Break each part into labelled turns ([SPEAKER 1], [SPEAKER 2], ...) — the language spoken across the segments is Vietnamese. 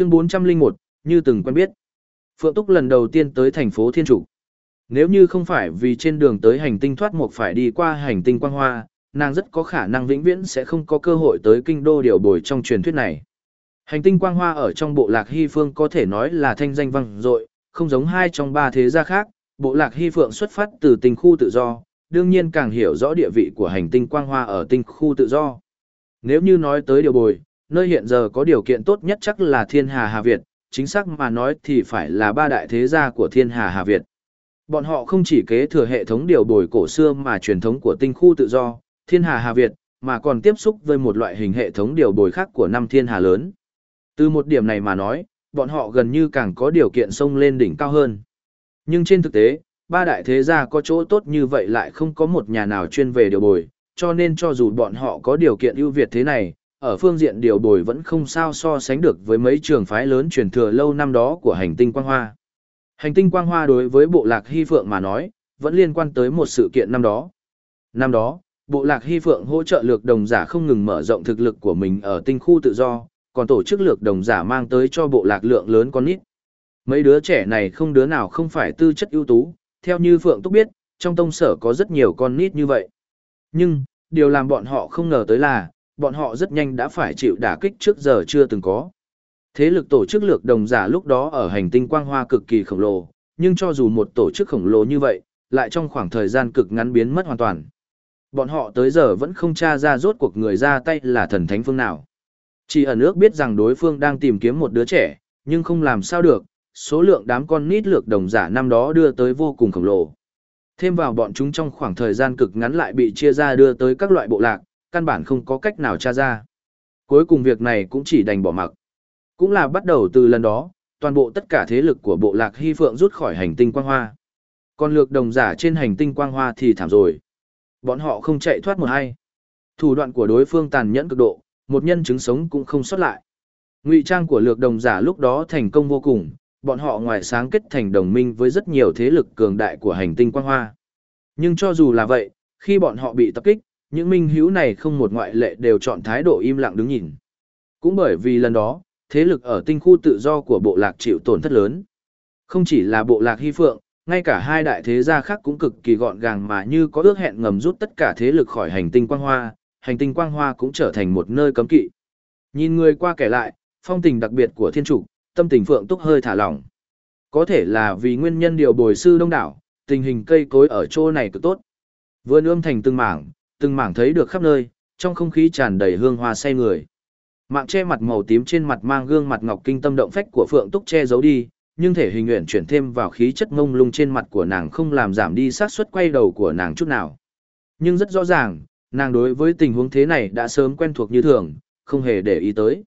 [SPEAKER 1] Chương 401, như từng quen biết. Phượng Túc lần đầu tiên tới thành phố Thiên chủ Nếu như không phải vì trên đường tới hành tinh thoát một phải đi qua hành tinh quang hoa, nàng rất có khả năng vĩnh viễn sẽ không có cơ hội tới kinh đô điều bồi trong truyền thuyết này. Hành tinh quang hoa ở trong bộ lạc Hy Phương có thể nói là thanh danh vang dội, không giống hai trong ba thế gia khác, bộ lạc Hy Phượng xuất phát từ tình khu tự do, đương nhiên càng hiểu rõ địa vị của hành tinh quang hoa ở tinh khu tự do. Nếu như nói tới điều bồi, nơi hiện giờ có điều kiện tốt nhất chắc là Thiên Hà Hà Việt, chính xác mà nói thì phải là ba đại thế gia của Thiên Hà Hà Việt. Bọn họ không chỉ kế thừa hệ thống điều bồi cổ xưa mà truyền thống của tinh khu tự do, Thiên Hà Hà Việt, mà còn tiếp xúc với một loại hình hệ thống điều bồi khác của năm Thiên Hà lớn. Từ một điểm này mà nói, bọn họ gần như càng có điều kiện xông lên đỉnh cao hơn. Nhưng trên thực tế, ba đại thế gia có chỗ tốt như vậy lại không có một nhà nào chuyên về điều bồi, cho nên cho dù bọn họ có điều kiện ưu việt thế này, ở phương diện điều bồi vẫn không sao so sánh được với mấy trường phái lớn truyền thừa lâu năm đó của hành tinh quang hoa. Hành tinh quang hoa đối với bộ lạc Hy Phượng mà nói, vẫn liên quan tới một sự kiện năm đó. Năm đó, bộ lạc Hy Phượng hỗ trợ lược đồng giả không ngừng mở rộng thực lực của mình ở tinh khu tự do, còn tổ chức lược đồng giả mang tới cho bộ lạc lượng lớn con nít. Mấy đứa trẻ này không đứa nào không phải tư chất ưu tú, theo như Phượng Túc biết, trong tông sở có rất nhiều con nít như vậy. Nhưng, điều làm bọn họ không ngờ tới là, bọn họ rất nhanh đã phải chịu đả kích trước giờ chưa từng có. Thế lực tổ chức lược đồng giả lúc đó ở hành tinh quang hoa cực kỳ khổng lồ, nhưng cho dù một tổ chức khổng lồ như vậy, lại trong khoảng thời gian cực ngắn biến mất hoàn toàn. Bọn họ tới giờ vẫn không tra ra rốt cuộc người ra tay là thần thánh phương nào. Chỉ ẩn ước biết rằng đối phương đang tìm kiếm một đứa trẻ, nhưng không làm sao được, số lượng đám con nít lược đồng giả năm đó đưa tới vô cùng khổng lồ. Thêm vào bọn chúng trong khoảng thời gian cực ngắn lại bị chia ra đưa tới các loại bộ lạc, căn bản không có cách nào tra ra. Cuối cùng việc này cũng chỉ đành bỏ mặc. Cũng là bắt đầu từ lần đó, toàn bộ tất cả thế lực của bộ lạc Hy Phượng rút khỏi hành tinh quang hoa. Còn lược đồng giả trên hành tinh quang hoa thì thảm rồi. Bọn họ không chạy thoát một hay. Thủ đoạn của đối phương tàn nhẫn cực độ, một nhân chứng sống cũng không sót lại. Ngụy trang của lược đồng giả lúc đó thành công vô cùng, bọn họ ngoài sáng kết thành đồng minh với rất nhiều thế lực cường đại của hành tinh quang hoa. Nhưng cho dù là vậy, khi bọn họ bị tập kích, những minh hữu này không một ngoại lệ đều chọn thái độ im lặng đứng nhìn. Cũng bởi vì lần đó, thế lực ở tinh khu tự do của bộ lạc chịu tổn thất lớn. Không chỉ là bộ lạc hy phượng, ngay cả hai đại thế gia khác cũng cực kỳ gọn gàng mà như có ước hẹn ngầm rút tất cả thế lực khỏi hành tinh quang hoa, hành tinh quang hoa cũng trở thành một nơi cấm kỵ. Nhìn người qua kể lại, phong tình đặc biệt của thiên chủ, tâm tình phượng túc hơi thả lỏng. Có thể là vì nguyên nhân điều bồi sư đông đảo, tình hình cây cối ở chỗ này cực tốt. Vườn ươm thành từng mảng, từng mảng thấy được khắp nơi, trong không khí tràn đầy hương hoa say người. Mạng che mặt màu tím trên mặt mang gương mặt ngọc kinh tâm động phách của Phượng Túc che giấu đi, nhưng thể hình nguyện chuyển thêm vào khí chất ngông lung trên mặt của nàng không làm giảm đi xác suất quay đầu của nàng chút nào. Nhưng rất rõ ràng, nàng đối với tình huống thế này đã sớm quen thuộc như thường, không hề để ý tới.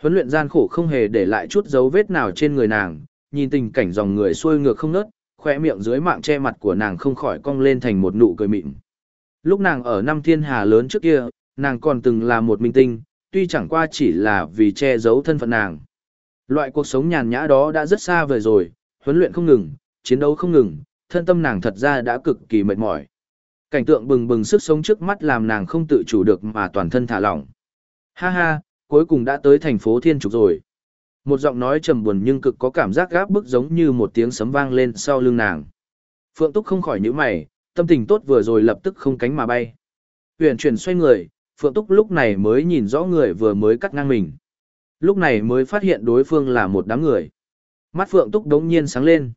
[SPEAKER 1] Huấn luyện gian khổ không hề để lại chút dấu vết nào trên người nàng, nhìn tình cảnh dòng người xuôi ngược không nớt, khỏe miệng dưới mạng che mặt của nàng không khỏi cong lên thành một nụ cười mịn. Lúc nàng ở năm thiên hà lớn trước kia, nàng còn từng là một minh tinh, tuy chẳng qua chỉ là vì che giấu thân phận nàng. Loại cuộc sống nhàn nhã đó đã rất xa vời rồi, huấn luyện không ngừng, chiến đấu không ngừng, thân tâm nàng thật ra đã cực kỳ mệt mỏi. Cảnh tượng bừng bừng sức sống trước mắt làm nàng không tự chủ được mà toàn thân thả lỏng. Ha ha, cuối cùng đã tới thành phố Thiên Trục rồi. Một giọng nói trầm buồn nhưng cực có cảm giác gáp bức giống như một tiếng sấm vang lên sau lưng nàng. Phượng Túc không khỏi nhíu mày, tâm tình tốt vừa rồi lập tức không cánh mà bay. Huyền chuyển xoay người, Phượng Túc lúc này mới nhìn rõ người vừa mới cắt ngang mình. Lúc này mới phát hiện đối phương là một đám người. Mắt Phượng Túc đống nhiên sáng lên.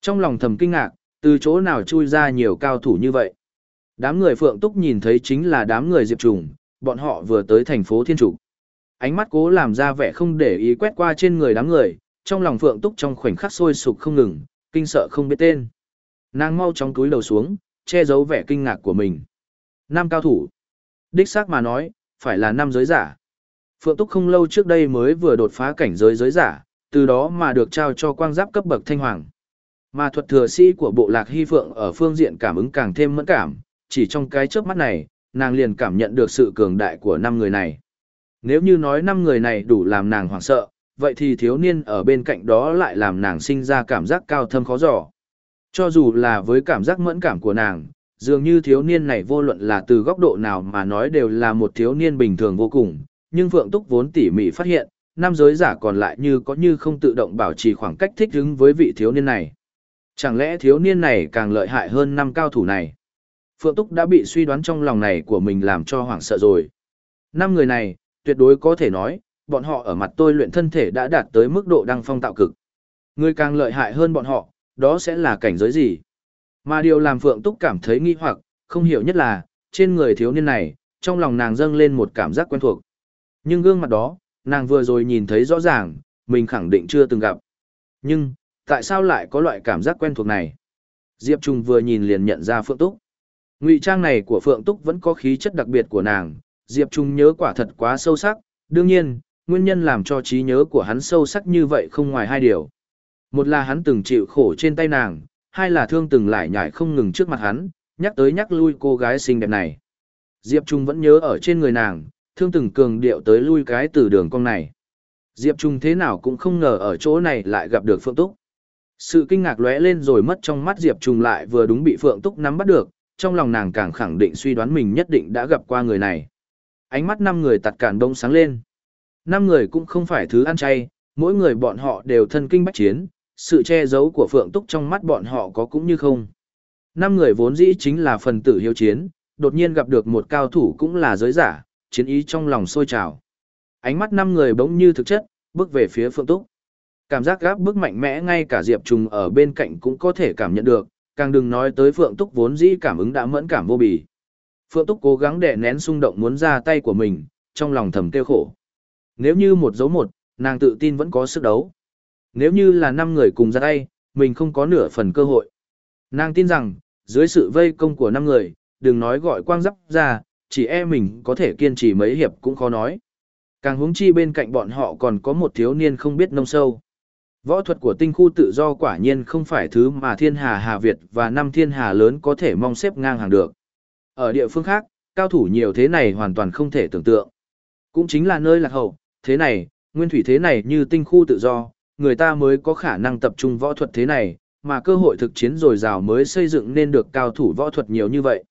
[SPEAKER 1] Trong lòng thầm kinh ngạc, từ chỗ nào chui ra nhiều cao thủ như vậy. Đám người Phượng Túc nhìn thấy chính là đám người Diệp Trùng, bọn họ vừa tới thành phố Thiên Trục. Ánh mắt cố làm ra vẻ không để ý quét qua trên người đám người, trong lòng Phượng Túc trong khoảnh khắc sôi sục không ngừng, kinh sợ không biết tên. Nàng mau chóng túi đầu xuống, che giấu vẻ kinh ngạc của mình. Nam cao thủ. Đích xác mà nói, phải là năm giới giả. Phượng Túc không lâu trước đây mới vừa đột phá cảnh giới giới giả, từ đó mà được trao cho quang giáp cấp bậc thanh hoàng. Mà thuật thừa sĩ của bộ lạc Hy Phượng ở phương diện cảm ứng càng thêm mẫn cảm, chỉ trong cái chớp mắt này, nàng liền cảm nhận được sự cường đại của năm người này. Nếu như nói năm người này đủ làm nàng hoảng sợ, vậy thì thiếu niên ở bên cạnh đó lại làm nàng sinh ra cảm giác cao thâm khó dò. Cho dù là với cảm giác mẫn cảm của nàng, dường như thiếu niên này vô luận là từ góc độ nào mà nói đều là một thiếu niên bình thường vô cùng, nhưng Phượng Túc vốn tỉ mỉ phát hiện, nam giới giả còn lại như có như không tự động bảo trì khoảng cách thích ứng với vị thiếu niên này. Chẳng lẽ thiếu niên này càng lợi hại hơn năm cao thủ này? Phượng Túc đã bị suy đoán trong lòng này của mình làm cho hoảng sợ rồi. Năm người này, tuyệt đối có thể nói, bọn họ ở mặt tôi luyện thân thể đã đạt tới mức độ đăng phong tạo cực. Người càng lợi hại hơn bọn họ, đó sẽ là cảnh giới gì? Mà điều làm Phượng Túc cảm thấy nghi hoặc, không hiểu nhất là, trên người thiếu niên này, trong lòng nàng dâng lên một cảm giác quen thuộc. Nhưng gương mặt đó, nàng vừa rồi nhìn thấy rõ ràng, mình khẳng định chưa từng gặp. Nhưng, tại sao lại có loại cảm giác quen thuộc này? Diệp Trung vừa nhìn liền nhận ra Phượng Túc. Ngụy trang này của Phượng Túc vẫn có khí chất đặc biệt của nàng, Diệp Trung nhớ quả thật quá sâu sắc, đương nhiên, nguyên nhân làm cho trí nhớ của hắn sâu sắc như vậy không ngoài hai điều. Một là hắn từng chịu khổ trên tay nàng, hai là thương từng lại nhải không ngừng trước mặt hắn, nhắc tới nhắc lui cô gái xinh đẹp này. Diệp Trung vẫn nhớ ở trên người nàng, thương từng cường điệu tới lui cái từ đường cong này. Diệp Trung thế nào cũng không ngờ ở chỗ này lại gặp được Phượng Túc. Sự kinh ngạc lóe lên rồi mất trong mắt Diệp Trung lại vừa đúng bị Phượng Túc nắm bắt được, trong lòng nàng càng khẳng định suy đoán mình nhất định đã gặp qua người này. Ánh mắt năm người tạt cản đông sáng lên. Năm người cũng không phải thứ ăn chay, mỗi người bọn họ đều thân kinh bách chiến, sự che giấu của Phượng Túc trong mắt bọn họ có cũng như không. Năm người vốn dĩ chính là phần tử hiếu chiến, đột nhiên gặp được một cao thủ cũng là giới giả, chiến ý trong lòng sôi trào. Ánh mắt năm người bỗng như thực chất, bước về phía Phượng Túc. Cảm giác gáp bước mạnh mẽ ngay cả Diệp Trùng ở bên cạnh cũng có thể cảm nhận được, càng đừng nói tới Phượng Túc vốn dĩ cảm ứng đã mẫn cảm vô bì. Phượng Túc cố gắng đè nén xung động muốn ra tay của mình, trong lòng thầm kêu khổ. Nếu như một dấu một, nàng tự tin vẫn có sức đấu. Nếu như là năm người cùng ra tay, mình không có nửa phần cơ hội. Nàng tin rằng, dưới sự vây công của năm người, đừng nói gọi quang dắp ra, chỉ e mình có thể kiên trì mấy hiệp cũng khó nói. Càng hướng chi bên cạnh bọn họ còn có một thiếu niên không biết nông sâu. Võ thuật của tinh khu tự do quả nhiên không phải thứ mà thiên hà Hà Việt và năm thiên hà lớn có thể mong xếp ngang hàng được. Ở địa phương khác, cao thủ nhiều thế này hoàn toàn không thể tưởng tượng. Cũng chính là nơi lạc hậu, thế này, nguyên thủy thế này như tinh khu tự do, người ta mới có khả năng tập trung võ thuật thế này, mà cơ hội thực chiến dồi dào mới xây dựng nên được cao thủ võ thuật nhiều như vậy.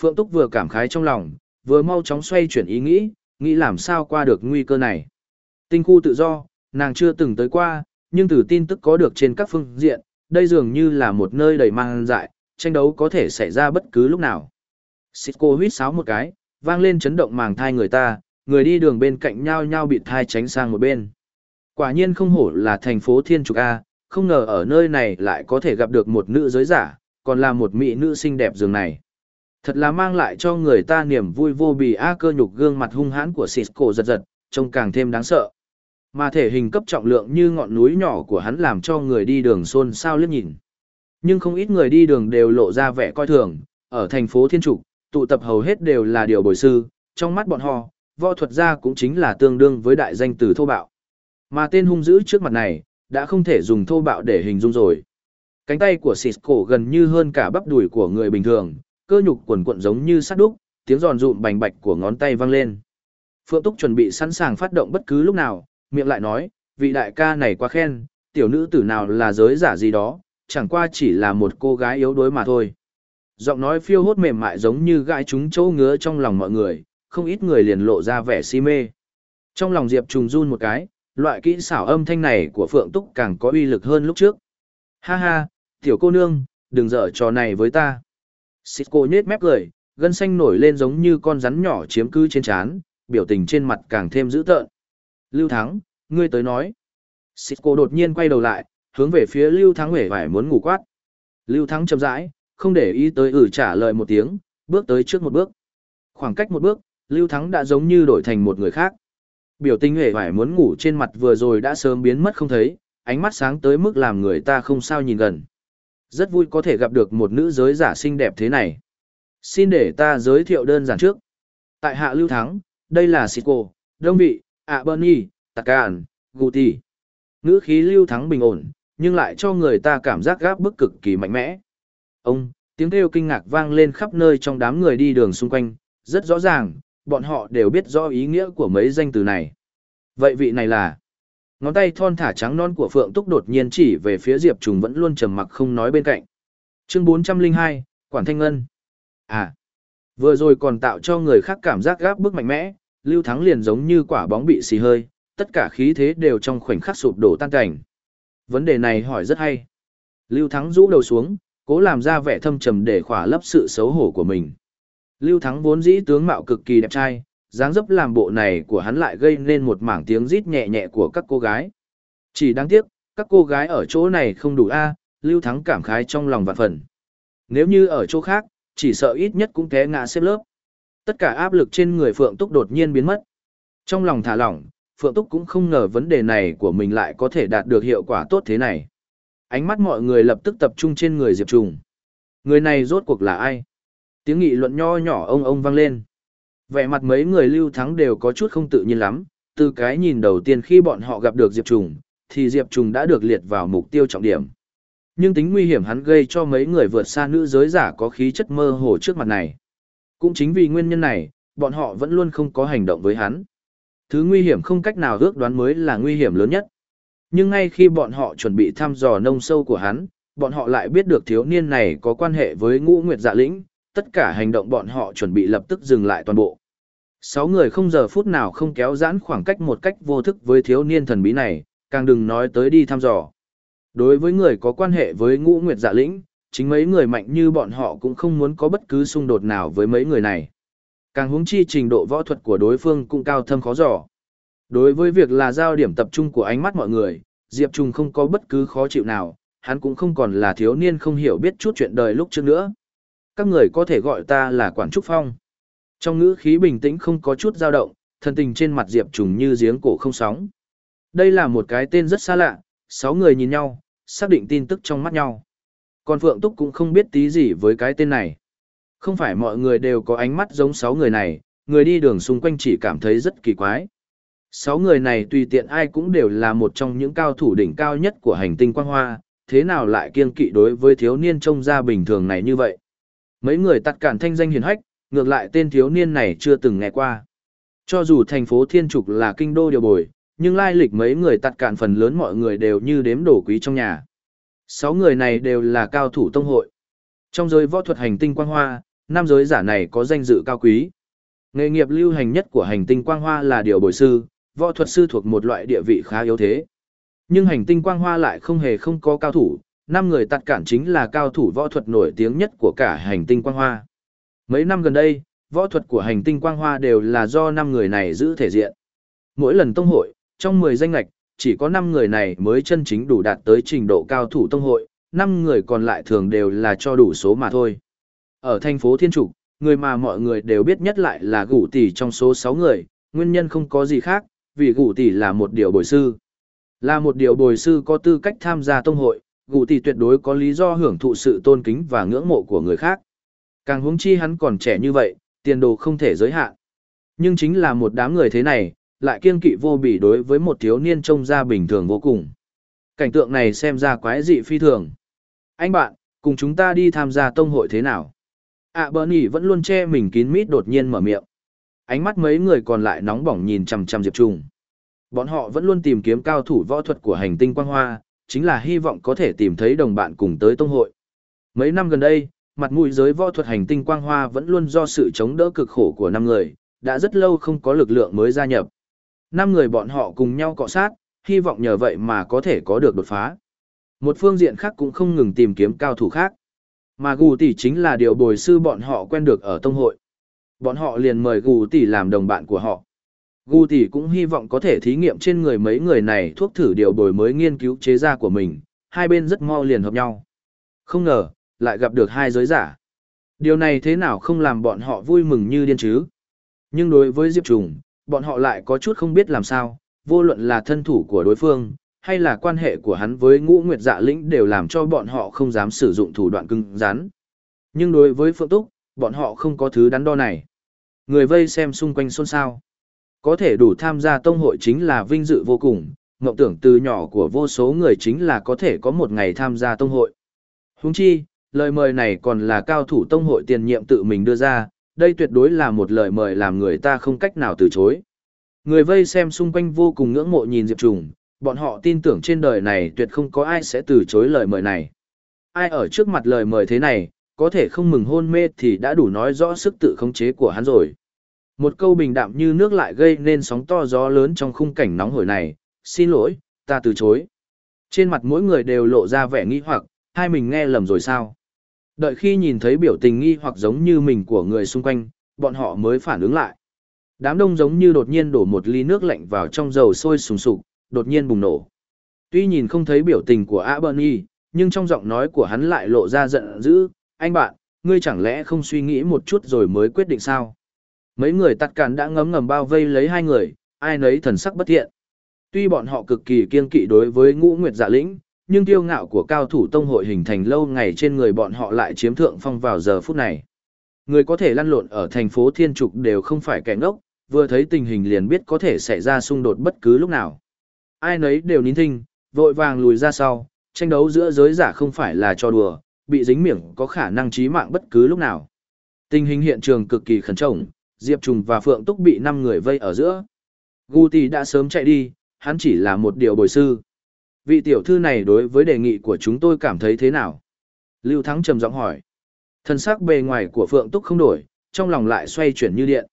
[SPEAKER 1] Phượng Túc vừa cảm khái trong lòng, vừa mau chóng xoay chuyển ý nghĩ, nghĩ làm sao qua được nguy cơ này. Tinh khu tự do, nàng chưa từng tới qua, nhưng từ tin tức có được trên các phương diện, đây dường như là một nơi đầy mang dại, tranh đấu có thể xảy ra bất cứ lúc nào. Sitco huyết sáo một cái, vang lên chấn động màng thai người ta, người đi đường bên cạnh nhau nhau bị thai tránh sang một bên. Quả nhiên không hổ là thành phố Thiên Trục A, không ngờ ở nơi này lại có thể gặp được một nữ giới giả, còn là một mỹ nữ xinh đẹp dường này. Thật là mang lại cho người ta niềm vui vô bì A cơ nhục gương mặt hung hãn của Cisco giật giật, trông càng thêm đáng sợ. Mà thể hình cấp trọng lượng như ngọn núi nhỏ của hắn làm cho người đi đường xôn xao liếc nhìn. Nhưng không ít người đi đường đều lộ ra vẻ coi thường, ở thành phố Thiên Trục, tụ tập hầu hết đều là điều bồi sư, trong mắt bọn họ, võ thuật gia cũng chính là tương đương với đại danh từ thô bạo. Mà tên hung dữ trước mặt này, đã không thể dùng thô bạo để hình dung rồi. Cánh tay của Cisco gần như hơn cả bắp đùi của người bình thường, cơ nhục quần cuộn giống như sắt đúc, tiếng giòn rụm bành bạch của ngón tay vang lên. Phượng Túc chuẩn bị sẵn sàng phát động bất cứ lúc nào, miệng lại nói, vị đại ca này quá khen, tiểu nữ tử nào là giới giả gì đó, chẳng qua chỉ là một cô gái yếu đuối mà thôi. Giọng nói phiêu hốt mềm mại giống như gãi chúng chỗ ngứa trong lòng mọi người, không ít người liền lộ ra vẻ si mê. Trong lòng Diệp trùng run một cái, loại kỹ xảo âm thanh này của Phượng Túc càng có uy lực hơn lúc trước. Ha ha, tiểu cô nương, đừng dở trò này với ta. Xịt cô nhết mép cười, gân xanh nổi lên giống như con rắn nhỏ chiếm cứ trên trán, biểu tình trên mặt càng thêm dữ tợn. Lưu Thắng, ngươi tới nói. Xịt cô đột nhiên quay đầu lại, hướng về phía Lưu Thắng hể vải muốn ngủ quát. Lưu Thắng chậm rãi, không để ý tới ử trả lời một tiếng, bước tới trước một bước. Khoảng cách một bước, Lưu Thắng đã giống như đổi thành một người khác. Biểu tình hề phải muốn ngủ trên mặt vừa rồi đã sớm biến mất không thấy, ánh mắt sáng tới mức làm người ta không sao nhìn gần. Rất vui có thể gặp được một nữ giới giả xinh đẹp thế này. Xin để ta giới thiệu đơn giản trước. Tại hạ Lưu Thắng, đây là Siko, Đông Vị, à ạ Bernie, gù Guti. Ngữ khí Lưu Thắng bình ổn, nhưng lại cho người ta cảm giác gáp bức cực kỳ mạnh mẽ. Ông, tiếng kêu kinh ngạc vang lên khắp nơi trong đám người đi đường xung quanh, rất rõ ràng, bọn họ đều biết rõ ý nghĩa của mấy danh từ này. Vậy vị này là... Ngón tay thon thả trắng non của Phượng Túc đột nhiên chỉ về phía Diệp Trùng vẫn luôn trầm mặc không nói bên cạnh. Chương 402, Quản Thanh Ngân. À, vừa rồi còn tạo cho người khác cảm giác gáp bức mạnh mẽ, Lưu Thắng liền giống như quả bóng bị xì hơi, tất cả khí thế đều trong khoảnh khắc sụp đổ tan cảnh. Vấn đề này hỏi rất hay. Lưu Thắng rũ đầu xuống, cố làm ra vẻ thâm trầm để khỏa lấp sự xấu hổ của mình. Lưu Thắng vốn dĩ tướng mạo cực kỳ đẹp trai, dáng dấp làm bộ này của hắn lại gây nên một mảng tiếng rít nhẹ nhẹ của các cô gái. Chỉ đáng tiếc, các cô gái ở chỗ này không đủ a, Lưu Thắng cảm khái trong lòng vạn phần. Nếu như ở chỗ khác, chỉ sợ ít nhất cũng té ngã xếp lớp. Tất cả áp lực trên người Phượng Túc đột nhiên biến mất. Trong lòng thả lỏng, Phượng Túc cũng không ngờ vấn đề này của mình lại có thể đạt được hiệu quả tốt thế này. Ánh mắt mọi người lập tức tập trung trên người Diệp Trùng. Người này rốt cuộc là ai? Tiếng nghị luận nho nhỏ ông ông vang lên. Vẻ mặt mấy người lưu thắng đều có chút không tự nhiên lắm, từ cái nhìn đầu tiên khi bọn họ gặp được Diệp Trùng, thì Diệp Trùng đã được liệt vào mục tiêu trọng điểm. Nhưng tính nguy hiểm hắn gây cho mấy người vượt xa nữ giới giả có khí chất mơ hồ trước mặt này. Cũng chính vì nguyên nhân này, bọn họ vẫn luôn không có hành động với hắn. Thứ nguy hiểm không cách nào ước đoán mới là nguy hiểm lớn nhất. Nhưng ngay khi bọn họ chuẩn bị thăm dò nông sâu của hắn, bọn họ lại biết được thiếu niên này có quan hệ với ngũ nguyệt dạ lĩnh, tất cả hành động bọn họ chuẩn bị lập tức dừng lại toàn bộ. Sáu người không giờ phút nào không kéo giãn khoảng cách một cách vô thức với thiếu niên thần bí này, càng đừng nói tới đi thăm dò. Đối với người có quan hệ với ngũ nguyệt dạ lĩnh, chính mấy người mạnh như bọn họ cũng không muốn có bất cứ xung đột nào với mấy người này. Càng huống chi trình độ võ thuật của đối phương cũng cao thâm khó dò. Đối với việc là giao điểm tập trung của ánh mắt mọi người, Diệp Trung không có bất cứ khó chịu nào, hắn cũng không còn là thiếu niên không hiểu biết chút chuyện đời lúc trước nữa. Các người có thể gọi ta là Quản Trúc Phong. Trong ngữ khí bình tĩnh không có chút dao động, thần tình trên mặt Diệp Trùng như giếng cổ không sóng. Đây là một cái tên rất xa lạ, sáu người nhìn nhau, xác định tin tức trong mắt nhau. Còn Phượng Túc cũng không biết tí gì với cái tên này. Không phải mọi người đều có ánh mắt giống sáu người này, người đi đường xung quanh chỉ cảm thấy rất kỳ quái. Sáu người này tùy tiện ai cũng đều là một trong những cao thủ đỉnh cao nhất của hành tinh quang hoa, thế nào lại kiên kỵ đối với thiếu niên trông ra bình thường này như vậy. Mấy người tắt cản thanh danh hiền hách, ngược lại tên thiếu niên này chưa từng nghe qua. Cho dù thành phố Thiên Trục là kinh đô điều bồi, nhưng lai lịch mấy người tắt cản phần lớn mọi người đều như đếm đổ quý trong nhà. Sáu người này đều là cao thủ tông hội. Trong giới võ thuật hành tinh quang hoa, nam giới giả này có danh dự cao quý. Nghề nghiệp lưu hành nhất của hành tinh quang hoa là điều bồi sư, võ thuật sư thuộc một loại địa vị khá yếu thế. Nhưng hành tinh quang hoa lại không hề không có cao thủ, năm người tạt cản chính là cao thủ võ thuật nổi tiếng nhất của cả hành tinh quang hoa. Mấy năm gần đây, võ thuật của hành tinh quang hoa đều là do năm người này giữ thể diện. Mỗi lần tông hội, trong 10 danh lạch, chỉ có 5 người này mới chân chính đủ đạt tới trình độ cao thủ tông hội, 5 người còn lại thường đều là cho đủ số mà thôi. Ở thành phố Thiên Trục, người mà mọi người đều biết nhất lại là gủ tỷ trong số 6 người, nguyên nhân không có gì khác, vì gủ tỷ là một điều bồi sư. Là một điều bồi sư có tư cách tham gia tông hội, gù tỷ tuyệt đối có lý do hưởng thụ sự tôn kính và ngưỡng mộ của người khác. Càng huống chi hắn còn trẻ như vậy, tiền đồ không thể giới hạn. Nhưng chính là một đám người thế này, lại kiên kỵ vô bỉ đối với một thiếu niên trông ra bình thường vô cùng. Cảnh tượng này xem ra quái dị phi thường. Anh bạn, cùng chúng ta đi tham gia tông hội thế nào? À bờ nỉ vẫn luôn che mình kín mít đột nhiên mở miệng. Ánh mắt mấy người còn lại nóng bỏng nhìn chằm chằm Diệp Trùng. Bọn họ vẫn luôn tìm kiếm cao thủ võ thuật của hành tinh quang hoa, chính là hy vọng có thể tìm thấy đồng bạn cùng tới tông hội. Mấy năm gần đây, mặt mũi giới võ thuật hành tinh quang hoa vẫn luôn do sự chống đỡ cực khổ của năm người, đã rất lâu không có lực lượng mới gia nhập. Năm người bọn họ cùng nhau cọ sát, hy vọng nhờ vậy mà có thể có được đột phá. Một phương diện khác cũng không ngừng tìm kiếm cao thủ khác. Mà gù tỷ chính là điều bồi sư bọn họ quen được ở tông hội. Bọn họ liền mời gù tỷ làm đồng bạn của họ. Gu tỷ cũng hy vọng có thể thí nghiệm trên người mấy người này thuốc thử điều đổi mới nghiên cứu chế ra của mình, hai bên rất mau liền hợp nhau. Không ngờ, lại gặp được hai giới giả. Điều này thế nào không làm bọn họ vui mừng như điên chứ? Nhưng đối với Diệp Trùng, bọn họ lại có chút không biết làm sao, vô luận là thân thủ của đối phương, hay là quan hệ của hắn với ngũ nguyệt dạ lĩnh đều làm cho bọn họ không dám sử dụng thủ đoạn cứng rắn. Nhưng đối với Phượng Túc, bọn họ không có thứ đắn đo này. Người vây xem xung quanh xôn xao. Có thể đủ tham gia tông hội chính là vinh dự vô cùng, mộng tưởng từ nhỏ của vô số người chính là có thể có một ngày tham gia tông hội. Huống chi, lời mời này còn là cao thủ tông hội tiền nhiệm tự mình đưa ra, đây tuyệt đối là một lời mời làm người ta không cách nào từ chối. Người vây xem xung quanh vô cùng ngưỡng mộ nhìn Diệp Trùng, bọn họ tin tưởng trên đời này tuyệt không có ai sẽ từ chối lời mời này. Ai ở trước mặt lời mời thế này, có thể không mừng hôn mê thì đã đủ nói rõ sức tự khống chế của hắn rồi. Một câu bình đạm như nước lại gây nên sóng to gió lớn trong khung cảnh nóng hổi này, xin lỗi, ta từ chối. Trên mặt mỗi người đều lộ ra vẻ nghi hoặc, hai mình nghe lầm rồi sao? Đợi khi nhìn thấy biểu tình nghi hoặc giống như mình của người xung quanh, bọn họ mới phản ứng lại. Đám đông giống như đột nhiên đổ một ly nước lạnh vào trong dầu sôi sùng sục, đột nhiên bùng nổ. Tuy nhìn không thấy biểu tình của A nhưng trong giọng nói của hắn lại lộ ra giận dữ, anh bạn, ngươi chẳng lẽ không suy nghĩ một chút rồi mới quyết định sao? Mấy người tắt cản đã ngấm ngầm bao vây lấy hai người, ai nấy thần sắc bất thiện. Tuy bọn họ cực kỳ kiên kỵ đối với ngũ nguyệt giả lĩnh, nhưng tiêu ngạo của cao thủ tông hội hình thành lâu ngày trên người bọn họ lại chiếm thượng phong vào giờ phút này. Người có thể lăn lộn ở thành phố Thiên Trục đều không phải kẻ ngốc, vừa thấy tình hình liền biết có thể xảy ra xung đột bất cứ lúc nào. Ai nấy đều nín thinh, vội vàng lùi ra sau, tranh đấu giữa giới giả không phải là cho đùa, bị dính miệng có khả năng chí mạng bất cứ lúc nào. Tình hình hiện trường cực kỳ khẩn trọng. Diệp Trùng và Phượng Túc bị 5 người vây ở giữa. Guti đã sớm chạy đi, hắn chỉ là một điều bồi sư. Vị tiểu thư này đối với đề nghị của chúng tôi cảm thấy thế nào? Lưu Thắng trầm giọng hỏi. Thân sắc bề ngoài của Phượng Túc không đổi, trong lòng lại xoay chuyển như điện.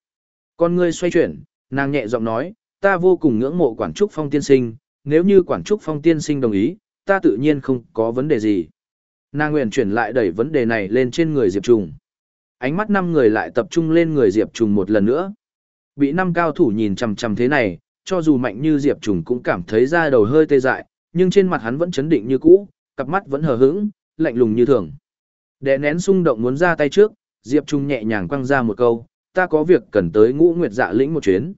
[SPEAKER 1] Con ngươi xoay chuyển, nàng nhẹ giọng nói, ta vô cùng ngưỡng mộ quản trúc phong tiên sinh, nếu như quản trúc phong tiên sinh đồng ý, ta tự nhiên không có vấn đề gì. Nàng nguyện chuyển lại đẩy vấn đề này lên trên người Diệp Trùng. Ánh mắt năm người lại tập trung lên người Diệp Trùng một lần nữa. Bị năm cao thủ nhìn chằm chằm thế này, cho dù mạnh như Diệp Trùng cũng cảm thấy da đầu hơi tê dại, nhưng trên mặt hắn vẫn chấn định như cũ, cặp mắt vẫn hờ hững, lạnh lùng như thường. Đè nén xung động muốn ra tay trước, Diệp Trùng nhẹ nhàng quăng ra một câu, ta có việc cần tới ngũ nguyệt dạ lĩnh một chuyến.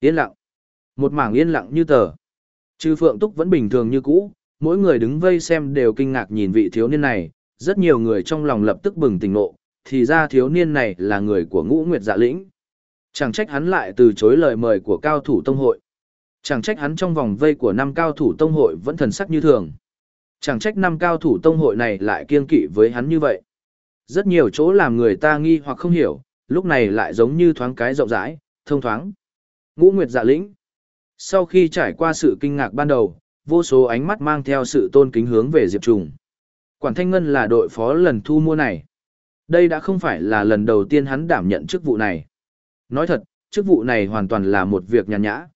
[SPEAKER 1] Yên lặng. Một mảng yên lặng như tờ. Trừ Phượng Túc vẫn bình thường như cũ, mỗi người đứng vây xem đều kinh ngạc nhìn vị thiếu niên này, rất nhiều người trong lòng lập tức bừng tỉnh nộ thì ra thiếu niên này là người của ngũ nguyệt dạ lĩnh. Chẳng trách hắn lại từ chối lời mời của cao thủ tông hội. Chẳng trách hắn trong vòng vây của năm cao thủ tông hội vẫn thần sắc như thường. Chẳng trách năm cao thủ tông hội này lại kiên kỵ với hắn như vậy. Rất nhiều chỗ làm người ta nghi hoặc không hiểu, lúc này lại giống như thoáng cái rộng rãi, thông thoáng. Ngũ Nguyệt dạ lĩnh. Sau khi trải qua sự kinh ngạc ban đầu, vô số ánh mắt mang theo sự tôn kính hướng về Diệp Trùng. Quản Thanh Ngân là đội phó lần thu mua này. Đây đã không phải là lần đầu tiên hắn đảm nhận chức vụ này. Nói thật, chức vụ này hoàn toàn là một việc nhàn nhã.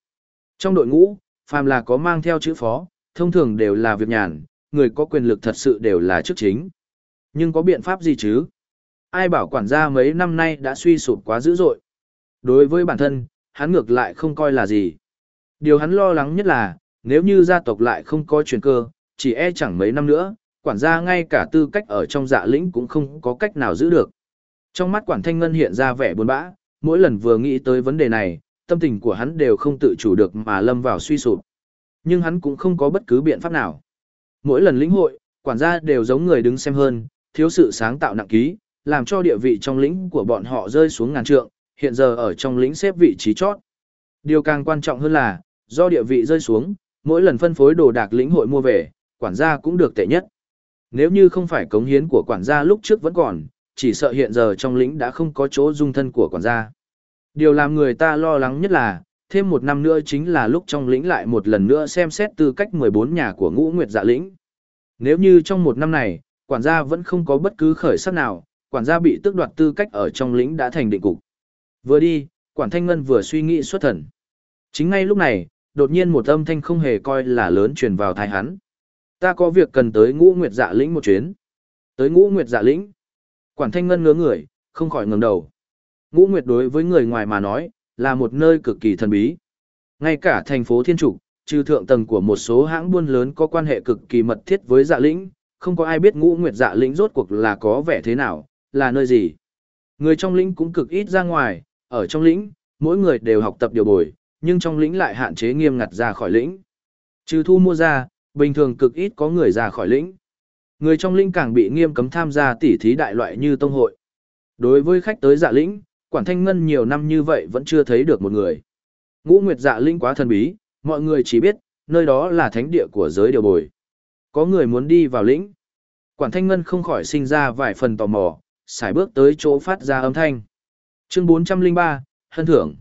[SPEAKER 1] Trong đội ngũ, phàm là có mang theo chữ phó, thông thường đều là việc nhàn, người có quyền lực thật sự đều là chức chính. Nhưng có biện pháp gì chứ? Ai bảo quản gia mấy năm nay đã suy sụp quá dữ dội. Đối với bản thân, hắn ngược lại không coi là gì. Điều hắn lo lắng nhất là, nếu như gia tộc lại không có chuyển cơ, chỉ e chẳng mấy năm nữa, quản gia ngay cả tư cách ở trong dạ lĩnh cũng không có cách nào giữ được. Trong mắt quản thanh ngân hiện ra vẻ buồn bã, mỗi lần vừa nghĩ tới vấn đề này, tâm tình của hắn đều không tự chủ được mà lâm vào suy sụp. Nhưng hắn cũng không có bất cứ biện pháp nào. Mỗi lần lĩnh hội, quản gia đều giống người đứng xem hơn, thiếu sự sáng tạo nặng ký, làm cho địa vị trong lĩnh của bọn họ rơi xuống ngàn trượng, hiện giờ ở trong lĩnh xếp vị trí chót. Điều càng quan trọng hơn là, do địa vị rơi xuống, mỗi lần phân phối đồ đạc lĩnh hội mua về, quản gia cũng được tệ nhất. Nếu như không phải cống hiến của quản gia lúc trước vẫn còn, chỉ sợ hiện giờ trong lĩnh đã không có chỗ dung thân của quản gia. Điều làm người ta lo lắng nhất là, thêm một năm nữa chính là lúc trong lĩnh lại một lần nữa xem xét tư cách 14 nhà của ngũ nguyệt dạ lĩnh. Nếu như trong một năm này, quản gia vẫn không có bất cứ khởi sắc nào, quản gia bị tước đoạt tư cách ở trong lĩnh đã thành định cục. Vừa đi, quản thanh ngân vừa suy nghĩ xuất thần. Chính ngay lúc này, đột nhiên một âm thanh không hề coi là lớn truyền vào tai hắn. Ta có việc cần tới ngũ nguyệt dạ lĩnh một chuyến. Tới ngũ nguyệt dạ lĩnh. Quản thanh ngân ngớ người, không khỏi ngẩng đầu. Ngũ nguyệt đối với người ngoài mà nói, là một nơi cực kỳ thần bí. Ngay cả thành phố Thiên Trục, trừ thượng tầng của một số hãng buôn lớn có quan hệ cực kỳ mật thiết với dạ lĩnh, không có ai biết ngũ nguyệt dạ lĩnh rốt cuộc là có vẻ thế nào, là nơi gì. Người trong lĩnh cũng cực ít ra ngoài, ở trong lĩnh, mỗi người đều học tập điều bồi, nhưng trong lĩnh lại hạn chế nghiêm ngặt ra khỏi lĩnh. Trừ thu mua ra, bình thường cực ít có người ra khỏi lĩnh. Người trong lĩnh càng bị nghiêm cấm tham gia tỉ thí đại loại như tông hội. Đối với khách tới dạ lĩnh, quản thanh ngân nhiều năm như vậy vẫn chưa thấy được một người. Ngũ Nguyệt dạ lĩnh quá thần bí, mọi người chỉ biết, nơi đó là thánh địa của giới điều bồi. Có người muốn đi vào lĩnh. Quản thanh ngân không khỏi sinh ra vài phần tò mò, xài bước tới chỗ phát ra âm thanh. Chương 403, Hân Thưởng.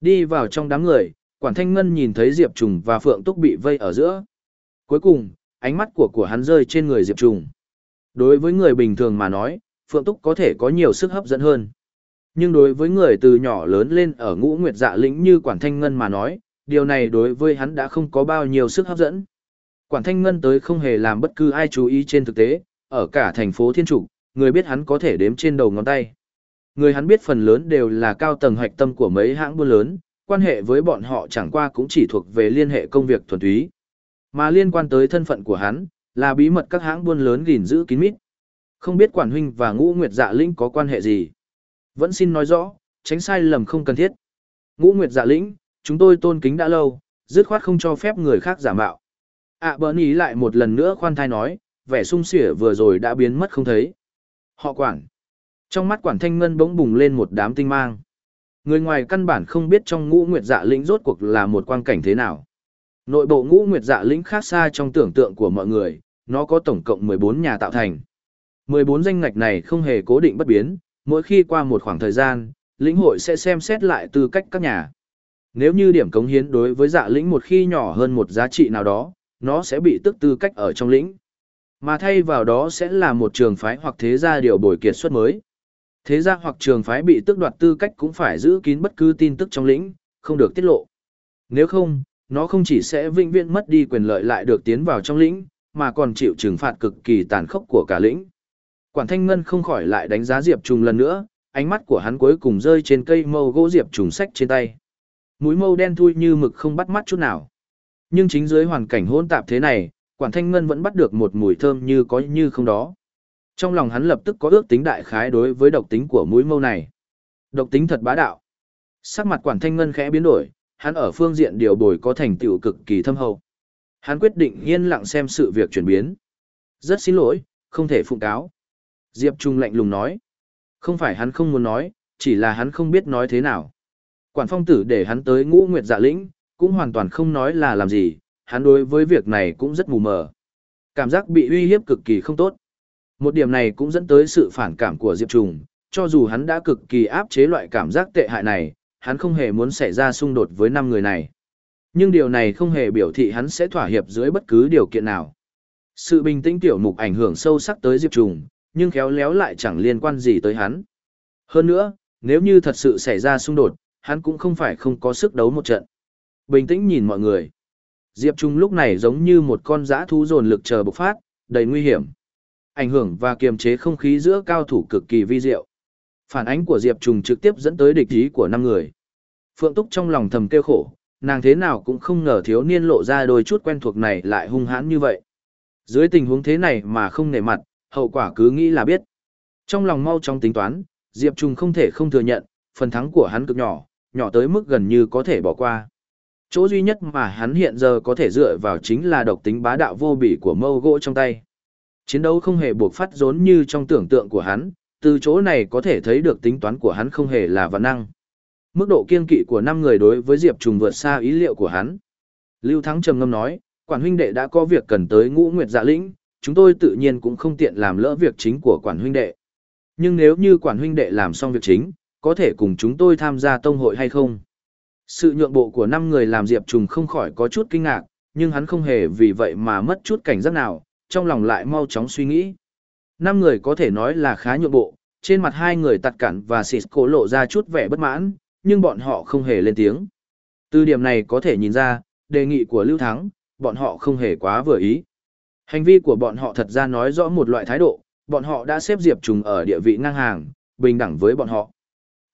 [SPEAKER 1] Đi vào trong đám người, quản thanh ngân nhìn thấy Diệp Trùng và Phượng Túc bị vây ở giữa. Cuối cùng, ánh mắt của của hắn rơi trên người Diệp Trùng. Đối với người bình thường mà nói, Phượng Túc có thể có nhiều sức hấp dẫn hơn. Nhưng đối với người từ nhỏ lớn lên ở ngũ nguyệt dạ lĩnh như Quản Thanh Ngân mà nói, điều này đối với hắn đã không có bao nhiêu sức hấp dẫn. Quản Thanh Ngân tới không hề làm bất cứ ai chú ý trên thực tế, ở cả thành phố Thiên Trục, người biết hắn có thể đếm trên đầu ngón tay. Người hắn biết phần lớn đều là cao tầng hoạch tâm của mấy hãng buôn lớn, quan hệ với bọn họ chẳng qua cũng chỉ thuộc về liên hệ công việc thuần túy. Mà liên quan tới thân phận của hắn, là bí mật các hãng buôn lớn gìn giữ kín mít. Không biết quản huynh và ngũ nguyệt dạ lĩnh có quan hệ gì. Vẫn xin nói rõ, tránh sai lầm không cần thiết. Ngũ nguyệt dạ lĩnh, chúng tôi tôn kính đã lâu, dứt khoát không cho phép người khác giả mạo. ạ à, bỡn ý lại một lần nữa khoan thai nói, vẻ sung sỉa vừa rồi đã biến mất không thấy. Họ quản. Trong mắt quản thanh ngân bỗng bùng lên một đám tinh mang. Người ngoài căn bản không biết trong ngũ nguyệt dạ lĩnh rốt cuộc là một quang cảnh thế nào. Nội bộ ngũ nguyệt dạ lĩnh khác xa trong tưởng tượng của mọi người, nó có tổng cộng 14 nhà tạo thành. 14 danh ngạch này không hề cố định bất biến, mỗi khi qua một khoảng thời gian, lĩnh hội sẽ xem xét lại tư cách các nhà. Nếu như điểm cống hiến đối với dạ lĩnh một khi nhỏ hơn một giá trị nào đó, nó sẽ bị tức tư cách ở trong lĩnh. Mà thay vào đó sẽ là một trường phái hoặc thế gia điều bồi kiệt xuất mới. Thế gia hoặc trường phái bị tước đoạt tư cách cũng phải giữ kín bất cứ tin tức trong lĩnh, không được tiết lộ. Nếu không, nó không chỉ sẽ vĩnh viễn mất đi quyền lợi lại được tiến vào trong lĩnh, mà còn chịu trừng phạt cực kỳ tàn khốc của cả lĩnh. Quản Thanh Ngân không khỏi lại đánh giá Diệp Trùng lần nữa, ánh mắt của hắn cuối cùng rơi trên cây mâu gỗ Diệp Trùng sách trên tay. Mũi mâu đen thui như mực không bắt mắt chút nào. Nhưng chính dưới hoàn cảnh hỗn tạp thế này, Quản Thanh Ngân vẫn bắt được một mùi thơm như có như không đó. Trong lòng hắn lập tức có ước tính đại khái đối với độc tính của mũi mâu này. Độc tính thật bá đạo. Sắc mặt Quản Thanh Ngân khẽ biến đổi, hắn ở phương diện điều bồi có thành tựu cực kỳ thâm hậu. Hắn quyết định yên lặng xem sự việc chuyển biến. Rất xin lỗi, không thể phụng cáo. Diệp Trung lạnh lùng nói. Không phải hắn không muốn nói, chỉ là hắn không biết nói thế nào. Quản phong tử để hắn tới ngũ nguyệt dạ lĩnh, cũng hoàn toàn không nói là làm gì, hắn đối với việc này cũng rất mù mờ. Cảm giác bị uy hiếp cực kỳ không tốt. Một điểm này cũng dẫn tới sự phản cảm của Diệp Trùng, cho dù hắn đã cực kỳ áp chế loại cảm giác tệ hại này, hắn không hề muốn xảy ra xung đột với năm người này. Nhưng điều này không hề biểu thị hắn sẽ thỏa hiệp dưới bất cứ điều kiện nào. Sự bình tĩnh tiểu mục ảnh hưởng sâu sắc tới Diệp Trùng, nhưng khéo léo lại chẳng liên quan gì tới hắn. Hơn nữa, nếu như thật sự xảy ra xung đột, hắn cũng không phải không có sức đấu một trận. Bình tĩnh nhìn mọi người. Diệp Trung lúc này giống như một con dã thú dồn lực chờ bộc phát, đầy nguy hiểm. Ảnh hưởng và kiềm chế không khí giữa cao thủ cực kỳ vi diệu. Phản ánh của Diệp Trùng trực tiếp dẫn tới địch ý của năm người. Phượng Túc trong lòng thầm kêu khổ, nàng thế nào cũng không ngờ thiếu niên lộ ra đôi chút quen thuộc này lại hung hãn như vậy. Dưới tình huống thế này mà không nể mặt, hậu quả cứ nghĩ là biết. Trong lòng mau trong tính toán, Diệp Trùng không thể không thừa nhận, phần thắng của hắn cực nhỏ, nhỏ tới mức gần như có thể bỏ qua. Chỗ duy nhất mà hắn hiện giờ có thể dựa vào chính là độc tính bá đạo vô bỉ của mâu gỗ trong tay. Chiến đấu không hề buộc phát rốn như trong tưởng tượng của hắn, từ chỗ này có thể thấy được tính toán của hắn không hề là văn năng. Mức độ kiên kỵ của năm người đối với Diệp Trùng vượt xa ý liệu của hắn. Lưu Thắng trầm ngâm nói, quản huynh đệ đã có việc cần tới ngũ nguyệt dạ lĩnh, chúng tôi tự nhiên cũng không tiện làm lỡ việc chính của quản huynh đệ. Nhưng nếu như quản huynh đệ làm xong việc chính, có thể cùng chúng tôi tham gia tông hội hay không? Sự nhượng bộ của năm người làm Diệp Trùng không khỏi có chút kinh ngạc, nhưng hắn không hề vì vậy mà mất chút cảnh giác nào, trong lòng lại mau chóng suy nghĩ. Năm người có thể nói là khá nhượng bộ, trên mặt hai người tặt cản và xịt cố lộ ra chút vẻ bất mãn, nhưng bọn họ không hề lên tiếng. Từ điểm này có thể nhìn ra, đề nghị của Lưu Thắng, bọn họ không hề quá vừa ý. Hành vi của bọn họ thật ra nói rõ một loại thái độ, bọn họ đã xếp Diệp Trùng ở địa vị ngang hàng, bình đẳng với bọn họ.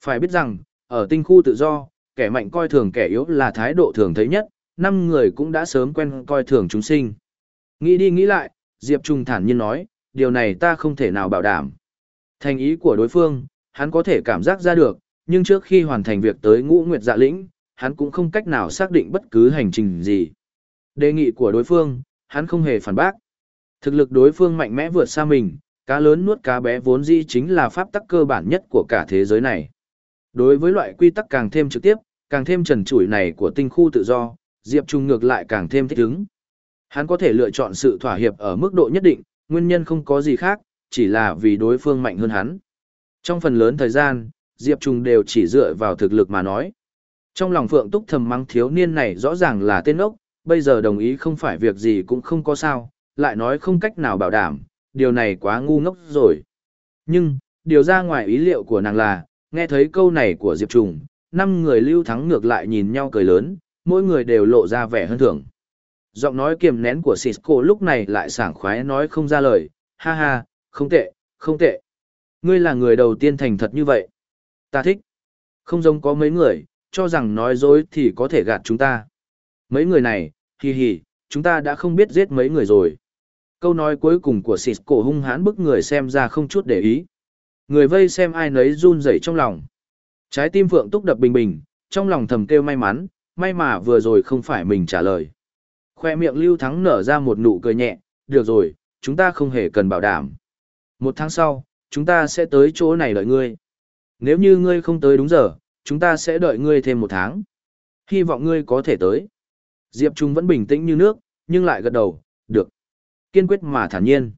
[SPEAKER 1] Phải biết rằng, ở tinh khu tự do, kẻ mạnh coi thường kẻ yếu là thái độ thường thấy nhất, năm người cũng đã sớm quen coi thường chúng sinh. Nghĩ đi nghĩ lại, Diệp Trung thản nhiên nói, điều này ta không thể nào bảo đảm. Thành ý của đối phương, hắn có thể cảm giác ra được, nhưng trước khi hoàn thành việc tới ngũ nguyệt dạ lĩnh, hắn cũng không cách nào xác định bất cứ hành trình gì. Đề nghị của đối phương, hắn không hề phản bác. Thực lực đối phương mạnh mẽ vượt xa mình, cá lớn nuốt cá bé vốn dĩ chính là pháp tắc cơ bản nhất của cả thế giới này. Đối với loại quy tắc càng thêm trực tiếp, càng thêm trần trụi này của tinh khu tự do, Diệp Trung ngược lại càng thêm thích ứng. Hắn có thể lựa chọn sự thỏa hiệp ở mức độ nhất định, nguyên nhân không có gì khác, chỉ là vì đối phương mạnh hơn hắn. Trong phần lớn thời gian, Diệp Trung đều chỉ dựa vào thực lực mà nói. Trong lòng Phượng Túc thầm mắng thiếu niên này rõ ràng là tên ốc, bây giờ đồng ý không phải việc gì cũng không có sao, lại nói không cách nào bảo đảm, điều này quá ngu ngốc rồi. Nhưng, điều ra ngoài ý liệu của nàng là, nghe thấy câu này của Diệp Trùng, năm người lưu thắng ngược lại nhìn nhau cười lớn, mỗi người đều lộ ra vẻ hơn thưởng. Giọng nói kiềm nén của Cisco lúc này lại sảng khoái nói không ra lời, ha ha, không tệ, không tệ. Ngươi là người đầu tiên thành thật như vậy. Ta thích. Không giống có mấy người, cho rằng nói dối thì có thể gạt chúng ta. Mấy người này, hì hì, chúng ta đã không biết giết mấy người rồi. Câu nói cuối cùng của Cisco hung hãn bức người xem ra không chút để ý. Người vây xem ai nấy run rẩy trong lòng. Trái tim Phượng Túc đập bình bình, trong lòng thầm kêu may mắn, may mà vừa rồi không phải mình trả lời. Khoe miệng Lưu Thắng nở ra một nụ cười nhẹ, được rồi, chúng ta không hề cần bảo đảm. Một tháng sau, chúng ta sẽ tới chỗ này đợi ngươi. Nếu như ngươi không tới đúng giờ, chúng ta sẽ đợi ngươi thêm một tháng. Hy vọng ngươi có thể tới. Diệp Trung vẫn bình tĩnh như nước, nhưng lại gật đầu, được. Kiên quyết mà thản nhiên.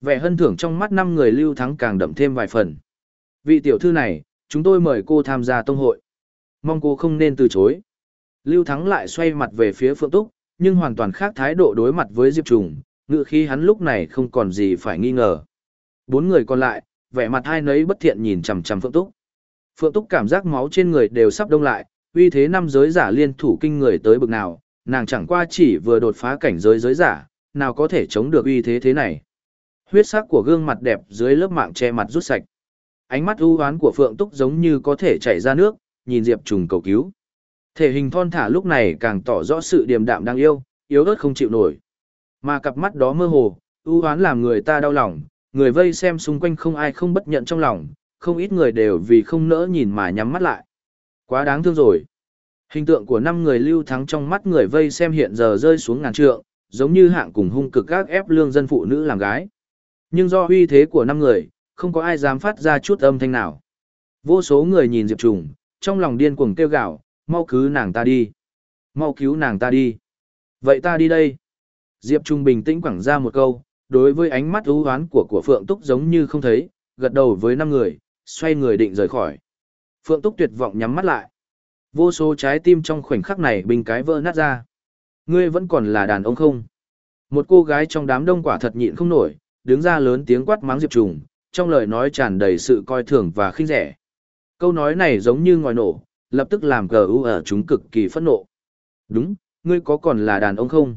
[SPEAKER 1] Vẻ hân thưởng trong mắt năm người Lưu Thắng càng đậm thêm vài phần. Vị tiểu thư này, chúng tôi mời cô tham gia tông hội. Mong cô không nên từ chối. Lưu Thắng lại xoay mặt về phía Phượng Túc, nhưng hoàn toàn khác thái độ đối mặt với Diệp Trùng, ngự khi hắn lúc này không còn gì phải nghi ngờ. Bốn người còn lại, vẻ mặt hai nấy bất thiện nhìn chằm chằm Phượng Túc. Phượng Túc cảm giác máu trên người đều sắp đông lại, uy thế năm giới giả liên thủ kinh người tới bực nào, nàng chẳng qua chỉ vừa đột phá cảnh giới giới giả, nào có thể chống được uy thế thế này. Huyết sắc của gương mặt đẹp dưới lớp mạng che mặt rút sạch. Ánh mắt u hoán của Phượng Túc giống như có thể chảy ra nước, nhìn Diệp Trùng cầu cứu. Thể hình thon thả lúc này càng tỏ rõ sự điềm đạm đang yêu, yếu ớt không chịu nổi. Mà cặp mắt đó mơ hồ, u hoán làm người ta đau lòng, người vây xem xung quanh không ai không bất nhận trong lòng, không ít người đều vì không nỡ nhìn mà nhắm mắt lại. Quá đáng thương rồi. Hình tượng của năm người lưu thắng trong mắt người vây xem hiện giờ rơi xuống ngàn trượng, giống như hạng cùng hung cực các ép lương dân phụ nữ làm gái. Nhưng do uy thế của năm người, không có ai dám phát ra chút âm thanh nào. Vô số người nhìn Diệp Trùng, trong lòng điên cuồng kêu gào, mau cứu nàng ta đi. Mau cứu nàng ta đi. Vậy ta đi đây. Diệp Trung bình tĩnh quẳng ra một câu, đối với ánh mắt ưu hoán của của Phượng Túc giống như không thấy, gật đầu với năm người, xoay người định rời khỏi. Phượng Túc tuyệt vọng nhắm mắt lại. Vô số trái tim trong khoảnh khắc này bình cái vỡ nát ra. Ngươi vẫn còn là đàn ông không? Một cô gái trong đám đông quả thật nhịn không nổi, đứng ra lớn tiếng quát mắng Diệp Trùng, trong lời nói tràn đầy sự coi thường và khinh rẻ. Câu nói này giống như ngòi nổ, lập tức làm cờ u ở chúng cực kỳ phẫn nộ. Đúng, ngươi có còn là đàn ông không?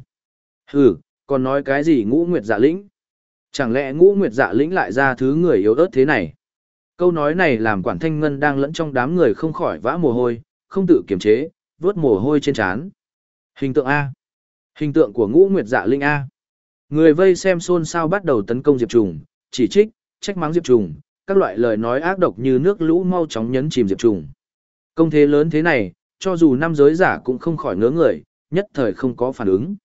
[SPEAKER 1] Hừ, còn nói cái gì ngũ nguyệt dạ lĩnh? Chẳng lẽ ngũ nguyệt dạ lĩnh lại ra thứ người yếu ớt thế này? Câu nói này làm quản thanh ngân đang lẫn trong đám người không khỏi vã mồ hôi, không tự kiềm chế, vớt mồ hôi trên trán. Hình tượng A. Hình tượng của ngũ nguyệt dạ linh A. Người vây xem xôn xao bắt đầu tấn công Diệp Trùng, chỉ trích, trách mắng Diệp Trùng, các loại lời nói ác độc như nước lũ mau chóng nhấn chìm Diệp Trùng. Công thế lớn thế này, cho dù năm giới giả cũng không khỏi ngớ người, nhất thời không có phản ứng.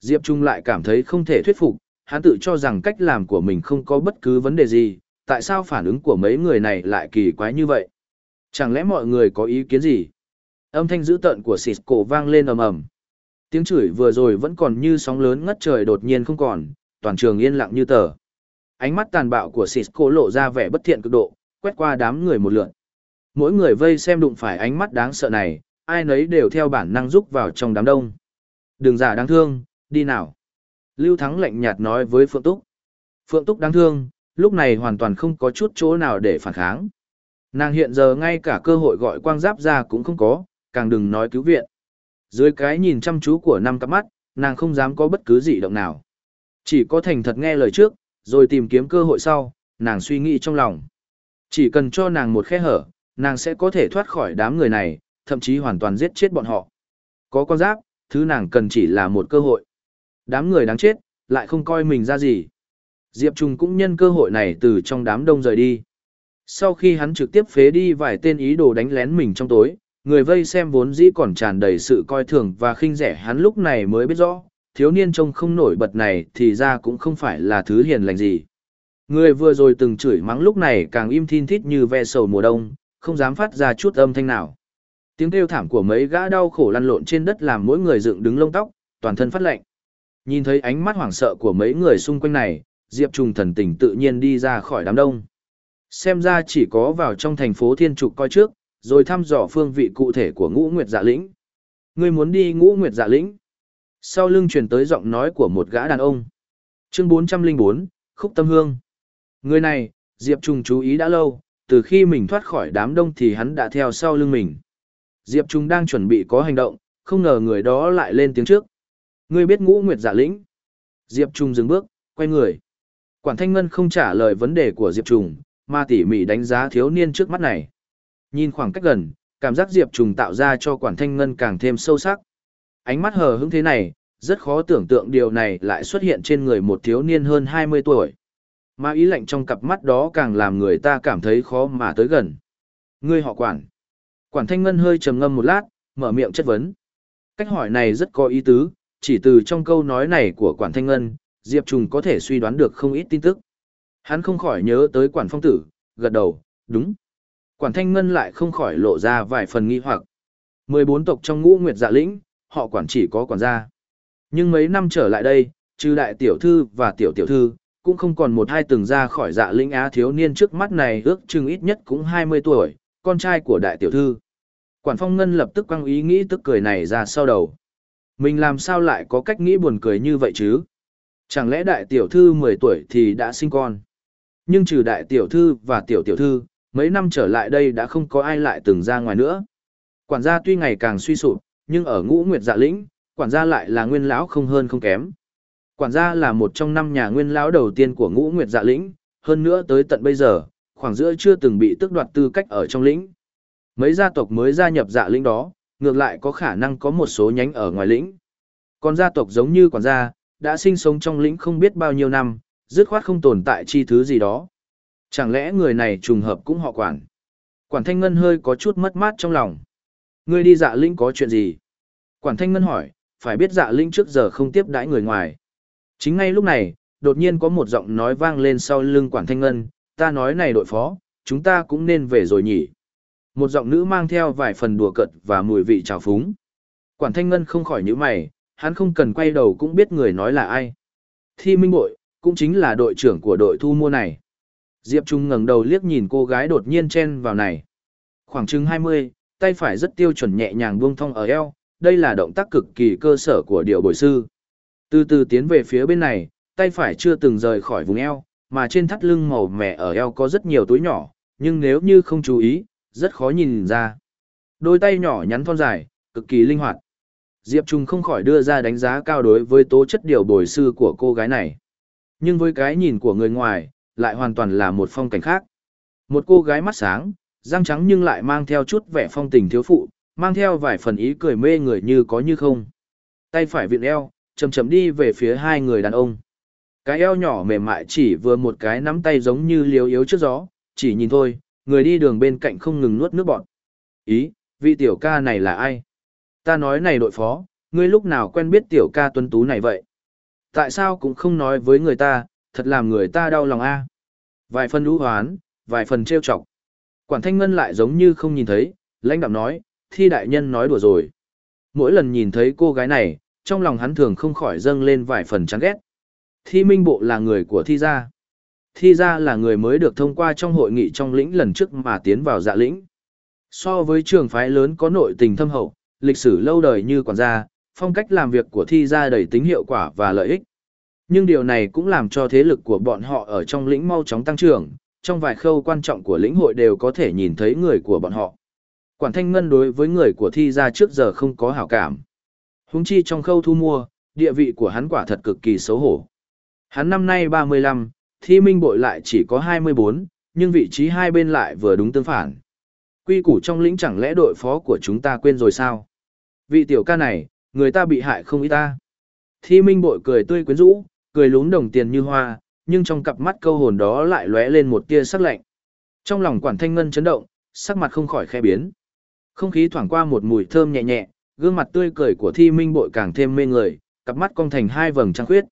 [SPEAKER 1] Diệp Trung lại cảm thấy không thể thuyết phục, hắn tự cho rằng cách làm của mình không có bất cứ vấn đề gì, tại sao phản ứng của mấy người này lại kỳ quái như vậy? Chẳng lẽ mọi người có ý kiến gì? Âm thanh dữ tợn của xịt cổ vang lên ầm ầm. Tiếng chửi vừa rồi vẫn còn như sóng lớn ngất trời đột nhiên không còn, toàn trường yên lặng như tờ. Ánh mắt tàn bạo của Cisco lộ ra vẻ bất thiện cực độ, quét qua đám người một lượt mỗi người vây xem đụng phải ánh mắt đáng sợ này, ai nấy đều theo bản năng rúc vào trong đám đông. Đường giả đáng thương, đi nào. Lưu Thắng lạnh nhạt nói với Phượng Túc. Phượng Túc đáng thương, lúc này hoàn toàn không có chút chỗ nào để phản kháng. Nàng hiện giờ ngay cả cơ hội gọi quang giáp ra cũng không có, càng đừng nói cứu viện. Dưới cái nhìn chăm chú của năm cặp mắt, nàng không dám có bất cứ gì động nào. Chỉ có thành thật nghe lời trước, rồi tìm kiếm cơ hội sau, nàng suy nghĩ trong lòng. Chỉ cần cho nàng một khe hở, nàng sẽ có thể thoát khỏi đám người này, thậm chí hoàn toàn giết chết bọn họ. Có con giáp, thứ nàng cần chỉ là một cơ hội. Đám người đáng chết, lại không coi mình ra gì. Diệp Trung cũng nhân cơ hội này từ trong đám đông rời đi. Sau khi hắn trực tiếp phế đi vài tên ý đồ đánh lén mình trong tối, người vây xem vốn dĩ còn tràn đầy sự coi thường và khinh rẻ hắn lúc này mới biết rõ, thiếu niên trông không nổi bật này thì ra cũng không phải là thứ hiền lành gì. Người vừa rồi từng chửi mắng lúc này càng im thin thít như ve sầu mùa đông, không dám phát ra chút âm thanh nào. Tiếng kêu thảm của mấy gã đau khổ lăn lộn trên đất làm mỗi người dựng đứng lông tóc, toàn thân phát lạnh. Nhìn thấy ánh mắt hoảng sợ của mấy người xung quanh này, Diệp Trùng thần tình tự nhiên đi ra khỏi đám đông. Xem ra chỉ có vào trong thành phố Thiên Trục coi trước, rồi thăm dò phương vị cụ thể của ngũ nguyệt dạ lĩnh. Người muốn đi ngũ nguyệt dạ lĩnh. Sau lưng truyền tới giọng nói của một gã đàn ông. Chương 404, Khúc Tâm Hương. Người này, Diệp Trùng chú ý đã lâu, từ khi mình thoát khỏi đám đông thì hắn đã theo sau lưng mình. Diệp Trung đang chuẩn bị có hành động, không ngờ người đó lại lên tiếng trước. Ngươi biết ngũ nguyệt giả lĩnh. Diệp Trung dừng bước, quay người. Quản Thanh Ngân không trả lời vấn đề của Diệp Trung, mà tỉ mỉ đánh giá thiếu niên trước mắt này. Nhìn khoảng cách gần, cảm giác Diệp Trung tạo ra cho Quản Thanh Ngân càng thêm sâu sắc. Ánh mắt hờ hững thế này, rất khó tưởng tượng điều này lại xuất hiện trên người một thiếu niên hơn 20 tuổi. Mà ý lạnh trong cặp mắt đó càng làm người ta cảm thấy khó mà tới gần. Ngươi họ quản. Quản Thanh Ngân hơi trầm ngâm một lát, mở miệng chất vấn. Cách hỏi này rất có ý tứ, chỉ từ trong câu nói này của Quản Thanh Ngân, Diệp Trùng có thể suy đoán được không ít tin tức. Hắn không khỏi nhớ tới Quản Phong Tử, gật đầu, đúng. Quản Thanh Ngân lại không khỏi lộ ra vài phần nghi hoặc. 14 tộc trong ngũ nguyệt dạ lĩnh, họ quản chỉ có quản gia. Nhưng mấy năm trở lại đây, trừ đại tiểu thư và tiểu tiểu thư, cũng không còn một hai từng ra khỏi dạ linh á thiếu niên trước mắt này ước chừng ít nhất cũng 20 tuổi, con trai của đại tiểu thư. Quản phong ngân lập tức quăng ý nghĩ tức cười này ra sau đầu. Mình làm sao lại có cách nghĩ buồn cười như vậy chứ? Chẳng lẽ đại tiểu thư 10 tuổi thì đã sinh con? Nhưng trừ đại tiểu thư và tiểu tiểu thư, mấy năm trở lại đây đã không có ai lại từng ra ngoài nữa. Quản gia tuy ngày càng suy sụp, nhưng ở ngũ nguyệt dạ lĩnh, quản gia lại là nguyên lão không hơn không kém. Quản gia là một trong năm nhà nguyên lão đầu tiên của ngũ nguyệt dạ lĩnh, hơn nữa tới tận bây giờ, khoảng giữa chưa từng bị tước đoạt tư cách ở trong lĩnh. Mấy gia tộc mới gia nhập dạ lĩnh đó, ngược lại có khả năng có một số nhánh ở ngoài lĩnh. Còn gia tộc giống như quản gia, đã sinh sống trong lĩnh không biết bao nhiêu năm, dứt khoát không tồn tại chi thứ gì đó. Chẳng lẽ người này trùng hợp cũng họ quản? Quản Thanh Ngân hơi có chút mất mát trong lòng. Ngươi đi dạ lĩnh có chuyện gì? Quản Thanh Ngân hỏi, phải biết dạ lĩnh trước giờ không tiếp đãi người ngoài. Chính ngay lúc này, đột nhiên có một giọng nói vang lên sau lưng Quản Thanh Ngân, ta nói này đội phó, chúng ta cũng nên về rồi nhỉ. Một giọng nữ mang theo vài phần đùa cợt và mùi vị trào phúng. Quản Thanh Ngân không khỏi nhíu mày, hắn không cần quay đầu cũng biết người nói là ai. Thi Minh Bội, cũng chính là đội trưởng của đội thu mua này. Diệp Trung ngẩng đầu liếc nhìn cô gái đột nhiên chen vào này. Khoảng chừng 20, tay phải rất tiêu chuẩn nhẹ nhàng buông thong ở eo, đây là động tác cực kỳ cơ sở của điệu bồi sư. Từ từ tiến về phía bên này, tay phải chưa từng rời khỏi vùng eo, mà trên thắt lưng màu mẻ ở eo có rất nhiều túi nhỏ, nhưng nếu như không chú ý, rất khó nhìn ra. Đôi tay nhỏ nhắn thon dài, cực kỳ linh hoạt. Diệp Trung không khỏi đưa ra đánh giá cao đối với tố chất điều bồi sư của cô gái này. Nhưng với cái nhìn của người ngoài, lại hoàn toàn là một phong cảnh khác. Một cô gái mắt sáng, răng trắng nhưng lại mang theo chút vẻ phong tình thiếu phụ, mang theo vài phần ý cười mê người như có như không. Tay phải viện eo, chầm chầm đi về phía hai người đàn ông. Cái eo nhỏ mềm mại chỉ vừa một cái nắm tay giống như liếu yếu trước gió, chỉ nhìn thôi, người đi đường bên cạnh không ngừng nuốt nước bọt. Ý, vị tiểu ca này là ai? Ta nói này đội phó, ngươi lúc nào quen biết tiểu ca tuấn tú này vậy? Tại sao cũng không nói với người ta, thật làm người ta đau lòng a. Vài phần lũ hoán, vài phần trêu chọc. Quản thanh ngân lại giống như không nhìn thấy, lãnh đạm nói, thi đại nhân nói đùa rồi. Mỗi lần nhìn thấy cô gái này, trong lòng hắn thường không khỏi dâng lên vài phần chán ghét. Thi minh bộ là người của thi gia. Thi gia là người mới được thông qua trong hội nghị trong lĩnh lần trước mà tiến vào dạ lĩnh. So với trường phái lớn có nội tình thâm hậu, lịch sử lâu đời như quản gia, phong cách làm việc của thi gia đầy tính hiệu quả và lợi ích. Nhưng điều này cũng làm cho thế lực của bọn họ ở trong lĩnh mau chóng tăng trưởng, trong vài khâu quan trọng của lĩnh hội đều có thể nhìn thấy người của bọn họ. Quản thanh ngân đối với người của thi gia trước giờ không có hảo cảm. Húng chi trong khâu thu mua, địa vị của hắn quả thật cực kỳ xấu hổ. Hắn năm nay 35, thi minh bội lại chỉ có 24, nhưng vị trí hai bên lại vừa đúng tương phản. Quy củ trong lĩnh chẳng lẽ đội phó của chúng ta quên rồi sao? Vị tiểu ca này, người ta bị hại không ít ta. Thi minh bội cười tươi quyến rũ, cười lún đồng tiền như hoa, nhưng trong cặp mắt câu hồn đó lại lóe lên một tia sắc lạnh. Trong lòng quản thanh ngân chấn động, sắc mặt không khỏi khẽ biến. Không khí thoảng qua một mùi thơm nhẹ nhẹ, gương mặt tươi cười của thi minh bội càng thêm mê người, cặp mắt cong thành hai vầng trăng khuyết.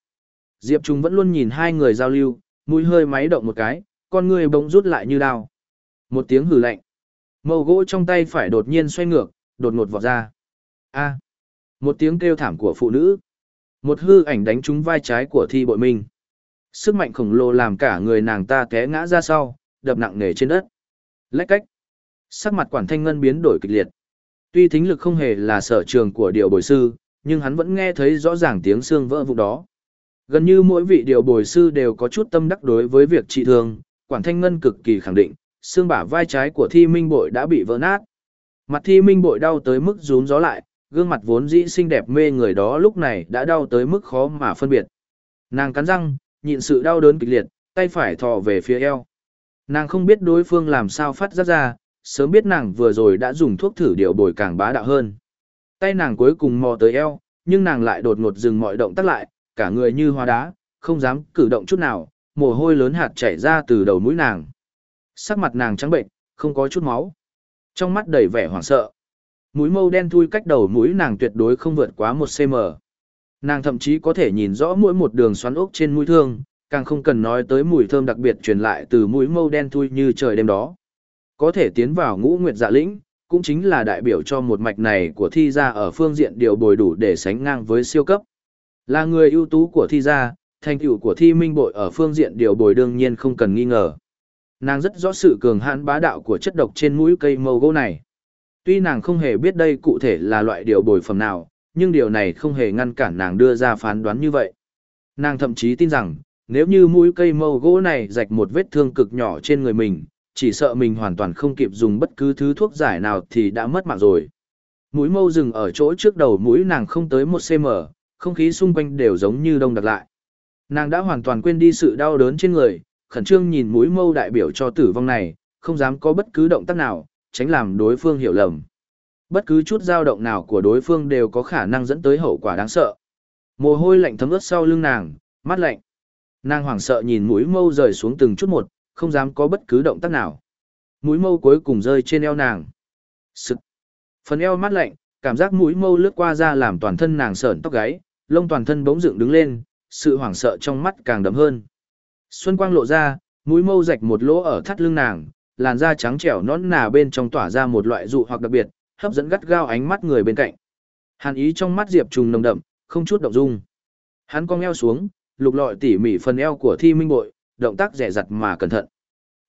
[SPEAKER 1] Diệp Trung vẫn luôn nhìn hai người giao lưu, mũi hơi máy động một cái, con người bỗng rút lại như đao. Một tiếng hừ lạnh. Màu gỗ trong tay phải đột nhiên xoay ngược, đột ngột vọt ra. A. Một tiếng kêu thảm của phụ nữ. Một hư ảnh đánh trúng vai trái của thi bội minh. Sức mạnh khổng lồ làm cả người nàng ta té ngã ra sau, đập nặng nề trên đất. Lách cách. Sắc mặt quản thanh ngân biến đổi kịch liệt. Tuy thính lực không hề là sở trường của điều bồi sư, nhưng hắn vẫn nghe thấy rõ ràng tiếng xương vỡ vụ đó. Gần như mỗi vị điều bồi sư đều có chút tâm đắc đối với việc trị thương, quản thanh ngân cực kỳ khẳng định, xương bả vai trái của thi minh bội đã bị vỡ nát. Mặt thi minh bội đau tới mức rún gió lại, gương mặt vốn dĩ xinh đẹp mê người đó lúc này đã đau tới mức khó mà phân biệt. Nàng cắn răng, nhịn sự đau đớn kịch liệt, tay phải thò về phía eo. Nàng không biết đối phương làm sao phát ra ra, sớm biết nàng vừa rồi đã dùng thuốc thử điều bồi càng bá đạo hơn. Tay nàng cuối cùng mò tới eo, nhưng nàng lại đột ngột dừng mọi động tác lại, cả người như hoa đá, không dám cử động chút nào, mồ hôi lớn hạt chảy ra từ đầu mũi nàng. Sắc mặt nàng trắng bệnh, không có chút máu. Trong mắt đầy vẻ hoảng sợ. Mũi mâu đen thui cách đầu mũi nàng tuyệt đối không vượt quá một cm. Nàng thậm chí có thể nhìn rõ mỗi một đường xoắn ốc trên mũi thương, càng không cần nói tới mùi thơm đặc biệt truyền lại từ mũi mâu đen thui như trời đêm đó. Có thể tiến vào ngũ nguyệt dạ lĩnh, cũng chính là đại biểu cho một mạch này của thi gia ở phương diện điều bồi đủ để sánh ngang với siêu cấp. Là người ưu tú của thi gia, thành tựu của thi minh bội ở phương diện điều bồi đương nhiên không cần nghi ngờ. Nàng rất rõ sự cường hãn bá đạo của chất độc trên mũi cây mâu gỗ này. Tuy nàng không hề biết đây cụ thể là loại điều bồi phẩm nào, nhưng điều này không hề ngăn cản nàng đưa ra phán đoán như vậy. Nàng thậm chí tin rằng, nếu như mũi cây mâu gỗ này rạch một vết thương cực nhỏ trên người mình, chỉ sợ mình hoàn toàn không kịp dùng bất cứ thứ thuốc giải nào thì đã mất mạng rồi. Mũi mâu dừng ở chỗ trước đầu mũi nàng không tới một cm, không khí xung quanh đều giống như đông đặc lại. Nàng đã hoàn toàn quên đi sự đau đớn trên người, khẩn trương nhìn mũi mâu đại biểu cho tử vong này, không dám có bất cứ động tác nào, tránh làm đối phương hiểu lầm. Bất cứ chút dao động nào của đối phương đều có khả năng dẫn tới hậu quả đáng sợ. Mồ hôi lạnh thấm ướt sau lưng nàng, mắt lạnh. Nàng hoảng sợ nhìn mũi mâu rời xuống từng chút một, không dám có bất cứ động tác nào. Mũi mâu cuối cùng rơi trên eo nàng. Sực. Phần eo mát lạnh, cảm giác mũi mâu lướt qua ra làm toàn thân nàng sởn tóc gáy, lông toàn thân bỗng dựng đứng lên, sự hoảng sợ trong mắt càng đậm hơn. Xuân quang lộ ra, mũi mâu rạch một lỗ ở thắt lưng nàng, làn da trắng trẻo nõn nà bên trong tỏa ra một loại dụ hoặc đặc biệt, hấp dẫn gắt gao ánh mắt người bên cạnh. Hàn ý trong mắt Diệp Trùng nồng đậm, không chút động dung. Hắn cong eo xuống, lục lọi tỉ mỉ phần eo của Thi Minh Bội, động tác rẻ rặt mà cẩn thận.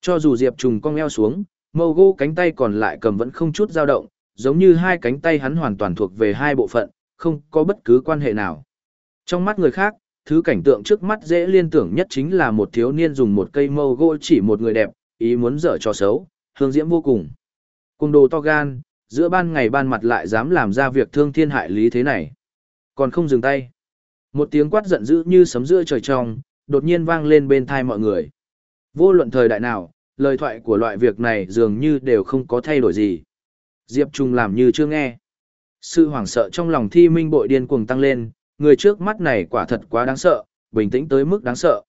[SPEAKER 1] Cho dù Diệp Trùng cong eo xuống, mâu gỗ cánh tay còn lại cầm vẫn không chút dao động, giống như hai cánh tay hắn hoàn toàn thuộc về hai bộ phận, không có bất cứ quan hệ nào. Trong mắt người khác, thứ cảnh tượng trước mắt dễ liên tưởng nhất chính là một thiếu niên dùng một cây mâu gỗ chỉ một người đẹp, ý muốn dở cho xấu, hương diễm vô cùng. Cùng đồ to gan, giữa ban ngày ban mặt lại dám làm ra việc thương thiên hại lý thế này. Còn không dừng tay. Một tiếng quát giận dữ như sấm giữa trời trong, đột nhiên vang lên bên thai mọi người. Vô luận thời đại nào, lời thoại của loại việc này dường như đều không có thay đổi gì. Diệp Trung làm như chưa nghe. Sự hoảng sợ trong lòng thi minh bội điên cuồng tăng lên, người trước mắt này quả thật quá đáng sợ, bình tĩnh tới mức đáng sợ.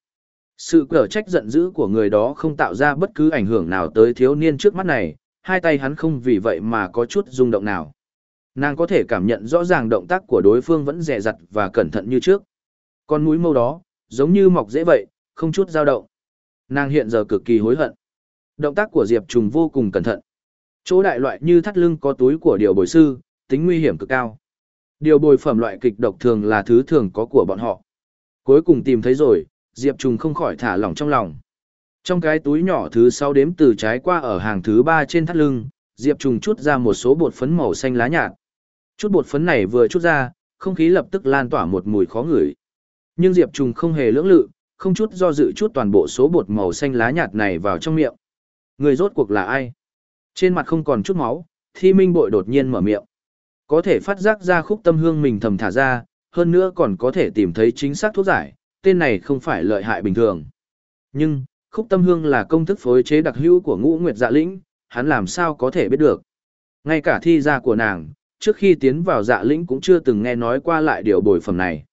[SPEAKER 1] Sự cở trách giận dữ của người đó không tạo ra bất cứ ảnh hưởng nào tới thiếu niên trước mắt này, hai tay hắn không vì vậy mà có chút rung động nào. Nàng có thể cảm nhận rõ ràng động tác của đối phương vẫn dè dặt và cẩn thận như trước. Con mũi mâu đó, giống như mọc dễ vậy, không chút dao động. Nàng hiện giờ cực kỳ hối hận. Động tác của Diệp Trùng vô cùng cẩn thận. Chỗ đại loại như thắt lưng có túi của điều bồi sư, tính nguy hiểm cực cao. Điều bồi phẩm loại kịch độc thường là thứ thường có của bọn họ. Cuối cùng tìm thấy rồi, Diệp Trùng không khỏi thả lỏng trong lòng. Trong cái túi nhỏ thứ sau đếm từ trái qua ở hàng thứ ba trên thắt lưng, Diệp Trùng chút ra một số bột phấn màu xanh lá nhạt. Chút bột phấn này vừa chút ra, không khí lập tức lan tỏa một mùi khó ngửi. Nhưng Diệp Trùng không hề lưỡng lự, không chút do dự chút toàn bộ số bột màu xanh lá nhạt này vào trong miệng. Người rốt cuộc là ai? Trên mặt không còn chút máu, Thi Minh Bội đột nhiên mở miệng. Có thể phát giác ra khúc tâm hương mình thầm thả ra, hơn nữa còn có thể tìm thấy chính xác thuốc giải, tên này không phải lợi hại bình thường. Nhưng, khúc tâm hương là công thức phối chế đặc hữu của ngũ nguyệt dạ lĩnh, hắn làm sao có thể biết được. Ngay cả thi gia của nàng, trước khi tiến vào dạ lĩnh cũng chưa từng nghe nói qua lại điều bồi phẩm này.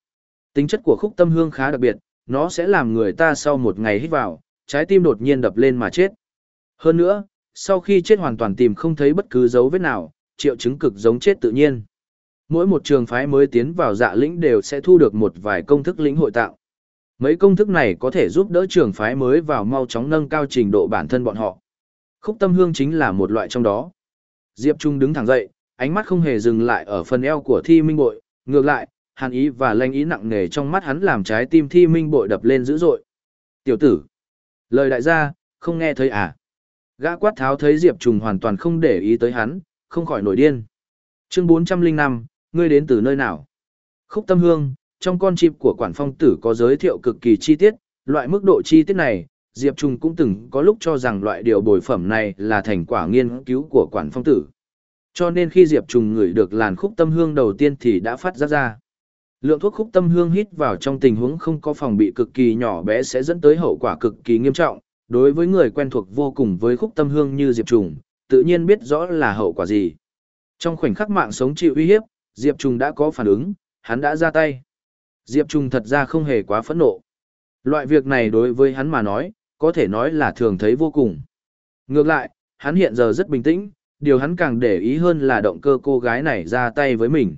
[SPEAKER 1] Tính chất của khúc tâm hương khá đặc biệt, nó sẽ làm người ta sau một ngày hít vào, trái tim đột nhiên đập lên mà chết. Hơn nữa, sau khi chết hoàn toàn tìm không thấy bất cứ dấu vết nào, triệu chứng cực giống chết tự nhiên. Mỗi một trường phái mới tiến vào dạ lĩnh đều sẽ thu được một vài công thức lĩnh hội tạo. Mấy công thức này có thể giúp đỡ trường phái mới vào mau chóng nâng cao trình độ bản thân bọn họ. Khúc tâm hương chính là một loại trong đó. Diệp Trung đứng thẳng dậy, ánh mắt không hề dừng lại ở phần eo của thi minh bội, ngược lại, hàn ý và lanh ý nặng nề trong mắt hắn làm trái tim thi minh bội đập lên dữ dội. Tiểu tử, lời đại gia, không nghe thấy à? Gã quát tháo thấy Diệp Trùng hoàn toàn không để ý tới hắn, không khỏi nổi điên. Chương 405, ngươi đến từ nơi nào? Khúc tâm hương, trong con chim của quản phong tử có giới thiệu cực kỳ chi tiết, loại mức độ chi tiết này, Diệp Trùng cũng từng có lúc cho rằng loại điều bồi phẩm này là thành quả nghiên cứu của quản phong tử. Cho nên khi Diệp Trùng ngửi được làn khúc tâm hương đầu tiên thì đã phát ra ra. Lượng thuốc khúc tâm hương hít vào trong tình huống không có phòng bị cực kỳ nhỏ bé sẽ dẫn tới hậu quả cực kỳ nghiêm trọng. Đối với người quen thuộc vô cùng với khúc tâm hương như Diệp Trung, tự nhiên biết rõ là hậu quả gì. Trong khoảnh khắc mạng sống chịu uy hiếp, Diệp Trung đã có phản ứng, hắn đã ra tay. Diệp Trung thật ra không hề quá phẫn nộ. Loại việc này đối với hắn mà nói, có thể nói là thường thấy vô cùng. Ngược lại, hắn hiện giờ rất bình tĩnh, điều hắn càng để ý hơn là động cơ cô gái này ra tay với mình.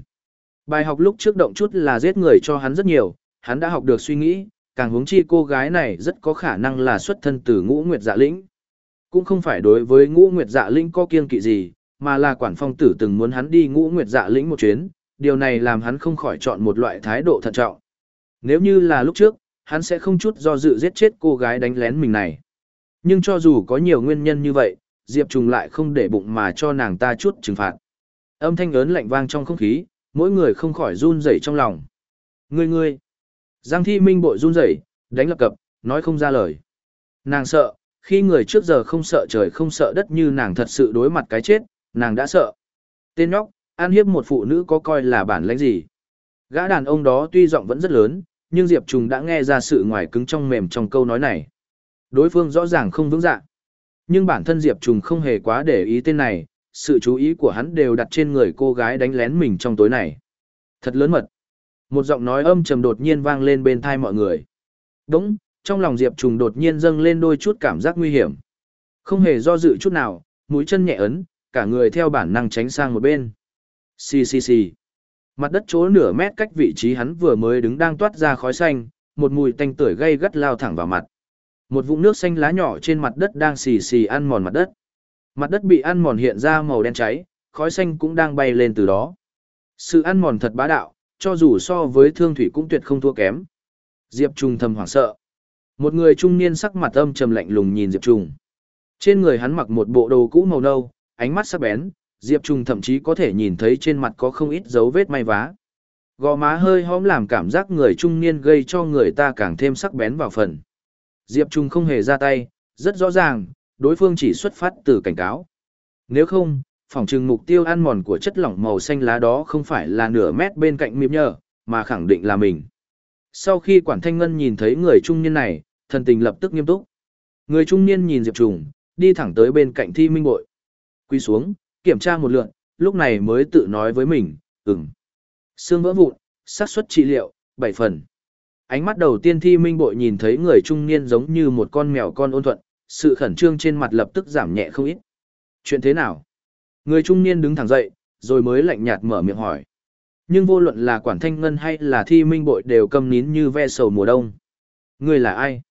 [SPEAKER 1] Bài học lúc trước động chút là giết người cho hắn rất nhiều, hắn đã học được suy nghĩ, càng huống chi cô gái này rất có khả năng là xuất thân từ ngũ nguyệt dạ lĩnh. Cũng không phải đối với ngũ nguyệt dạ lĩnh có kiên kỵ gì, mà là quản phong tử từng muốn hắn đi ngũ nguyệt dạ lĩnh một chuyến, điều này làm hắn không khỏi chọn một loại thái độ thận trọng. Nếu như là lúc trước, hắn sẽ không chút do dự giết chết cô gái đánh lén mình này. Nhưng cho dù có nhiều nguyên nhân như vậy, Diệp Trùng lại không để bụng mà cho nàng ta chút trừng phạt. Âm thanh lớn lạnh vang trong không khí, mỗi người không khỏi run rẩy trong lòng. Ngươi ngươi! Giang thi minh bội run rẩy, đánh lập cập, nói không ra lời. Nàng sợ, khi người trước giờ không sợ trời không sợ đất như nàng thật sự đối mặt cái chết, nàng đã sợ. Tên nhóc, an hiếp một phụ nữ có coi là bản lãnh gì. Gã đàn ông đó tuy giọng vẫn rất lớn, nhưng Diệp Trùng đã nghe ra sự ngoài cứng trong mềm trong câu nói này. Đối phương rõ ràng không vững dạ. Nhưng bản thân Diệp Trùng không hề quá để ý tên này, sự chú ý của hắn đều đặt trên người cô gái đánh lén mình trong tối này. Thật lớn mật. Một giọng nói âm trầm đột nhiên vang lên bên thai mọi người. Đúng, trong lòng Diệp Trùng đột nhiên dâng lên đôi chút cảm giác nguy hiểm. Không hề do dự chút nào, mũi chân nhẹ ấn, cả người theo bản năng tránh sang một bên. Xì xì xì. Mặt đất chỗ nửa mét cách vị trí hắn vừa mới đứng đang toát ra khói xanh, một mùi tanh tưởi gây gắt lao thẳng vào mặt. Một vũng nước xanh lá nhỏ trên mặt đất đang xì xì ăn mòn mặt đất. Mặt đất bị ăn mòn hiện ra màu đen cháy, khói xanh cũng đang bay lên từ đó. Sự ăn mòn thật bá đạo, cho dù so với thương thủy cũng tuyệt không thua kém. Diệp Trung thầm hoảng sợ. Một người trung niên sắc mặt âm trầm lạnh lùng nhìn Diệp Trung. Trên người hắn mặc một bộ đồ cũ màu nâu, ánh mắt sắc bén, Diệp Trung thậm chí có thể nhìn thấy trên mặt có không ít dấu vết may vá. Gò má hơi hóm làm cảm giác người trung niên gây cho người ta càng thêm sắc bén vào phần. Diệp Trung không hề ra tay, rất rõ ràng, đối phương chỉ xuất phát từ cảnh cáo. Nếu không, phòng trừng mục tiêu ăn mòn của chất lỏng màu xanh lá đó không phải là nửa mét bên cạnh mịp nhờ, mà khẳng định là mình. Sau khi quản thanh ngân nhìn thấy người trung niên này, thần tình lập tức nghiêm túc. Người trung niên nhìn Diệp trùng, đi thẳng tới bên cạnh thi minh bội. Quy xuống, kiểm tra một lượt, lúc này mới tự nói với mình, ừm. Xương vỡ vụn, xác suất trị liệu, 7 phần. Ánh mắt đầu tiên thi minh bội nhìn thấy người trung niên giống như một con mèo con ôn thuận, sự khẩn trương trên mặt lập tức giảm nhẹ không ít. Chuyện thế nào? Người trung niên đứng thẳng dậy, rồi mới lạnh nhạt mở miệng hỏi. Nhưng vô luận là quản thanh ngân hay là thi minh bội đều câm nín như ve sầu mùa đông. Người là ai?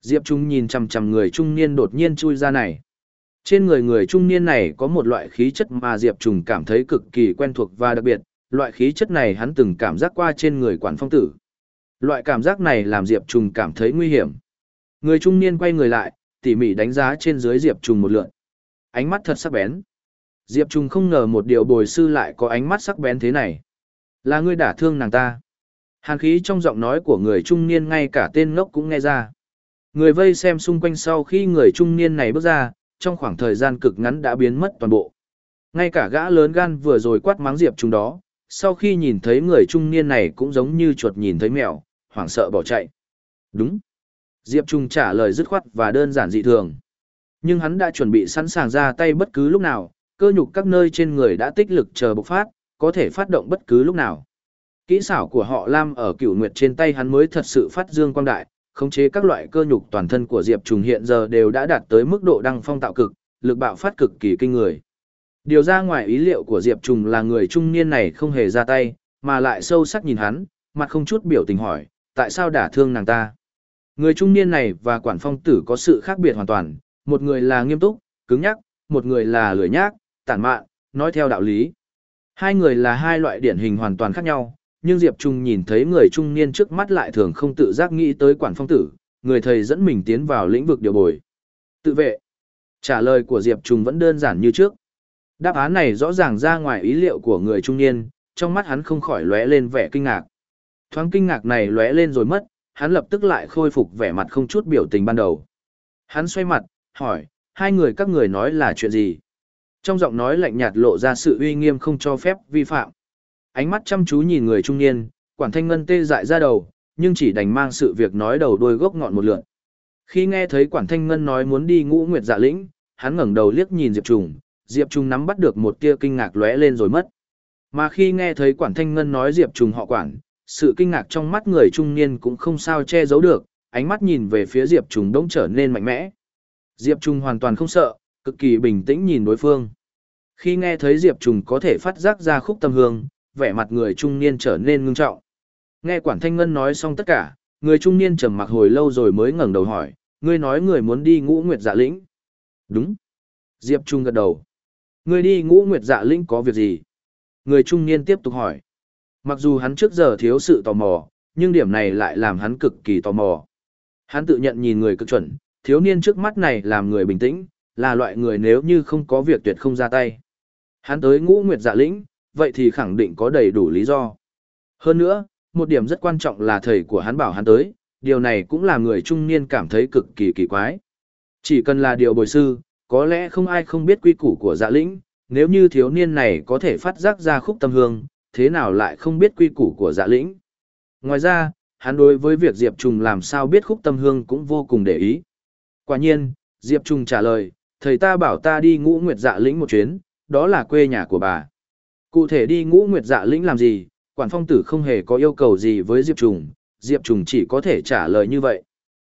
[SPEAKER 1] Diệp Trung nhìn chằm chằm người trung niên đột nhiên chui ra này. Trên người người trung niên này có một loại khí chất mà Diệp Trùng cảm thấy cực kỳ quen thuộc và đặc biệt, loại khí chất này hắn từng cảm giác qua trên người quản phong tử. Loại cảm giác này làm Diệp Trùng cảm thấy nguy hiểm. Người trung niên quay người lại, tỉ mỉ đánh giá trên dưới Diệp Trùng một lượt. Ánh mắt thật sắc bén. Diệp Trùng không ngờ một điều bồi sư lại có ánh mắt sắc bén thế này. Là ngươi đả thương nàng ta. Hàn khí trong giọng nói của người trung niên ngay cả tên ngốc cũng nghe ra. Người vây xem xung quanh sau khi người trung niên này bước ra, trong khoảng thời gian cực ngắn đã biến mất toàn bộ. Ngay cả gã lớn gan vừa rồi quát mắng Diệp Trung đó, sau khi nhìn thấy người trung niên này cũng giống như chuột nhìn thấy mèo, hoảng sợ bỏ chạy. Đúng. Diệp Trung trả lời dứt khoát và đơn giản dị thường. Nhưng hắn đã chuẩn bị sẵn sàng ra tay bất cứ lúc nào, cơ nhục các nơi trên người đã tích lực chờ bộc phát, có thể phát động bất cứ lúc nào. Kỹ xảo của họ Lam ở cửu nguyệt trên tay hắn mới thật sự phát dương quang đại, khống chế các loại cơ nhục toàn thân của Diệp Trùng hiện giờ đều đã đạt tới mức độ đăng phong tạo cực, lực bạo phát cực kỳ kinh người. Điều ra ngoài ý liệu của Diệp Trùng là người trung niên này không hề ra tay, mà lại sâu sắc nhìn hắn, mặt không chút biểu tình hỏi, tại sao đả thương nàng ta? Người trung niên này và quản phong tử có sự khác biệt hoàn toàn, một người là nghiêm túc, cứng nhắc, một người là lười nhác, tản mạn, nói theo đạo lý. Hai người là hai loại điển hình hoàn toàn khác nhau, nhưng Diệp Trung nhìn thấy người trung niên trước mắt lại thường không tự giác nghĩ tới quản phong tử, người thầy dẫn mình tiến vào lĩnh vực điều bồi. Tự vệ. Trả lời của Diệp Trung vẫn đơn giản như trước. Đáp án này rõ ràng ra ngoài ý liệu của người trung niên, trong mắt hắn không khỏi lóe lên vẻ kinh ngạc. Thoáng kinh ngạc này lóe lên rồi mất, hắn lập tức lại khôi phục vẻ mặt không chút biểu tình ban đầu. Hắn xoay mặt, hỏi, hai người các người nói là chuyện gì? Trong giọng nói lạnh nhạt lộ ra sự uy nghiêm không cho phép vi phạm. Ánh mắt chăm chú nhìn người trung niên, quản thanh ngân tê dại ra đầu, nhưng chỉ đành mang sự việc nói đầu đuôi gốc ngọn một lượt. Khi nghe thấy quản thanh ngân nói muốn đi ngũ nguyệt dạ lĩnh, hắn ngẩng đầu liếc nhìn Diệp Trùng, Diệp Trùng nắm bắt được một tia kinh ngạc lóe lên rồi mất. Mà khi nghe thấy quản thanh ngân nói Diệp Trùng họ quản, sự kinh ngạc trong mắt người trung niên cũng không sao che giấu được, ánh mắt nhìn về phía Diệp Trùng đông trở nên mạnh mẽ. Diệp Trùng hoàn toàn không sợ, cực kỳ bình tĩnh nhìn đối phương. Khi nghe thấy Diệp Trùng có thể phát giác ra khúc tâm hương, vẻ mặt người trung niên trở nên ngưng trọng. Nghe quản thanh ngân nói xong tất cả, người trung niên trầm mặc hồi lâu rồi mới ngẩng đầu hỏi, ngươi nói người muốn đi ngũ nguyệt dạ lĩnh. Đúng. Diệp Trung gật đầu. Ngươi đi ngũ nguyệt dạ lĩnh có việc gì? Người trung niên tiếp tục hỏi. Mặc dù hắn trước giờ thiếu sự tò mò, nhưng điểm này lại làm hắn cực kỳ tò mò. Hắn tự nhận nhìn người cực chuẩn, thiếu niên trước mắt này làm người bình tĩnh, là loại người nếu như không có việc tuyệt không ra tay. Hắn tới ngũ nguyệt dạ lĩnh, vậy thì khẳng định có đầy đủ lý do. Hơn nữa, một điểm rất quan trọng là thầy của hắn bảo hắn tới, điều này cũng làm người trung niên cảm thấy cực kỳ kỳ quái. Chỉ cần là điều bồi sư, có lẽ không ai không biết quy củ của dạ lĩnh, nếu như thiếu niên này có thể phát giác ra khúc tâm hương, thế nào lại không biết quy củ của dạ lĩnh. Ngoài ra, hắn đối với việc Diệp Trùng làm sao biết khúc tâm hương cũng vô cùng để ý. Quả nhiên, Diệp Trùng trả lời, thầy ta bảo ta đi ngũ nguyệt dạ lĩnh một chuyến, đó là quê nhà của bà. Cụ thể đi ngũ nguyệt dạ lĩnh làm gì, quản phong tử không hề có yêu cầu gì với Diệp Trùng, Diệp Trùng chỉ có thể trả lời như vậy.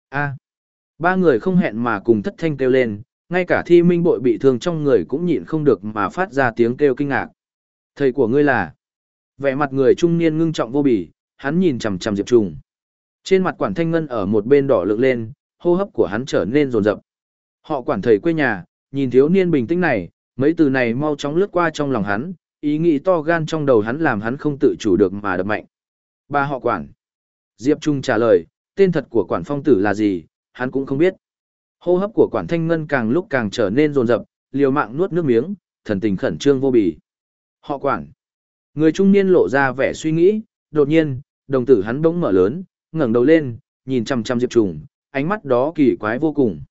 [SPEAKER 1] a ba người không hẹn mà cùng thất thanh kêu lên, ngay cả thi minh bội bị thương trong người cũng nhịn không được mà phát ra tiếng kêu kinh ngạc. Thầy của ngươi là? Vẻ mặt người trung niên ngưng trọng vô bì, hắn nhìn chằm chằm Diệp Trùng. Trên mặt quản thanh ngân ở một bên đỏ lực lên, hô hấp của hắn trở nên rồn rập. Họ quản thầy quê nhà, nhìn thiếu niên bình tĩnh này, mấy từ này mau chóng lướt qua trong lòng hắn, ý nghĩ to gan trong đầu hắn làm hắn không tự chủ được mà đập mạnh. Ba họ quản. Diệp Trung trả lời, tên thật của quản phong tử là gì, hắn cũng không biết. Hô hấp của quản thanh ngân càng lúc càng trở nên rồn rập, liều mạng nuốt nước miếng, thần tình khẩn trương vô bì. Họ quản. Người trung niên lộ ra vẻ suy nghĩ, đột nhiên, đồng tử hắn bỗng mở lớn, ngẩng đầu lên, nhìn chăm chăm Diệp Trùng, ánh mắt đó kỳ quái vô cùng.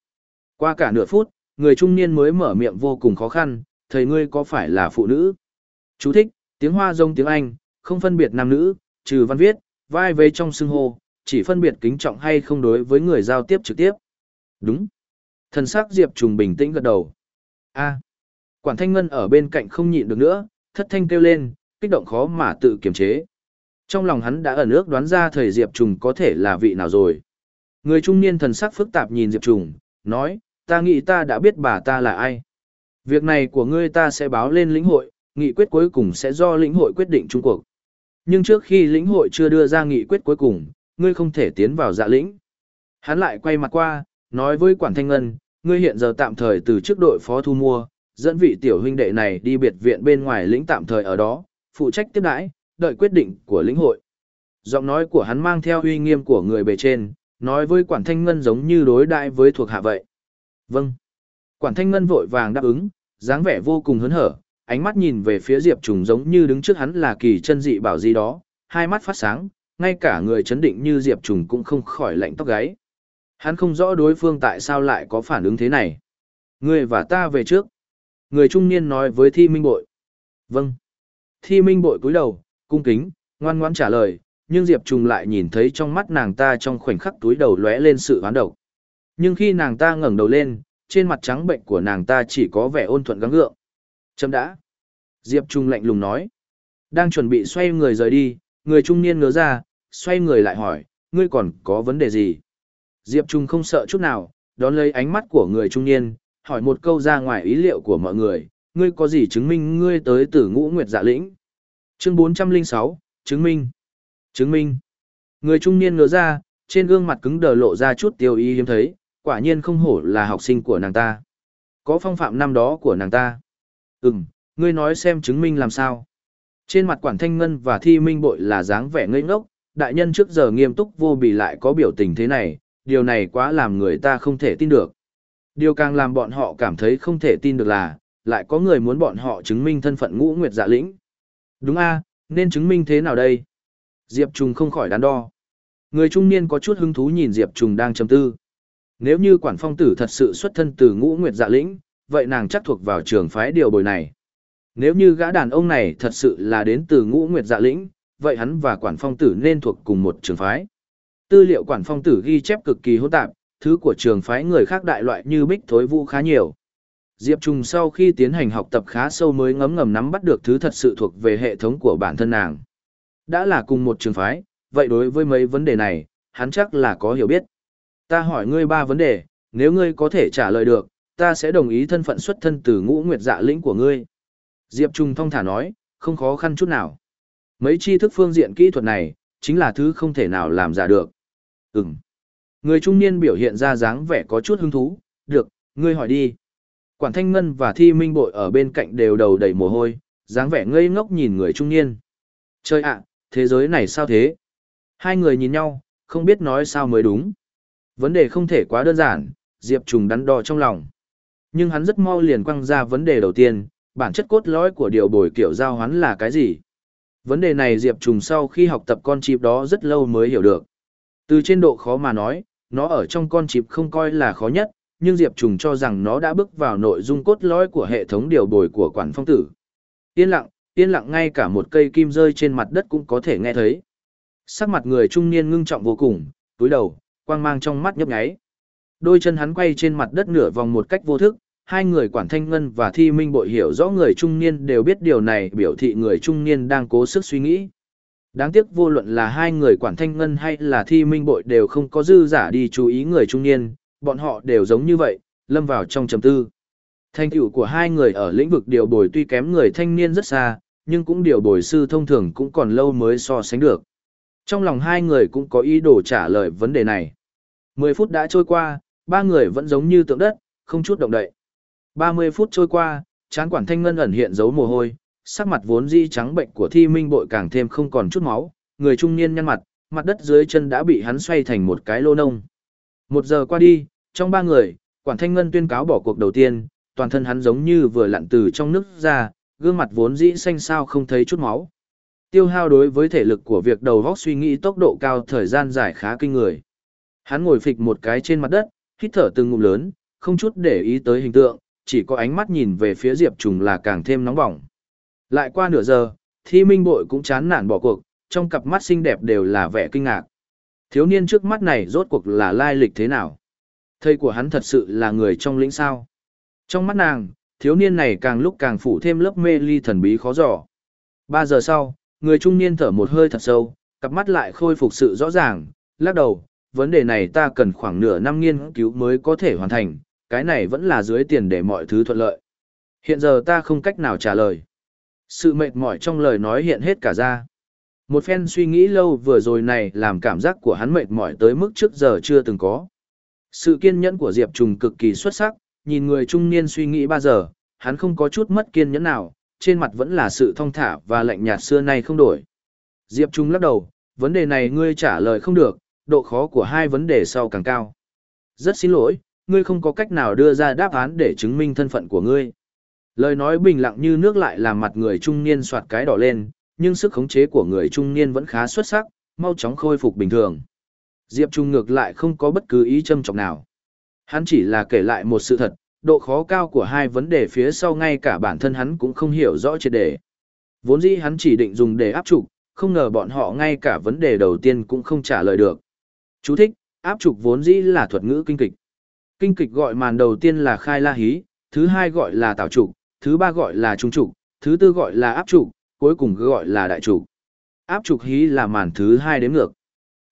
[SPEAKER 1] Qua cả nửa phút, người trung niên mới mở miệng vô cùng khó khăn, thầy ngươi có phải là phụ nữ? Chú thích, tiếng Hoa rông tiếng Anh, không phân biệt nam nữ, trừ văn viết, vai vế trong xưng hô, chỉ phân biệt kính trọng hay không đối với người giao tiếp trực tiếp. Đúng. Thần sắc Diệp Trùng bình tĩnh gật đầu. A. Quản Thanh Ngân ở bên cạnh không nhịn được nữa, thất thanh kêu lên, kích động khó mà tự kiềm chế. Trong lòng hắn đã ẩn ước đoán ra thời Diệp Trùng có thể là vị nào rồi. Người trung niên thần sắc phức tạp nhìn Diệp Trùng, nói, ta nghĩ ta đã biết bà ta là ai. Việc này của ngươi ta sẽ báo lên lĩnh hội, nghị quyết cuối cùng sẽ do lĩnh hội quyết định chung cuộc. Nhưng trước khi lĩnh hội chưa đưa ra nghị quyết cuối cùng, ngươi không thể tiến vào dạ lĩnh. Hắn lại quay mặt qua, nói với Quản Thanh Ngân, ngươi hiện giờ tạm thời từ chức đội phó thu mua, dẫn vị tiểu huynh đệ này đi biệt viện bên ngoài lĩnh tạm thời ở đó, phụ trách tiếp đãi, đợi quyết định của lĩnh hội. Giọng nói của hắn mang theo uy nghiêm của người bề trên, nói với Quản Thanh Ngân giống như đối đại với thuộc hạ vậy. Vâng. Quản Thanh Ngân vội vàng đáp ứng, dáng vẻ vô cùng hớn hở, ánh mắt nhìn về phía Diệp Trùng giống như đứng trước hắn là kỳ chân dị bảo gì đó, hai mắt phát sáng, ngay cả người chấn định như Diệp Trùng cũng không khỏi lạnh tóc gáy. Hắn không rõ đối phương tại sao lại có phản ứng thế này. Người và ta về trước. Người trung niên nói với Thi Minh Bội. Vâng. Thi Minh Bội cúi đầu, cung kính, ngoan ngoãn trả lời, nhưng Diệp Trùng lại nhìn thấy trong mắt nàng ta trong khoảnh khắc túi đầu lóe lên sự hoán độc. Nhưng khi nàng ta ngẩng đầu lên, trên mặt trắng bệnh của nàng ta chỉ có vẻ ôn thuận gắng gượng. Chấm đã. Diệp Trung lạnh lùng nói. Đang chuẩn bị xoay người rời đi, người trung niên ngớ ra, xoay người lại hỏi, ngươi còn có vấn đề gì? Diệp Trung không sợ chút nào, đón lấy ánh mắt của người trung niên, hỏi một câu ra ngoài ý liệu của mọi người, ngươi có gì chứng minh ngươi tới từ ngũ nguyệt dạ lĩnh? Chương 406, chứng minh. Chứng minh. Người trung niên ngớ ra, trên gương mặt cứng đờ lộ ra chút tiêu ý hiếm thấy, quả nhiên không hổ là học sinh của nàng ta. Có phong phạm năm đó của nàng ta. Ừm, ngươi nói xem chứng minh làm sao. Trên mặt quản thanh ngân và thi minh bội là dáng vẻ ngây ngốc, đại nhân trước giờ nghiêm túc vô bì lại có biểu tình thế này, điều này quá làm người ta không thể tin được. Điều càng làm bọn họ cảm thấy không thể tin được là, lại có người muốn bọn họ chứng minh thân phận ngũ nguyệt dạ lĩnh. Đúng a, nên chứng minh thế nào đây? Diệp Trùng không khỏi đắn đo. Người trung niên có chút hứng thú nhìn Diệp Trùng đang trầm tư. Nếu như quản phong tử thật sự xuất thân từ ngũ nguyệt dạ lĩnh, vậy nàng chắc thuộc vào trường phái điều bồi này. Nếu như gã đàn ông này thật sự là đến từ ngũ nguyệt dạ lĩnh, vậy hắn và quản phong tử nên thuộc cùng một trường phái. Tư liệu quản phong tử ghi chép cực kỳ hỗn tạp, thứ của trường phái người khác đại loại như bích thối vũ khá nhiều. Diệp Trùng sau khi tiến hành học tập khá sâu mới ngấm ngầm nắm bắt được thứ thật sự thuộc về hệ thống của bản thân nàng. Đã là cùng một trường phái, vậy đối với mấy vấn đề này, hắn chắc là có hiểu biết. Ta hỏi ngươi ba vấn đề, nếu ngươi có thể trả lời được, ta sẽ đồng ý thân phận xuất thân từ ngũ nguyệt dạ lĩnh của ngươi. Diệp Trung thong thả nói, không khó khăn chút nào. Mấy tri thức phương diện kỹ thuật này, chính là thứ không thể nào làm giả được. Ừm. Người trung niên biểu hiện ra dáng vẻ có chút hứng thú, được, ngươi hỏi đi. Quản Thanh Ngân và Thi Minh Bội ở bên cạnh đều đầu đầy mồ hôi, dáng vẻ ngây ngốc nhìn người trung niên. Trời ạ, thế giới này sao thế? Hai người nhìn nhau, không biết nói sao mới đúng. Vấn đề không thể quá đơn giản, Diệp Trùng đắn đo trong lòng. Nhưng hắn rất mau liền quăng ra vấn đề đầu tiên, bản chất cốt lõi của điều bồi kiểu giao hoán là cái gì? Vấn đề này Diệp Trùng sau khi học tập con chip đó rất lâu mới hiểu được. Từ trên độ khó mà nói, nó ở trong con chip không coi là khó nhất, nhưng Diệp Trùng cho rằng nó đã bước vào nội dung cốt lõi của hệ thống điều bồi của quản phong tử. Yên lặng, yên lặng ngay cả một cây kim rơi trên mặt đất cũng có thể nghe thấy. Sắc mặt người trung niên ngưng trọng vô cùng, túi đầu, quang mang trong mắt nhấp nháy. Đôi chân hắn quay trên mặt đất nửa vòng một cách vô thức, hai người quản thanh ngân và thi minh bội hiểu rõ người trung niên đều biết điều này biểu thị người trung niên đang cố sức suy nghĩ. Đáng tiếc vô luận là hai người quản thanh ngân hay là thi minh bội đều không có dư giả đi chú ý người trung niên, bọn họ đều giống như vậy, lâm vào trong trầm tư. Thành tựu của hai người ở lĩnh vực điều bồi tuy kém người thanh niên rất xa, nhưng cũng điều bồi sư thông thường cũng còn lâu mới so sánh được. Trong lòng hai người cũng có ý đồ trả lời vấn đề này. Mười phút đã trôi qua, ba người vẫn giống như tượng đất, không chút động đậy. Ba mươi phút trôi qua, chán quản thanh ngân ẩn hiện dấu mồ hôi, sắc mặt vốn di trắng bệnh của thi minh bội càng thêm không còn chút máu, người trung niên nhăn mặt, mặt đất dưới chân đã bị hắn xoay thành một cái lô nông. Một giờ qua đi, trong ba người, quản thanh ngân tuyên cáo bỏ cuộc đầu tiên, toàn thân hắn giống như vừa lặn từ trong nước ra, gương mặt vốn dĩ xanh xao không thấy chút máu. Tiêu hao đối với thể lực của việc đầu góc suy nghĩ tốc độ cao thời gian dài khá kinh người. Hắn ngồi phịch một cái trên mặt đất, hít thở từng ngụm lớn, không chút để ý tới hình tượng, chỉ có ánh mắt nhìn về phía Diệp Trùng là càng thêm nóng bỏng. Lại qua nửa giờ, Thi Minh Bội cũng chán nản bỏ cuộc, trong cặp mắt xinh đẹp đều là vẻ kinh ngạc. Thiếu niên trước mắt này rốt cuộc là lai lịch thế nào? Thầy của hắn thật sự là người trong lĩnh sao? Trong mắt nàng, thiếu niên này càng lúc càng phủ thêm lớp mê ly thần bí khó dò. Ba giờ sau, người trung niên thở một hơi thật sâu, cặp mắt lại khôi phục sự rõ ràng, lắc đầu, vấn đề này ta cần khoảng nửa năm nghiên cứu mới có thể hoàn thành, cái này vẫn là dưới tiền để mọi thứ thuận lợi. Hiện giờ ta không cách nào trả lời. Sự mệt mỏi trong lời nói hiện hết cả ra. Một phen suy nghĩ lâu vừa rồi này làm cảm giác của hắn mệt mỏi tới mức trước giờ chưa từng có. Sự kiên nhẫn của Diệp Trùng cực kỳ xuất sắc, nhìn người trung niên suy nghĩ ba giờ, hắn không có chút mất kiên nhẫn nào, trên mặt vẫn là sự thong thả và lạnh nhạt xưa nay không đổi. Diệp Trung lắc đầu, vấn đề này ngươi trả lời không được, độ khó của hai vấn đề sau càng cao. Rất xin lỗi, ngươi không có cách nào đưa ra đáp án để chứng minh thân phận của ngươi. Lời nói bình lặng như nước lại làm mặt người trung niên soạt cái đỏ lên, nhưng sức khống chế của người trung niên vẫn khá xuất sắc, mau chóng khôi phục bình thường. Diệp Trung ngược lại không có bất cứ ý châm trọng nào. Hắn chỉ là kể lại một sự thật, độ khó cao của hai vấn đề phía sau ngay cả bản thân hắn cũng không hiểu rõ triệt đề. Vốn dĩ hắn chỉ định dùng để áp trục, không ngờ bọn họ ngay cả vấn đề đầu tiên cũng không trả lời được. Chú thích, áp trục vốn dĩ là thuật ngữ kinh kịch. Kinh kịch gọi màn đầu tiên là khai la hí, thứ hai gọi là tạo trục, thứ ba gọi là trung trục, thứ tư gọi là áp trục, cuối cùng gọi là đại trục. Áp trục hí là màn thứ hai đếm ngược.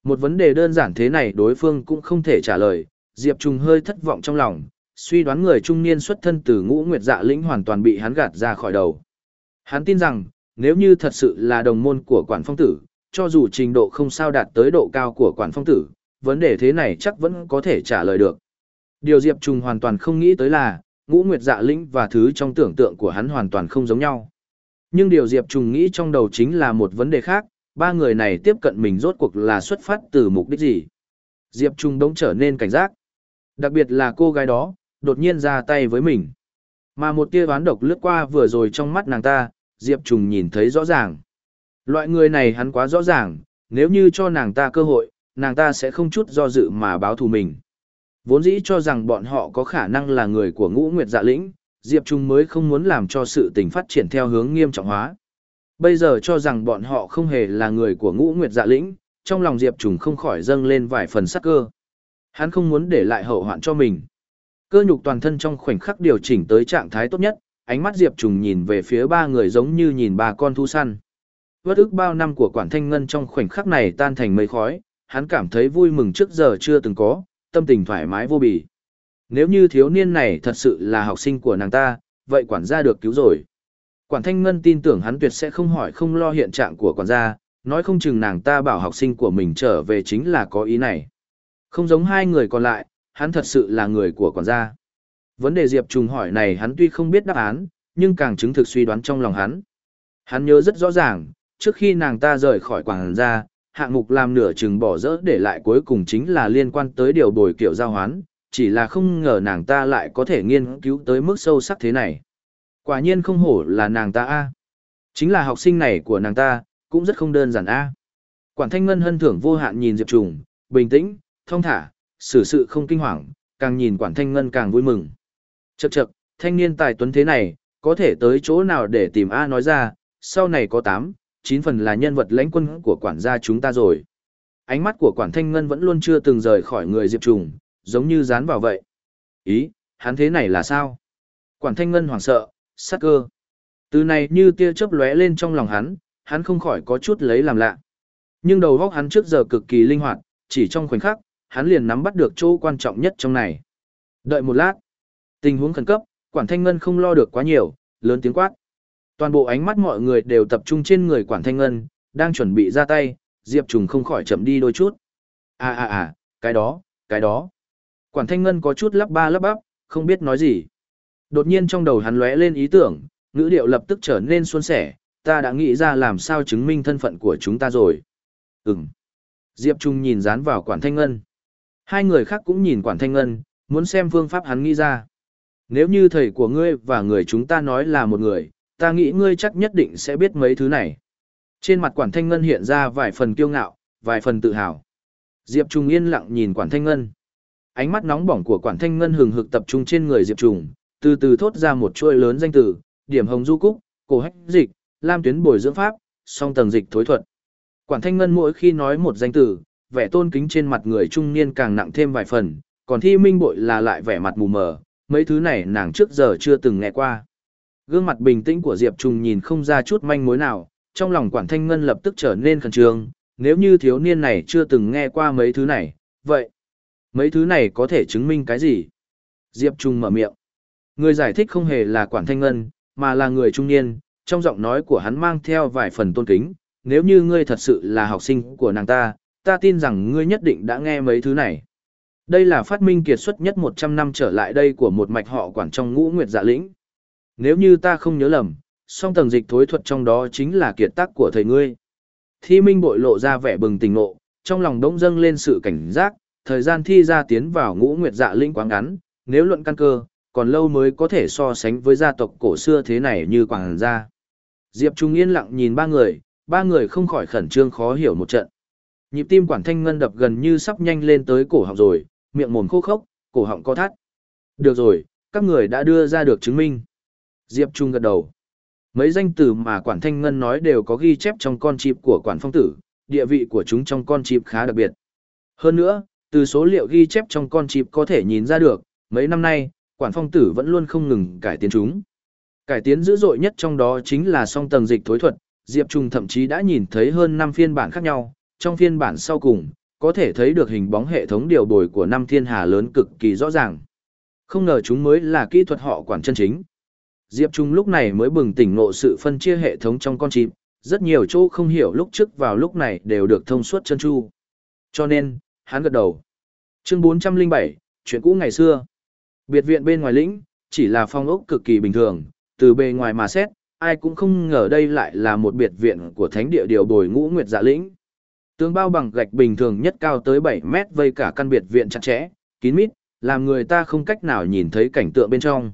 [SPEAKER 1] Một vấn đề đơn giản thế này đối phương cũng không thể trả lời, Diệp Trung hơi thất vọng trong lòng, suy đoán người trung niên xuất thân từ ngũ nguyệt dạ lĩnh hoàn toàn bị hắn gạt ra khỏi đầu. Hắn tin rằng, nếu như thật sự là đồng môn của quản phong tử, cho dù trình độ không sao đạt tới độ cao của quản phong tử, vấn đề thế này chắc vẫn có thể trả lời được. Điều Diệp Trung hoàn toàn không nghĩ tới là, ngũ nguyệt dạ lĩnh và thứ trong tưởng tượng của hắn hoàn toàn không giống nhau. Nhưng điều Diệp Trung nghĩ trong đầu chính là một vấn đề khác, ba người này tiếp cận mình rốt cuộc là xuất phát từ mục đích gì. Diệp Trung đống trở nên cảnh giác. Đặc biệt là cô gái đó, đột nhiên ra tay với mình. Mà một tia ván độc lướt qua vừa rồi trong mắt nàng ta, Diệp Trùng nhìn thấy rõ ràng. Loại người này hắn quá rõ ràng, nếu như cho nàng ta cơ hội, nàng ta sẽ không chút do dự mà báo thù mình. Vốn dĩ cho rằng bọn họ có khả năng là người của ngũ nguyệt dạ lĩnh, Diệp Trung mới không muốn làm cho sự tình phát triển theo hướng nghiêm trọng hóa. Bây giờ cho rằng bọn họ không hề là người của ngũ nguyệt dạ lĩnh, trong lòng Diệp trùng không khỏi dâng lên vài phần sắc cơ. Hắn không muốn để lại hậu hoạn cho mình. Cơ nhục toàn thân trong khoảnh khắc điều chỉnh tới trạng thái tốt nhất, ánh mắt Diệp Trùng nhìn về phía ba người giống như nhìn ba con thu săn. Vất ức bao năm của quản thanh ngân trong khoảnh khắc này tan thành mây khói, hắn cảm thấy vui mừng trước giờ chưa từng có, tâm tình thoải mái vô bì. Nếu như thiếu niên này thật sự là học sinh của nàng ta, vậy quản gia được cứu rồi. Quản thanh ngân tin tưởng hắn tuyệt sẽ không hỏi không lo hiện trạng của quản gia, nói không chừng nàng ta bảo học sinh của mình trở về chính là có ý này. Không giống hai người còn lại, hắn thật sự là người của quản gia. Vấn đề Diệp Trùng hỏi này hắn tuy không biết đáp án, nhưng càng chứng thực suy đoán trong lòng hắn. Hắn nhớ rất rõ ràng, trước khi nàng ta rời khỏi quản gia, hạng mục làm nửa chừng bỏ rỡ để lại cuối cùng chính là liên quan tới điều bồi kiểu giao hoán, chỉ là không ngờ nàng ta lại có thể nghiên cứu tới mức sâu sắc thế này. Quả nhiên không hổ là nàng ta a. Chính là học sinh này của nàng ta, cũng rất không đơn giản a. Quản Thanh Ngân hân thưởng vô hạn nhìn Diệp Trùng, bình tĩnh, thông thả, xử sự không kinh hoàng, càng nhìn Quản Thanh Ngân càng vui mừng. Chậc chậc, thanh niên tài tuấn thế này, có thể tới chỗ nào để tìm A nói ra, sau này có 8, 9 phần là nhân vật lãnh quân của quản gia chúng ta rồi. Ánh mắt của quản thanh ngân vẫn luôn chưa từng rời khỏi người Diệp Trùng, giống như dán vào vậy. Ý, hắn thế này là sao? Quản thanh ngân hoảng sợ, sắc cơ. Từ này như tia chớp lóe lên trong lòng hắn, hắn không khỏi có chút lấy làm lạ. Nhưng đầu óc hắn trước giờ cực kỳ linh hoạt, chỉ trong khoảnh khắc, hắn liền nắm bắt được chỗ quan trọng nhất trong này. Đợi một lát. Tình huống khẩn cấp, quản thanh ngân không lo được quá nhiều, lớn tiếng quát. Toàn bộ ánh mắt mọi người đều tập trung trên người quản thanh ngân, đang chuẩn bị ra tay, Diệp Trùng không khỏi chậm đi đôi chút. À à à, cái đó, cái đó. Quản thanh ngân có chút lắp ba lắp bắp, không biết nói gì. Đột nhiên trong đầu hắn lóe lên ý tưởng, ngữ điệu lập tức trở nên suôn sẻ, ta đã nghĩ ra làm sao chứng minh thân phận của chúng ta rồi. Ừm. Diệp Trung nhìn dán vào quản thanh ngân. Hai người khác cũng nhìn quản thanh ngân, muốn xem phương pháp hắn nghĩ ra. Nếu như thầy của ngươi và người chúng ta nói là một người, ta nghĩ ngươi chắc nhất định sẽ biết mấy thứ này. Trên mặt quản thanh ngân hiện ra vài phần kiêu ngạo, vài phần tự hào. Diệp Trung yên lặng nhìn quản thanh ngân. Ánh mắt nóng bỏng của quản thanh ngân hừng hực tập trung trên người Diệp Trung, từ từ thốt ra một chuỗi lớn danh từ, điểm hồng du cúc, cổ hách dịch, lam tuyến bồi dưỡng pháp, song tầng dịch thối thuật. Quản thanh ngân mỗi khi nói một danh từ, vẻ tôn kính trên mặt người trung niên càng nặng thêm vài phần, còn thi minh bội là lại vẻ mặt mù mờ, mấy thứ này nàng trước giờ chưa từng nghe qua. Gương mặt bình tĩnh của Diệp Trùng nhìn không ra chút manh mối nào, trong lòng quản thanh ngân lập tức trở nên khẩn trương, nếu như thiếu niên này chưa từng nghe qua mấy thứ này, vậy, mấy thứ này có thể chứng minh cái gì? Diệp Trung mở miệng. Người giải thích không hề là quản thanh ngân, mà là người trung niên, trong giọng nói của hắn mang theo vài phần tôn kính, nếu như ngươi thật sự là học sinh của nàng ta, ta tin rằng ngươi nhất định đã nghe mấy thứ này. Đây là phát minh kiệt xuất nhất 100 năm trở lại đây của một mạch họ quản trong ngũ nguyệt dạ lĩnh. Nếu như ta không nhớ lầm, song tầng dịch thối thuật trong đó chính là kiệt tác của thầy ngươi. Thi minh bội lộ ra vẻ bừng tỉnh nộ, trong lòng đống dâng lên sự cảnh giác, thời gian thi ra tiến vào ngũ nguyệt dạ lĩnh quá ngắn, nếu luận căn cơ, còn lâu mới có thể so sánh với gia tộc cổ xưa thế này như quảng gia. Diệp Trung yên lặng nhìn ba người, ba người không khỏi khẩn trương khó hiểu một trận. Nhịp tim quản thanh ngân đập gần như sắp nhanh lên tới cổ họng rồi, miệng mồm khô khốc, cổ họng co thắt. Được rồi, các người đã đưa ra được chứng minh. Diệp Trung gật đầu. Mấy danh từ mà quản thanh ngân nói đều có ghi chép trong con chip của quản phong tử, địa vị của chúng trong con chip khá đặc biệt. Hơn nữa, từ số liệu ghi chép trong con chip có thể nhìn ra được, mấy năm nay, quản phong tử vẫn luôn không ngừng cải tiến chúng. Cải tiến dữ dội nhất trong đó chính là song tầng dịch thối thuật, Diệp Trung thậm chí đã nhìn thấy hơn 5 phiên bản khác nhau, trong phiên bản sau cùng, có thể thấy được hình bóng hệ thống điều bồi của năm thiên hà lớn cực kỳ rõ ràng. Không ngờ chúng mới là kỹ thuật họ quản chân chính. Diệp Trung lúc này mới bừng tỉnh ngộ sự phân chia hệ thống trong con chim, rất nhiều chỗ không hiểu lúc trước vào lúc này đều được thông suốt chân chu. Cho nên, hắn gật đầu. Chương 407, chuyện cũ ngày xưa. Biệt viện bên ngoài lĩnh, chỉ là phong ốc cực kỳ bình thường, từ bề ngoài mà xét, ai cũng không ngờ đây lại là một biệt viện của thánh địa điều bồi ngũ nguyệt dạ lĩnh. Tường bao bằng gạch bình thường nhất cao tới 7 mét vây cả căn biệt viện chặt chẽ, kín mít, làm người ta không cách nào nhìn thấy cảnh tượng bên trong.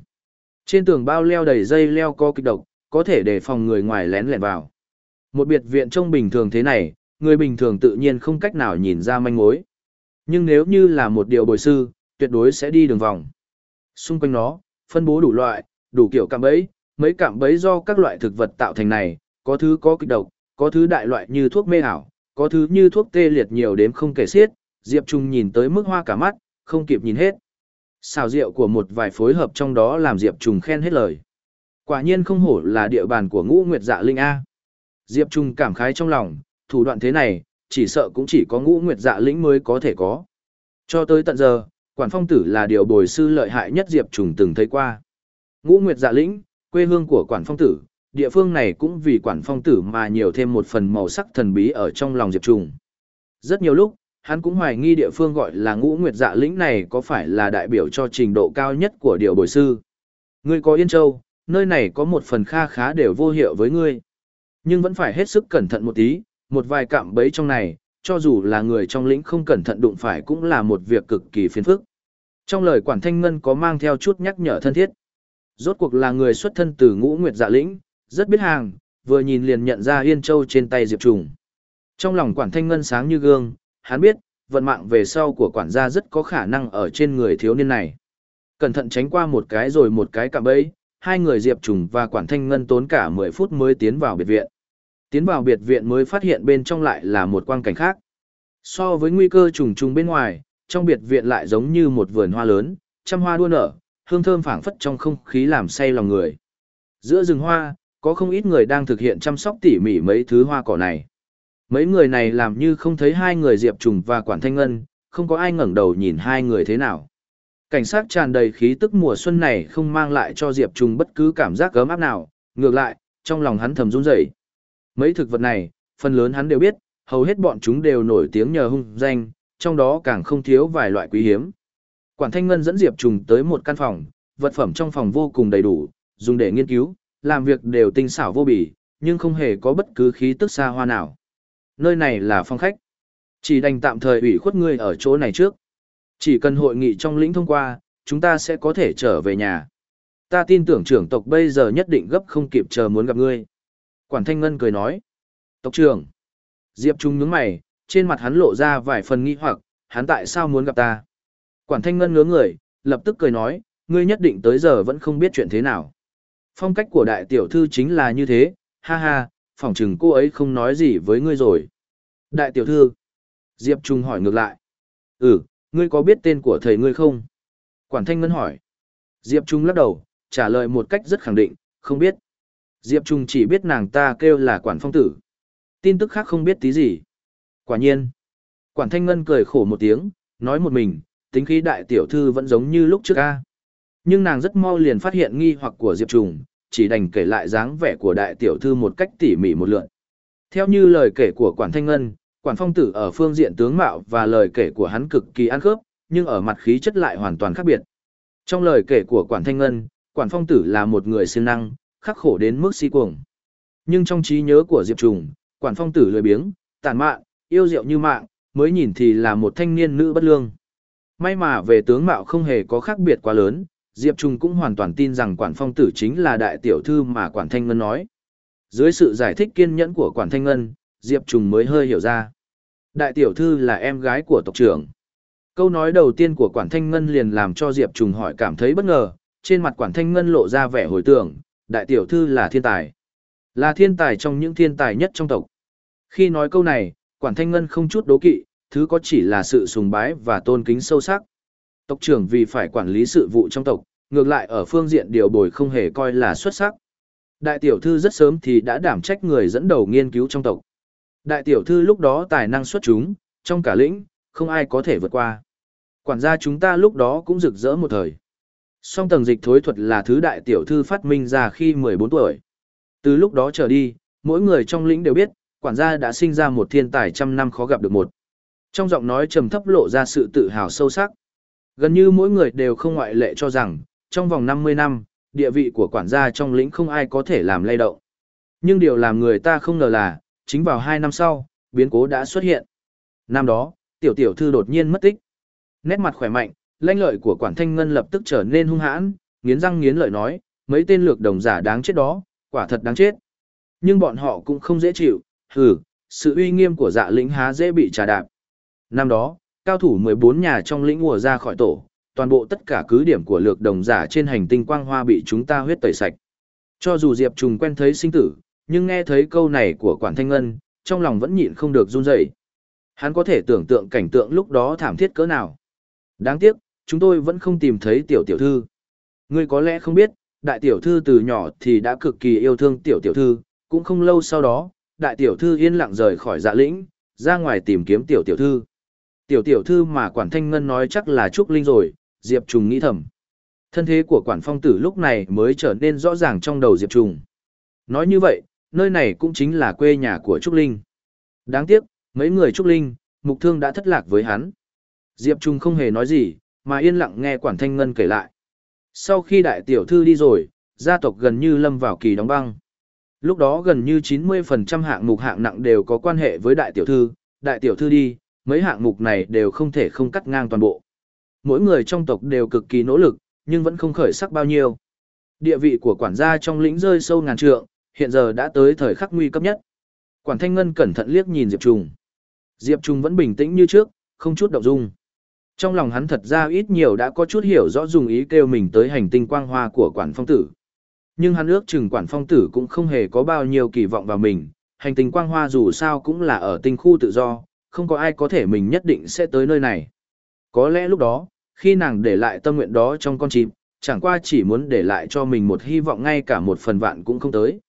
[SPEAKER 1] Trên tường bao leo đầy dây leo co kịch độc, có thể để phòng người ngoài lén lẻn vào. Một biệt viện trông bình thường thế này, người bình thường tự nhiên không cách nào nhìn ra manh mối. Nhưng nếu như là một điều bồi sư, tuyệt đối sẽ đi đường vòng. Xung quanh nó, phân bố đủ loại, đủ kiểu cạm bẫy, mấy cạm bẫy do các loại thực vật tạo thành này, có thứ có kịch độc, có thứ đại loại như thuốc mê ảo, có thứ như thuốc tê liệt nhiều đếm không kể xiết, Diệp Trung nhìn tới mức hoa cả mắt, không kịp nhìn hết. Xào rượu của một vài phối hợp trong đó làm Diệp Trung khen hết lời. Quả nhiên không hổ là địa bàn của ngũ nguyệt dạ linh A. Diệp Trung cảm khái trong lòng, thủ đoạn thế này, chỉ sợ cũng chỉ có ngũ nguyệt dạ Linh mới có thể có. Cho tới tận giờ, quản phong tử là điều bồi sư lợi hại nhất Diệp Trùng từng thấy qua. Ngũ nguyệt dạ lĩnh, quê hương của quản phong tử, địa phương này cũng vì quản phong tử mà nhiều thêm một phần màu sắc thần bí ở trong lòng Diệp Trùng. Rất nhiều lúc, hắn cũng hoài nghi địa phương gọi là ngũ nguyệt dạ lĩnh này có phải là đại biểu cho trình độ cao nhất của điệu bồi sư. Ngươi có Yên Châu, nơi này có một phần kha khá đều vô hiệu với ngươi. Nhưng vẫn phải hết sức cẩn thận một tí, một vài cạm bẫy trong này, cho dù là người trong lĩnh không cẩn thận đụng phải cũng là một việc cực kỳ phiền phức. Trong lời quản thanh ngân có mang theo chút nhắc nhở thân thiết. Rốt cuộc là người xuất thân từ ngũ nguyệt dạ lĩnh, rất biết hàng, vừa nhìn liền nhận ra Yên Châu trên tay Diệp Trùng. Trong lòng quản thanh ngân sáng như gương, hắn biết, vận mạng về sau của quản gia rất có khả năng ở trên người thiếu niên này. Cẩn thận tránh qua một cái rồi một cái cạm bẫy, hai người Diệp Trùng và quản thanh ngân tốn cả 10 phút mới tiến vào biệt viện. Tiến vào biệt viện mới phát hiện bên trong lại là một quang cảnh khác. So với nguy cơ trùng trùng bên ngoài, trong biệt viện lại giống như một vườn hoa lớn, trăm hoa đua nở, hương thơm phảng phất trong không khí làm say lòng người. Giữa rừng hoa, có không ít người đang thực hiện chăm sóc tỉ mỉ mấy thứ hoa cỏ này. Mấy người này làm như không thấy hai người Diệp Trùng và Quản Thanh Ngân, không có ai ngẩng đầu nhìn hai người thế nào. Cảnh sát tràn đầy khí tức mùa xuân này không mang lại cho Diệp Trùng bất cứ cảm giác gớm áp nào, ngược lại, trong lòng hắn thầm run rẩy. Mấy thực vật này, phần lớn hắn đều biết, hầu hết bọn chúng đều nổi tiếng nhờ hung danh, trong đó càng không thiếu vài loại quý hiếm. Quản Thanh Ngân dẫn Diệp Trùng tới một căn phòng, vật phẩm trong phòng vô cùng đầy đủ, dùng để nghiên cứu, làm việc đều tinh xảo vô bì, nhưng không hề có bất cứ khí tức xa hoa nào. Nơi này là phòng khách. Chỉ đành tạm thời ủy khuất ngươi ở chỗ này trước. Chỉ cần hội nghị trong lĩnh thông qua, chúng ta sẽ có thể trở về nhà. Ta tin tưởng trưởng tộc bây giờ nhất định gấp không kịp chờ muốn gặp ngươi. Quản Thanh Ngân cười nói. Tộc trưởng. Diệp Trung nhướng mày, trên mặt hắn lộ ra vài phần nghi hoặc, hắn tại sao muốn gặp ta. Quản Thanh Ngân ngớ người, lập tức cười nói, ngươi nhất định tới giờ vẫn không biết chuyện thế nào. Phong cách của đại tiểu thư chính là như thế, ha ha, phỏng chừng cô ấy không nói gì với ngươi rồi. Đại tiểu thư. Diệp Trung hỏi ngược lại. Ừ, ngươi có biết tên của thầy ngươi không? Quản Thanh Ngân hỏi. Diệp Trung lắc đầu, trả lời một cách rất khẳng định, không biết. Diệp Trung chỉ biết nàng ta kêu là Quản Phong Tử. Tin tức khác không biết tí gì. Quả nhiên. Quản Thanh Ngân cười khổ một tiếng, nói một mình, tính khí đại tiểu thư vẫn giống như lúc trước a. Nhưng nàng rất mau liền phát hiện nghi hoặc của Diệp Trùng, chỉ đành kể lại dáng vẻ của đại tiểu thư một cách tỉ mỉ một lượt. Theo như lời kể của Quản Thanh Ngân, Quản Phong Tử ở phương diện tướng mạo và lời kể của hắn cực kỳ ăn khớp, nhưng ở mặt khí chất lại hoàn toàn khác biệt. Trong lời kể của Quản Thanh Ngân, Quản Phong Tử là một người siêng năng, khắc khổ đến mức si cuồng. Nhưng trong trí nhớ của Diệp Trùng, Quản Phong Tử lười biếng, tàn mạn, yêu rượu như mạng, mới nhìn thì là một thanh niên nữ bất lương. May mà về tướng mạo không hề có khác biệt quá lớn, Diệp Trung cũng hoàn toàn tin rằng quản phong tử chính là đại tiểu thư mà quản thanh ngân nói. Dưới sự giải thích kiên nhẫn của quản thanh ngân, Diệp Trung mới hơi hiểu ra. Đại tiểu thư là em gái của tộc trưởng. Câu nói đầu tiên của quản thanh ngân liền làm cho Diệp Trung hỏi cảm thấy bất ngờ, trên mặt quản thanh ngân lộ ra vẻ hồi tưởng, đại tiểu thư là thiên tài. Là thiên tài trong những thiên tài nhất trong tộc. Khi nói câu này, quản thanh ngân không chút đố kỵ, thứ có chỉ là sự sùng bái và tôn kính sâu sắc. Tộc trưởng vì phải quản lý sự vụ trong tộc, ngược lại ở phương diện điều bồi không hề coi là xuất sắc. Đại tiểu thư rất sớm thì đã đảm trách người dẫn đầu nghiên cứu trong tộc. Đại tiểu thư lúc đó tài năng xuất chúng, trong cả lĩnh, không ai có thể vượt qua. Quản gia chúng ta lúc đó cũng rực rỡ một thời. Song tầng dịch thối thuật là thứ đại tiểu thư phát minh ra khi 14 tuổi. Từ lúc đó trở đi, mỗi người trong lĩnh đều biết, quản gia đã sinh ra một thiên tài trăm năm khó gặp được một. Trong giọng nói trầm thấp lộ ra sự tự hào sâu sắc. Gần như mỗi người đều không ngoại lệ cho rằng, trong vòng 50 năm, địa vị của quản gia trong lĩnh không ai có thể làm lay động. Nhưng điều làm người ta không ngờ là, chính vào 2 năm sau, biến cố đã xuất hiện. Năm đó, tiểu tiểu thư đột nhiên mất tích. Nét mặt khỏe mạnh, lanh lợi của quản thanh ngân lập tức trở nên hung hãn, nghiến răng nghiến lợi nói, mấy tên lược đồng giả đáng chết đó, quả thật đáng chết. Nhưng bọn họ cũng không dễ chịu, hừ, sự uy nghiêm của dạ lĩnh há dễ bị trà đạp. Năm đó, cao thủ 14 nhà trong lĩnh ùa ra khỏi tổ, toàn bộ tất cả cứ điểm của lược đồng giả trên hành tinh quang hoa bị chúng ta huyết tẩy sạch. Cho dù Diệp Trùng quen thấy sinh tử, nhưng nghe thấy câu này của Quản Thanh Ngân, trong lòng vẫn nhịn không được run rẩy. Hắn có thể tưởng tượng cảnh tượng lúc đó thảm thiết cỡ nào. Đáng tiếc, chúng tôi vẫn không tìm thấy tiểu tiểu thư. Ngươi có lẽ không biết, đại tiểu thư từ nhỏ thì đã cực kỳ yêu thương tiểu tiểu thư, cũng không lâu sau đó, đại tiểu thư yên lặng rời khỏi dạ lĩnh, ra ngoài tìm kiếm tiểu tiểu thư. Tiểu tiểu thư mà quản thanh ngân nói chắc là Trúc Linh rồi, Diệp Trùng nghĩ thầm. Thân thế của quản phong tử lúc này mới trở nên rõ ràng trong đầu Diệp Trùng. Nói như vậy, nơi này cũng chính là quê nhà của Trúc Linh. Đáng tiếc, mấy người Trúc Linh, mục thương đã thất lạc với hắn. Diệp trùng không hề nói gì, mà yên lặng nghe quản thanh ngân kể lại. Sau khi đại tiểu thư đi rồi, gia tộc gần như lâm vào kỳ đóng băng. Lúc đó gần như 90% hạng mục hạng nặng đều có quan hệ với đại tiểu thư, đại tiểu thư đi, mấy hạng mục này đều không thể không cắt ngang toàn bộ. Mỗi người trong tộc đều cực kỳ nỗ lực, nhưng vẫn không khởi sắc bao nhiêu. Địa vị của quản gia trong lĩnh rơi sâu ngàn trượng, hiện giờ đã tới thời khắc nguy cấp nhất. Quản Thanh Ngân cẩn thận liếc nhìn Diệp Trùng. Diệp Trùng vẫn bình tĩnh như trước, không chút động dung. Trong lòng hắn thật ra ít nhiều đã có chút hiểu rõ dùng ý kêu mình tới hành tinh quang hoa của quản phong tử. Nhưng hắn ước chừng quản phong tử cũng không hề có bao nhiêu kỳ vọng vào mình, hành tinh quang hoa dù sao cũng là ở tinh khu tự do, không có ai có thể mình nhất định sẽ tới nơi này. Có lẽ lúc đó, khi nàng để lại tâm nguyện đó trong con chim, chẳng qua chỉ muốn để lại cho mình một hy vọng ngay cả một phần vạn cũng không tới.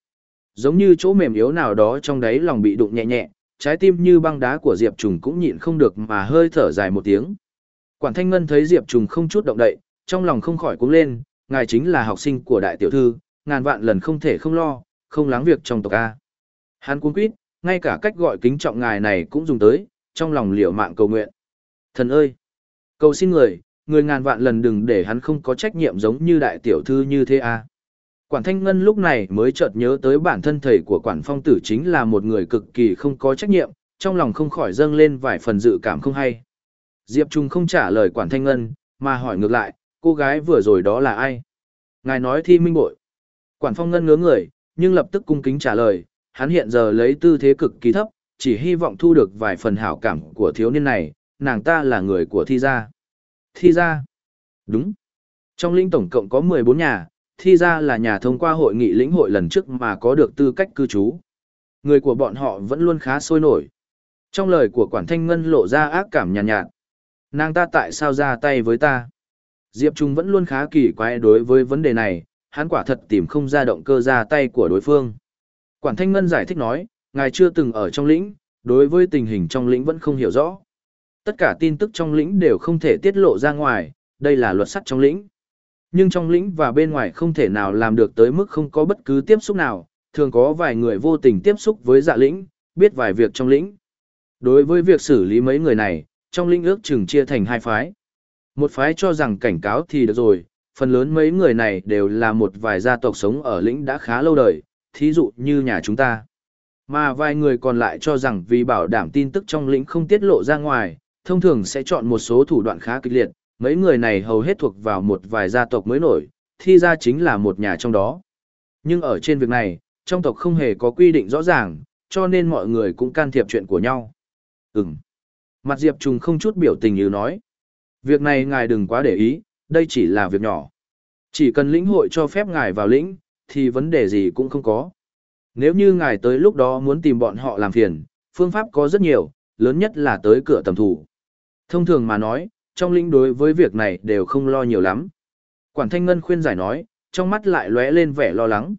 [SPEAKER 1] Giống như chỗ mềm yếu nào đó trong đáy lòng bị đụng nhẹ nhẹ, trái tim như băng đá của Diệp Trùng cũng nhịn không được mà hơi thở dài một tiếng. Quản Thanh Ngân thấy Diệp Trùng không chút động đậy, trong lòng không khỏi cuống lên, ngài chính là học sinh của đại tiểu thư, ngàn vạn lần không thể không lo, không lắng việc trong tộc A. Hắn cuống quýt, ngay cả cách gọi kính trọng ngài này cũng dùng tới, trong lòng liều mạng cầu nguyện. Thần ơi! Cầu xin người, người ngàn vạn lần đừng để hắn không có trách nhiệm giống như đại tiểu thư như thế A. Quản Thanh Ngân lúc này mới chợt nhớ tới bản thân thầy của Quản Phong Tử chính là một người cực kỳ không có trách nhiệm, trong lòng không khỏi dâng lên vài phần dự cảm không hay. Diệp Trung không trả lời Quản Thanh Ngân, mà hỏi ngược lại, cô gái vừa rồi đó là ai? Ngài nói thi minh bội. Quản Phong Ngân ngớ người, nhưng lập tức cung kính trả lời, hắn hiện giờ lấy tư thế cực kỳ thấp, chỉ hy vọng thu được vài phần hảo cảm của thiếu niên này, nàng ta là người của thi gia. Thi gia? Đúng. Trong lĩnh tổng cộng có 14 nhà, thi gia là nhà thông qua hội nghị lĩnh hội lần trước mà có được tư cách cư trú. Người của bọn họ vẫn luôn khá sôi nổi. Trong lời của Quản Thanh Ngân lộ ra ác cảm nhàn nhạt, nhạt. Nàng ta tại sao ra tay với ta? Diệp Trung vẫn luôn khá kỳ quái đối với vấn đề này, hắn quả thật tìm không ra động cơ ra tay của đối phương. Quản Thanh Ngân giải thích nói, ngài chưa từng ở trong lĩnh, đối với tình hình trong lĩnh vẫn không hiểu rõ. Tất cả tin tức trong lĩnh đều không thể tiết lộ ra ngoài, đây là luật sắt trong lĩnh. Nhưng trong lĩnh và bên ngoài không thể nào làm được tới mức không có bất cứ tiếp xúc nào, thường có vài người vô tình tiếp xúc với dạ lĩnh, biết vài việc trong lĩnh. Đối với việc xử lý mấy người này, trong lĩnh ước chừng chia thành hai phái. Một phái cho rằng cảnh cáo thì được rồi, phần lớn mấy người này đều là một vài gia tộc sống ở lĩnh đã khá lâu đời, thí dụ như nhà chúng ta. Mà vài người còn lại cho rằng vì bảo đảm tin tức trong lĩnh không tiết lộ ra ngoài, thông thường sẽ chọn một số thủ đoạn khá kịch liệt, mấy người này hầu hết thuộc vào một vài gia tộc mới nổi, thi ra chính là một nhà trong đó. Nhưng ở trên việc này, trong tộc không hề có quy định rõ ràng, cho nên mọi người cũng can thiệp chuyện của nhau. Ừm. Mặt Diệp Trùng không chút biểu tình như nói. Việc này ngài đừng quá để ý, đây chỉ là việc nhỏ. Chỉ cần lĩnh hội cho phép ngài vào lĩnh, thì vấn đề gì cũng không có. Nếu như ngài tới lúc đó muốn tìm bọn họ làm phiền, phương pháp có rất nhiều, lớn nhất là tới cửa tầm thủ. Thông thường mà nói, trong lĩnh đối với việc này đều không lo nhiều lắm. Quản Thanh Ngân khuyên giải nói, trong mắt lại lóe lên vẻ lo lắng.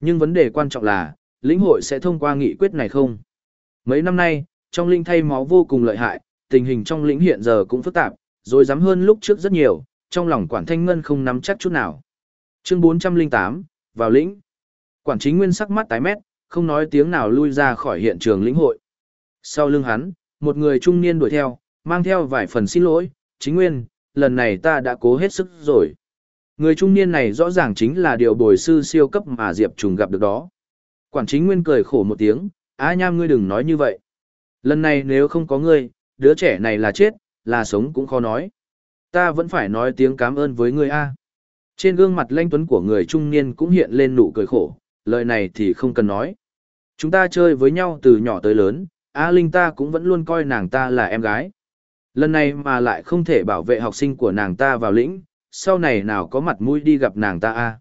[SPEAKER 1] Nhưng vấn đề quan trọng là, lĩnh hội sẽ thông qua nghị quyết này không? Mấy năm nay, trong linh thay máu vô cùng lợi hại, tình hình trong lĩnh hiện giờ cũng phức tạp, rồi dám hơn lúc trước rất nhiều, trong lòng Quản Thanh Ngân không nắm chắc chút nào. Chương 408, vào lĩnh. Quản chính nguyên sắc mắt tái mét, không nói tiếng nào lui ra khỏi hiện trường lĩnh hội. Sau lưng hắn, một người trung niên đuổi theo, mang theo vài phần xin lỗi, chính nguyên, lần này ta đã cố hết sức rồi. Người trung niên này rõ ràng chính là điều bồi sư siêu cấp mà Diệp Trùng gặp được đó. Quản chính nguyên cười khổ một tiếng, á nham ngươi đừng nói như vậy. Lần này nếu không có ngươi, đứa trẻ này là chết, là sống cũng khó nói. Ta vẫn phải nói tiếng cảm ơn với ngươi a. Trên gương mặt lanh tuấn của người trung niên cũng hiện lên nụ cười khổ, lời này thì không cần nói. Chúng ta chơi với nhau từ nhỏ tới lớn, A Linh ta cũng vẫn luôn coi nàng ta là em gái. Lần này mà lại không thể bảo vệ học sinh của nàng ta vào lĩnh, sau này nào có mặt mũi đi gặp nàng ta a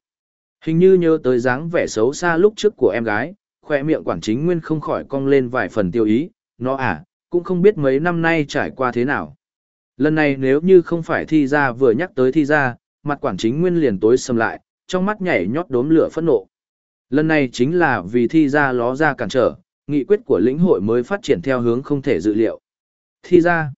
[SPEAKER 1] Hình như nhớ tới dáng vẻ xấu xa lúc trước của em gái, khoe miệng quản chính nguyên không khỏi cong lên vài phần tiêu ý, nó à, cũng không biết mấy năm nay trải qua thế nào. Lần này nếu như không phải thi ra vừa nhắc tới thi ra, mặt quản chính nguyên liền tối sầm lại, trong mắt nhảy nhót đốm lửa phẫn nộ. Lần này chính là vì thi ra ló ra cản trở, nghị quyết của lĩnh hội mới phát triển theo hướng không thể dự liệu. Thi ra,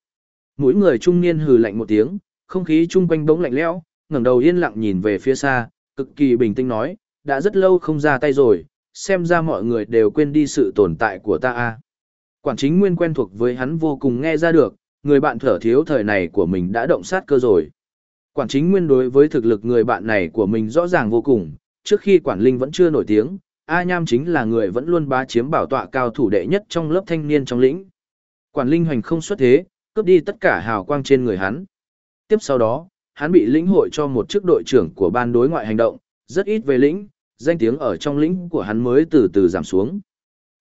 [SPEAKER 1] mỗi người trung niên hừ lạnh một tiếng, không khí chung quanh bỗng lạnh lẽo, ngẩng đầu yên lặng nhìn về phía xa, cực kỳ bình tĩnh nói, đã rất lâu không ra tay rồi, xem ra mọi người đều quên đi sự tồn tại của ta a. Quản chính nguyên quen thuộc với hắn vô cùng nghe ra được, người bạn thở thiếu thời này của mình đã động sát cơ rồi. Quản chính nguyên đối với thực lực người bạn này của mình rõ ràng vô cùng, trước khi quản linh vẫn chưa nổi tiếng, A Nham chính là người vẫn luôn bá chiếm bảo tọa cao thủ đệ nhất trong lớp thanh niên trong lĩnh. Quản linh hoành không xuất thế, cướp đi tất cả hào quang trên người hắn. Tiếp sau đó, hắn bị lĩnh hội cho một chức đội trưởng của ban đối ngoại hành động, rất ít về lĩnh, danh tiếng ở trong lĩnh của hắn mới từ từ giảm xuống.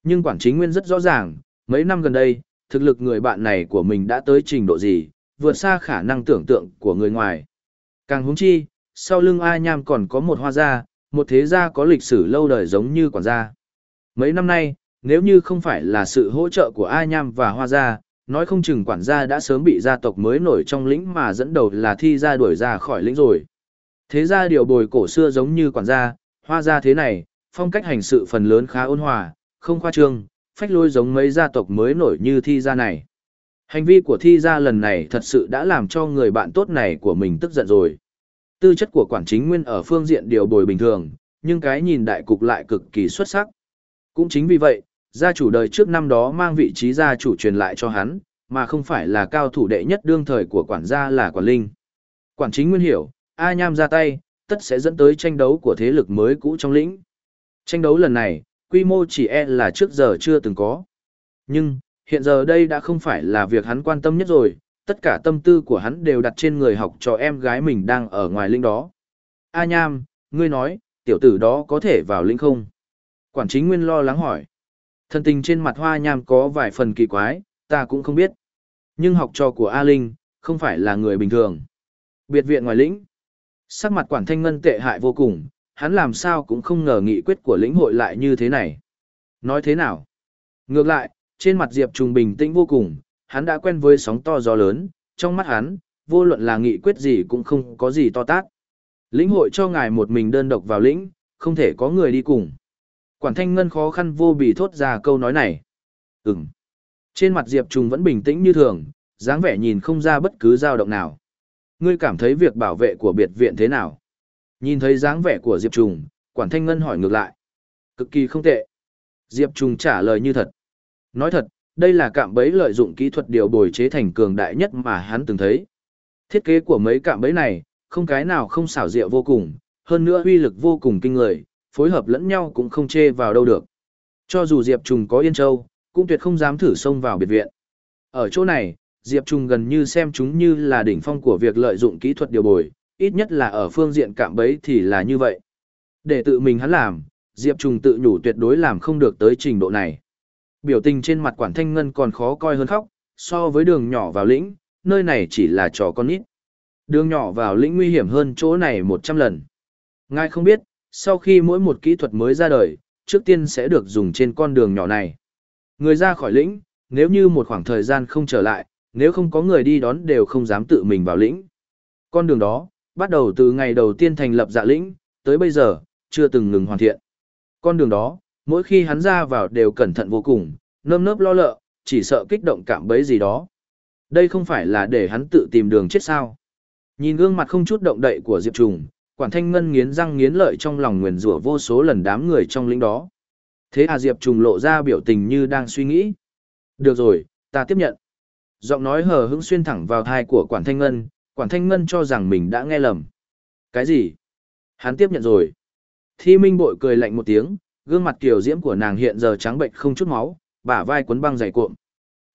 [SPEAKER 1] Nhưng quản chính nguyên rất rõ ràng, mấy năm gần đây, thực lực người bạn này của mình đã tới trình độ gì, vượt xa khả năng tưởng tượng của người ngoài. Càng húng chi, sau lưng A Nham còn có một hoa gia, một thế gia có lịch sử lâu đời giống như quản gia. Mấy năm nay, nếu như không phải là sự hỗ trợ của A Nham và hoa gia, nói không chừng quản gia đã sớm bị gia tộc mới nổi trong lĩnh mà dẫn đầu là thi gia đuổi ra khỏi lĩnh rồi. Thế gia điều bồi cổ xưa giống như quản gia, hoa gia thế này, phong cách hành sự phần lớn khá ôn hòa, không khoa trương, phách lôi giống mấy gia tộc mới nổi như thi gia này. Hành vi của thi gia lần này thật sự đã làm cho người bạn tốt này của mình tức giận rồi. Tư chất của quản chính nguyên ở phương diện điều bồi bình thường, nhưng cái nhìn đại cục lại cực kỳ xuất sắc. Cũng chính vì vậy, gia chủ đời trước năm đó mang vị trí gia chủ truyền lại cho hắn, mà không phải là cao thủ đệ nhất đương thời của quản gia là quản linh. Quản chính nguyên hiểu, A Nham ra tay, tất sẽ dẫn tới tranh đấu của thế lực mới cũ trong lĩnh. Tranh đấu lần này, quy mô chỉ e là trước giờ chưa từng có. Nhưng, hiện giờ đây đã không phải là việc hắn quan tâm nhất rồi, tất cả tâm tư của hắn đều đặt trên người học cho em gái mình đang ở ngoài linh đó. A Nham, ngươi nói, tiểu tử đó có thể vào linh không? Quản chính nguyên lo lắng hỏi. Thân tình trên mặt hoa nham có vài phần kỳ quái, ta cũng không biết. Nhưng học trò của A Linh, không phải là người bình thường. Biệt viện ngoài lĩnh. Sắc mặt quản thanh ngân tệ hại vô cùng, hắn làm sao cũng không ngờ nghị quyết của lĩnh hội lại như thế này. Nói thế nào? Ngược lại, trên mặt Diệp Trùng bình tĩnh vô cùng, hắn đã quen với sóng to gió lớn, trong mắt hắn, vô luận là nghị quyết gì cũng không có gì to tát. Lĩnh hội cho ngài một mình đơn độc vào lĩnh, không thể có người đi cùng. Quản thanh ngân khó khăn vô bì thốt ra câu nói này. Ừm. Trên mặt Diệp Trùng vẫn bình tĩnh như thường, dáng vẻ nhìn không ra bất cứ dao động nào. Ngươi cảm thấy việc bảo vệ của biệt viện thế nào? Nhìn thấy dáng vẻ của Diệp Trùng, Quản Thanh Ngân hỏi ngược lại. Cực kỳ không tệ. Diệp Trùng trả lời như thật. Nói thật, đây là cạm bẫy lợi dụng kỹ thuật điều bồi chế thành cường đại nhất mà hắn từng thấy. Thiết kế của mấy cạm bẫy này, không cái nào không xảo diệu vô cùng, hơn nữa uy lực vô cùng kinh người, phối hợp lẫn nhau cũng không chê vào đâu được. Cho dù Diệp Trùng có Yên Châu, cũng tuyệt không dám thử xông vào biệt viện. Ở chỗ này, Diệp Trùng gần như xem chúng như là đỉnh phong của việc lợi dụng kỹ thuật điều bồi, ít nhất là ở phương diện cạm bấy thì là như vậy. Để tự mình hắn làm, Diệp Trùng tự nhủ tuyệt đối làm không được tới trình độ này. Biểu tình trên mặt quản thanh ngân còn khó coi hơn khóc, so với đường nhỏ vào lĩnh, nơi này chỉ là trò con nít. Đường nhỏ vào lĩnh nguy hiểm hơn chỗ này 100 lần. Ngài không biết, sau khi mỗi một kỹ thuật mới ra đời, trước tiên sẽ được dùng trên con đường nhỏ này. Người ra khỏi lĩnh, nếu như một khoảng thời gian không trở lại, nếu không có người đi đón đều không dám tự mình vào lĩnh. Con đường đó, bắt đầu từ ngày đầu tiên thành lập dạ lĩnh, tới bây giờ, chưa từng ngừng hoàn thiện. Con đường đó, mỗi khi hắn ra vào đều cẩn thận vô cùng, nơm nớp lo lợ, chỉ sợ kích động cảm bấy gì đó. Đây không phải là để hắn tự tìm đường chết sao. Nhìn gương mặt không chút động đậy của Diệp Trùng, Quản Thanh Ngân nghiến răng nghiến lợi trong lòng nguyền rủa vô số lần đám người trong lĩnh đó. Thế à Diệp Trùng lộ ra biểu tình như đang suy nghĩ. Được rồi, ta tiếp nhận. Giọng nói hờ hững xuyên thẳng vào thai của Quản Thanh Ngân, Quản Thanh Ngân cho rằng mình đã nghe lầm. Cái gì? Hắn tiếp nhận rồi. Thi Minh bội cười lạnh một tiếng, gương mặt kiều diễm của nàng hiện giờ trắng bệnh không chút máu, bả vai quấn băng dày cuộn.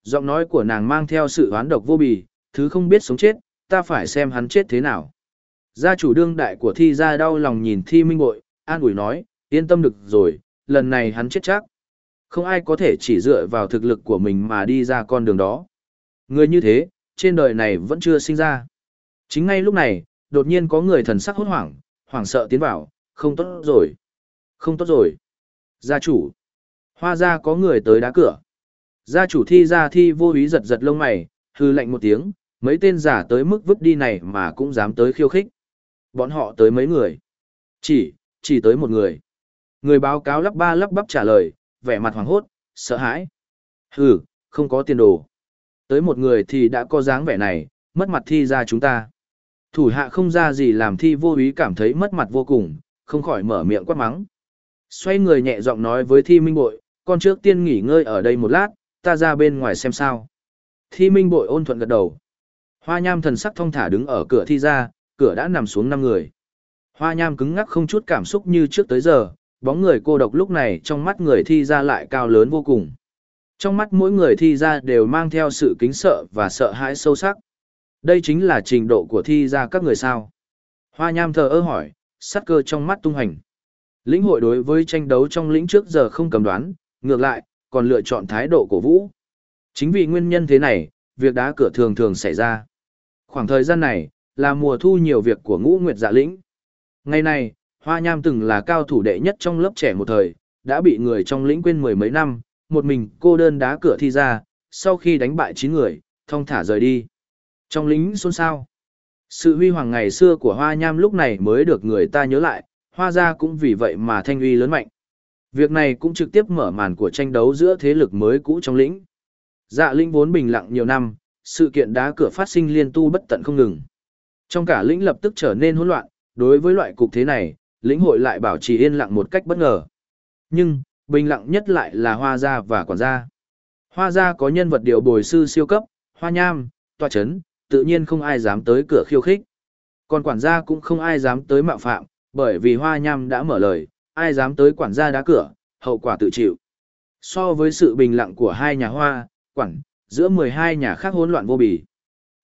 [SPEAKER 1] Giọng nói của nàng mang theo sự oán độc vô bì, thứ không biết sống chết, ta phải xem hắn chết thế nào. Gia chủ đương đại của thi Ra đau lòng nhìn thi minh bội, an ủi nói, yên tâm được rồi, lần này hắn chết chắc. Không ai có thể chỉ dựa vào thực lực của mình mà đi ra con đường đó. Người như thế, trên đời này vẫn chưa sinh ra. Chính ngay lúc này, đột nhiên có người thần sắc hốt hoảng, hoảng sợ tiến vào, không tốt rồi. Không tốt rồi. Gia chủ. Hoa ra có người tới đá cửa. Gia chủ thi ra thi vô ý giật giật lông mày, hư lạnh một tiếng, mấy tên giả tới mức vứt đi này mà cũng dám tới khiêu khích. Bọn họ tới mấy người? Chỉ, chỉ tới một người. Người báo cáo lắp ba lắp bắp trả lời, vẻ mặt hoảng hốt, sợ hãi. Hừ, không có tiền đồ. Tới một người thì đã có dáng vẻ này, mất mặt thi ra chúng ta. Thủ hạ không ra gì làm thi vô ý cảm thấy mất mặt vô cùng, không khỏi mở miệng quát mắng. Xoay người nhẹ giọng nói với thi minh bội, con trước tiên nghỉ ngơi ở đây một lát, ta ra bên ngoài xem sao. Thi minh bội ôn thuận gật đầu. Hoa nham thần sắc thong thả đứng ở cửa thi ra, cửa đã nằm xuống năm người. Hoa nham cứng ngắc không chút cảm xúc như trước tới giờ, bóng người cô độc lúc này trong mắt người thi ra lại cao lớn vô cùng. Trong mắt mỗi người thi ra đều mang theo sự kính sợ và sợ hãi sâu sắc. Đây chính là trình độ của thi ra các người sao. Hoa nham thờ ơ hỏi, sắt cơ trong mắt tung hành. Lĩnh hội đối với tranh đấu trong lĩnh trước giờ không cầm đoán, ngược lại, còn lựa chọn thái độ cổ vũ. Chính vì nguyên nhân thế này, việc đá cửa thường thường xảy ra. Khoảng thời gian này, là mùa thu nhiều việc của ngũ nguyệt dạ lĩnh. Ngày này, Hoa Nham từng là cao thủ đệ nhất trong lớp trẻ một thời, đã bị người trong lĩnh quên mười mấy năm, một mình cô đơn đá cửa thi ra, sau khi đánh bại 9 người, thông thả rời đi. Trong lính xôn xao. Sự huy hoàng ngày xưa của Hoa Nham lúc này mới được người ta nhớ lại, Hoa gia cũng vì vậy mà thanh uy lớn mạnh. Việc này cũng trực tiếp mở màn của tranh đấu giữa thế lực mới cũ trong lĩnh. Dạ linh vốn bình lặng nhiều năm, sự kiện đá cửa phát sinh liên tu bất tận không ngừng. Trong cả lĩnh lập tức trở nên hỗn loạn, đối với loại cục thế này, lĩnh hội lại bảo trì yên lặng một cách bất ngờ. Nhưng, bình lặng nhất lại là hoa gia và quản gia. Hoa gia có nhân vật điều bồi sư siêu cấp, hoa nham, tòa chấn, tự nhiên không ai dám tới cửa khiêu khích. Còn quản gia cũng không ai dám tới mạo phạm, bởi vì hoa nham đã mở lời, ai dám tới quản gia đá cửa, hậu quả tự chịu. So với sự bình lặng của hai nhà hoa, quản, giữa 12 nhà khác hỗn loạn vô bì.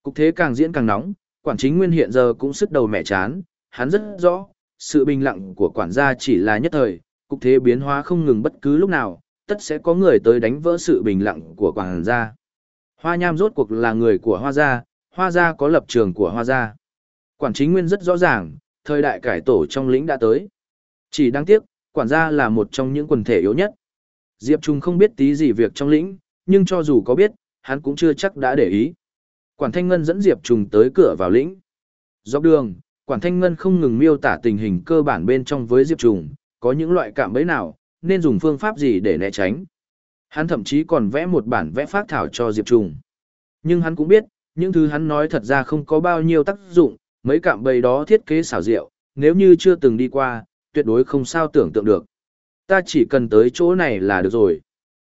[SPEAKER 1] Cục thế càng diễn càng nóng, quản chính nguyên hiện giờ cũng sức đầu mẹ chán, hắn rất rõ, sự bình lặng của quản gia chỉ là nhất thời, cục thế biến hóa không ngừng bất cứ lúc nào, tất sẽ có người tới đánh vỡ sự bình lặng của quản gia. Hoa nham rốt cuộc là người của hoa gia, hoa gia có lập trường của hoa gia. Quản chính nguyên rất rõ ràng, thời đại cải tổ trong lĩnh đã tới. Chỉ đáng tiếc, quản gia là một trong những quần thể yếu nhất. Diệp Trung không biết tí gì việc trong lĩnh, nhưng cho dù có biết, hắn cũng chưa chắc đã để ý. Quản Thanh Ngân dẫn Diệp Trung tới cửa vào lĩnh. Dọc đường, Quản Thanh Ngân không ngừng miêu tả tình hình cơ bản bên trong với Diệp Trung, có những loại cạm bẫy nào, nên dùng phương pháp gì để né tránh. Hắn thậm chí còn vẽ một bản vẽ phát thảo cho Diệp Trung, Nhưng hắn cũng biết, những thứ hắn nói thật ra không có bao nhiêu tác dụng, mấy cạm bầy đó thiết kế xảo diệu, nếu như chưa từng đi qua, tuyệt đối không sao tưởng tượng được. Ta chỉ cần tới chỗ này là được rồi.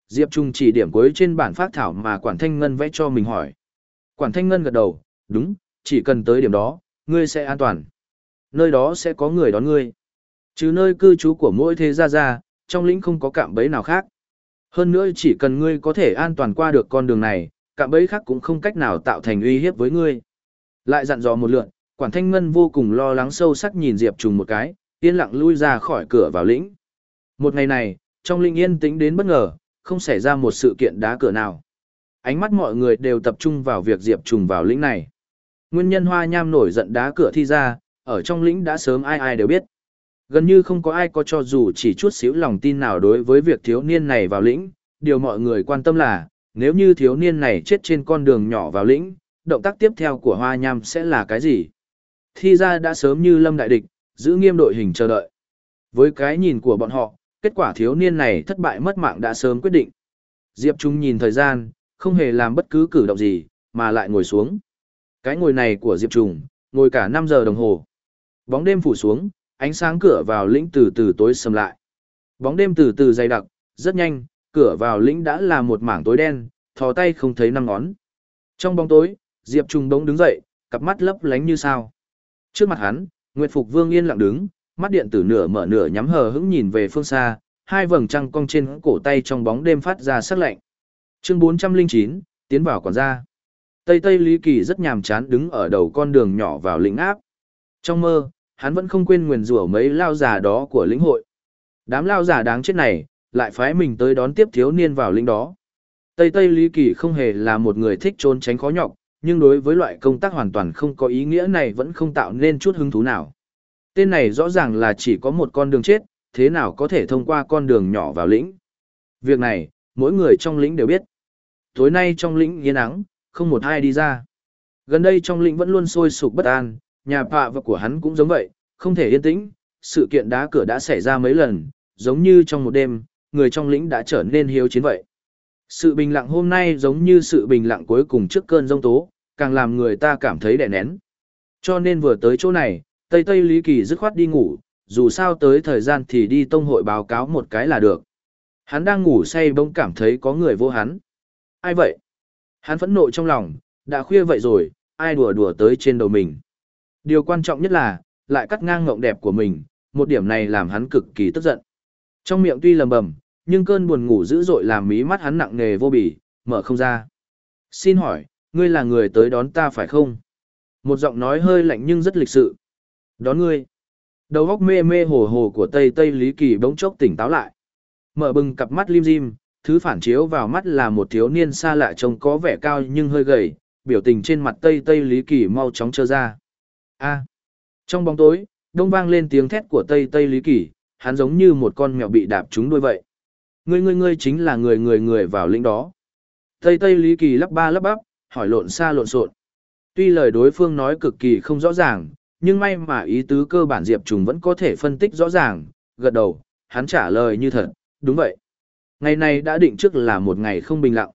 [SPEAKER 1] Diệp Trung chỉ điểm cuối trên bản phát thảo mà Quản Thanh Ngân vẽ cho mình hỏi. Quản Thanh Ngân gật đầu, đúng, chỉ cần tới điểm đó, ngươi sẽ an toàn. Nơi đó sẽ có người đón ngươi. Chứ nơi cư trú của mỗi thế gia gia, trong lĩnh không có cạm bẫy nào khác. Hơn nữa chỉ cần ngươi có thể an toàn qua được con đường này, cạm bẫy khác cũng không cách nào tạo thành uy hiếp với ngươi. Lại dặn dò một lượt, Quản Thanh Ngân vô cùng lo lắng sâu sắc nhìn Diệp Trùng một cái, yên lặng lui ra khỏi cửa vào lĩnh. Một ngày này, trong linh yên tĩnh đến bất ngờ, không xảy ra một sự kiện đá cửa nào. Ánh mắt mọi người đều tập trung vào việc Diệp Trùng vào lĩnh này. Nguyên nhân hoa nham nổi giận đá cửa thi ra, ở trong lĩnh đã sớm ai ai đều biết. Gần như không có ai có cho dù chỉ chút xíu lòng tin nào đối với việc thiếu niên này vào lĩnh, điều mọi người quan tâm là, nếu như thiếu niên này chết trên con đường nhỏ vào lĩnh, động tác tiếp theo của hoa nham sẽ là cái gì? Thi ra đã sớm như lâm đại địch, giữ nghiêm đội hình chờ đợi. Với cái nhìn của bọn họ, kết quả thiếu niên này thất bại mất mạng đã sớm quyết định. Diệp Trung nhìn thời gian, không hề làm bất cứ cử động gì, mà lại ngồi xuống. Cái ngồi này của Diệp Trung, ngồi cả 5 giờ đồng hồ. Bóng đêm phủ xuống, ánh sáng cửa vào lĩnh từ từ tối sầm lại. Bóng đêm từ từ dày đặc, rất nhanh, cửa vào lĩnh đã là một mảng tối đen, thò tay không thấy năm ngón. Trong bóng tối, Diệp Trung đống đứng dậy, cặp mắt lấp lánh như sao. Trước mặt hắn, Nguyệt Phục Vương yên lặng đứng, mắt điện tử nửa mở nửa nhắm hờ hững nhìn về phương xa, hai vầng trăng cong trên cổ tay trong bóng đêm phát ra sắc lạnh. Chương 409, tiến vào quản gia. Tây Tây Lý Kỳ rất nhàm chán đứng ở đầu con đường nhỏ vào lĩnh áp. Trong mơ, hắn vẫn không quên nguyền rủa mấy lao già đó của lĩnh hội. Đám lao già đáng chết này, lại phái mình tới đón tiếp thiếu niên vào lĩnh đó. Tây Tây Lý Kỳ không hề là một người thích trốn tránh khó nhọc, nhưng đối với loại công tác hoàn toàn không có ý nghĩa này vẫn không tạo nên chút hứng thú nào. Tên này rõ ràng là chỉ có một con đường chết, thế nào có thể thông qua con đường nhỏ vào lĩnh. Việc này, mỗi người trong lĩnh đều biết. Tối nay trong lĩnh yên nắng, không một ai đi ra. Gần đây trong lĩnh vẫn luôn sôi sục bất an, nhà bạ và của hắn cũng giống vậy, không thể yên tĩnh, sự kiện đá cửa đã xảy ra mấy lần, giống như trong một đêm, người trong lĩnh đã trở nên hiếu chiến vậy. Sự bình lặng hôm nay giống như sự bình lặng cuối cùng trước cơn giông tố, càng làm người ta cảm thấy đè nén. Cho nên vừa tới chỗ này, Tây Tây Lý Kỳ dứt khoát đi ngủ, dù sao tới thời gian thì đi tông hội báo cáo một cái là được. Hắn đang ngủ say bỗng cảm thấy có người vô hắn. Ai vậy? Hắn phẫn nộ trong lòng, đã khuya vậy rồi, ai đùa đùa tới trên đầu mình. Điều quan trọng nhất là, lại cắt ngang ngộng đẹp của mình, một điểm này làm hắn cực kỳ tức giận. Trong miệng tuy lầm bầm, nhưng cơn buồn ngủ dữ dội làm mí mắt hắn nặng nề vô bì, mở không ra. Xin hỏi, ngươi là người tới đón ta phải không? Một giọng nói hơi lạnh nhưng rất lịch sự. Đón ngươi. Đầu góc mê mê hồ hồ của Tây Tây Lý Kỳ bỗng chốc tỉnh táo lại. Mở bừng cặp mắt lim dim, thứ phản chiếu vào mắt là một thiếu niên xa lạ trông có vẻ cao nhưng hơi gầy, biểu tình trên mặt Tây Tây Lý Kỳ mau chóng trơ ra. A. Trong bóng tối, đông vang lên tiếng thét của Tây Tây Lý Kỳ, hắn giống như một con mèo bị đạp trúng đuôi vậy. Ngươi ngươi ngươi chính là người người người vào lĩnh đó. Tây Tây Lý Kỳ lắp ba lắp bắp, hỏi lộn xa lộn xộn. Tuy lời đối phương nói cực kỳ không rõ ràng, nhưng may mà ý tứ cơ bản Diệp Trùng vẫn có thể phân tích rõ ràng, gật đầu, hắn trả lời như thật, đúng vậy. Ngày này đã định trước là một ngày không bình lặng.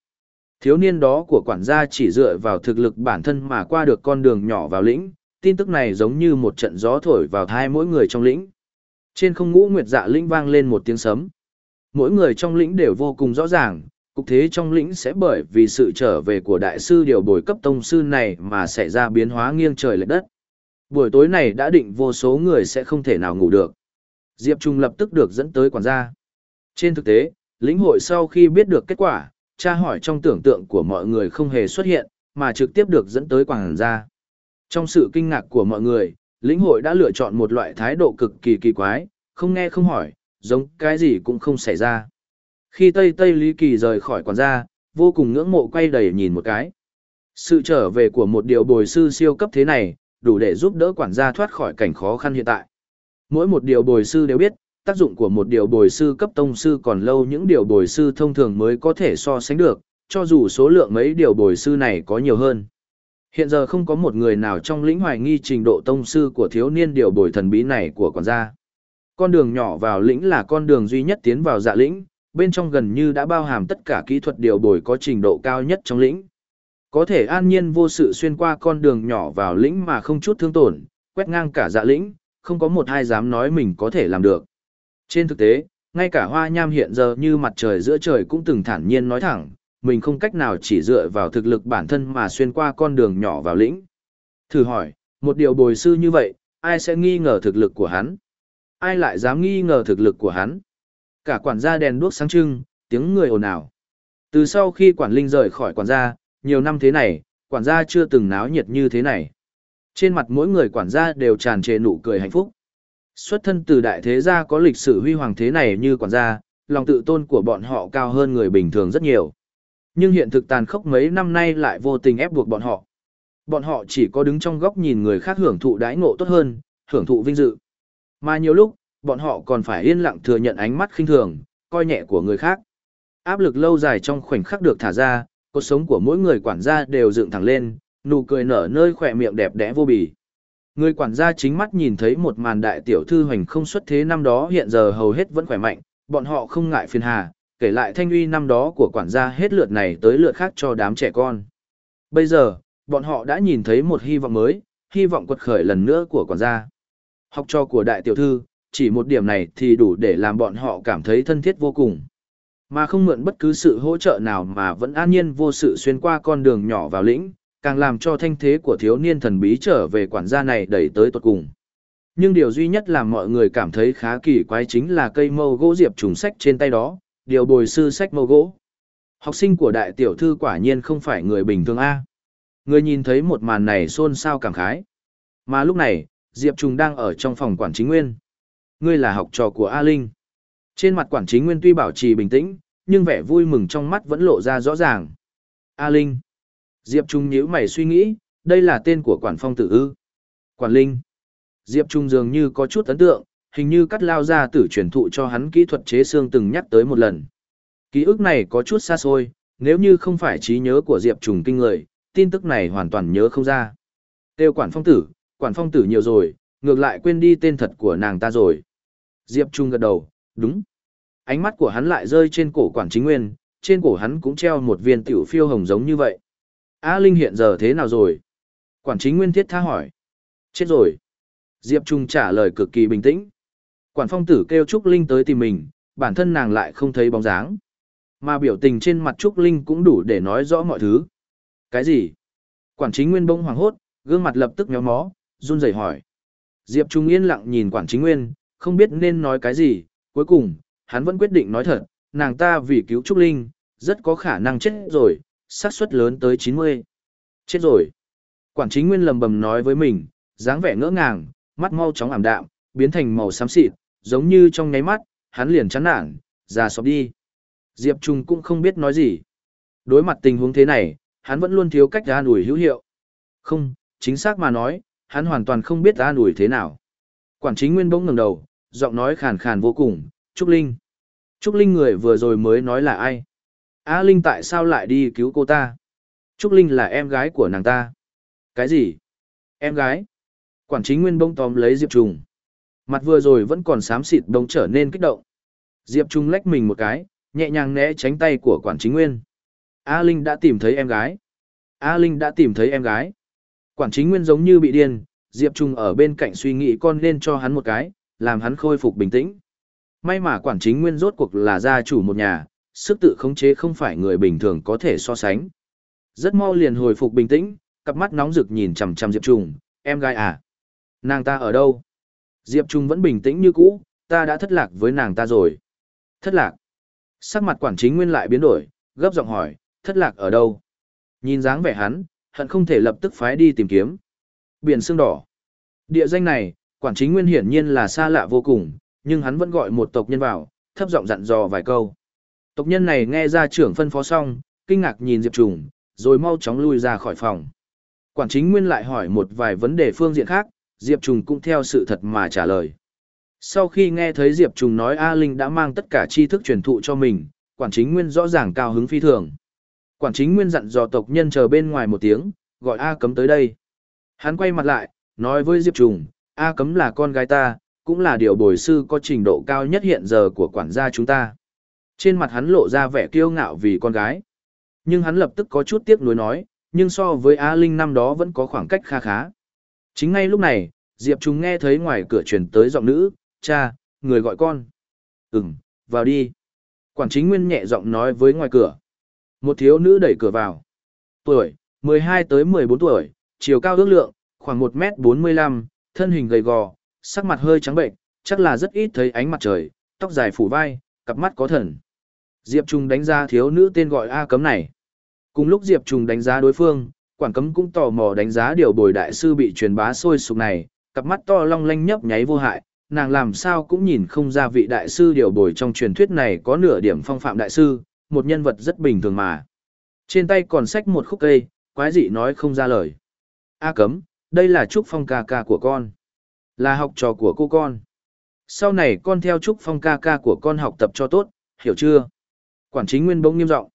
[SPEAKER 1] Thiếu niên đó của quản gia chỉ dựa vào thực lực bản thân mà qua được con đường nhỏ vào lĩnh, tin tức này giống như một trận gió thổi vào thai mỗi người trong lĩnh. Trên không ngũ nguyệt dạ lĩnh vang lên một tiếng sấm. Mỗi người trong lĩnh đều vô cùng rõ ràng, cục thế trong lĩnh sẽ bởi vì sự trở về của đại sư điều bồi cấp tông sư này mà xảy ra biến hóa nghiêng trời lệch đất. Buổi tối này đã định vô số người sẽ không thể nào ngủ được. Diệp Trung lập tức được dẫn tới quản gia. Trên thực tế, lĩnh hội sau khi biết được kết quả, tra hỏi trong tưởng tượng của mọi người không hề xuất hiện, mà trực tiếp được dẫn tới quản gia. Trong sự kinh ngạc của mọi người, lĩnh hội đã lựa chọn một loại thái độ cực kỳ kỳ quái, không nghe không hỏi, giống cái gì cũng không xảy ra. Khi Tây Tây Lý Kỳ rời khỏi quản gia, vô cùng ngưỡng mộ quay đầy nhìn một cái. Sự trở về của một điều bồi sư siêu cấp thế này, đủ để giúp đỡ quản gia thoát khỏi cảnh khó khăn hiện tại. Mỗi một điều bồi sư đều biết, tác dụng của một điều bồi sư cấp tông sư còn lâu những điều bồi sư thông thường mới có thể so sánh được, cho dù số lượng mấy điều bồi sư này có nhiều hơn. Hiện giờ không có một người nào trong lĩnh hoài nghi trình độ tông sư của thiếu niên điều bồi thần bí này của quản gia. Con đường nhỏ vào lĩnh là con đường duy nhất tiến vào dạ lĩnh, bên trong gần như đã bao hàm tất cả kỹ thuật điều bồi có trình độ cao nhất trong lĩnh. Có thể an nhiên vô sự xuyên qua con đường nhỏ vào lĩnh mà không chút thương tổn, quét ngang cả dạ lĩnh, không có một ai dám nói mình có thể làm được. Trên thực tế, ngay cả hoa nham hiện giờ như mặt trời giữa trời cũng từng thản nhiên nói thẳng, mình không cách nào chỉ dựa vào thực lực bản thân mà xuyên qua con đường nhỏ vào lĩnh. Thử hỏi, một điều bồi sư như vậy, ai sẽ nghi ngờ thực lực của hắn? Ai lại dám nghi ngờ thực lực của hắn? Cả quản gia đèn đuốc sáng trưng, tiếng người ồn ào. Từ sau khi quản linh rời khỏi quản gia, nhiều năm thế này, quản gia chưa từng náo nhiệt như thế này. Trên mặt mỗi người quản gia đều tràn trề nụ cười hạnh phúc. Xuất thân từ đại thế gia có lịch sử huy hoàng thế này như quản gia, lòng tự tôn của bọn họ cao hơn người bình thường rất nhiều. Nhưng hiện thực tàn khốc mấy năm nay lại vô tình ép buộc bọn họ. Bọn họ chỉ có đứng trong góc nhìn người khác hưởng thụ đãi ngộ tốt hơn, hưởng thụ vinh dự. Mà nhiều lúc, bọn họ còn phải yên lặng thừa nhận ánh mắt khinh thường, coi nhẹ của người khác. Áp lực lâu dài trong khoảnh khắc được thả ra, cuộc sống của mỗi người quản gia đều dựng thẳng lên, nụ cười nở nơi khỏe miệng đẹp đẽ vô bì. Người quản gia chính mắt nhìn thấy một màn đại tiểu thư hoành không xuất thế năm đó hiện giờ hầu hết vẫn khỏe mạnh, bọn họ không ngại phiền hà, kể lại thanh uy năm đó của quản gia hết lượt này tới lượt khác cho đám trẻ con. Bây giờ, bọn họ đã nhìn thấy một hy vọng mới, hy vọng quật khởi lần nữa của quản gia. Học trò của đại tiểu thư, chỉ một điểm này thì đủ để làm bọn họ cảm thấy thân thiết vô cùng. Mà không mượn bất cứ sự hỗ trợ nào mà vẫn an nhiên vô sự xuyên qua con đường nhỏ vào lĩnh, càng làm cho thanh thế của thiếu niên thần bí trở về quản gia này đẩy tới tuột cùng. Nhưng điều duy nhất làm mọi người cảm thấy khá kỳ quái chính là cây mâu gỗ diệp trùng sách trên tay đó, điều bồi sư sách mâu gỗ. Học sinh của đại tiểu thư quả nhiên không phải người bình thường A. Người nhìn thấy một màn này xôn xao cảm khái. Mà lúc này, Diệp Trùng đang ở trong phòng quản chính nguyên. Ngươi là học trò của A Linh. Trên mặt quản chính nguyên tuy bảo trì bình tĩnh, nhưng vẻ vui mừng trong mắt vẫn lộ ra rõ ràng. A Linh. Diệp Trung nhíu mày suy nghĩ, đây là tên của quản phong tử ư. Quản linh. Diệp Trung dường như có chút ấn tượng, hình như cắt lao ra tử truyền thụ cho hắn kỹ thuật chế xương từng nhắc tới một lần. Ký ức này có chút xa xôi, nếu như không phải trí nhớ của Diệp Trung kinh người, tin tức này hoàn toàn nhớ không ra. Tiêu quản phong tử, quản phong tử nhiều rồi, ngược lại quên đi tên thật của nàng ta rồi. Diệp Trung gật đầu, đúng. Ánh mắt của hắn lại rơi trên cổ quản chính nguyên, trên cổ hắn cũng treo một viên tiểu phiêu hồng giống như vậy. A Linh hiện giờ thế nào rồi? Quản chính nguyên thiết tha hỏi. Chết rồi. Diệp Trung trả lời cực kỳ bình tĩnh. Quản phong tử kêu Trúc Linh tới tìm mình, bản thân nàng lại không thấy bóng dáng. Mà biểu tình trên mặt Trúc Linh cũng đủ để nói rõ mọi thứ. Cái gì? Quản chính nguyên bỗng hoảng hốt, gương mặt lập tức méo mó, run rẩy hỏi. Diệp Trung yên lặng nhìn quản chính nguyên, không biết nên nói cái gì, cuối cùng, hắn vẫn quyết định nói thật, nàng ta vì cứu Trúc Linh, rất có khả năng chết rồi, xác suất lớn tới 90. Chết rồi. Quản chính nguyên lầm bầm nói với mình, dáng vẻ ngỡ ngàng, mắt mau chóng ảm đạm, biến thành màu xám xịt, giống như trong nháy mắt, hắn liền chán nản, ra sọp đi. Diệp Trung cũng không biết nói gì. Đối mặt tình huống thế này, hắn vẫn luôn thiếu cách an ủi hữu hiệu. Không, chính xác mà nói, hắn hoàn toàn không biết an ủi thế nào. Quản chính nguyên bỗng ngẩng đầu, giọng nói khàn khàn vô cùng, Trúc Linh. Trúc Linh người vừa rồi mới nói là ai? A Linh tại sao lại đi cứu cô ta? Trúc Linh là em gái của nàng ta. Cái gì? Em gái? Quản chính nguyên bông tóm lấy Diệp Trùng. Mặt vừa rồi vẫn còn xám xịt bông trở nên kích động. Diệp Trung lách mình một cái, nhẹ nhàng né tránh tay của quản chính nguyên. A Linh đã tìm thấy em gái. A Linh đã tìm thấy em gái. Quản chính nguyên giống như bị điên, Diệp Trung ở bên cạnh suy nghĩ con nên cho hắn một cái, làm hắn khôi phục bình tĩnh. May mà quản chính nguyên rốt cuộc là gia chủ một nhà, sức tự khống chế không phải người bình thường có thể so sánh. Rất mau liền hồi phục bình tĩnh, cặp mắt nóng rực nhìn chằm chằm Diệp Trung, em gái à? Nàng ta ở đâu? Diệp Trung vẫn bình tĩnh như cũ, ta đã thất lạc với nàng ta rồi. Thất lạc? Sắc mặt quản chính nguyên lại biến đổi, gấp giọng hỏi, thất lạc ở đâu? Nhìn dáng vẻ hắn, hận không thể lập tức phái đi tìm kiếm. Biển xương đỏ. Địa danh này, quản chính nguyên hiển nhiên là xa lạ vô cùng, nhưng hắn vẫn gọi một tộc nhân vào, thấp giọng dặn dò vài câu. Tộc nhân này nghe ra trưởng phân phó xong, kinh ngạc nhìn Diệp Trùng, rồi mau chóng lui ra khỏi phòng. Quản chính nguyên lại hỏi một vài vấn đề phương diện khác, Diệp Trùng cũng theo sự thật mà trả lời. Sau khi nghe thấy Diệp Trùng nói A Linh đã mang tất cả tri thức truyền thụ cho mình, quản chính nguyên rõ ràng cao hứng phi thường. Quản chính nguyên dặn dò tộc nhân chờ bên ngoài một tiếng, gọi A cấm tới đây. Hắn quay mặt lại, nói với Diệp Trùng, A cấm là con gái ta, cũng là điều bồi sư có trình độ cao nhất hiện giờ của quản gia chúng ta. Trên mặt hắn lộ ra vẻ kiêu ngạo vì con gái. Nhưng hắn lập tức có chút tiếc nuối nói, nhưng so với A Linh năm đó vẫn có khoảng cách kha khá. Chính ngay lúc này, Diệp Trùng nghe thấy ngoài cửa truyền tới giọng nữ, cha, người gọi con. Ừm, vào đi. Quản chính nguyên nhẹ giọng nói với ngoài cửa. Một thiếu nữ đẩy cửa vào. Tuổi, 12 tới 14 tuổi, chiều cao ước lượng, khoảng 1m45, thân hình gầy gò, sắc mặt hơi trắng bệnh, chắc là rất ít thấy ánh mặt trời, tóc dài phủ vai, cặp mắt có thần. Diệp Trung đánh giá thiếu nữ tên gọi A cấm này. Cùng lúc Diệp Trung đánh giá đối phương, quản cấm cũng tò mò đánh giá điều bồi đại sư bị truyền bá sôi sục này, cặp mắt to long lanh nhấp nháy vô hại, nàng làm sao cũng nhìn không ra vị đại sư điều bồi trong truyền thuyết này có nửa điểm phong phạm đại sư, một nhân vật rất bình thường mà. Trên tay còn xách một khúc cây, quái dị nói không ra lời. A cấm, đây là Trúc Phong ca ca của con. Là học trò của cô con. Sau này con theo Trúc Phong ca ca của con học tập cho tốt, hiểu chưa? Quản chính nguyên bỗng nghiêm giọng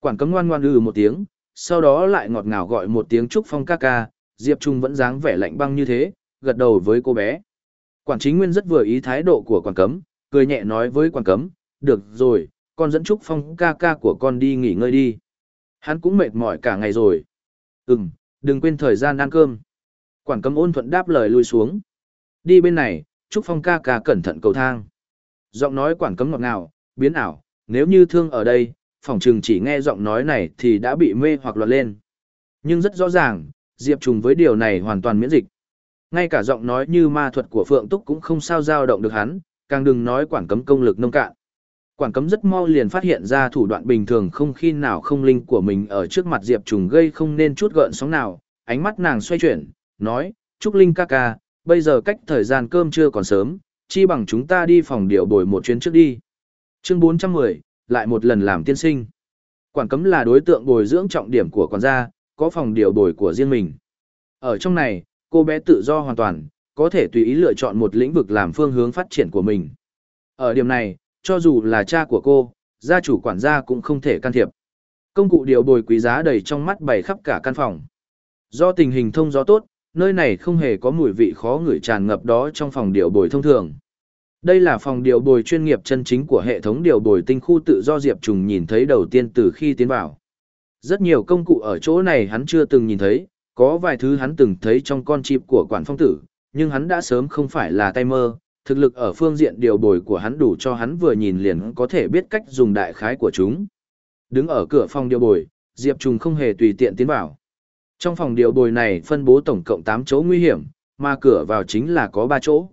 [SPEAKER 1] Quản cấm ngoan ngoan ừ một tiếng, sau đó lại ngọt ngào gọi một tiếng Trúc Phong ca ca, Diệp Trung vẫn dáng vẻ lạnh băng như thế, gật đầu với cô bé. Quản chính nguyên rất vừa ý thái độ của quản cấm, cười nhẹ nói với quản cấm, được rồi, con dẫn Trúc Phong ca ca của con đi nghỉ ngơi đi. Hắn cũng mệt mỏi cả ngày rồi. Ừm, đừng quên thời gian ăn cơm. Quản cấm ôn thuận đáp lời lui xuống. Đi bên này, Trúc Phong ca ca cẩn thận cầu thang. Giọng nói quản cấm ngọt ngào, biến ảo, nếu như thương ở đây, phòng trừng chỉ nghe giọng nói này thì đã bị mê hoặc loạn lên. Nhưng rất rõ ràng, Diệp Trùng với điều này hoàn toàn miễn dịch. Ngay cả giọng nói như ma thuật của Phượng Túc cũng không sao dao động được hắn, càng đừng nói quản cấm công lực nông cạn. Quản cấm rất mau liền phát hiện ra thủ đoạn bình thường không khi nào không linh của mình ở trước mặt Diệp Trùng gây không nên chút gợn sóng nào, ánh mắt nàng xoay chuyển, nói, Trúc Linh ca ca, bây giờ cách thời gian cơm chưa còn sớm, chi bằng chúng ta đi phòng điệu bồi một chuyến trước đi. Chương 410, lại một lần làm tiên sinh. Quản cấm là đối tượng bồi dưỡng trọng điểm của quản gia, có phòng điều bồi của riêng mình. Ở trong này, cô bé tự do hoàn toàn, có thể tùy ý lựa chọn một lĩnh vực làm phương hướng phát triển của mình. Ở điểm này, cho dù là cha của cô, gia chủ quản gia cũng không thể can thiệp. Công cụ điều bồi quý giá đầy trong mắt bày khắp cả căn phòng. Do tình hình thông gió tốt, nơi này không hề có mùi vị khó ngửi tràn ngập đó trong phòng điều bồi thông thường. Đây là phòng điều bồi chuyên nghiệp chân chính của hệ thống điều bồi tinh khu tự do Diệp Trùng nhìn thấy đầu tiên từ khi tiến vào. Rất nhiều công cụ ở chỗ này hắn chưa từng nhìn thấy, có vài thứ hắn từng thấy trong con chip của quản phong tử, nhưng hắn đã sớm không phải là tay mơ, thực lực ở phương diện điều bồi của hắn đủ cho hắn vừa nhìn liền có thể biết cách dùng đại khái của chúng. Đứng ở cửa phòng điều bồi, Diệp Trùng không hề tùy tiện tiến vào. Trong phòng điều bồi này phân bố tổng cộng 8 chỗ nguy hiểm, mà cửa vào chính là có 3 chỗ.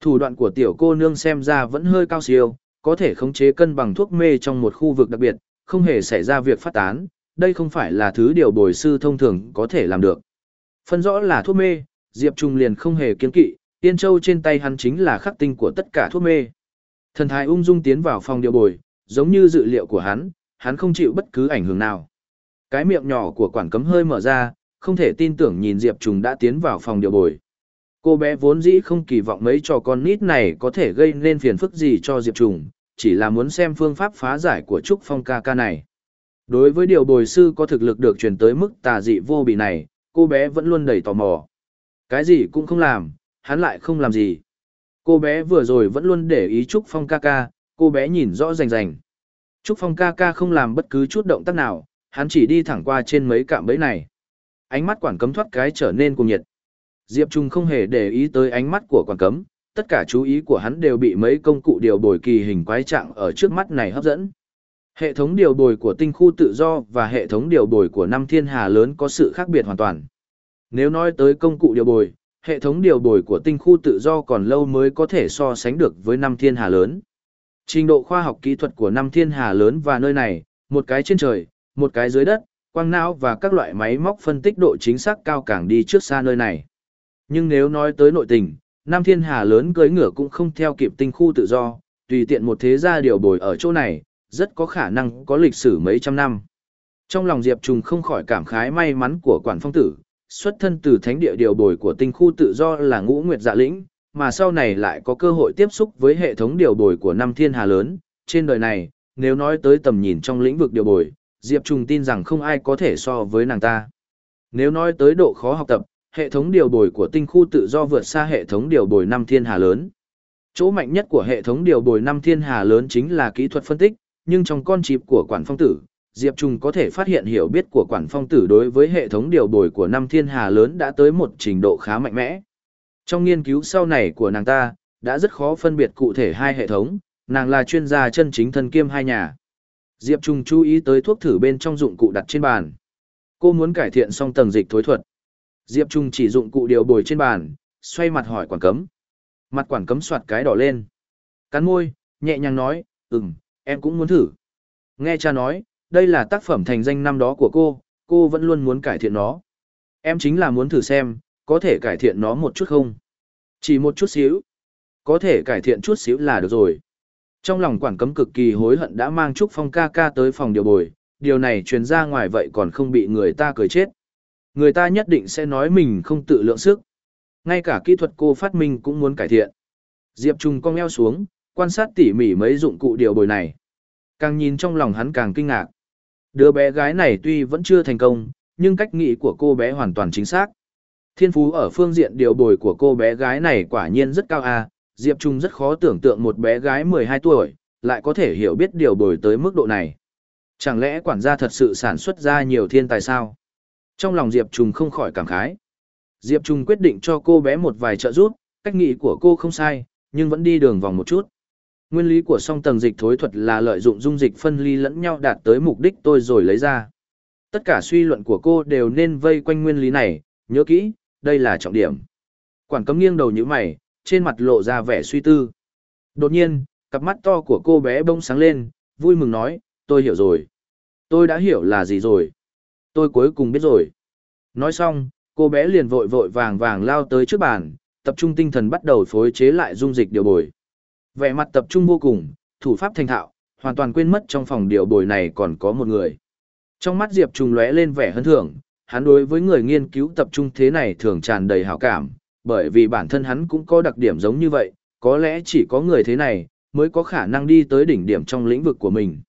[SPEAKER 1] Thủ đoạn của tiểu cô nương xem ra vẫn hơi cao siêu, có thể khống chế cân bằng thuốc mê trong một khu vực đặc biệt, không hề xảy ra việc phát tán, đây không phải là thứ điều bồi sư thông thường có thể làm được. Phân rõ là thuốc mê, Diệp Trung liền không hề kiên kỵ, tiên châu trên tay hắn chính là khắc tinh của tất cả thuốc mê. Thần thái ung dung tiến vào phòng điều bồi, giống như dự liệu của hắn, hắn không chịu bất cứ ảnh hưởng nào. Cái miệng nhỏ của quản cấm hơi mở ra, không thể tin tưởng nhìn Diệp Trùng đã tiến vào phòng điều bồi. Cô bé vốn dĩ không kỳ vọng mấy trò con nít này có thể gây nên phiền phức gì cho Diệp Trùng, chỉ là muốn xem phương pháp phá giải của Trúc Phong ca ca này. Đối với điều bồi sư có thực lực được truyền tới mức tà dị vô bị này, cô bé vẫn luôn đầy tò mò. Cái gì cũng không làm, hắn lại không làm gì. Cô bé vừa rồi vẫn luôn để ý Trúc Phong ca ca, cô bé nhìn rõ rành rành. Trúc Phong ca ca không làm bất cứ chút động tác nào, hắn chỉ đi thẳng qua trên mấy cạm bẫy này. Ánh mắt quản cấm thoát cái trở nên cuồng nhiệt. Diệp Trung không hề để ý tới ánh mắt của quản cấm, tất cả chú ý của hắn đều bị mấy công cụ điều bồi kỳ hình quái trạng ở trước mắt này hấp dẫn. Hệ thống điều bồi của tinh khu tự do và hệ thống điều bồi của năm thiên hà lớn có sự khác biệt hoàn toàn. Nếu nói tới công cụ điều bồi, hệ thống điều bồi của tinh khu tự do còn lâu mới có thể so sánh được với năm thiên hà lớn. Trình độ khoa học kỹ thuật của năm thiên hà lớn và nơi này, một cái trên trời, một cái dưới đất, quang não và các loại máy móc phân tích độ chính xác cao càng đi trước xa nơi này. Nhưng nếu nói tới nội tình, Nam thiên hà lớn cưới ngựa cũng không theo kịp tinh khu tự do, tùy tiện một thế gia điều bồi ở chỗ này, rất có khả năng có lịch sử mấy trăm năm. Trong lòng Diệp Trùng không khỏi cảm khái may mắn của quản phong tử, xuất thân từ thánh địa điều bồi của tinh khu tự do là ngũ nguyệt dạ lĩnh, mà sau này lại có cơ hội tiếp xúc với hệ thống điều bồi của năm thiên hà lớn. Trên đời này, nếu nói tới tầm nhìn trong lĩnh vực điều bồi, Diệp Trùng tin rằng không ai có thể so với nàng ta. Nếu nói tới độ khó học tập, hệ thống điều bồi của tinh khu tự do vượt xa hệ thống điều bồi năm thiên hà lớn. Chỗ mạnh nhất của hệ thống điều bồi năm thiên hà lớn chính là kỹ thuật phân tích, nhưng trong con chip của quản phong tử, Diệp Trung có thể phát hiện hiểu biết của quản phong tử đối với hệ thống điều bồi của năm thiên hà lớn đã tới một trình độ khá mạnh mẽ. Trong nghiên cứu sau này của nàng ta, đã rất khó phân biệt cụ thể hai hệ thống, nàng là chuyên gia chân chính thân kiêm hai nhà. Diệp Trung chú ý tới thuốc thử bên trong dụng cụ đặt trên bàn. Cô muốn cải thiện song tầng dịch thối thuật. Diệp Trung chỉ dụng cụ điều bồi trên bàn, xoay mặt hỏi quản cấm. Mặt quản cấm soạt cái đỏ lên. Cắn môi, nhẹ nhàng nói, ừm, em cũng muốn thử. Nghe cha nói, đây là tác phẩm thành danh năm đó của cô, cô vẫn luôn muốn cải thiện nó. Em chính là muốn thử xem, có thể cải thiện nó một chút không? Chỉ một chút xíu. Có thể cải thiện chút xíu là được rồi. Trong lòng quản cấm cực kỳ hối hận đã mang Trúc Phong ca ca tới phòng điều bồi, điều này truyền ra ngoài vậy còn không bị người ta cười chết. Người ta nhất định sẽ nói mình không tự lượng sức. Ngay cả kỹ thuật cô phát minh cũng muốn cải thiện. Diệp Trung cong eo xuống, quan sát tỉ mỉ mấy dụng cụ điều bồi này. Càng nhìn trong lòng hắn càng kinh ngạc. Đứa bé gái này tuy vẫn chưa thành công, nhưng cách nghĩ của cô bé hoàn toàn chính xác. Thiên phú ở phương diện điều bồi của cô bé gái này quả nhiên rất cao à, Diệp Trung rất khó tưởng tượng một bé gái 12 tuổi, lại có thể hiểu biết điều bồi tới mức độ này. Chẳng lẽ quản gia thật sự sản xuất ra nhiều thiên tài sao? Trong lòng Diệp Trung không khỏi cảm khái. Diệp Trung quyết định cho cô bé một vài trợ giúp, cách nghĩ của cô không sai, nhưng vẫn đi đường vòng một chút. Nguyên lý của song tầng dịch thối thuật là lợi dụng dung dịch phân ly lẫn nhau đạt tới mục đích tôi rồi lấy ra. Tất cả suy luận của cô đều nên vây quanh nguyên lý này, nhớ kỹ, đây là trọng điểm. Quản cấm nghiêng đầu như mày, trên mặt lộ ra vẻ suy tư. Đột nhiên, cặp mắt to của cô bé bông sáng lên, vui mừng nói, tôi hiểu rồi. Tôi đã hiểu là gì rồi. Tôi cuối cùng biết rồi. Nói xong, cô bé liền vội vội vàng vàng lao tới trước bàn, tập trung tinh thần bắt đầu phối chế lại dung dịch điều bồi. Vẻ mặt tập trung vô cùng, thủ pháp thành thạo, hoàn toàn quên mất trong phòng điều bồi này còn có một người. Trong mắt Diệp Trùng lóe lên vẻ hân thưởng, hắn đối với người nghiên cứu tập trung thế này thường tràn đầy hảo cảm, bởi vì bản thân hắn cũng có đặc điểm giống như vậy, có lẽ chỉ có người thế này, mới có khả năng đi tới đỉnh điểm trong lĩnh vực của mình.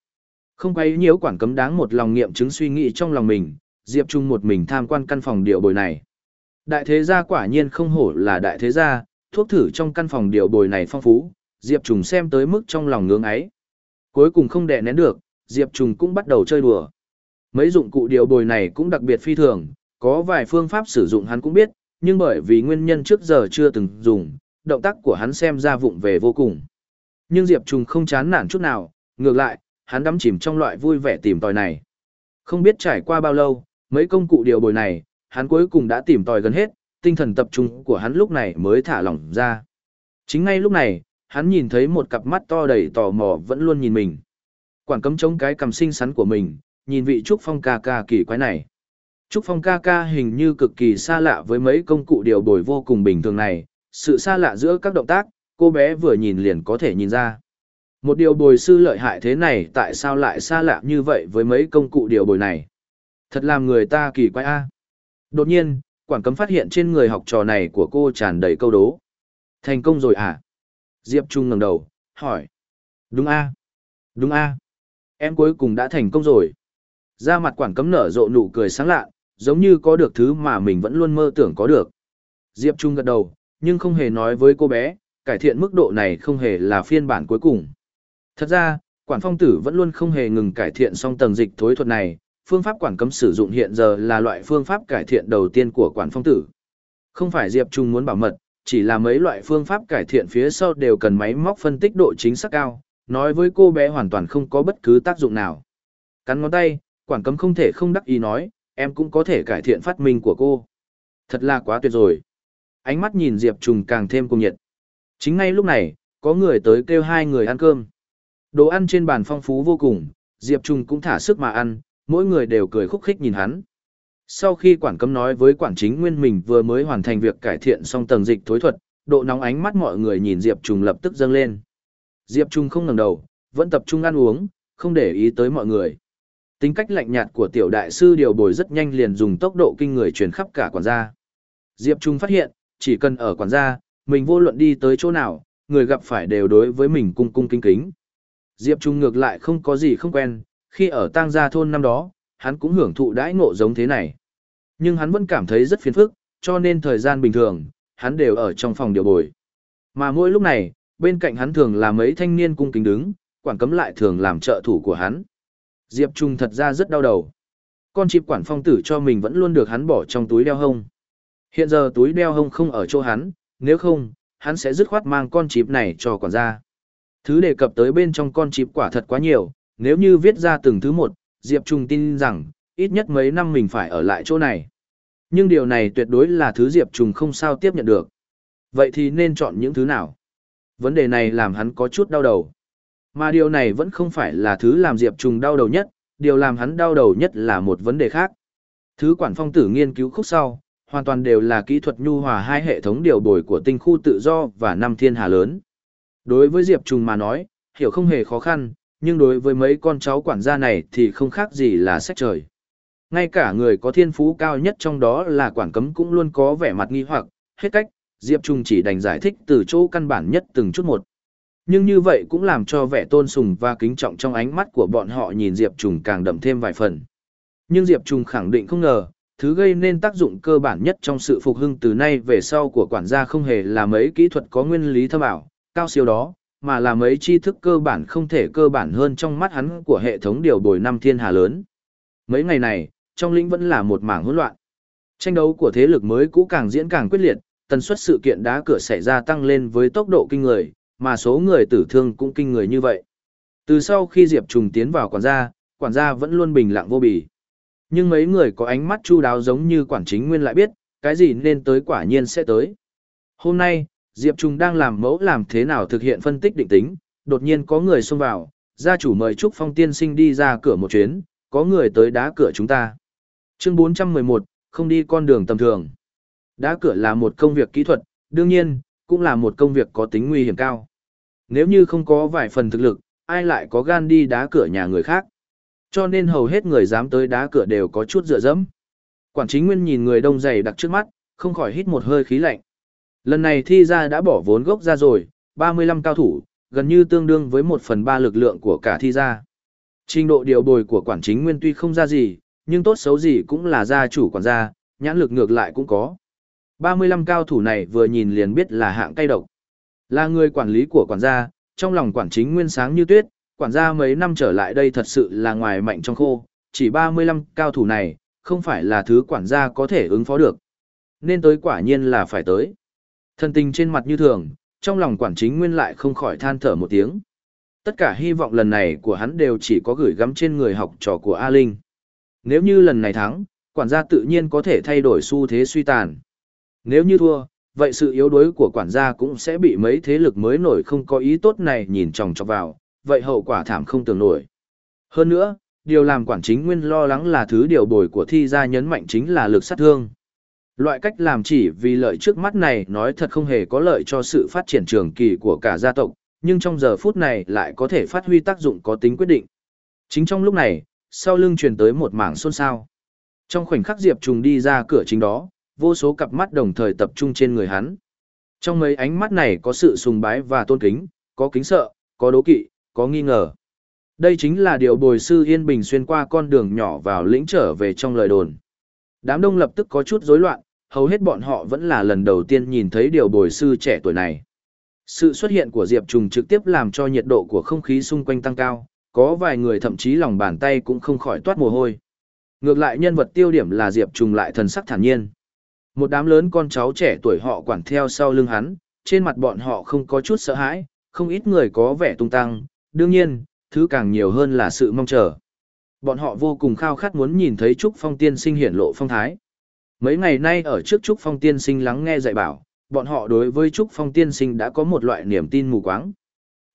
[SPEAKER 1] Không quay nhiễu quản cấm đáng một lòng nghiệm chứng suy nghĩ trong lòng mình, Diệp Trung một mình tham quan căn phòng điều bồi này. Đại thế gia quả nhiên không hổ là đại thế gia, thuốc thử trong căn phòng điều bồi này phong phú, Diệp Trùng xem tới mức trong lòng ngưỡng ấy. Cuối cùng không đè nén được, Diệp Trùng cũng bắt đầu chơi đùa. Mấy dụng cụ điều bồi này cũng đặc biệt phi thường, có vài phương pháp sử dụng hắn cũng biết, nhưng bởi vì nguyên nhân trước giờ chưa từng dùng, động tác của hắn xem ra vụng về vô cùng. Nhưng Diệp Trùng không chán nản chút nào, ngược lại, hắn đắm chìm trong loại vui vẻ tìm tòi này. Không biết trải qua bao lâu, mấy công cụ điều bồi này, hắn cuối cùng đã tìm tòi gần hết, tinh thần tập trung của hắn lúc này mới thả lỏng ra. Chính ngay lúc này, hắn nhìn thấy một cặp mắt to đầy tò mò vẫn luôn nhìn mình. Quản cấm chống cái cầm xinh xắn của mình, nhìn vị Trúc Phong ca ca kỳ quái này. Trúc Phong ca ca hình như cực kỳ xa lạ với mấy công cụ điều bồi vô cùng bình thường này, sự xa lạ giữa các động tác, cô bé vừa nhìn liền có thể nhìn ra. Một điều bồi sư lợi hại thế này tại sao lại xa lạ như vậy với mấy công cụ điều bồi này? Thật làm người ta kỳ quái a. Đột nhiên, quản cấm phát hiện trên người học trò này của cô tràn đầy câu đố. Thành công rồi à? Diệp Trung ngẩng đầu, hỏi. Đúng a, Đúng a, Em cuối cùng đã thành công rồi. Ra mặt quản cấm nở rộ nụ cười sáng lạ, giống như có được thứ mà mình vẫn luôn mơ tưởng có được. Diệp Trung gật đầu, nhưng không hề nói với cô bé, cải thiện mức độ này không hề là phiên bản cuối cùng. Thật ra, quản phong tử vẫn luôn không hề ngừng cải thiện song tầng dịch thối thuật này, phương pháp quản cấm sử dụng hiện giờ là loại phương pháp cải thiện đầu tiên của quản phong tử. Không phải Diệp Trung muốn bảo mật, chỉ là mấy loại phương pháp cải thiện phía sau đều cần máy móc phân tích độ chính xác cao, nói với cô bé hoàn toàn không có bất cứ tác dụng nào. Cắn ngón tay, quản cấm không thể không đắc ý nói, em cũng có thể cải thiện phát minh của cô. Thật là quá tuyệt rồi. Ánh mắt nhìn Diệp Trùng càng thêm cùng nhiệt. Chính ngay lúc này, có người tới kêu hai người ăn cơm. Đồ ăn trên bàn phong phú vô cùng, Diệp Trùng cũng thả sức mà ăn, mỗi người đều cười khúc khích nhìn hắn. Sau khi quản cấm nói với quản chính nguyên mình vừa mới hoàn thành việc cải thiện xong tầng dịch thối thuật, độ nóng ánh mắt mọi người nhìn Diệp Trùng lập tức dâng lên. Diệp Trung không ngẩng đầu, vẫn tập trung ăn uống, không để ý tới mọi người. Tính cách lạnh nhạt của tiểu đại sư điều bồi rất nhanh liền dùng tốc độ kinh người truyền khắp cả quản gia. Diệp Trung phát hiện, chỉ cần ở quản gia, mình vô luận đi tới chỗ nào, người gặp phải đều đối với mình cung cung kính kính. Diệp Trung ngược lại không có gì không quen, khi ở tang gia thôn năm đó, hắn cũng hưởng thụ đãi ngộ giống thế này. Nhưng hắn vẫn cảm thấy rất phiền phức, cho nên thời gian bình thường, hắn đều ở trong phòng điều bồi. Mà mỗi lúc này, bên cạnh hắn thường là mấy thanh niên cung kính đứng, quản cấm lại thường làm trợ thủ của hắn. Diệp Trung thật ra rất đau đầu. Con chip quản phong tử cho mình vẫn luôn được hắn bỏ trong túi đeo hông. Hiện giờ túi đeo hông không ở chỗ hắn, nếu không, hắn sẽ dứt khoát mang con chip này cho quản gia. Thứ đề cập tới bên trong con chip quả thật quá nhiều, nếu như viết ra từng thứ một, Diệp Trung tin rằng, ít nhất mấy năm mình phải ở lại chỗ này. Nhưng điều này tuyệt đối là thứ Diệp Trùng không sao tiếp nhận được. Vậy thì nên chọn những thứ nào? Vấn đề này làm hắn có chút đau đầu. Mà điều này vẫn không phải là thứ làm Diệp Trùng đau đầu nhất, điều làm hắn đau đầu nhất là một vấn đề khác. Thứ quản phong tử nghiên cứu khúc sau, hoàn toàn đều là kỹ thuật nhu hòa hai hệ thống điều bồi của tinh khu tự do và năm thiên hà lớn. Đối với Diệp Trùng mà nói, hiểu không hề khó khăn, nhưng đối với mấy con cháu quản gia này thì không khác gì là sách trời. Ngay cả người có thiên phú cao nhất trong đó là quản cấm cũng luôn có vẻ mặt nghi hoặc, hết cách, Diệp Trung chỉ đành giải thích từ chỗ căn bản nhất từng chút một. Nhưng như vậy cũng làm cho vẻ tôn sùng và kính trọng trong ánh mắt của bọn họ nhìn Diệp Trung càng đậm thêm vài phần. Nhưng Diệp Trung khẳng định không ngờ, thứ gây nên tác dụng cơ bản nhất trong sự phục hưng từ nay về sau của quản gia không hề là mấy kỹ thuật có nguyên lý thâm ảo, cao siêu đó, mà là mấy tri thức cơ bản không thể cơ bản hơn trong mắt hắn của hệ thống điều bồi năm thiên hà lớn. Mấy ngày này, trong lĩnh vẫn là một mảng hỗn loạn. Tranh đấu của thế lực mới cũ càng diễn càng quyết liệt, tần suất sự kiện đá cửa xảy ra tăng lên với tốc độ kinh người, mà số người tử thương cũng kinh người như vậy. Từ sau khi Diệp Trùng tiến vào quản gia, quản gia vẫn luôn bình lặng vô bì. Nhưng mấy người có ánh mắt chu đáo giống như quản chính nguyên lại biết, cái gì nên tới quả nhiên sẽ tới. Hôm nay, Diệp Trùng đang làm mẫu làm thế nào thực hiện phân tích định tính, đột nhiên có người xông vào, gia chủ mời Trúc Phong tiên sinh đi ra cửa một chuyến, có người tới đá cửa chúng ta. Chương 411, không đi con đường tầm thường. Đá cửa là một công việc kỹ thuật, đương nhiên, cũng là một công việc có tính nguy hiểm cao. Nếu như không có vài phần thực lực, ai lại có gan đi đá cửa nhà người khác. Cho nên hầu hết người dám tới đá cửa đều có chút dựa dẫm. Quản chính nguyên nhìn người đông dày đặc trước mắt, không khỏi hít một hơi khí lạnh. Lần này thi ra đã bỏ vốn gốc ra rồi, 35 cao thủ, gần như tương đương với 1 phần 3 lực lượng của cả thi ra. Trình độ điều bồi của quản chính nguyên tuy không ra gì, nhưng tốt xấu gì cũng là gia chủ quản gia, nhãn lực ngược lại cũng có. 35 cao thủ này vừa nhìn liền biết là hạng cay độc. Là người quản lý của quản gia, trong lòng quản chính nguyên sáng như tuyết, quản gia mấy năm trở lại đây thật sự là ngoài mạnh trong khô, chỉ 35 cao thủ này, không phải là thứ quản gia có thể ứng phó được. Nên tới quả nhiên là phải tới. Thân tình trên mặt như thường, trong lòng quản chính nguyên lại không khỏi than thở một tiếng. Tất cả hy vọng lần này của hắn đều chỉ có gửi gắm trên người học trò của A Linh. Nếu như lần này thắng, quản gia tự nhiên có thể thay đổi xu thế suy tàn. Nếu như thua, vậy sự yếu đuối của quản gia cũng sẽ bị mấy thế lực mới nổi không có ý tốt này nhìn chòng chọc vào, vậy hậu quả thảm không tưởng nổi. Hơn nữa, điều làm quản chính nguyên lo lắng là thứ điều bồi của thi gia nhấn mạnh chính là lực sát thương. Loại cách làm chỉ vì lợi trước mắt này nói thật không hề có lợi cho sự phát triển trường kỳ của cả gia tộc, nhưng trong giờ phút này lại có thể phát huy tác dụng có tính quyết định. Chính trong lúc này, sau lưng truyền tới một mảng xôn xao. Trong khoảnh khắc Diệp Trùng đi ra cửa chính đó, vô số cặp mắt đồng thời tập trung trên người hắn. Trong mấy ánh mắt này có sự sùng bái và tôn kính, có kính sợ, có đố kỵ, có nghi ngờ. Đây chính là điều bồi sư Yên Bình xuyên qua con đường nhỏ vào lĩnh trở về trong lời đồn. Đám đông lập tức có chút rối loạn, hầu hết bọn họ vẫn là lần đầu tiên nhìn thấy điều bồi sư trẻ tuổi này. Sự xuất hiện của Diệp Trùng trực tiếp làm cho nhiệt độ của không khí xung quanh tăng cao, có vài người thậm chí lòng bàn tay cũng không khỏi toát mồ hôi. Ngược lại nhân vật tiêu điểm là Diệp Trùng lại thần sắc thản nhiên. Một đám lớn con cháu trẻ tuổi họ quản theo sau lưng hắn, trên mặt bọn họ không có chút sợ hãi, không ít người có vẻ tung tăng, đương nhiên, thứ càng nhiều hơn là sự mong chờ. Bọn họ vô cùng khao khát muốn nhìn thấy Trúc Phong tiên sinh hiển lộ phong thái. Mấy ngày nay ở trước Trúc Phong tiên sinh lắng nghe dạy bảo, bọn họ đối với Trúc Phong tiên sinh đã có một loại niềm tin mù quáng.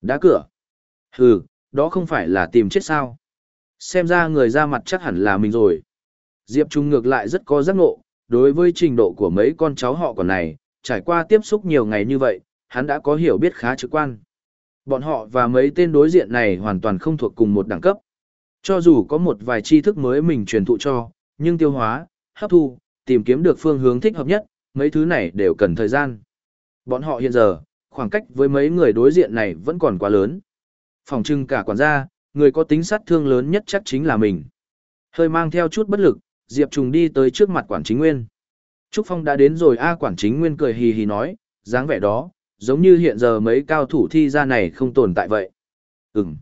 [SPEAKER 1] Đá cửa. Hừ, đó không phải là tìm chết sao. Xem ra người ra mặt chắc hẳn là mình rồi. Diệp Trung ngược lại rất có giác ngộ, đối với trình độ của mấy con cháu họ còn này, trải qua tiếp xúc nhiều ngày như vậy, hắn đã có hiểu biết khá trực quan. Bọn họ và mấy tên đối diện này hoàn toàn không thuộc cùng một đẳng cấp. Cho dù có một vài tri thức mới mình truyền thụ cho, nhưng tiêu hóa, hấp thu, tìm kiếm được phương hướng thích hợp nhất, mấy thứ này đều cần thời gian. Bọn họ hiện giờ, khoảng cách với mấy người đối diện này vẫn còn quá lớn. Phòng trưng cả quản gia, người có tính sát thương lớn nhất chắc chính là mình. Hơi mang theo chút bất lực, Diệp Trùng đi tới trước mặt quản chính nguyên. Trúc Phong đã đến rồi a à, quản chính nguyên cười hì hì nói, dáng vẻ đó, giống như hiện giờ mấy cao thủ thi ra này không tồn tại vậy. Ừm.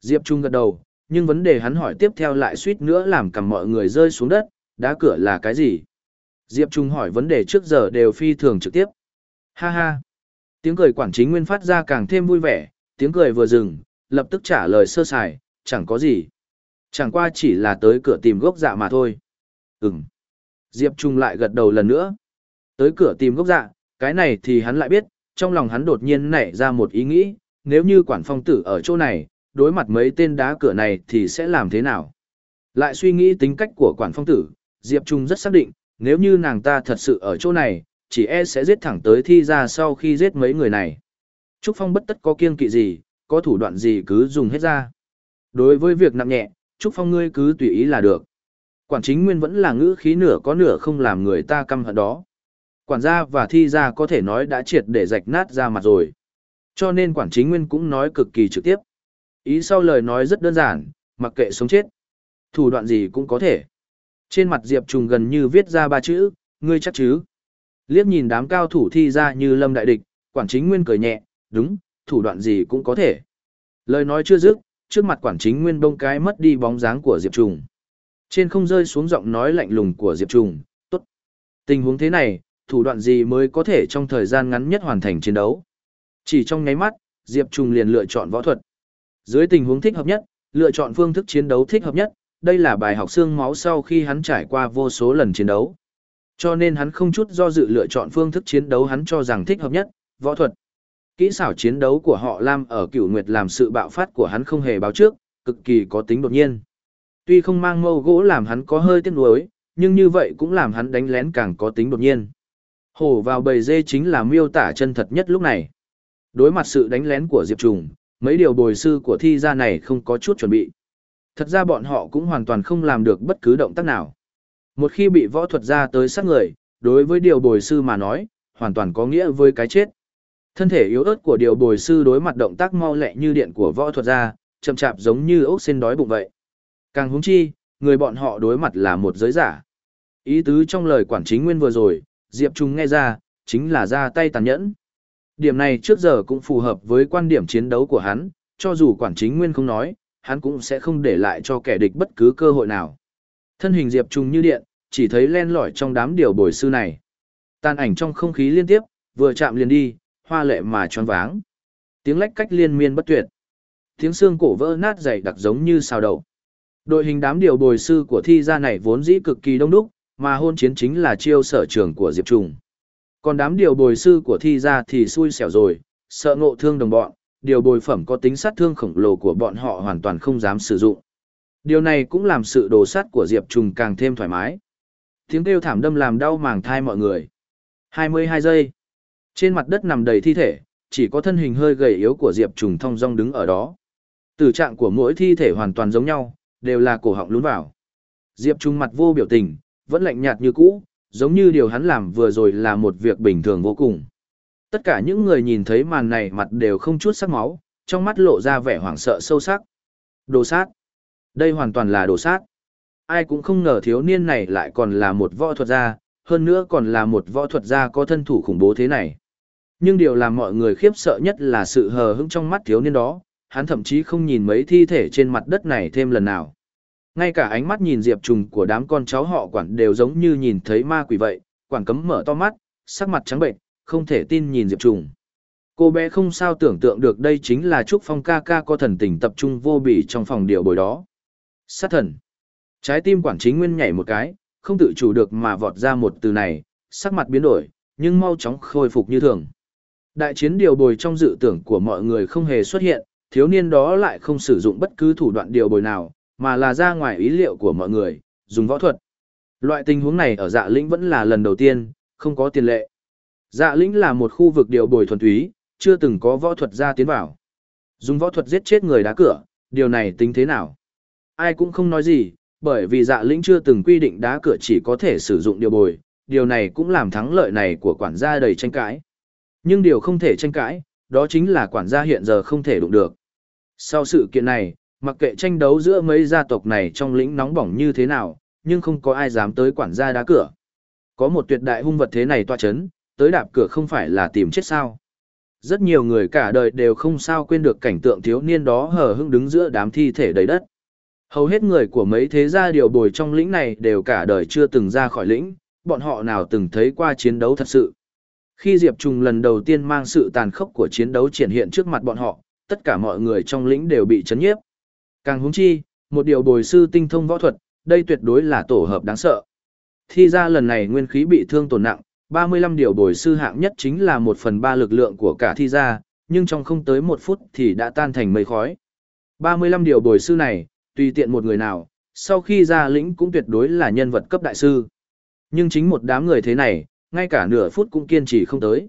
[SPEAKER 1] Diệp Trung gật đầu, nhưng vấn đề hắn hỏi tiếp theo lại suýt nữa làm cầm mọi người rơi xuống đất, đá cửa là cái gì? Diệp Trung hỏi vấn đề trước giờ đều phi thường trực tiếp. Ha ha. Tiếng cười quản chính nguyên phát ra càng thêm vui vẻ, tiếng cười vừa dừng, lập tức trả lời sơ sài, chẳng có gì. Chẳng qua chỉ là tới cửa tìm gốc dạ mà thôi. Ừm. Diệp Trung lại gật đầu lần nữa. Tới cửa tìm gốc dạ, cái này thì hắn lại biết, trong lòng hắn đột nhiên nảy ra một ý nghĩ, nếu như quản phong tử ở chỗ này, đối mặt mấy tên đá cửa này thì sẽ làm thế nào? Lại suy nghĩ tính cách của quản phong tử, Diệp Trung rất xác định, nếu như nàng ta thật sự ở chỗ này, chỉ e sẽ giết thẳng tới thi ra sau khi giết mấy người này. Trúc Phong bất tất có kiêng kỵ gì, có thủ đoạn gì cứ dùng hết ra. Đối với việc nặng nhẹ, Trúc Phong ngươi cứ tùy ý là được. Quản chính nguyên vẫn là ngữ khí nửa có nửa không làm người ta căm hận đó. Quản gia và thi gia có thể nói đã triệt để rạch nát ra mặt rồi. Cho nên quản chính nguyên cũng nói cực kỳ trực tiếp. Ý sau lời nói rất đơn giản, mặc kệ sống chết. Thủ đoạn gì cũng có thể. Trên mặt Diệp Trùng gần như viết ra ba chữ, ngươi chắc chứ. Liếc nhìn đám cao thủ thi ra như lâm đại địch, quản chính nguyên cười nhẹ, đúng, thủ đoạn gì cũng có thể. Lời nói chưa dứt, trước mặt quản chính nguyên đông cái mất đi bóng dáng của Diệp Trùng. Trên không rơi xuống giọng nói lạnh lùng của Diệp Trùng, tốt. Tình huống thế này, thủ đoạn gì mới có thể trong thời gian ngắn nhất hoàn thành chiến đấu. Chỉ trong nháy mắt, Diệp Trùng liền lựa chọn võ thuật. Dưới tình huống thích hợp nhất, lựa chọn phương thức chiến đấu thích hợp nhất, đây là bài học xương máu sau khi hắn trải qua vô số lần chiến đấu. Cho nên hắn không chút do dự lựa chọn phương thức chiến đấu hắn cho rằng thích hợp nhất, võ thuật. Kỹ xảo chiến đấu của họ Lam ở cửu nguyệt làm sự bạo phát của hắn không hề báo trước, cực kỳ có tính đột nhiên. Tuy không mang mâu gỗ làm hắn có hơi tiếc nuối, nhưng như vậy cũng làm hắn đánh lén càng có tính đột nhiên. Hổ vào bầy dê chính là miêu tả chân thật nhất lúc này. Đối mặt sự đánh lén của Diệp Trùng, mấy điều bồi sư của thi gia này không có chút chuẩn bị. Thật ra bọn họ cũng hoàn toàn không làm được bất cứ động tác nào. Một khi bị võ thuật ra tới sát người, đối với điều bồi sư mà nói, hoàn toàn có nghĩa với cái chết. Thân thể yếu ớt của điều bồi sư đối mặt động tác mau lẹ như điện của võ thuật gia, chậm chạp giống như ốc sen đói bụng vậy. Càng húng chi, người bọn họ đối mặt là một giới giả. Ý tứ trong lời quản chính nguyên vừa rồi, Diệp Trung nghe ra, chính là ra tay tàn nhẫn. Điểm này trước giờ cũng phù hợp với quan điểm chiến đấu của hắn, cho dù quản chính nguyên không nói, hắn cũng sẽ không để lại cho kẻ địch bất cứ cơ hội nào. Thân hình Diệp Trung như điện, chỉ thấy len lỏi trong đám điều bồi sư này. Tàn ảnh trong không khí liên tiếp, vừa chạm liền đi, hoa lệ mà tròn váng. Tiếng lách cách liên miên bất tuyệt. Tiếng xương cổ vỡ nát dày đặc giống như sao đầu. Đội hình đám điều bồi sư của thi gia này vốn dĩ cực kỳ đông đúc, mà hôn chiến chính là chiêu sở trường của Diệp Trùng. Còn đám điều bồi sư của thi gia thì xui xẻo rồi, sợ ngộ thương đồng bọn, điều bồi phẩm có tính sát thương khổng lồ của bọn họ hoàn toàn không dám sử dụng. Điều này cũng làm sự đồ sát của Diệp Trùng càng thêm thoải mái. Tiếng kêu thảm đâm làm đau màng thai mọi người. 22 giây. Trên mặt đất nằm đầy thi thể, chỉ có thân hình hơi gầy yếu của Diệp Trùng thong dong đứng ở đó. Tử trạng của mỗi thi thể hoàn toàn giống nhau, đều là cổ họng lún vào. Diệp Trùng mặt vô biểu tình, vẫn lạnh nhạt như cũ, giống như điều hắn làm vừa rồi là một việc bình thường vô cùng. Tất cả những người nhìn thấy màn này mặt đều không chút sắc máu, trong mắt lộ ra vẻ hoảng sợ sâu sắc. Đồ sát. Đây hoàn toàn là đồ sát. Ai cũng không ngờ thiếu niên này lại còn là một võ thuật gia, hơn nữa còn là một võ thuật gia có thân thủ khủng bố thế này. Nhưng điều làm mọi người khiếp sợ nhất là sự hờ hững trong mắt thiếu niên đó, hắn thậm chí không nhìn mấy thi thể trên mặt đất này thêm lần nào. Ngay cả ánh mắt nhìn Diệp Trùng của đám con cháu họ quản đều giống như nhìn thấy ma quỷ vậy, quản cấm mở to mắt, sắc mặt trắng bệnh, không thể tin nhìn Diệp Trùng. Cô bé không sao tưởng tượng được đây chính là Trúc Phong ca ca có thần tình tập trung vô bỉ trong phòng điều bồi đó. Sát thần. Trái tim quản chính nguyên nhảy một cái, không tự chủ được mà vọt ra một từ này, sắc mặt biến đổi, nhưng mau chóng khôi phục như thường. Đại chiến điều bồi trong dự tưởng của mọi người không hề xuất hiện, thiếu niên đó lại không sử dụng bất cứ thủ đoạn điều bồi nào, mà là ra ngoài ý liệu của mọi người, dùng võ thuật. Loại tình huống này ở dạ lĩnh vẫn là lần đầu tiên, không có tiền lệ. Dạ lĩnh là một khu vực điều bồi thuần túy, chưa từng có võ thuật ra tiến vào. Dùng võ thuật giết chết người đá cửa, điều này tính thế nào? Ai cũng không nói gì, bởi vì dạ lĩnh chưa từng quy định đá cửa chỉ có thể sử dụng điều bồi, điều này cũng làm thắng lợi này của quản gia đầy tranh cãi. Nhưng điều không thể tranh cãi, đó chính là quản gia hiện giờ không thể đụng được. Sau sự kiện này, mặc kệ tranh đấu giữa mấy gia tộc này trong lĩnh nóng bỏng như thế nào, nhưng không có ai dám tới quản gia đá cửa. Có một tuyệt đại hung vật thế này toa chấn, tới đạp cửa không phải là tìm chết sao. Rất nhiều người cả đời đều không sao quên được cảnh tượng thiếu niên đó hờ hững đứng giữa đám thi thể đầy đất. Hầu hết người của mấy thế gia điều bồi trong lĩnh này đều cả đời chưa từng ra khỏi lĩnh, bọn họ nào từng thấy qua chiến đấu thật sự. Khi Diệp Trùng lần đầu tiên mang sự tàn khốc của chiến đấu triển hiện trước mặt bọn họ, tất cả mọi người trong lĩnh đều bị chấn nhiếp. Càng húng chi, một điều bồi sư tinh thông võ thuật, đây tuyệt đối là tổ hợp đáng sợ. Thi ra lần này nguyên khí bị thương tổn nặng, 35 điều bồi sư hạng nhất chính là một phần ba lực lượng của cả thi ra, nhưng trong không tới một phút thì đã tan thành mây khói. 35 điều bồi sư này, tùy tiện một người nào, sau khi ra lĩnh cũng tuyệt đối là nhân vật cấp đại sư. Nhưng chính một đám người thế này, ngay cả nửa phút cũng kiên trì không tới.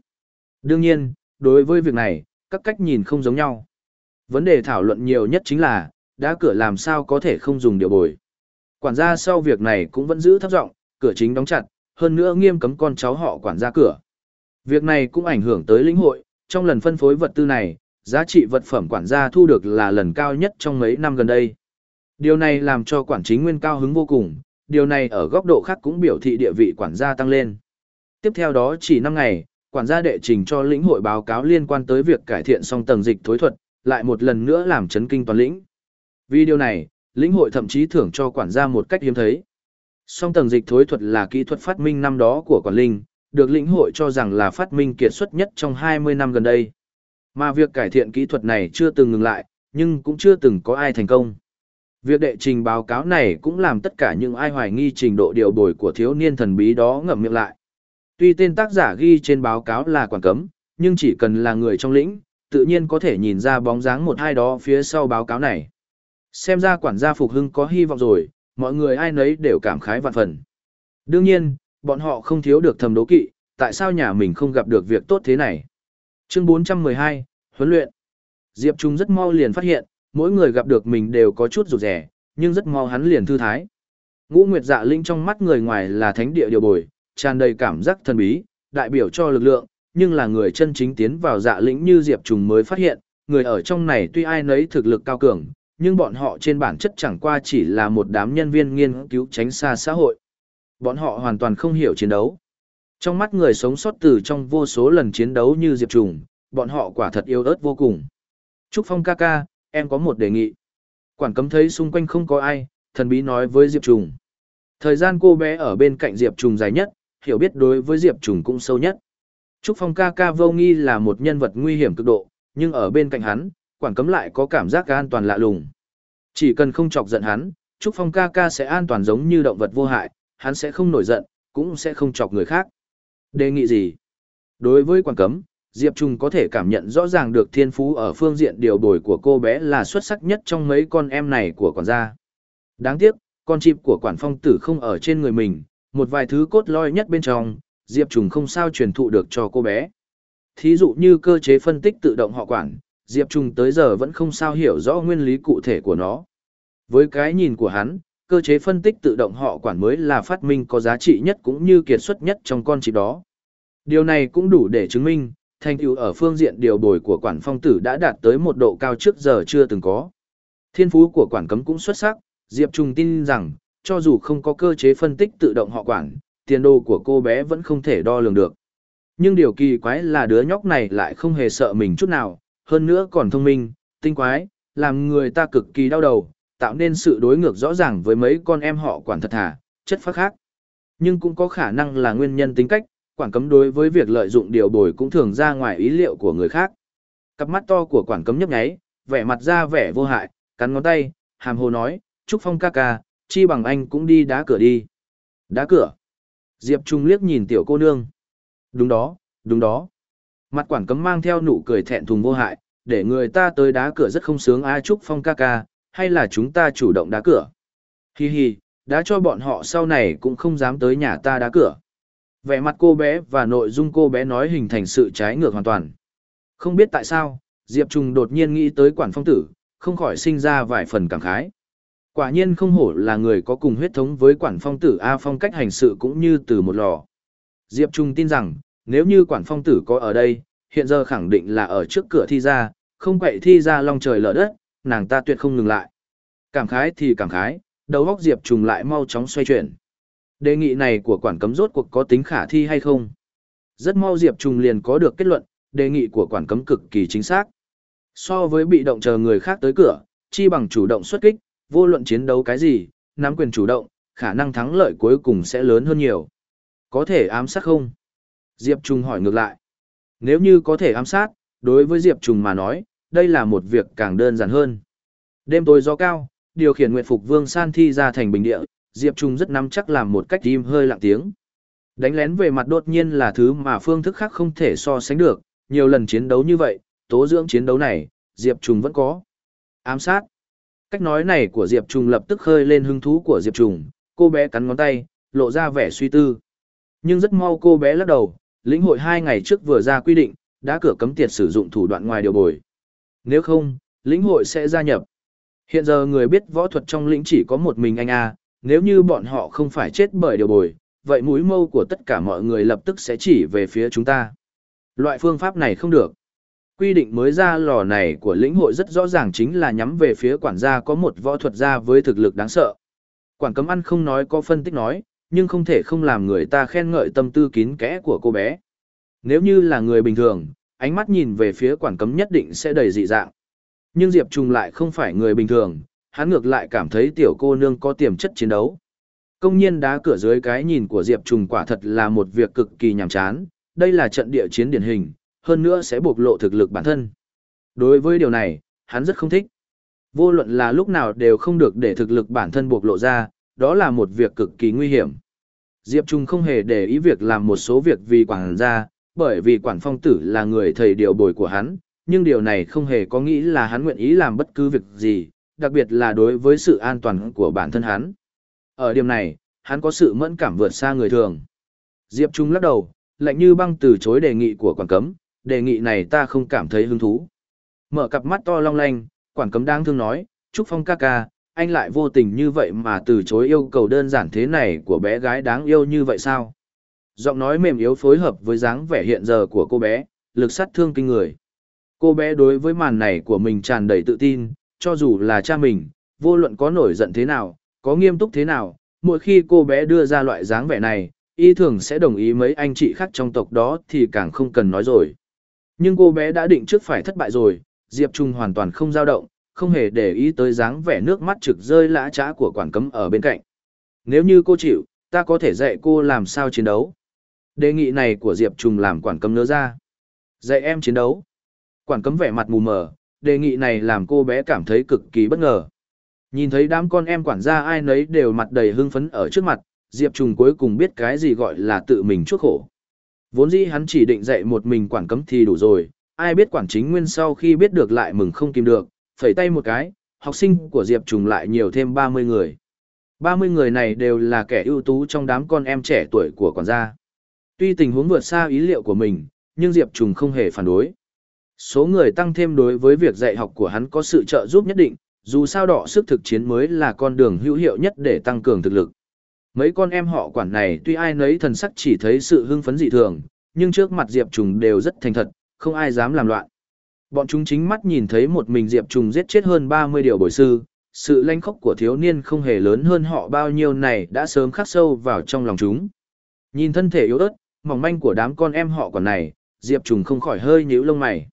[SPEAKER 1] Đương nhiên, đối với việc này, các cách nhìn không giống nhau. Vấn đề thảo luận nhiều nhất chính là, đã cửa làm sao có thể không dùng điều bồi. Quản gia sau việc này cũng vẫn giữ thấp giọng, cửa chính đóng chặt, hơn nữa nghiêm cấm con cháu họ quản gia cửa. Việc này cũng ảnh hưởng tới lĩnh hội, trong lần phân phối vật tư này, giá trị vật phẩm quản gia thu được là lần cao nhất trong mấy năm gần đây. Điều này làm cho quản chính nguyên cao hứng vô cùng, điều này ở góc độ khác cũng biểu thị địa vị quản gia tăng lên. Tiếp theo đó chỉ 5 ngày, quản gia đệ trình cho lĩnh hội báo cáo liên quan tới việc cải thiện song tầng dịch thối thuật, lại một lần nữa làm chấn kinh toàn lĩnh. Vì điều này, lĩnh hội thậm chí thưởng cho quản gia một cách hiếm thấy. Song tầng dịch thối thuật là kỹ thuật phát minh năm đó của quản linh, được lĩnh hội cho rằng là phát minh kiệt xuất nhất trong 20 năm gần đây. Mà việc cải thiện kỹ thuật này chưa từng ngừng lại, nhưng cũng chưa từng có ai thành công. Việc đệ trình báo cáo này cũng làm tất cả những ai hoài nghi trình độ điều bồi của thiếu niên thần bí đó ngậm miệng lại. Tuy tên tác giả ghi trên báo cáo là quản cấm, nhưng chỉ cần là người trong lĩnh, tự nhiên có thể nhìn ra bóng dáng một hai đó phía sau báo cáo này. Xem ra quản gia Phục Hưng có hy vọng rồi, mọi người ai nấy đều cảm khái vạn phần. Đương nhiên, bọn họ không thiếu được thầm đố kỵ, tại sao nhà mình không gặp được việc tốt thế này. Chương 412, Huấn luyện. Diệp Trung rất mau liền phát hiện, mỗi người gặp được mình đều có chút rụt rẻ, nhưng rất mau hắn liền thư thái. Ngũ Nguyệt Dạ Linh trong mắt người ngoài là thánh địa điều bồi, tràn đầy cảm giác thần bí, đại biểu cho lực lượng, nhưng là người chân chính tiến vào dạ lĩnh như Diệp Trùng mới phát hiện, người ở trong này tuy ai nấy thực lực cao cường, nhưng bọn họ trên bản chất chẳng qua chỉ là một đám nhân viên nghiên cứu tránh xa xã hội. Bọn họ hoàn toàn không hiểu chiến đấu. Trong mắt người sống sót từ trong vô số lần chiến đấu như Diệp Trùng, bọn họ quả thật yêu ớt vô cùng. Trúc Phong ca ca, em có một đề nghị. Quản cấm thấy xung quanh không có ai, thần bí nói với Diệp Trùng. Thời gian cô bé ở bên cạnh Diệp Trùng dài nhất, hiểu biết đối với Diệp Trùng cũng sâu nhất. Trúc Phong ca ca vô nghi là một nhân vật nguy hiểm cực độ, nhưng ở bên cạnh hắn, quản cấm lại có cảm giác an toàn lạ lùng. Chỉ cần không chọc giận hắn, Trúc Phong ca ca sẽ an toàn giống như động vật vô hại, hắn sẽ không nổi giận, cũng sẽ không chọc người khác. Đề nghị gì? Đối với quản cấm, Diệp Trung có thể cảm nhận rõ ràng được thiên phú ở phương diện điều bồi của cô bé là xuất sắc nhất trong mấy con em này của quản gia. Đáng tiếc, con chim của quản phong tử không ở trên người mình, một vài thứ cốt lõi nhất bên trong, Diệp Trùng không sao truyền thụ được cho cô bé. Thí dụ như cơ chế phân tích tự động họ quản, Diệp Trùng tới giờ vẫn không sao hiểu rõ nguyên lý cụ thể của nó. Với cái nhìn của hắn, cơ chế phân tích tự động họ quản mới là phát minh có giá trị nhất cũng như kiệt xuất nhất trong con chip đó. Điều này cũng đủ để chứng minh, thành tựu ở phương diện điều bồi của quản phong tử đã đạt tới một độ cao trước giờ chưa từng có. Thiên phú của quản cấm cũng xuất sắc, Diệp Trùng tin rằng, cho dù không có cơ chế phân tích tự động họ quản, tiền đồ của cô bé vẫn không thể đo lường được. Nhưng điều kỳ quái là đứa nhóc này lại không hề sợ mình chút nào, hơn nữa còn thông minh, tinh quái, làm người ta cực kỳ đau đầu, tạo nên sự đối ngược rõ ràng với mấy con em họ quản thật thà, chất phát khác. Nhưng cũng có khả năng là nguyên nhân tính cách, quản cấm đối với việc lợi dụng điều bồi cũng thường ra ngoài ý liệu của người khác. Cặp mắt to của quản cấm nhấp nháy, vẻ mặt ra vẻ vô hại, cắn ngón tay, hàm hồ nói, Trúc Phong ca ca, chi bằng anh cũng đi đá cửa đi. Đá cửa. Diệp Trung liếc nhìn tiểu cô nương. Đúng đó, đúng đó. Mặt quản cấm mang theo nụ cười thẹn thùng vô hại, để người ta tới đá cửa rất không sướng ai chúc Phong ca ca, hay là chúng ta chủ động đá cửa. Hi hi, đã cho bọn họ sau này cũng không dám tới nhà ta đá cửa. Vẻ mặt cô bé và nội dung cô bé nói hình thành sự trái ngược hoàn toàn. Không biết tại sao, Diệp Trung đột nhiên nghĩ tới quản phong tử, không khỏi sinh ra vài phần cảm khái. Quả nhiên không hổ là người có cùng huyết thống với quản phong tử A phong cách hành sự cũng như từ một lò. Diệp Trung tin rằng, nếu như quản phong tử có ở đây, hiện giờ khẳng định là ở trước cửa thi ra, không quậy thi ra long trời lở đất, nàng ta tuyệt không ngừng lại. Cảm khái thì cảm khái, đầu óc Diệp Trung lại mau chóng xoay chuyển. Đề nghị này của quản cấm rốt cuộc có tính khả thi hay không? Rất mau Diệp Trung liền có được kết luận, đề nghị của quản cấm cực kỳ chính xác. So với bị động chờ người khác tới cửa, chi bằng chủ động xuất kích, vô luận chiến đấu cái gì, nắm quyền chủ động, khả năng thắng lợi cuối cùng sẽ lớn hơn nhiều. Có thể ám sát không? Diệp Trung hỏi ngược lại. Nếu như có thể ám sát, đối với Diệp Trung mà nói, đây là một việc càng đơn giản hơn. Đêm tối gió cao, điều khiển Nguyệt Phục Vương San thi ra thành bình địa, Diệp Trung rất nắm chắc làm một cách im hơi lặng tiếng. Đánh lén về mặt đột nhiên là thứ mà phương thức khác không thể so sánh được, nhiều lần chiến đấu như vậy, tố dưỡng chiến đấu này, Diệp Trung vẫn có. Ám sát. Cách nói này của Diệp Trùng lập tức khơi lên hứng thú của Diệp Trùng, cô bé cắn ngón tay, lộ ra vẻ suy tư. Nhưng rất mau cô bé lắc đầu, lĩnh hội hai ngày trước vừa ra quy định, đã cửa cấm tiệt sử dụng thủ đoạn ngoài điều bồi. Nếu không, lĩnh hội sẽ gia nhập. Hiện giờ người biết võ thuật trong lĩnh chỉ có một mình anh A, nếu như bọn họ không phải chết bởi điều bồi, vậy mũi mâu của tất cả mọi người lập tức sẽ chỉ về phía chúng ta. Loại phương pháp này không được. Quy định mới ra lò này của lĩnh hội rất rõ ràng chính là nhắm về phía quản gia có một võ thuật gia với thực lực đáng sợ. Quản cấm ăn không nói có phân tích nói, nhưng không thể không làm người ta khen ngợi tâm tư kín kẽ của cô bé. Nếu như là người bình thường, ánh mắt nhìn về phía quản cấm nhất định sẽ đầy dị dạng. Nhưng Diệp Trung lại không phải người bình thường, hắn ngược lại cảm thấy tiểu cô nương có tiềm chất chiến đấu. Công nhiên đá cửa dưới cái nhìn của Diệp Trung quả thật là một việc cực kỳ nhàm chán, đây là trận địa chiến điển hình, hơn nữa sẽ bộc lộ thực lực bản thân. Đối với điều này, hắn rất không thích. Vô luận là lúc nào đều không được để thực lực bản thân bộc lộ ra, đó là một việc cực kỳ nguy hiểm. Diệp Trung không hề để ý việc làm một số việc vì quản gia, bởi vì quản phong tử là người thầy điều bồi của hắn, nhưng điều này không hề có nghĩ là hắn nguyện ý làm bất cứ việc gì, đặc biệt là đối với sự an toàn của bản thân hắn. Ở điểm này, hắn có sự mẫn cảm vượt xa người thường. Diệp Trung lắc đầu, lạnh như băng từ chối đề nghị của quản cấm, đề nghị này ta không cảm thấy hứng thú. Mở cặp mắt to long lanh, quản cấm đang thương nói, Trúc Phong ca ca, anh lại vô tình như vậy mà từ chối yêu cầu đơn giản thế này của bé gái đáng yêu như vậy sao? Giọng nói mềm yếu phối hợp với dáng vẻ hiện giờ của cô bé, lực sát thương kinh người. Cô bé đối với màn này của mình tràn đầy tự tin, cho dù là cha mình, vô luận có nổi giận thế nào, có nghiêm túc thế nào, mỗi khi cô bé đưa ra loại dáng vẻ này, y thường sẽ đồng ý mấy anh chị khác trong tộc đó thì càng không cần nói rồi. Nhưng cô bé đã định trước phải thất bại rồi, Diệp Trung hoàn toàn không dao động, không hề để ý tới dáng vẻ nước mắt trực rơi lã trá của quản cấm ở bên cạnh. Nếu như cô chịu, ta có thể dạy cô làm sao chiến đấu. Đề nghị này của Diệp Trung làm quản cấm nỡ ra. Dạy em chiến đấu. Quản cấm vẻ mặt mù mờ, đề nghị này làm cô bé cảm thấy cực kỳ bất ngờ. Nhìn thấy đám con em quản gia ai nấy đều mặt đầy hưng phấn ở trước mặt, Diệp Trùng cuối cùng biết cái gì gọi là tự mình chuốc khổ. Vốn dĩ hắn chỉ định dạy một mình quản cấm thì đủ rồi, ai biết quản chính nguyên sau khi biết được lại mừng không kìm được, phẩy tay một cái, học sinh của Diệp Trùng lại nhiều thêm 30 người. 30 người này đều là kẻ ưu tú trong đám con em trẻ tuổi của quản gia. Tuy tình huống vượt xa ý liệu của mình, nhưng Diệp Trùng không hề phản đối. Số người tăng thêm đối với việc dạy học của hắn có sự trợ giúp nhất định, dù sao đỏ sức thực chiến mới là con đường hữu hiệu nhất để tăng cường thực lực. Mấy con em họ quản này tuy ai nấy thần sắc chỉ thấy sự hưng phấn dị thường, nhưng trước mặt Diệp Trùng đều rất thành thật, không ai dám làm loạn. Bọn chúng chính mắt nhìn thấy một mình Diệp Trùng giết chết hơn 30 điều bồi sư, sự lanh khốc của thiếu niên không hề lớn hơn họ bao nhiêu này đã sớm khắc sâu vào trong lòng chúng. Nhìn thân thể yếu ớt, mỏng manh của đám con em họ quản này, Diệp Trùng không khỏi hơi nhíu lông mày.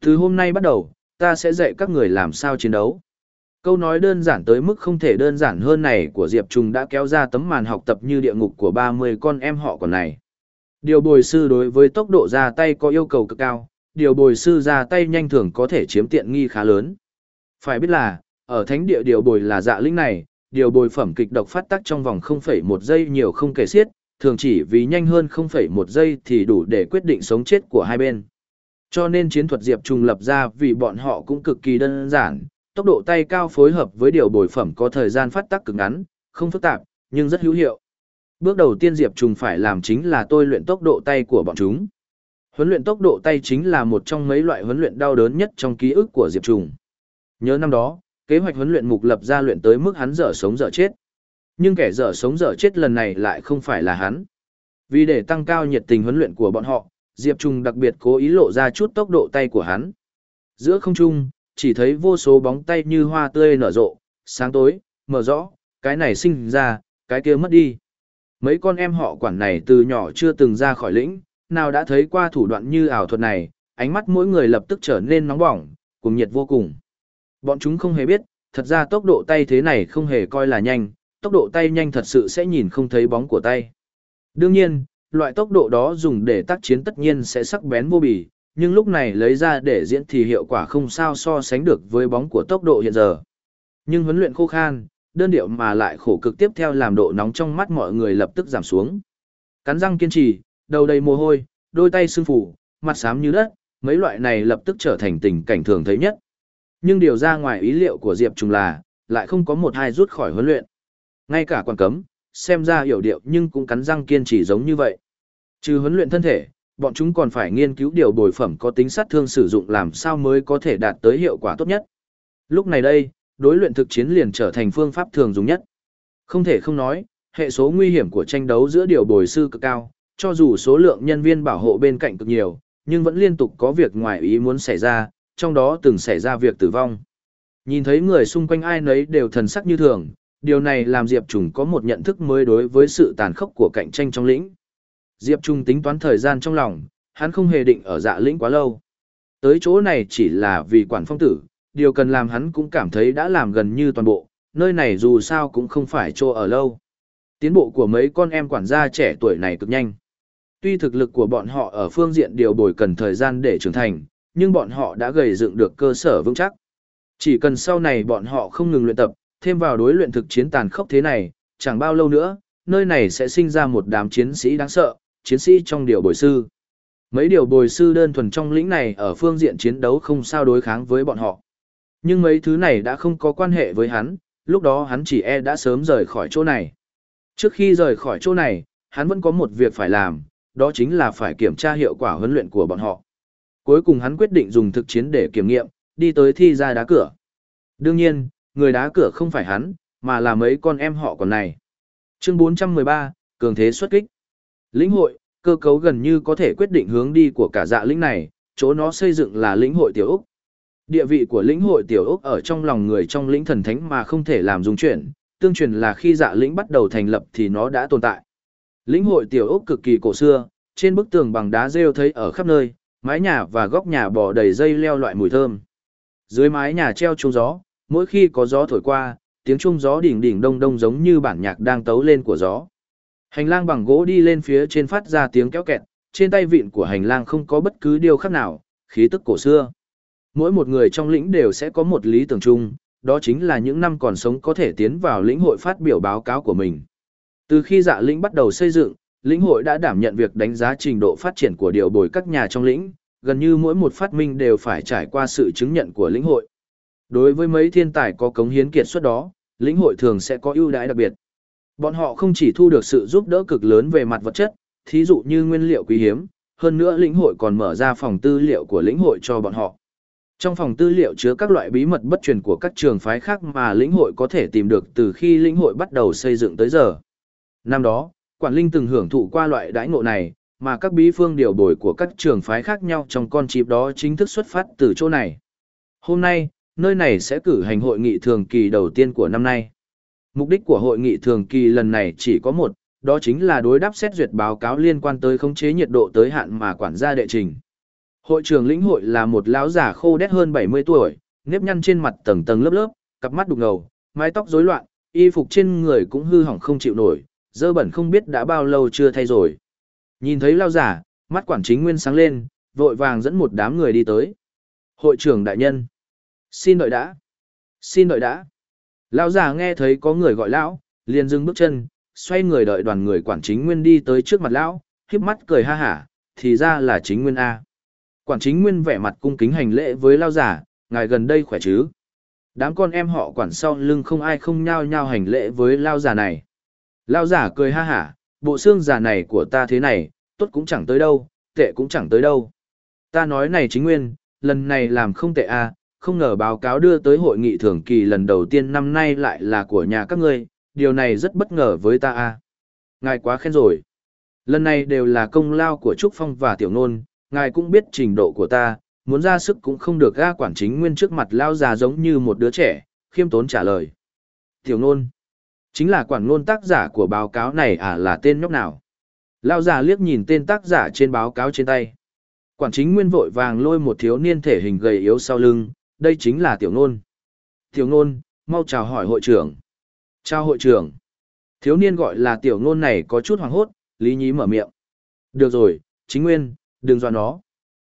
[SPEAKER 1] Từ hôm nay bắt đầu, ta sẽ dạy các người làm sao chiến đấu. Câu nói đơn giản tới mức không thể đơn giản hơn này của Diệp Trùng đã kéo ra tấm màn học tập như địa ngục của 30 con em họ còn này. Điều bồi sư đối với tốc độ ra tay có yêu cầu cực cao, điều bồi sư ra tay nhanh thường có thể chiếm tiện nghi khá lớn. Phải biết là, ở thánh địa điều bồi là dạ linh này, điều bồi phẩm kịch độc phát tắc trong vòng 0,1 giây nhiều không kể xiết, thường chỉ vì nhanh hơn 0,1 giây thì đủ để quyết định sống chết của hai bên. Cho nên chiến thuật Diệp Trùng lập ra vì bọn họ cũng cực kỳ đơn giản, tốc độ tay cao phối hợp với điều bồi phẩm có thời gian phát tác cực ngắn, không phức tạp, nhưng rất hữu hiệu. Bước đầu tiên Diệp Trùng phải làm chính là tôi luyện tốc độ tay của bọn chúng. Huấn luyện tốc độ tay chính là một trong mấy loại huấn luyện đau đớn nhất trong ký ức của Diệp Trùng. Nhớ năm đó, kế hoạch huấn luyện mục lập ra luyện tới mức hắn dở sống dở chết. Nhưng kẻ dở sống dở chết lần này lại không phải là hắn. Vì để tăng cao nhiệt tình huấn luyện của bọn họ, Diệp Trùng đặc biệt cố ý lộ ra chút tốc độ tay của hắn. Giữa không trung, chỉ thấy vô số bóng tay như hoa tươi nở rộ, sáng tối, mở rõ, cái này sinh ra, cái kia mất đi. Mấy con em họ quản này từ nhỏ chưa từng ra khỏi lĩnh, nào đã thấy qua thủ đoạn như ảo thuật này, ánh mắt mỗi người lập tức trở nên nóng bỏng, cùng nhiệt vô cùng. Bọn chúng không hề biết, thật ra tốc độ tay thế này không hề coi là nhanh, tốc độ tay nhanh thật sự sẽ nhìn không thấy bóng của tay. Đương nhiên, loại tốc độ đó dùng để tác chiến tất nhiên sẽ sắc bén vô bì, nhưng lúc này lấy ra để diễn thì hiệu quả không sao so sánh được với bóng của tốc độ hiện giờ. Nhưng huấn luyện khô khan, đơn điệu mà lại khổ cực tiếp theo làm độ nóng trong mắt mọi người lập tức giảm xuống. Cắn răng kiên trì, đầu đầy mồ hôi, đôi tay sưng phủ, mặt xám như đất, mấy loại này lập tức trở thành tình cảnh thường thấy nhất. Nhưng điều ra ngoài ý liệu của Diệp Trùng là, lại không có một hai rút khỏi huấn luyện. Ngay cả quan cấm, xem ra hiểu điệu nhưng cũng cắn răng kiên trì giống như vậy. Trừ huấn luyện thân thể, bọn chúng còn phải nghiên cứu điều bồi phẩm có tính sát thương sử dụng làm sao mới có thể đạt tới hiệu quả tốt nhất. Lúc này đây, đối luyện thực chiến liền trở thành phương pháp thường dùng nhất. Không thể không nói, hệ số nguy hiểm của tranh đấu giữa điều bồi sư cực cao, cho dù số lượng nhân viên bảo hộ bên cạnh cực nhiều, nhưng vẫn liên tục có việc ngoài ý muốn xảy ra, trong đó từng xảy ra việc tử vong. Nhìn thấy người xung quanh ai nấy đều thần sắc như thường, điều này làm Diệp Trùng có một nhận thức mới đối với sự tàn khốc của cạnh tranh trong lĩnh. Diệp Trung tính toán thời gian trong lòng, hắn không hề định ở dạ lĩnh quá lâu. Tới chỗ này chỉ là vì quản phong tử, điều cần làm hắn cũng cảm thấy đã làm gần như toàn bộ, nơi này dù sao cũng không phải chỗ ở lâu. Tiến bộ của mấy con em quản gia trẻ tuổi này cực nhanh. Tuy thực lực của bọn họ ở phương diện điều bồi cần thời gian để trưởng thành, nhưng bọn họ đã gầy dựng được cơ sở vững chắc. Chỉ cần sau này bọn họ không ngừng luyện tập, thêm vào đối luyện thực chiến tàn khốc thế này, chẳng bao lâu nữa, nơi này sẽ sinh ra một đám chiến sĩ đáng sợ, chiến sĩ trong điều bồi sư. Mấy điều bồi sư đơn thuần trong lĩnh này ở phương diện chiến đấu không sao đối kháng với bọn họ. Nhưng mấy thứ này đã không có quan hệ với hắn, lúc đó hắn chỉ e đã sớm rời khỏi chỗ này. Trước khi rời khỏi chỗ này, hắn vẫn có một việc phải làm, đó chính là phải kiểm tra hiệu quả huấn luyện của bọn họ. Cuối cùng hắn quyết định dùng thực chiến để kiểm nghiệm, đi tới thi ra đá cửa. Đương nhiên, người đá cửa không phải hắn, mà là mấy con em họ còn này. Chương 413, Cường thế xuất kích. Lĩnh hội, cơ cấu gần như có thể quyết định hướng đi của cả dạ lĩnh này, chỗ nó xây dựng là lĩnh hội tiểu Úc. Địa vị của lĩnh hội tiểu Úc ở trong lòng người trong lĩnh thần thánh mà không thể làm dung chuyển, tương truyền là khi dạ lĩnh bắt đầu thành lập thì nó đã tồn tại. Lĩnh hội tiểu Úc cực kỳ cổ xưa, trên bức tường bằng đá rêu thấy ở khắp nơi, mái nhà và góc nhà bò đầy dây leo loại mùi thơm. Dưới mái nhà treo chuông gió, mỗi khi có gió thổi qua, tiếng chuông gió đỉnh đỉnh đông đông giống như bản nhạc đang tấu lên của gió. Hành lang bằng gỗ đi lên phía trên phát ra tiếng kéo kẹt, trên tay vịn của hành lang không có bất cứ điều khác nào, khí tức cổ xưa. Mỗi một người trong lĩnh đều sẽ có một lý tưởng chung, đó chính là những năm còn sống có thể tiến vào lĩnh hội phát biểu báo cáo của mình. Từ khi dạ lĩnh bắt đầu xây dựng, lĩnh hội đã đảm nhận việc đánh giá trình độ phát triển của điều bồi các nhà trong lĩnh, gần như mỗi một phát minh đều phải trải qua sự chứng nhận của lĩnh hội. Đối với mấy thiên tài có cống hiến kiệt xuất đó, lĩnh hội thường sẽ có ưu đãi đặc biệt. Bọn họ không chỉ thu được sự giúp đỡ cực lớn về mặt vật chất, thí dụ như nguyên liệu quý hiếm, hơn nữa lĩnh hội còn mở ra phòng tư liệu của lĩnh hội cho bọn họ. Trong phòng tư liệu chứa các loại bí mật bất truyền của các trường phái khác mà lĩnh hội có thể tìm được từ khi lĩnh hội bắt đầu xây dựng tới giờ. Năm đó, quản linh từng hưởng thụ qua loại đãi ngộ này, mà các bí phương điều bồi của các trường phái khác nhau trong con chip đó chính thức xuất phát từ chỗ này. Hôm nay, nơi này sẽ cử hành hội nghị thường kỳ đầu tiên của năm nay. Mục đích của hội nghị thường kỳ lần này chỉ có một, đó chính là đối đáp xét duyệt báo cáo liên quan tới khống chế nhiệt độ tới hạn mà quản gia đệ trình. Hội trưởng lĩnh hội là một lão giả khô đét hơn 70 tuổi, nếp nhăn trên mặt tầng tầng lớp lớp, cặp mắt đục ngầu, mái tóc rối loạn, y phục trên người cũng hư hỏng không chịu nổi, dơ bẩn không biết đã bao lâu chưa thay rồi. Nhìn thấy lão giả, mắt quản chính nguyên sáng lên, vội vàng dẫn một đám người đi tới. Hội trưởng đại nhân, xin đợi đã, xin đợi đã. Lão già nghe thấy có người gọi lão, liền dừng bước chân, xoay người đợi đoàn người quản chính nguyên đi tới trước mặt lão, híp mắt cười ha hả, thì ra là chính nguyên A. Quản chính nguyên vẻ mặt cung kính hành lễ với lao giả, ngài gần đây khỏe chứ. Đám con em họ quản sau lưng không ai không nhao nhao hành lễ với lao giả này. Lao giả cười ha hả, bộ xương giả này của ta thế này, tốt cũng chẳng tới đâu, tệ cũng chẳng tới đâu. Ta nói này chính nguyên, lần này làm không tệ a, không ngờ báo cáo đưa tới hội nghị thường kỳ lần đầu tiên năm nay lại là của nhà các ngươi, điều này rất bất ngờ với ta a. Ngài quá khen rồi. Lần này đều là công lao của Trúc Phong và Tiểu Nôn, ngài cũng biết trình độ của ta, muốn ra sức cũng không được ga quản chính nguyên trước mặt lao già giống như một đứa trẻ, khiêm tốn trả lời. Tiểu Nôn, chính là quản ngôn tác giả của báo cáo này à là tên nhóc nào? Lao già liếc nhìn tên tác giả trên báo cáo trên tay. Quản chính nguyên vội vàng lôi một thiếu niên thể hình gầy yếu sau lưng, đây chính là Tiểu Nôn. Tiểu Nôn, mau chào hỏi hội trưởng. Chào hội trưởng. Thiếu niên gọi là Tiểu Nôn này có chút hoàng hốt, lý nhí mở miệng. Được rồi, chính nguyên, đừng dọa nó.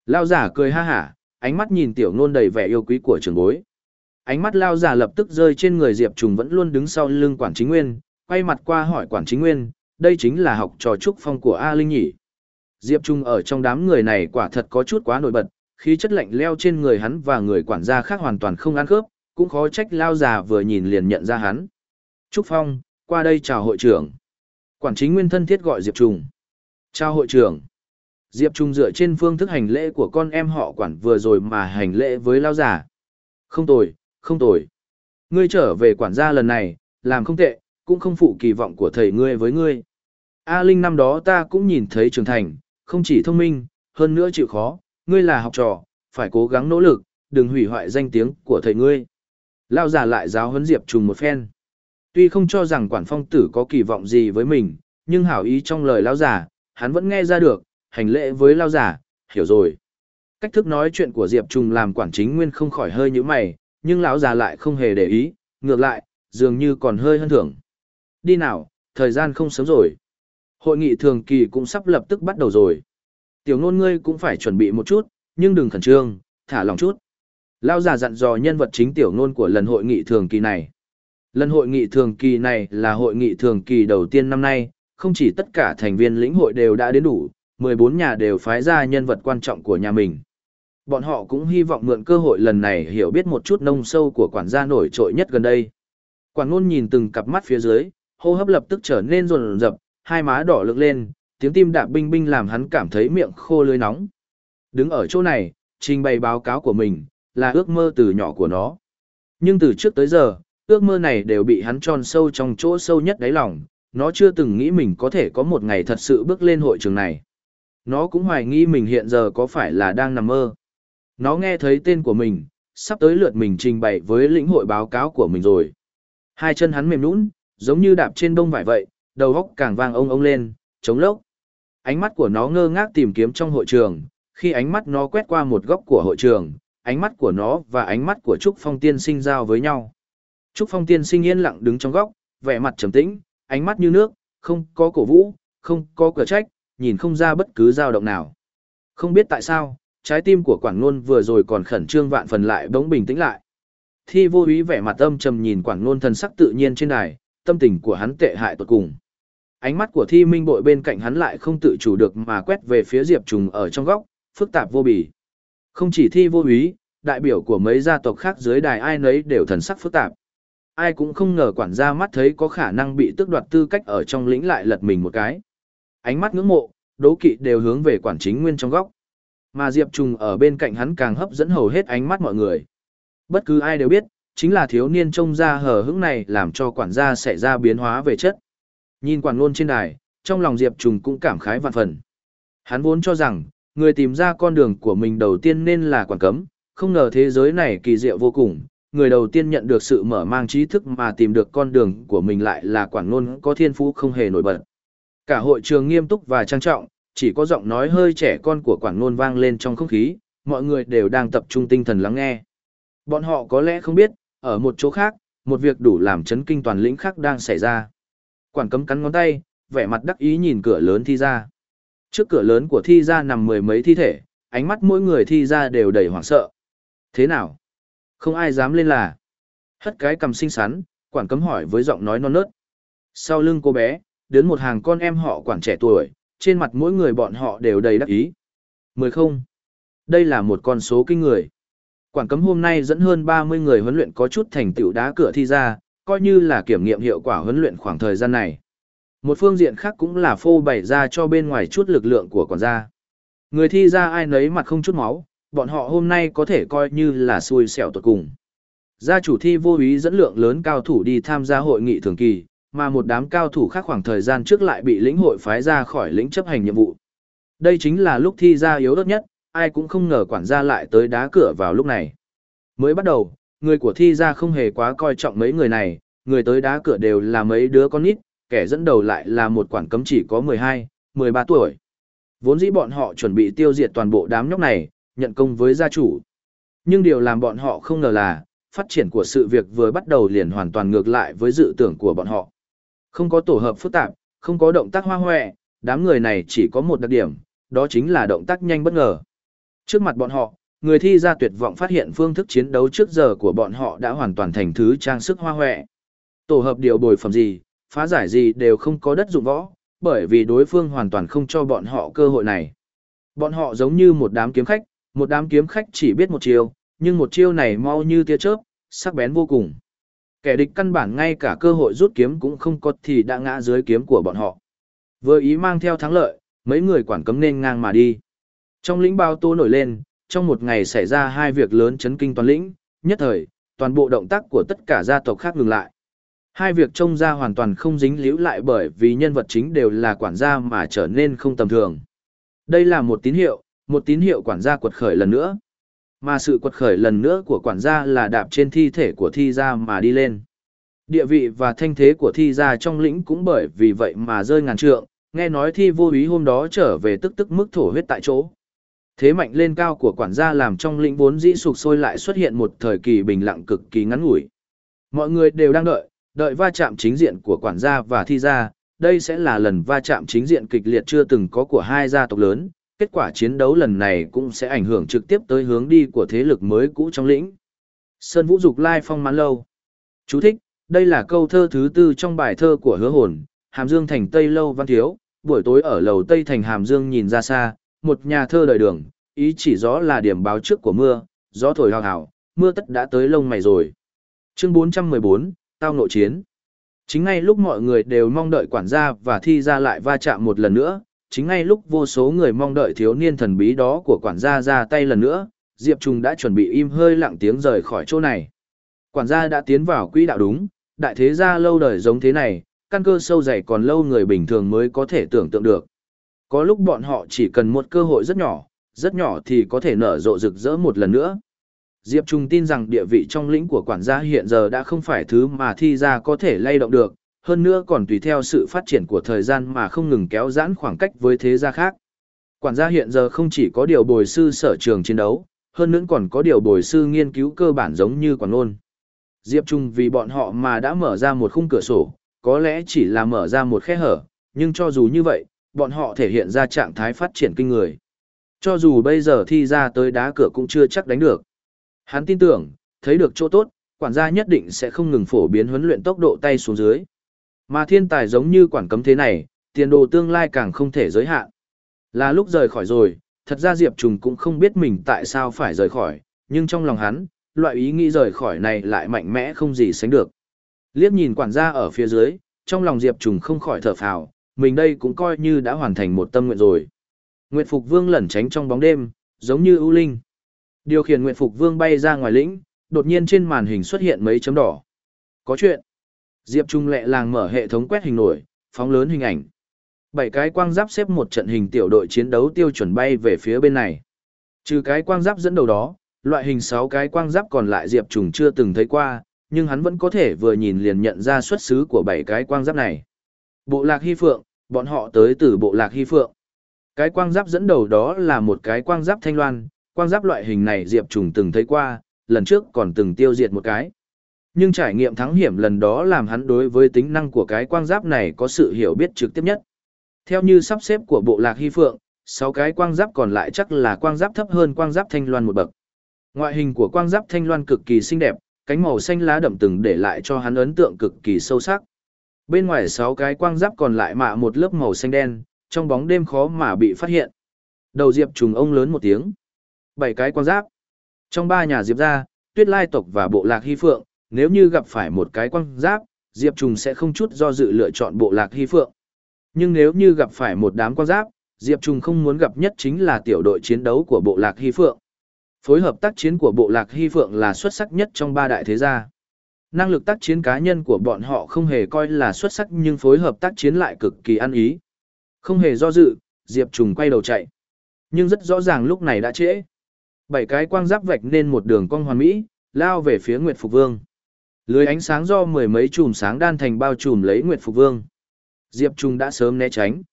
[SPEAKER 1] Lao giả cười ha hả, ánh mắt nhìn tiểu nôn đầy vẻ yêu quý của trường bối. Ánh mắt lao giả lập tức rơi trên người Diệp Trùng vẫn luôn đứng sau lưng quản chính nguyên, quay mặt qua hỏi quản chính nguyên, đây chính là học trò trúc phong của A Linh nhỉ. Diệp Trung ở trong đám người này quả thật có chút quá nổi bật, khí chất lạnh leo trên người hắn và người quản gia khác hoàn toàn không ăn khớp, cũng khó trách lao già vừa nhìn liền nhận ra hắn. Trúc Phong, qua đây chào hội trưởng. Quản chính nguyên thân thiết gọi Diệp Trung. Chào hội trưởng. Diệp Trung dựa trên phương thức hành lễ của con em họ quản vừa rồi mà hành lễ với lao giả. Không tồi, không tồi. Ngươi trở về quản gia lần này, làm không tệ, cũng không phụ kỳ vọng của thầy ngươi với ngươi. A Linh năm đó ta cũng nhìn thấy trưởng thành, không chỉ thông minh, hơn nữa chịu khó, ngươi là học trò, phải cố gắng nỗ lực, đừng hủy hoại danh tiếng của thầy ngươi. Lao giả lại giáo huấn Diệp Trùng một phen. Tuy không cho rằng quản phong tử có kỳ vọng gì với mình, nhưng hảo ý trong lời lao giả, hắn vẫn nghe ra được, hành lễ với lao giả, hiểu rồi. Cách thức nói chuyện của Diệp Trùng làm quản chính nguyên không khỏi hơi như mày, nhưng lão già lại không hề để ý, ngược lại, dường như còn hơi hơn thưởng. Đi nào, thời gian không sớm rồi. Hội nghị thường kỳ cũng sắp lập tức bắt đầu rồi. Tiểu ngôn ngươi cũng phải chuẩn bị một chút, nhưng đừng khẩn trương, thả lòng chút. Lao già dặn dò nhân vật chính tiểu ngôn của lần hội nghị thường kỳ này. Lần hội nghị thường kỳ này là hội nghị thường kỳ đầu tiên năm nay, không chỉ tất cả thành viên lĩnh hội đều đã đến đủ, 14 nhà đều phái ra nhân vật quan trọng của nhà mình. Bọn họ cũng hy vọng mượn cơ hội lần này hiểu biết một chút nông sâu của quản gia nổi trội nhất gần đây. Quản ngôn nhìn từng cặp mắt phía dưới, hô hấp lập tức trở nên rồn rập, hai má đỏ lực lên, tiếng tim đạp binh binh làm hắn cảm thấy miệng khô lưới nóng. Đứng ở chỗ này, trình bày báo cáo của mình, là ước mơ từ nhỏ của nó. Nhưng từ trước tới giờ, ước mơ này đều bị hắn tròn sâu trong chỗ sâu nhất đáy lòng, nó chưa từng nghĩ mình có thể có một ngày thật sự bước lên hội trường này. Nó cũng hoài nghi mình hiện giờ có phải là đang nằm mơ. Nó nghe thấy tên của mình, sắp tới lượt mình trình bày với lĩnh hội báo cáo của mình rồi. Hai chân hắn mềm nũng, giống như đạp trên đông vải vậy, đầu góc càng vang ông ông lên, chống lốc. Ánh mắt của nó ngơ ngác tìm kiếm trong hội trường, khi ánh mắt nó quét qua một góc của hội trường, ánh mắt của nó và ánh mắt của Trúc Phong Tiên sinh giao với nhau. Trúc Phong Tiên sinh yên lặng đứng trong góc, vẻ mặt trầm tĩnh, ánh mắt như nước, không có cổ vũ, không có cửa trách, nhìn không ra bất cứ dao động nào. Không biết tại sao, trái tim của Quản Nôn vừa rồi còn khẩn trương vạn phần lại bỗng bình tĩnh lại. Thi vô ý vẻ mặt âm trầm nhìn Quản Nôn thần sắc tự nhiên trên đài, tâm tình của hắn tệ hại tột cùng. Ánh mắt của Thi Minh Bội bên cạnh hắn lại không tự chủ được mà quét về phía Diệp Trùng ở trong góc, phức tạp vô bì. Không chỉ Thi vô úy, đại biểu của mấy gia tộc khác dưới đài ai nấy đều thần sắc phức tạp. Ai cũng không ngờ quản gia mắt thấy có khả năng bị tước đoạt tư cách ở trong lĩnh lại lật mình một cái. Ánh mắt ngưỡng mộ, đố kỵ đều hướng về quản chính nguyên trong góc. Mà Diệp Trùng ở bên cạnh hắn càng hấp dẫn hầu hết ánh mắt mọi người. Bất cứ ai đều biết, chính là thiếu niên trông ra hờ hững này làm cho quản gia xảy ra biến hóa về chất. Nhìn quản ngôn trên đài, trong lòng Diệp Trùng cũng cảm khái vạn phần. Hắn vốn cho rằng, người tìm ra con đường của mình đầu tiên nên là quản cấm, không ngờ thế giới này kỳ diệu vô cùng, người đầu tiên nhận được sự mở mang trí thức mà tìm được con đường của mình lại là quản ngôn có thiên phú không hề nổi bật. Cả hội trường nghiêm túc và trang trọng, chỉ có giọng nói hơi trẻ con của quản ngôn vang lên trong không khí, mọi người đều đang tập trung tinh thần lắng nghe. Bọn họ có lẽ không biết, ở một chỗ khác, một việc đủ làm chấn kinh toàn lĩnh khác đang xảy ra. Quản cấm cắn ngón tay, vẻ mặt đắc ý nhìn cửa lớn thi ra. Trước cửa lớn của thi ra nằm mười mấy thi thể, ánh mắt mỗi người thi ra đều đầy hoảng sợ. Thế nào? Không ai dám lên là. Hất cái cầm xinh xắn, quản cấm hỏi với giọng nói non nớt. Sau lưng cô bé, đến một hàng con em họ quản trẻ tuổi, trên mặt mỗi người bọn họ đều đầy đắc ý. Mười không. Đây là một con số kinh người. Quản cấm hôm nay dẫn hơn 30 người huấn luyện có chút thành tựu đá cửa thi ra, coi như là kiểm nghiệm hiệu quả huấn luyện khoảng thời gian này. Một phương diện khác cũng là phô bày ra cho bên ngoài chút lực lượng của quản gia. Người thi ra ai nấy mặt không chút máu, bọn họ hôm nay có thể coi như là xui xẻo tuột cùng. Gia chủ thi vô ý dẫn lượng lớn cao thủ đi tham gia hội nghị thường kỳ, mà một đám cao thủ khác khoảng thời gian trước lại bị lĩnh hội phái ra khỏi lĩnh chấp hành nhiệm vụ. Đây chính là lúc thi ra yếu đất nhất, ai cũng không ngờ quản gia lại tới đá cửa vào lúc này. Mới bắt đầu, người của thi ra không hề quá coi trọng mấy người này, người tới đá cửa đều là mấy đứa con nít, kẻ dẫn đầu lại là một quản cấm chỉ có 12, 13 tuổi. Vốn dĩ bọn họ chuẩn bị tiêu diệt toàn bộ đám nhóc này, nhận công với gia chủ. Nhưng điều làm bọn họ không ngờ là, phát triển của sự việc vừa bắt đầu liền hoàn toàn ngược lại với dự tưởng của bọn họ. Không có tổ hợp phức tạp, không có động tác hoa hoẹ, đám người này chỉ có một đặc điểm, đó chính là động tác nhanh bất ngờ. Trước mặt bọn họ, người thi ra tuyệt vọng phát hiện phương thức chiến đấu trước giờ của bọn họ đã hoàn toàn thành thứ trang sức hoa hoẹ. Tổ hợp điều bồi phẩm gì, phá giải gì đều không có đất dụng võ, bởi vì đối phương hoàn toàn không cho bọn họ cơ hội này. Bọn họ giống như một đám kiếm khách, một đám kiếm khách chỉ biết một chiêu, nhưng một chiêu này mau như tia chớp, sắc bén vô cùng. Kẻ địch căn bản ngay cả cơ hội rút kiếm cũng không có thì đã ngã dưới kiếm của bọn họ. Vừa ý mang theo thắng lợi, mấy người quản cấm nên ngang mà đi. Trong lĩnh bao tô nổi lên, trong một ngày xảy ra hai việc lớn chấn kinh toàn lĩnh, nhất thời, toàn bộ động tác của tất cả gia tộc khác ngừng lại. Hai việc trông ra hoàn toàn không dính líu lại bởi vì nhân vật chính đều là quản gia mà trở nên không tầm thường. Đây là một tín hiệu, một tín hiệu quản gia quật khởi lần nữa. Mà sự quật khởi lần nữa của quản gia là đạp trên thi thể của thi gia mà đi lên. Địa vị và thanh thế của thi gia trong lĩnh cũng bởi vì vậy mà rơi ngàn trượng, nghe nói thi vô ý hôm đó trở về tức tức mức thổ huyết tại chỗ. Thế mạnh lên cao của quản gia làm trong lĩnh vốn dĩ sụp sôi lại xuất hiện một thời kỳ bình lặng cực kỳ ngắn ngủi. Mọi người đều đang đợi, đợi va chạm chính diện của quản gia và thi gia, đây sẽ là lần va chạm chính diện kịch liệt chưa từng có của hai gia tộc lớn, kết quả chiến đấu lần này cũng sẽ ảnh hưởng trực tiếp tới hướng đi của thế lực mới cũ trong lĩnh. Sơn Vũ Dục Lai Phong Mãn Lâu Chú thích, đây là câu thơ thứ tư trong bài thơ của hứa hồn, Hàm Dương Thành Tây Lâu Văn Thiếu, buổi tối ở lầu Tây Thành Hàm Dương nhìn ra xa, một nhà thơ đời đường, ý chỉ gió là điểm báo trước của mưa, gió thổi hào hào, mưa tất đã tới lông mày rồi. Chương 414, Tao nội chiến. Chính ngay lúc mọi người đều mong đợi quản gia và thi ra lại va chạm một lần nữa, chính ngay lúc vô số người mong đợi thiếu niên thần bí đó của quản gia ra tay lần nữa, Diệp Trung đã chuẩn bị im hơi lặng tiếng rời khỏi chỗ này. Quản gia đã tiến vào quỹ đạo đúng, đại thế gia lâu đời giống thế này, căn cơ sâu dày còn lâu người bình thường mới có thể tưởng tượng được. Có lúc bọn họ chỉ cần một cơ hội rất nhỏ, rất nhỏ thì có thể nở rộ rực rỡ một lần nữa. Diệp Trung tin rằng địa vị trong lĩnh của quản gia hiện giờ đã không phải thứ mà thi ra có thể lay động được, hơn nữa còn tùy theo sự phát triển của thời gian mà không ngừng kéo giãn khoảng cách với thế gia khác. Quản gia hiện giờ không chỉ có điều bồi sư sở trường chiến đấu, hơn nữa còn có điều bồi sư nghiên cứu cơ bản giống như quản ngôn. Diệp Trung vì bọn họ mà đã mở ra một khung cửa sổ, có lẽ chỉ là mở ra một khe hở, nhưng cho dù như vậy, bọn họ thể hiện ra trạng thái phát triển kinh người. Cho dù bây giờ thi ra tới đá cửa cũng chưa chắc đánh được. Hắn tin tưởng, thấy được chỗ tốt, quản gia nhất định sẽ không ngừng phổ biến huấn luyện tốc độ tay xuống dưới. Mà thiên tài giống như quản cấm thế này, tiền đồ tương lai càng không thể giới hạn. Là lúc rời khỏi rồi, thật ra Diệp Trùng cũng không biết mình tại sao phải rời khỏi, nhưng trong lòng hắn, loại ý nghĩ rời khỏi này lại mạnh mẽ không gì sánh được. Liếc nhìn quản gia ở phía dưới, trong lòng Diệp Trùng không khỏi thở phào, mình đây cũng coi như đã hoàn thành một tâm nguyện rồi. Nguyệt Phục Vương lẩn tránh trong bóng đêm, giống như ưu linh. Điều khiển Nguyệt Phục Vương bay ra ngoài lĩnh, đột nhiên trên màn hình xuất hiện mấy chấm đỏ. Có chuyện. Diệp Trung lẹ làng mở hệ thống quét hình nổi, phóng lớn hình ảnh. Bảy cái quang giáp xếp một trận hình tiểu đội chiến đấu tiêu chuẩn bay về phía bên này. Trừ cái quang giáp dẫn đầu đó, loại hình 6 cái quang giáp còn lại Diệp Trùng chưa từng thấy qua, nhưng hắn vẫn có thể vừa nhìn liền nhận ra xuất xứ của bảy cái quang giáp này. Bộ lạc Hy Phượng, bọn họ tới từ bộ lạc Hy Phượng. Cái quang giáp dẫn đầu đó là một cái quang giáp thanh loan, quang giáp loại hình này Diệp Trùng từng thấy qua, lần trước còn từng tiêu diệt một cái. Nhưng trải nghiệm thắng hiểm lần đó làm hắn đối với tính năng của cái quang giáp này có sự hiểu biết trực tiếp nhất. Theo như sắp xếp của bộ lạc Hy Phượng, 6 cái quang giáp còn lại chắc là quang giáp thấp hơn quang giáp thanh loan một bậc. Ngoại hình của quang giáp thanh loan cực kỳ xinh đẹp, cánh màu xanh lá đậm từng để lại cho hắn ấn tượng cực kỳ sâu sắc. Bên ngoài sáu cái quang giáp còn lại mạ một lớp màu xanh đen, trong bóng đêm khó mà bị phát hiện. Đầu Diệp trùng ông lớn một tiếng. Bảy cái quang giáp. Trong ba nhà Diệp gia, Tuyết Lai tộc và bộ lạc Hy Phượng, nếu như gặp phải một cái quang giáp, Diệp trùng sẽ không chút do dự lựa chọn bộ lạc Hy Phượng. Nhưng nếu như gặp phải một đám quang giáp, Diệp trùng không muốn gặp nhất chính là tiểu đội chiến đấu của bộ lạc Hy Phượng. Phối hợp tác chiến của bộ lạc Hy Phượng là xuất sắc nhất trong ba đại thế gia. Năng lực tác chiến cá nhân của bọn họ không hề coi là xuất sắc nhưng phối hợp tác chiến lại cực kỳ ăn ý. Không hề do dự, Diệp Trùng quay đầu chạy. Nhưng rất rõ ràng lúc này đã trễ. Bảy cái quang giáp vạch nên một đường cong hoàn mỹ, lao về phía Nguyệt Phục Vương. Lưới ánh sáng do mười mấy chùm sáng đan thành bao trùm lấy Nguyệt Phục Vương. Diệp Trùng đã sớm né tránh.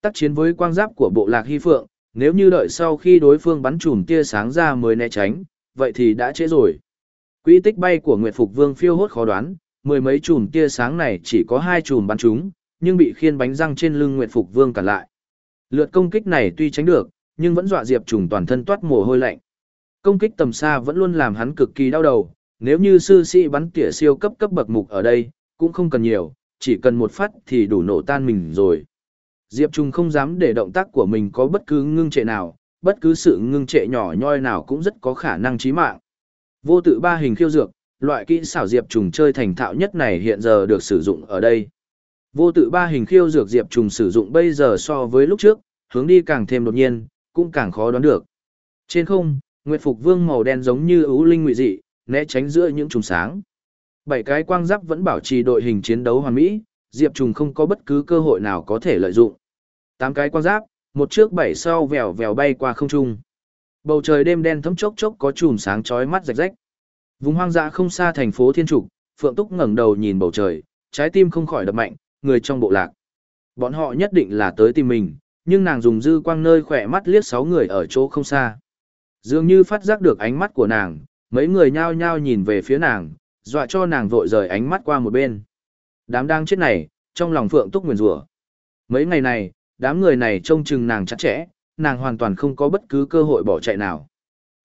[SPEAKER 1] Tác chiến với quang giáp của bộ lạc Hy Phượng, nếu như đợi sau khi đối phương bắn chùm tia sáng ra mới né tránh, vậy thì đã trễ rồi. Quỹ tích bay của Nguyệt Phục Vương phiêu hốt khó đoán, mười mấy chùm tia sáng này chỉ có hai chùm bắn chúng, nhưng bị khiên bánh răng trên lưng Nguyệt Phục Vương cản lại. Lượt công kích này tuy tránh được, nhưng vẫn dọa Diệp Trùng toàn thân toát mồ hôi lạnh. Công kích tầm xa vẫn luôn làm hắn cực kỳ đau đầu, nếu như sư sĩ bắn tỉa siêu cấp cấp bậc mục ở đây, cũng không cần nhiều, chỉ cần một phát thì đủ nổ tan mình rồi. Diệp Trung không dám để động tác của mình có bất cứ ngưng trệ nào, bất cứ sự ngưng trệ nhỏ nhoi nào cũng rất có khả năng chí mạng. Vô tự ba hình khiêu dược, loại kỹ xảo Diệp Trùng chơi thành thạo nhất này hiện giờ được sử dụng ở đây. Vô tự ba hình khiêu dược Diệp Trùng sử dụng bây giờ so với lúc trước, hướng đi càng thêm đột nhiên, cũng càng khó đoán được. Trên không, Nguyệt Phục Vương màu đen giống như ưu linh ngụy dị, né tránh giữa những trùng sáng. Bảy cái quang giáp vẫn bảo trì đội hình chiến đấu hoàn mỹ, Diệp Trùng không có bất cứ cơ hội nào có thể lợi dụng. Tám cái quang giáp, một trước bảy sau vèo vèo bay qua không trung. Bầu trời đêm đen thấm chốc chốc có chùm sáng chói mắt rạch rách. Vùng hoang dã không xa thành phố Thiên Trục, Phượng Túc ngẩng đầu nhìn bầu trời, trái tim không khỏi đập mạnh, người trong bộ lạc. Bọn họ nhất định là tới tìm mình, nhưng nàng dùng dư quang nơi khỏe mắt liếc sáu người ở chỗ không xa. Dường như phát giác được ánh mắt của nàng, mấy người nhao nhao nhìn về phía nàng, dọa cho nàng vội rời ánh mắt qua một bên. Đám đang chết này, trong lòng Phượng Túc nguyền rủa. Mấy ngày này, đám người này trông chừng nàng chặt chẽ, nàng hoàn toàn không có bất cứ cơ hội bỏ chạy nào.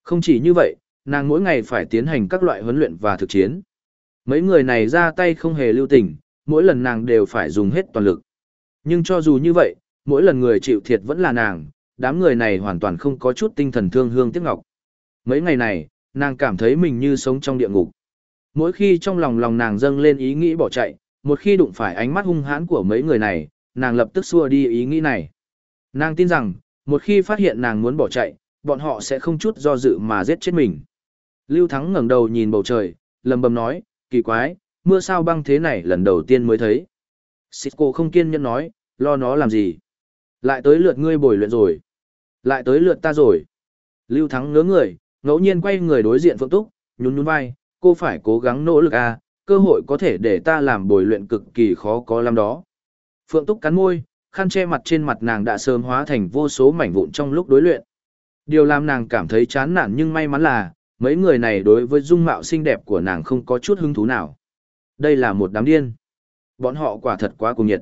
[SPEAKER 1] Không chỉ như vậy, nàng mỗi ngày phải tiến hành các loại huấn luyện và thực chiến. Mấy người này ra tay không hề lưu tình, mỗi lần nàng đều phải dùng hết toàn lực. Nhưng cho dù như vậy, mỗi lần người chịu thiệt vẫn là nàng, đám người này hoàn toàn không có chút tinh thần thương hương tiếc ngọc. Mấy ngày này, nàng cảm thấy mình như sống trong địa ngục. Mỗi khi trong lòng lòng nàng dâng lên ý nghĩ bỏ chạy, một khi đụng phải ánh mắt hung hãn của mấy người này, nàng lập tức xua đi ý nghĩ này. Nàng tin rằng, một khi phát hiện nàng muốn bỏ chạy, bọn họ sẽ không chút do dự mà giết chết mình. Lưu Thắng ngẩng đầu nhìn bầu trời, lầm bầm nói, kỳ quái, mưa sao băng thế này lần đầu tiên mới thấy. Cisco không kiên nhẫn nói, lo nó làm gì. Lại tới lượt ngươi bồi luyện rồi. Lại tới lượt ta rồi. Lưu Thắng ngớ người, ngẫu nhiên quay người đối diện Phượng Túc, nhún nhún vai, cô phải cố gắng nỗ lực à, cơ hội có thể để ta làm bồi luyện cực kỳ khó có lắm đó. Phượng Túc cắn môi, khăn che mặt trên mặt nàng đã sớm hóa thành vô số mảnh vụn trong lúc đối luyện. Điều làm nàng cảm thấy chán nản nhưng may mắn là, mấy người này đối với dung mạo xinh đẹp của nàng không có chút hứng thú nào. Đây là một đám điên. Bọn họ quả thật quá cuồng nhiệt.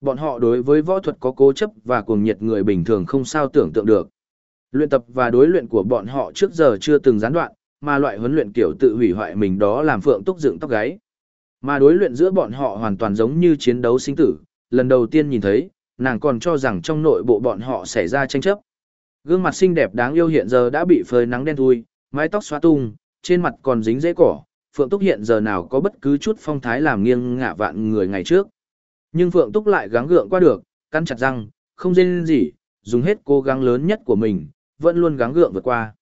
[SPEAKER 1] Bọn họ đối với võ thuật có cố chấp và cuồng nhiệt người bình thường không sao tưởng tượng được. Luyện tập và đối luyện của bọn họ trước giờ chưa từng gián đoạn, mà loại huấn luyện kiểu tự hủy hoại mình đó làm phượng túc dựng tóc gáy. Mà đối luyện giữa bọn họ hoàn toàn giống như chiến đấu sinh tử, lần đầu tiên nhìn thấy, nàng còn cho rằng trong nội bộ bọn họ xảy ra tranh chấp. Gương mặt xinh đẹp đáng yêu hiện giờ đã bị phơi nắng đen thui, mái tóc xóa tung, trên mặt còn dính dễ cỏ, Phượng Túc hiện giờ nào có bất cứ chút phong thái làm nghiêng ngả vạn người ngày trước. Nhưng Phượng Túc lại gắng gượng qua được, cắn chặt răng, không dên gì, dùng hết cố gắng lớn nhất của mình, vẫn luôn gắng gượng vượt qua.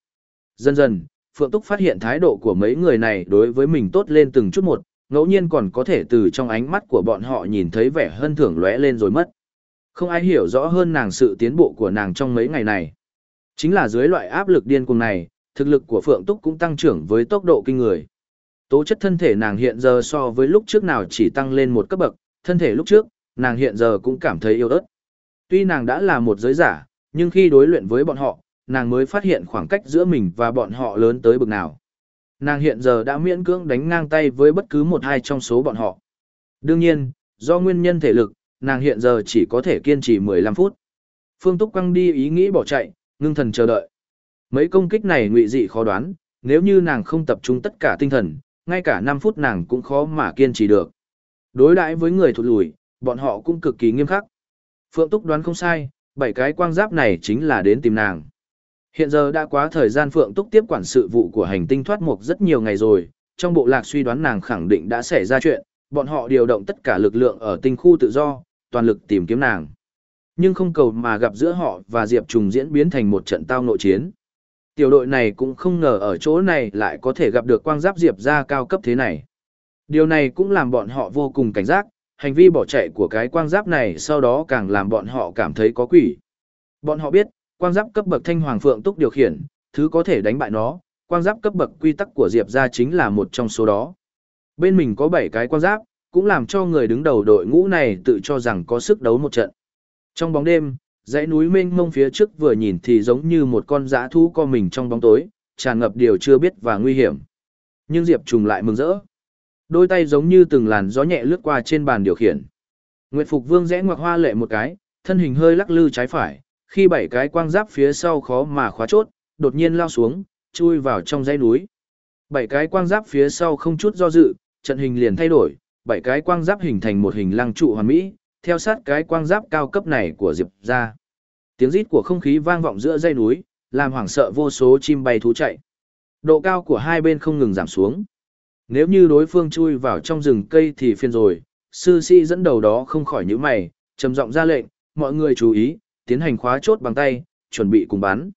[SPEAKER 1] Dần dần, Phượng Túc phát hiện thái độ của mấy người này đối với mình tốt lên từng chút một, ngẫu nhiên còn có thể từ trong ánh mắt của bọn họ nhìn thấy vẻ hân thưởng lóe lên rồi mất. Không ai hiểu rõ hơn nàng sự tiến bộ của nàng trong mấy ngày này. Chính là dưới loại áp lực điên cuồng này, thực lực của Phượng Túc cũng tăng trưởng với tốc độ kinh người. Tố chất thân thể nàng hiện giờ so với lúc trước nào chỉ tăng lên một cấp bậc, thân thể lúc trước, nàng hiện giờ cũng cảm thấy yếu ớt. Tuy nàng đã là một giới giả, nhưng khi đối luyện với bọn họ, nàng mới phát hiện khoảng cách giữa mình và bọn họ lớn tới bực nào. Nàng hiện giờ đã miễn cưỡng đánh ngang tay với bất cứ một hai trong số bọn họ. Đương nhiên, do nguyên nhân thể lực, nàng hiện giờ chỉ có thể kiên trì 15 phút. Phương Túc quăng đi ý nghĩ bỏ chạy, ngưng thần chờ đợi. Mấy công kích này ngụy dị khó đoán, nếu như nàng không tập trung tất cả tinh thần, ngay cả 5 phút nàng cũng khó mà kiên trì được. Đối đãi với người thụt lùi, bọn họ cũng cực kỳ nghiêm khắc. Phượng Túc đoán không sai, bảy cái quang giáp này chính là đến tìm nàng. Hiện giờ đã quá thời gian Phượng Túc tiếp quản sự vụ của hành tinh thoát mục rất nhiều ngày rồi, trong bộ lạc suy đoán nàng khẳng định đã xảy ra chuyện, bọn họ điều động tất cả lực lượng ở tinh khu tự do, toàn lực tìm kiếm nàng. Nhưng không cầu mà gặp giữa họ và Diệp Trùng diễn biến thành một trận tao nội chiến. Tiểu đội này cũng không ngờ ở chỗ này lại có thể gặp được quang giáp Diệp ra cao cấp thế này. Điều này cũng làm bọn họ vô cùng cảnh giác, hành vi bỏ chạy của cái quang giáp này sau đó càng làm bọn họ cảm thấy có quỷ. Bọn họ biết, quang giáp cấp bậc thanh hoàng phượng túc điều khiển, thứ có thể đánh bại nó, quang giáp cấp bậc quy tắc của Diệp ra chính là một trong số đó. Bên mình có 7 cái quang giáp, cũng làm cho người đứng đầu đội ngũ này tự cho rằng có sức đấu một trận. Trong bóng đêm, dãy núi mênh mông phía trước vừa nhìn thì giống như một con dã thú co mình trong bóng tối, tràn ngập điều chưa biết và nguy hiểm. Nhưng Diệp Trùng lại mừng rỡ. Đôi tay giống như từng làn gió nhẹ lướt qua trên bàn điều khiển. Nguyệt Phục Vương rẽ ngoặc hoa lệ một cái, thân hình hơi lắc lư trái phải, khi bảy cái quang giáp phía sau khó mà khóa chốt, đột nhiên lao xuống, chui vào trong dãy núi. Bảy cái quang giáp phía sau không chút do dự, trận hình liền thay đổi, bảy cái quang giáp hình thành một hình lăng trụ hoàn mỹ, theo sát cái quang giáp cao cấp này của Diệp ra. Tiếng rít của không khí vang vọng giữa dãy núi, làm hoảng sợ vô số chim bay thú chạy. Độ cao của hai bên không ngừng giảm xuống. Nếu như đối phương chui vào trong rừng cây thì phiền rồi, sư sĩ dẫn đầu đó không khỏi những mày, trầm giọng ra lệnh, mọi người chú ý, tiến hành khóa chốt bằng tay, chuẩn bị cùng bắn.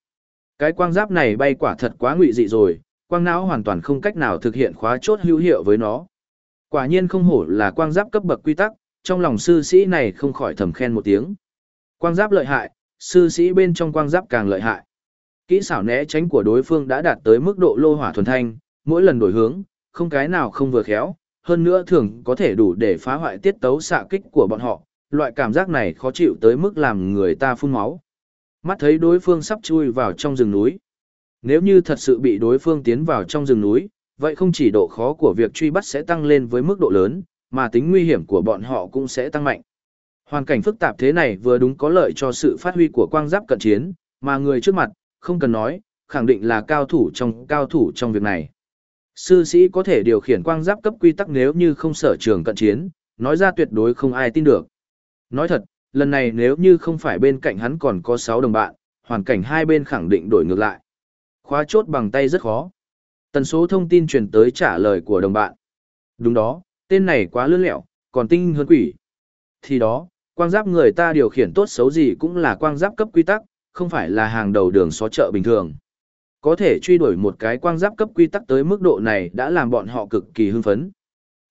[SPEAKER 1] Cái quang giáp này bay quả thật quá ngụy dị rồi, quang não hoàn toàn không cách nào thực hiện khóa chốt hữu hiệu với nó. Quả nhiên không hổ là quang giáp cấp bậc quy tắc, trong lòng sư sĩ này không khỏi thầm khen một tiếng. Quang giáp lợi hại, sư sĩ bên trong quang giáp càng lợi hại. Kỹ xảo né tránh của đối phương đã đạt tới mức độ lô hỏa thuần thanh, mỗi lần đổi hướng, không cái nào không vừa khéo, hơn nữa thường có thể đủ để phá hoại tiết tấu xạ kích của bọn họ, loại cảm giác này khó chịu tới mức làm người ta phun máu. Mắt thấy đối phương sắp chui vào trong rừng núi. Nếu như thật sự bị đối phương tiến vào trong rừng núi, vậy không chỉ độ khó của việc truy bắt sẽ tăng lên với mức độ lớn, mà tính nguy hiểm của bọn họ cũng sẽ tăng mạnh. Hoàn cảnh phức tạp thế này vừa đúng có lợi cho sự phát huy của quang giáp cận chiến, mà người trước mặt, không cần nói, khẳng định là cao thủ trong cao thủ trong việc này. Sư sĩ có thể điều khiển quang giáp cấp quy tắc nếu như không sở trường cận chiến, nói ra tuyệt đối không ai tin được. Nói thật, lần này nếu như không phải bên cạnh hắn còn có 6 đồng bạn, hoàn cảnh hai bên khẳng định đổi ngược lại. Khóa chốt bằng tay rất khó. Tần số thông tin truyền tới trả lời của đồng bạn. Đúng đó, tên này quá lươn lẹo, còn tinh hơn quỷ. Thì đó, quang giáp người ta điều khiển tốt xấu gì cũng là quang giáp cấp quy tắc, không phải là hàng đầu đường xó chợ bình thường. Có thể truy đuổi một cái quang giáp cấp quy tắc tới mức độ này đã làm bọn họ cực kỳ hưng phấn.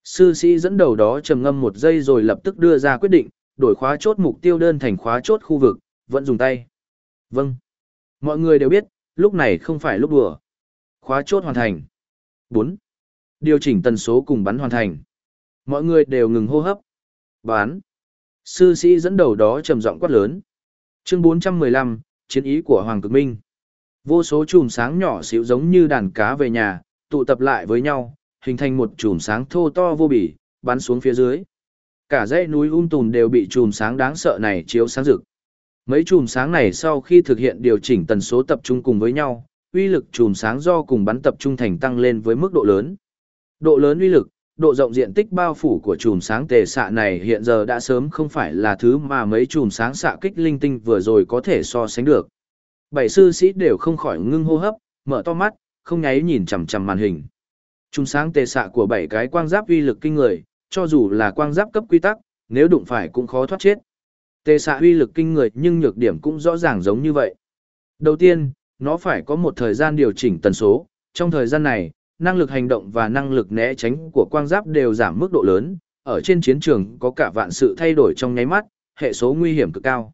[SPEAKER 1] Sư sĩ dẫn đầu đó trầm ngâm một giây rồi lập tức đưa ra quyết định, đổi khóa chốt mục tiêu đơn thành khóa chốt khu vực, vẫn dùng tay. Vâng. Mọi người đều biết, lúc này không phải lúc đùa. Khóa chốt hoàn thành. 4. Điều chỉnh tần số cùng bắn hoàn thành. Mọi người đều ngừng hô hấp. Bán. Sư sĩ dẫn đầu đó trầm giọng quát lớn. Chương 415, chiến ý của Hoàng Cực Minh. Vô số chùm sáng nhỏ xíu giống như đàn cá về nhà, tụ tập lại với nhau, hình thành một chùm sáng thô to vô bỉ, bắn xuống phía dưới. Cả dãy núi um tùn đều bị chùm sáng đáng sợ này chiếu sáng rực. Mấy chùm sáng này sau khi thực hiện điều chỉnh tần số tập trung cùng với nhau, uy lực chùm sáng do cùng bắn tập trung thành tăng lên với mức độ lớn. Độ lớn uy lực, độ rộng diện tích bao phủ của chùm sáng tề xạ này hiện giờ đã sớm không phải là thứ mà mấy chùm sáng xạ kích linh tinh vừa rồi có thể so sánh được. Bảy sư sĩ đều không khỏi ngưng hô hấp, mở to mắt, không nháy nhìn chằm chằm màn hình. Chùm sáng tề xạ của bảy cái quang giáp uy lực kinh người, cho dù là quang giáp cấp quy tắc, nếu đụng phải cũng khó thoát chết. Tề xạ uy lực kinh người nhưng nhược điểm cũng rõ ràng giống như vậy. Đầu tiên, nó phải có một thời gian điều chỉnh tần số, trong thời gian này, năng lực hành động và năng lực né tránh của quang giáp đều giảm mức độ lớn, ở trên chiến trường có cả vạn sự thay đổi trong nháy mắt, hệ số nguy hiểm cực cao.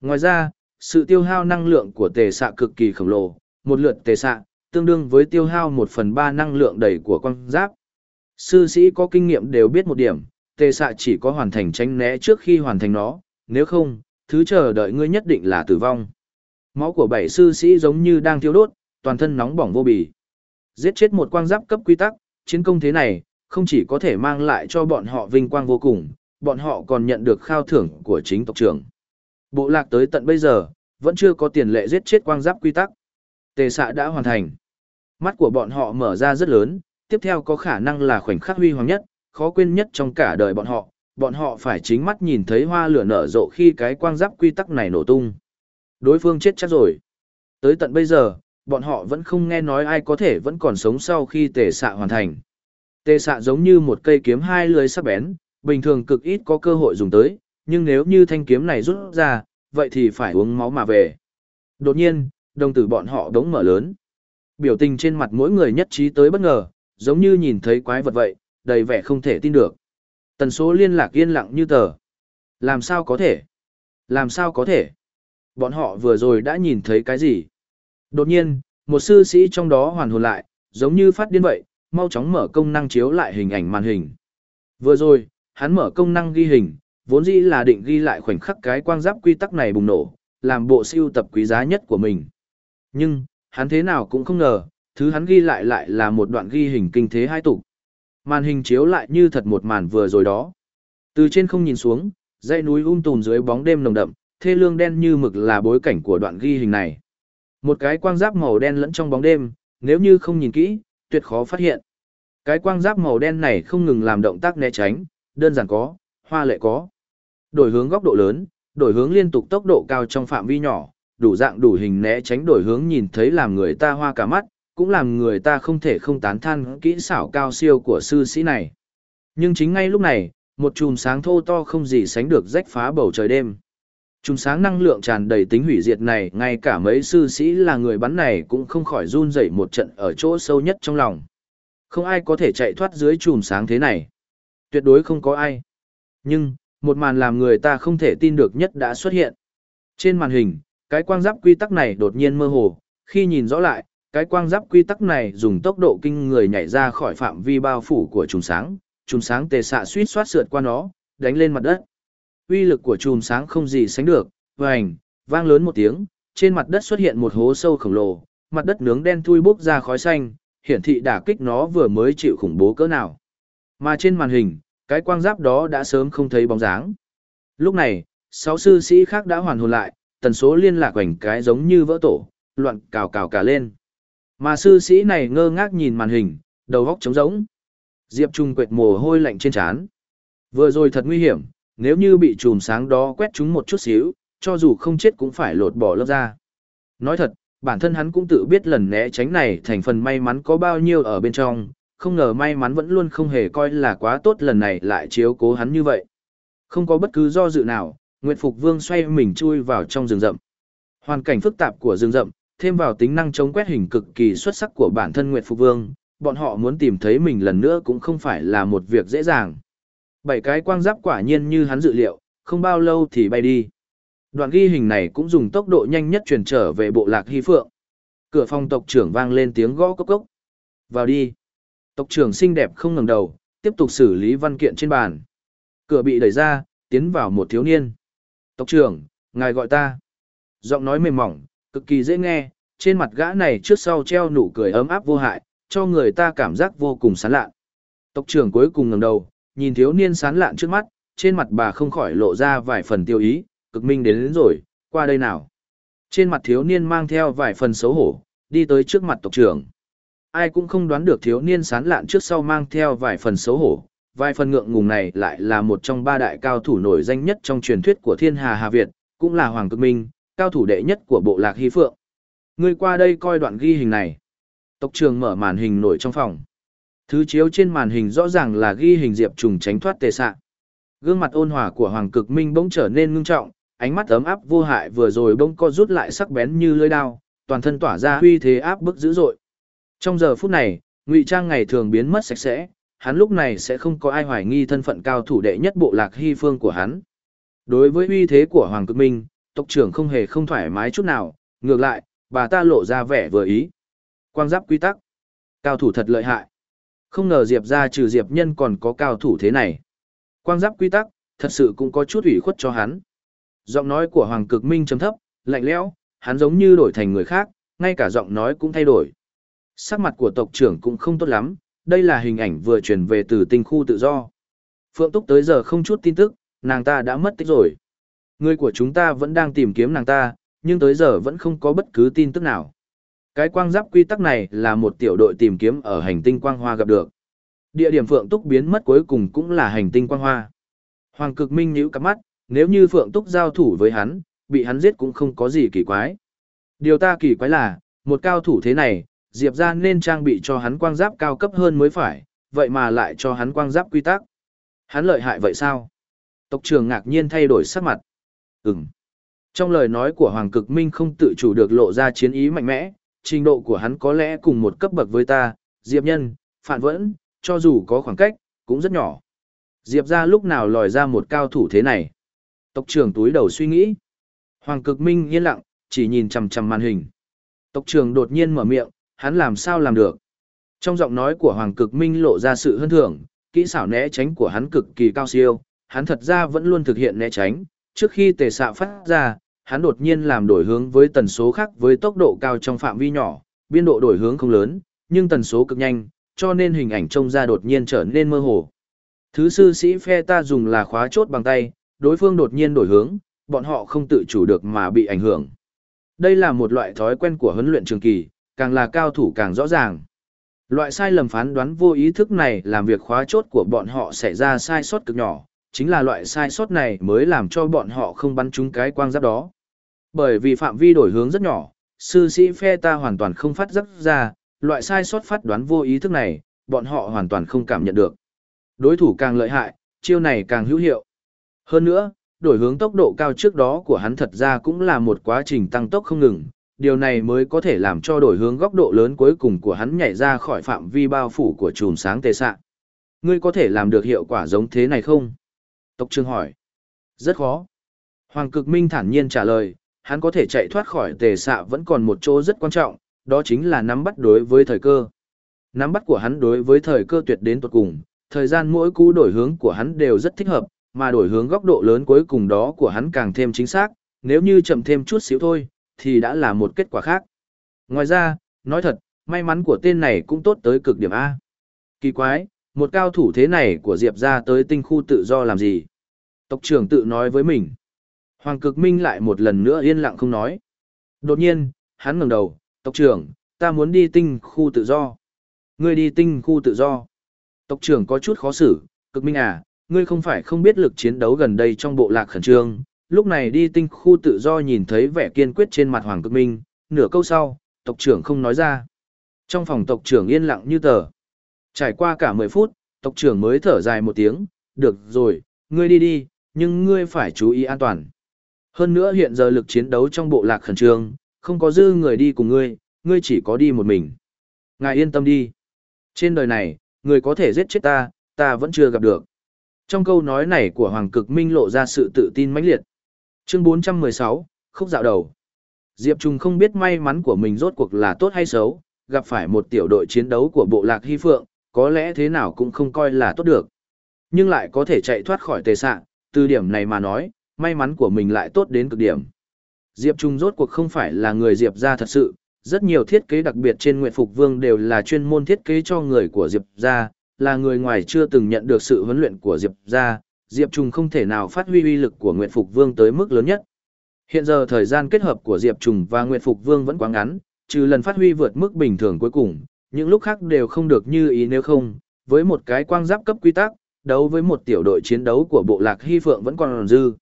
[SPEAKER 1] Ngoài ra, sự tiêu hao năng lượng của tề xạ cực kỳ khổng lồ, một lượt tề xạ, tương đương với tiêu hao 1 phần 3 năng lượng đầy của quang giáp. Sư sĩ có kinh nghiệm đều biết một điểm, tề xạ chỉ có hoàn thành tránh né trước khi hoàn thành nó, nếu không, thứ chờ đợi ngươi nhất định là tử vong. Máu của bảy sư sĩ giống như đang thiêu đốt, toàn thân nóng bỏng vô bì. Giết chết một quang giáp cấp quy tắc, chiến công thế này, không chỉ có thể mang lại cho bọn họ vinh quang vô cùng, bọn họ còn nhận được khao thưởng của chính tộc trưởng. Bộ lạc tới tận bây giờ, vẫn chưa có tiền lệ giết chết quang giáp quy tắc. Tề xạ đã hoàn thành. Mắt của bọn họ mở ra rất lớn, tiếp theo có khả năng là khoảnh khắc huy hoàng nhất, khó quên nhất trong cả đời bọn họ, bọn họ phải chính mắt nhìn thấy hoa lửa nở rộ khi cái quang giáp quy tắc này nổ tung. Đối phương chết chắc rồi. Tới tận bây giờ, bọn họ vẫn không nghe nói ai có thể vẫn còn sống sau khi tề xạ hoàn thành. Tề xạ giống như một cây kiếm hai lưới sắc bén, bình thường cực ít có cơ hội dùng tới, nhưng nếu như thanh kiếm này rút ra, vậy thì phải uống máu mà về. Đột nhiên, đồng tử bọn họ đống mở lớn. Biểu tình trên mặt mỗi người nhất trí tới bất ngờ, giống như nhìn thấy quái vật vậy, đầy vẻ không thể tin được. Tần số liên lạc yên lặng như tờ. Làm sao có thể? Làm sao có thể? Bọn họ vừa rồi đã nhìn thấy cái gì? Đột nhiên, một sư sĩ trong đó hoàn hồn lại, giống như phát điên vậy, mau chóng mở công năng chiếu lại hình ảnh màn hình. Vừa rồi, hắn mở công năng ghi hình, vốn dĩ là định ghi lại khoảnh khắc cái quang giáp quy tắc này bùng nổ, làm bộ siêu tập quý giá nhất của mình. Nhưng, hắn thế nào cũng không ngờ, thứ hắn ghi lại lại là một đoạn ghi hình kinh thế hai tục. Màn hình chiếu lại như thật một màn vừa rồi đó. Từ trên không nhìn xuống, dãy núi um tùm dưới bóng đêm nồng đậm, thê lương đen như mực là bối cảnh của đoạn ghi hình này. Một cái quang giáp màu đen lẫn trong bóng đêm, nếu như không nhìn kỹ, tuyệt khó phát hiện. Cái quang giáp màu đen này không ngừng làm động tác né tránh, đơn giản có, hoa lệ có. Đổi hướng góc độ lớn, đổi hướng liên tục tốc độ cao trong phạm vi nhỏ, đủ dạng đủ hình né tránh đổi hướng nhìn thấy làm người ta hoa cả mắt, cũng làm người ta không thể không tán than kỹ xảo cao siêu của sư sĩ này. Nhưng chính ngay lúc này, một chùm sáng thô to không gì sánh được rách phá bầu trời đêm. Trùng sáng năng lượng tràn đầy tính hủy diệt này, ngay cả mấy sư sĩ là người bắn này cũng không khỏi run rẩy một trận ở chỗ sâu nhất trong lòng. Không ai có thể chạy thoát dưới chùm sáng thế này. Tuyệt đối không có ai. Nhưng, một màn làm người ta không thể tin được nhất đã xuất hiện. Trên màn hình, cái quang giáp quy tắc này đột nhiên mơ hồ, khi nhìn rõ lại, cái quang giáp quy tắc này dùng tốc độ kinh người nhảy ra khỏi phạm vi bao phủ của chùm sáng, chùm sáng tề xạ suýt xoát sượt qua nó, đánh lên mặt đất. Uy lực của chùm sáng không gì sánh được, vành, vang lớn một tiếng, trên mặt đất xuất hiện một hố sâu khổng lồ, mặt đất nướng đen thui bốc ra khói xanh, hiển thị đả kích nó vừa mới chịu khủng bố cỡ nào. Mà trên màn hình, cái quang giáp đó đã sớm không thấy bóng dáng. Lúc này, sáu sư sĩ khác đã hoàn hồn lại, tần số liên lạc hoành cái giống như vỡ tổ, loạn cào cào cả lên. Mà sư sĩ này ngơ ngác nhìn màn hình, đầu góc trống rỗng. Diệp Trung quệt mồ hôi lạnh trên trán. Vừa rồi thật nguy hiểm, nếu như bị chùm sáng đó quét chúng một chút xíu, cho dù không chết cũng phải lột bỏ lớp ra. Nói thật, bản thân hắn cũng tự biết lần né tránh này thành phần may mắn có bao nhiêu ở bên trong, không ngờ may mắn vẫn luôn không hề coi là quá tốt lần này lại chiếu cố hắn như vậy. Không có bất cứ do dự nào, Nguyệt Phục Vương xoay mình chui vào trong rừng rậm. Hoàn cảnh phức tạp của rừng rậm, thêm vào tính năng chống quét hình cực kỳ xuất sắc của bản thân Nguyệt Phục Vương, bọn họ muốn tìm thấy mình lần nữa cũng không phải là một việc dễ dàng. Bảy cái quang giáp quả nhiên như hắn dự liệu, không bao lâu thì bay đi. Đoạn ghi hình này cũng dùng tốc độ nhanh nhất truyền trở về bộ lạc Hy Phượng. Cửa phòng tộc trưởng vang lên tiếng gõ cốc cốc. Vào đi. Tộc trưởng xinh đẹp không ngẩng đầu, tiếp tục xử lý văn kiện trên bàn. Cửa bị đẩy ra, tiến vào một thiếu niên. Tộc trưởng, ngài gọi ta. Giọng nói mềm mỏng, cực kỳ dễ nghe, trên mặt gã này trước sau treo nụ cười ấm áp vô hại, cho người ta cảm giác vô cùng sán lạ. Tộc trưởng cuối cùng ngẩng đầu, nhìn thiếu niên sán lạn trước mắt, trên mặt bà không khỏi lộ ra vài phần tiêu ý, cực minh đến, đến rồi, qua đây nào. Trên mặt thiếu niên mang theo vài phần xấu hổ, đi tới trước mặt tộc trưởng. Ai cũng không đoán được thiếu niên sán lạn trước sau mang theo vài phần xấu hổ, vài phần ngượng ngùng này lại là một trong ba đại cao thủ nổi danh nhất trong truyền thuyết của thiên hà Hà Việt, cũng là Hoàng Cực Minh, cao thủ đệ nhất của bộ lạc Hy Phượng. Người qua đây coi đoạn ghi hình này. Tộc trưởng mở màn hình nổi trong phòng. Thứ chiếu trên màn hình rõ ràng là ghi hình Diệp Trùng tránh thoát tề sạ. Gương mặt ôn hòa của Hoàng Cực Minh bỗng trở nên ngưng trọng, ánh mắt ấm áp vô hại vừa rồi bỗng co rút lại sắc bén như lưỡi dao, toàn thân tỏa ra uy thế áp bức dữ dội. Trong giờ phút này, ngụy trang ngày thường biến mất sạch sẽ, hắn lúc này sẽ không có ai hoài nghi thân phận cao thủ đệ nhất bộ lạc hy phương của hắn. Đối với uy thế của Hoàng Cực Minh, tộc trưởng không hề không thoải mái chút nào, ngược lại, bà ta lộ ra vẻ vừa ý. Quang giáp quy tắc. Cao thủ thật lợi hại. Không ngờ Diệp ra trừ Diệp nhân còn có cao thủ thế này. Quang giáp quy tắc, thật sự cũng có chút ủy khuất cho hắn. Giọng nói của Hoàng Cực Minh trầm thấp, lạnh lẽo, hắn giống như đổi thành người khác, ngay cả giọng nói cũng thay đổi. Sắc mặt của tộc trưởng cũng không tốt lắm, đây là hình ảnh vừa truyền về từ tinh khu tự do. Phượng Túc tới giờ không chút tin tức, nàng ta đã mất tích rồi. Người của chúng ta vẫn đang tìm kiếm nàng ta, nhưng tới giờ vẫn không có bất cứ tin tức nào. Cái quang giáp quy tắc này là một tiểu đội tìm kiếm ở hành tinh quang hoa gặp được. Địa điểm Phượng Túc biến mất cuối cùng cũng là hành tinh quang hoa. Hoàng cực minh nhíu cặp mắt, nếu như Phượng Túc giao thủ với hắn, bị hắn giết cũng không có gì kỳ quái. Điều ta kỳ quái là, một cao thủ thế này, Diệp ra nên trang bị cho hắn quang giáp cao cấp hơn mới phải, vậy mà lại cho hắn quang giáp quy tắc. Hắn lợi hại vậy sao? Tộc trưởng ngạc nhiên thay đổi sắc mặt. Ừm. Trong lời nói của Hoàng Cực Minh không tự chủ được lộ ra chiến ý mạnh mẽ, trình độ của hắn có lẽ cùng một cấp bậc với ta, Diệp Nhân, Phản Vẫn, cho dù có khoảng cách, cũng rất nhỏ. Diệp ra lúc nào lòi ra một cao thủ thế này. Tộc trưởng túi đầu suy nghĩ. Hoàng Cực Minh yên lặng, chỉ nhìn chằm chằm màn hình. Tộc trưởng đột nhiên mở miệng, hắn làm sao làm được. Trong giọng nói của Hoàng Cực Minh lộ ra sự hân thưởng, kỹ xảo né tránh của hắn cực kỳ cao siêu, hắn thật ra vẫn luôn thực hiện né tránh, trước khi tề xạ phát ra, hắn đột nhiên làm đổi hướng với tần số khác với tốc độ cao trong phạm vi nhỏ, biên độ đổi hướng không lớn, nhưng tần số cực nhanh, cho nên hình ảnh trông ra đột nhiên trở nên mơ hồ. Thứ sư sĩ phe ta dùng là khóa chốt bằng tay, đối phương đột nhiên đổi hướng, bọn họ không tự chủ được mà bị ảnh hưởng. Đây là một loại thói quen của huấn luyện trường kỳ, càng là cao thủ càng rõ ràng. Loại sai lầm phán đoán vô ý thức này làm việc khóa chốt của bọn họ xảy ra sai sót cực nhỏ, chính là loại sai sót này mới làm cho bọn họ không bắn trúng cái quang giáp đó. Bởi vì phạm vi đổi hướng rất nhỏ, sư sĩ phe ta hoàn toàn không phát giác ra, loại sai sót phát đoán vô ý thức này, bọn họ hoàn toàn không cảm nhận được. Đối thủ càng lợi hại, chiêu này càng hữu hiệu. Hơn nữa, đổi hướng tốc độ cao trước đó của hắn thật ra cũng là một quá trình tăng tốc không ngừng, điều này mới có thể làm cho đổi hướng góc độ lớn cuối cùng của hắn nhảy ra khỏi phạm vi bao phủ của chùm sáng tê sạ. Ngươi có thể làm được hiệu quả giống thế này không? Tộc trường hỏi. Rất khó. Hoàng cực minh thản nhiên trả lời, hắn có thể chạy thoát khỏi tề xạ vẫn còn một chỗ rất quan trọng, đó chính là nắm bắt đối với thời cơ. Nắm bắt của hắn đối với thời cơ tuyệt đến tuột cùng, thời gian mỗi cú đổi hướng của hắn đều rất thích hợp, mà đổi hướng góc độ lớn cuối cùng đó của hắn càng thêm chính xác, nếu như chậm thêm chút xíu thôi, thì đã là một kết quả khác. Ngoài ra, nói thật, may mắn của tên này cũng tốt tới cực điểm A. Kỳ quái, một cao thủ thế này của Diệp ra tới tinh khu tự do làm gì? Tộc trưởng tự nói với mình. Hoàng cực minh lại một lần nữa yên lặng không nói. Đột nhiên, hắn ngẩng đầu, tộc trưởng, ta muốn đi tinh khu tự do. Ngươi đi tinh khu tự do. Tộc trưởng có chút khó xử, cực minh à, ngươi không phải không biết lực chiến đấu gần đây trong bộ lạc khẩn trương, lúc này đi tinh khu tự do nhìn thấy vẻ kiên quyết trên mặt Hoàng cực minh, nửa câu sau, tộc trưởng không nói ra. Trong phòng tộc trưởng yên lặng như tờ. Trải qua cả 10 phút, tộc trưởng mới thở dài một tiếng, được rồi, ngươi đi đi, nhưng ngươi phải chú ý an toàn. Hơn nữa hiện giờ lực chiến đấu trong bộ lạc khẩn trương, không có dư người đi cùng ngươi, ngươi chỉ có đi một mình. Ngài yên tâm đi. Trên đời này, người có thể giết chết ta, ta vẫn chưa gặp được. Trong câu nói này của Hoàng Cực Minh lộ ra sự tự tin mãnh liệt. Chương 416, khúc dạo đầu. Diệp Trung không biết may mắn của mình rốt cuộc là tốt hay xấu, gặp phải một tiểu đội chiến đấu của bộ lạc Hy Phượng, có lẽ thế nào cũng không coi là tốt được. Nhưng lại có thể chạy thoát khỏi tề sạng, từ điểm này mà nói, may mắn của mình lại tốt đến cực điểm. Diệp Trung rốt cuộc không phải là người Diệp gia thật sự, rất nhiều thiết kế đặc biệt trên Nguyệt Phục Vương đều là chuyên môn thiết kế cho người của Diệp gia, là người ngoài chưa từng nhận được sự huấn luyện của Diệp gia, Diệp Trung không thể nào phát huy uy lực của Nguyệt Phục Vương tới mức lớn nhất. Hiện giờ thời gian kết hợp của Diệp Trùng và Nguyệt Phục Vương vẫn quá ngắn, trừ lần phát huy vượt mức bình thường cuối cùng, những lúc khác đều không được như ý nếu không, với một cái quang giáp cấp quy tắc, đấu với một tiểu đội chiến đấu của bộ lạc Hy Phượng vẫn còn dư.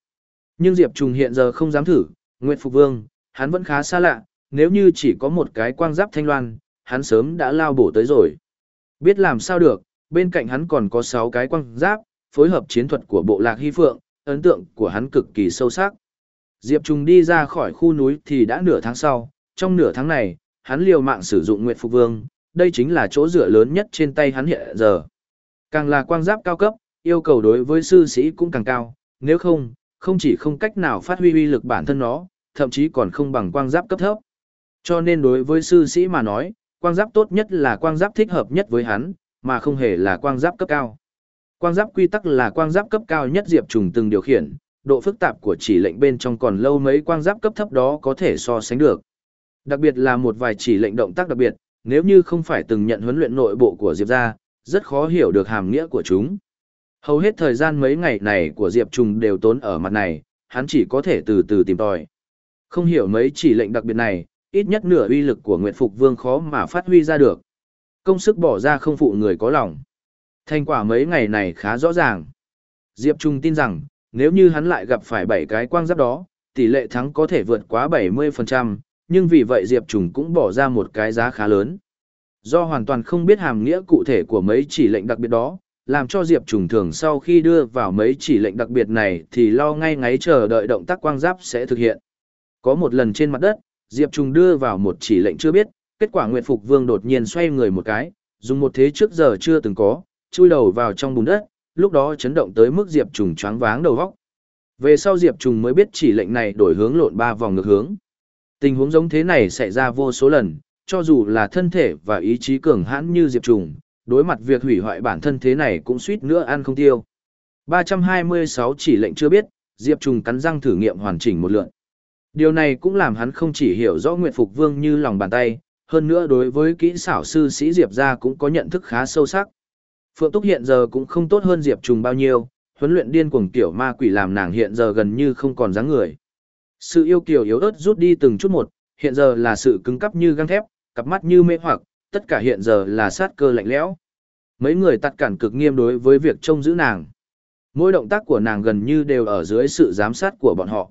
[SPEAKER 1] Nhưng Diệp Trùng hiện giờ không dám thử, Nguyệt Phục Vương, hắn vẫn khá xa lạ, nếu như chỉ có một cái quang giáp thanh loan, hắn sớm đã lao bổ tới rồi. Biết làm sao được, bên cạnh hắn còn có 6 cái quang giáp, phối hợp chiến thuật của bộ lạc Hy Phượng, ấn tượng của hắn cực kỳ sâu sắc. Diệp Trùng đi ra khỏi khu núi thì đã nửa tháng sau, trong nửa tháng này, hắn liều mạng sử dụng Nguyệt Phục Vương, đây chính là chỗ dựa lớn nhất trên tay hắn hiện giờ. Càng là quang giáp cao cấp, yêu cầu đối với sư sĩ cũng càng cao, nếu không, không chỉ không cách nào phát huy uy lực bản thân nó, thậm chí còn không bằng quang giáp cấp thấp. Cho nên đối với sư sĩ mà nói, quang giáp tốt nhất là quang giáp thích hợp nhất với hắn, mà không hề là quang giáp cấp cao. Quang giáp quy tắc là quang giáp cấp cao nhất Diệp Trùng từng điều khiển, độ phức tạp của chỉ lệnh bên trong còn lâu mấy quang giáp cấp thấp đó có thể so sánh được. Đặc biệt là một vài chỉ lệnh động tác đặc biệt, nếu như không phải từng nhận huấn luyện nội bộ của Diệp ra, rất khó hiểu được hàm nghĩa của chúng. Hầu hết thời gian mấy ngày này của Diệp Trùng đều tốn ở mặt này, hắn chỉ có thể từ từ tìm tòi. Không hiểu mấy chỉ lệnh đặc biệt này, ít nhất nửa uy lực của Nguyệt Phục Vương khó mà phát huy ra được. Công sức bỏ ra không phụ người có lòng. Thành quả mấy ngày này khá rõ ràng. Diệp Trung tin rằng, nếu như hắn lại gặp phải 7 cái quang giáp đó, tỷ lệ thắng có thể vượt quá 70%, nhưng vì vậy Diệp Trùng cũng bỏ ra một cái giá khá lớn. Do hoàn toàn không biết hàm nghĩa cụ thể của mấy chỉ lệnh đặc biệt đó, làm cho Diệp Trùng thường sau khi đưa vào mấy chỉ lệnh đặc biệt này thì lo ngay ngáy chờ đợi động tác quang giáp sẽ thực hiện. Có một lần trên mặt đất, Diệp Trùng đưa vào một chỉ lệnh chưa biết, kết quả Nguyệt Phục Vương đột nhiên xoay người một cái, dùng một thế trước giờ chưa từng có, chui đầu vào trong bùn đất, lúc đó chấn động tới mức Diệp Trùng choáng váng đầu óc. Về sau Diệp Trùng mới biết chỉ lệnh này đổi hướng lộn ba vòng ngược hướng. Tình huống giống thế này xảy ra vô số lần, cho dù là thân thể và ý chí cường hãn như Diệp Trùng, đối mặt việc hủy hoại bản thân thế này cũng suýt nữa ăn không tiêu. 326 chỉ lệnh chưa biết, Diệp Trùng cắn răng thử nghiệm hoàn chỉnh một lượt. Điều này cũng làm hắn không chỉ hiểu rõ Nguyệt Phục Vương như lòng bàn tay, hơn nữa đối với kỹ xảo sư sĩ Diệp gia cũng có nhận thức khá sâu sắc. Phượng Túc hiện giờ cũng không tốt hơn Diệp Trùng bao nhiêu, huấn luyện điên cuồng tiểu ma quỷ làm nàng hiện giờ gần như không còn dáng người. Sự yêu kiều yếu ớt rút đi từng chút một, hiện giờ là sự cứng cắp như găng thép, cặp mắt như mê hoặc, tất cả hiện giờ là sát cơ lạnh lẽo. Mấy người tắt cản cực nghiêm đối với việc trông giữ nàng. Mỗi động tác của nàng gần như đều ở dưới sự giám sát của bọn họ.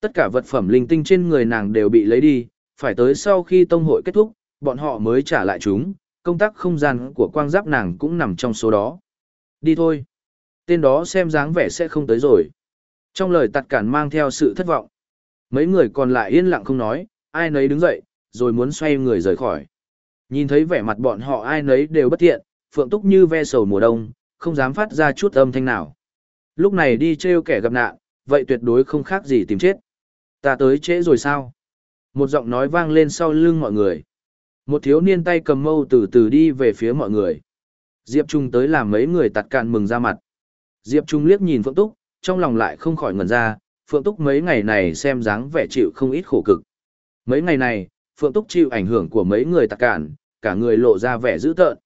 [SPEAKER 1] Tất cả vật phẩm linh tinh trên người nàng đều bị lấy đi, phải tới sau khi tông hội kết thúc, bọn họ mới trả lại chúng, công tác không gian của quang giáp nàng cũng nằm trong số đó. Đi thôi. Tên đó xem dáng vẻ sẽ không tới rồi. Trong lời tặt cản mang theo sự thất vọng. Mấy người còn lại yên lặng không nói, ai nấy đứng dậy, rồi muốn xoay người rời khỏi. Nhìn thấy vẻ mặt bọn họ ai nấy đều bất thiện, phượng túc như ve sầu mùa đông, không dám phát ra chút âm thanh nào. Lúc này đi trêu kẻ gặp nạn, vậy tuyệt đối không khác gì tìm chết. Ta tới trễ rồi sao? Một giọng nói vang lên sau lưng mọi người. Một thiếu niên tay cầm mâu từ từ đi về phía mọi người. Diệp Trung tới làm mấy người tặt cạn mừng ra mặt. Diệp Trung liếc nhìn Phượng Túc, trong lòng lại không khỏi ngẩn ra, Phượng Túc mấy ngày này xem dáng vẻ chịu không ít khổ cực. Mấy ngày này, Phượng Túc chịu ảnh hưởng của mấy người tạc cản, cả người lộ ra vẻ dữ tợn.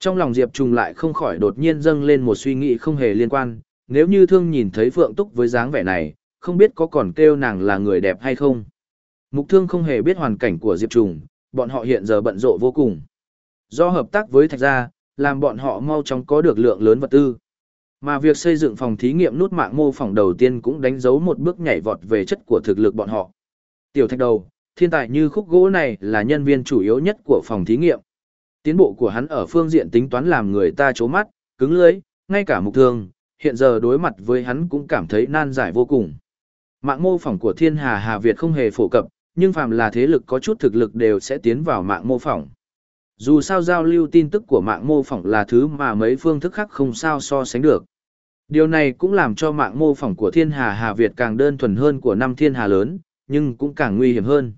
[SPEAKER 1] Trong lòng Diệp Trùng lại không khỏi đột nhiên dâng lên một suy nghĩ không hề liên quan, nếu như thương nhìn thấy Phượng Túc với dáng vẻ này, không biết có còn kêu nàng là người đẹp hay không. Mục thương không hề biết hoàn cảnh của Diệp Trùng, bọn họ hiện giờ bận rộn vô cùng. Do hợp tác với Thạch Gia, làm bọn họ mau chóng có được lượng lớn vật tư. Mà việc xây dựng phòng thí nghiệm nút mạng mô phỏng đầu tiên cũng đánh dấu một bước nhảy vọt về chất của thực lực bọn họ. Tiểu Thạch đầu, thiên tài như khúc gỗ này là nhân viên chủ yếu nhất của phòng thí nghiệm. Tiến bộ của hắn ở phương diện tính toán làm người ta chố mắt, cứng lưỡi, ngay cả mục thương, hiện giờ đối mặt với hắn cũng cảm thấy nan giải vô cùng. Mạng mô phỏng của thiên hà Hà Việt không hề phổ cập, nhưng phàm là thế lực có chút thực lực đều sẽ tiến vào mạng mô phỏng. Dù sao giao lưu tin tức của mạng mô phỏng là thứ mà mấy phương thức khác không sao so sánh được. Điều này cũng làm cho mạng mô phỏng của thiên hà Hà Việt càng đơn thuần hơn của năm thiên hà lớn, nhưng cũng càng nguy hiểm hơn.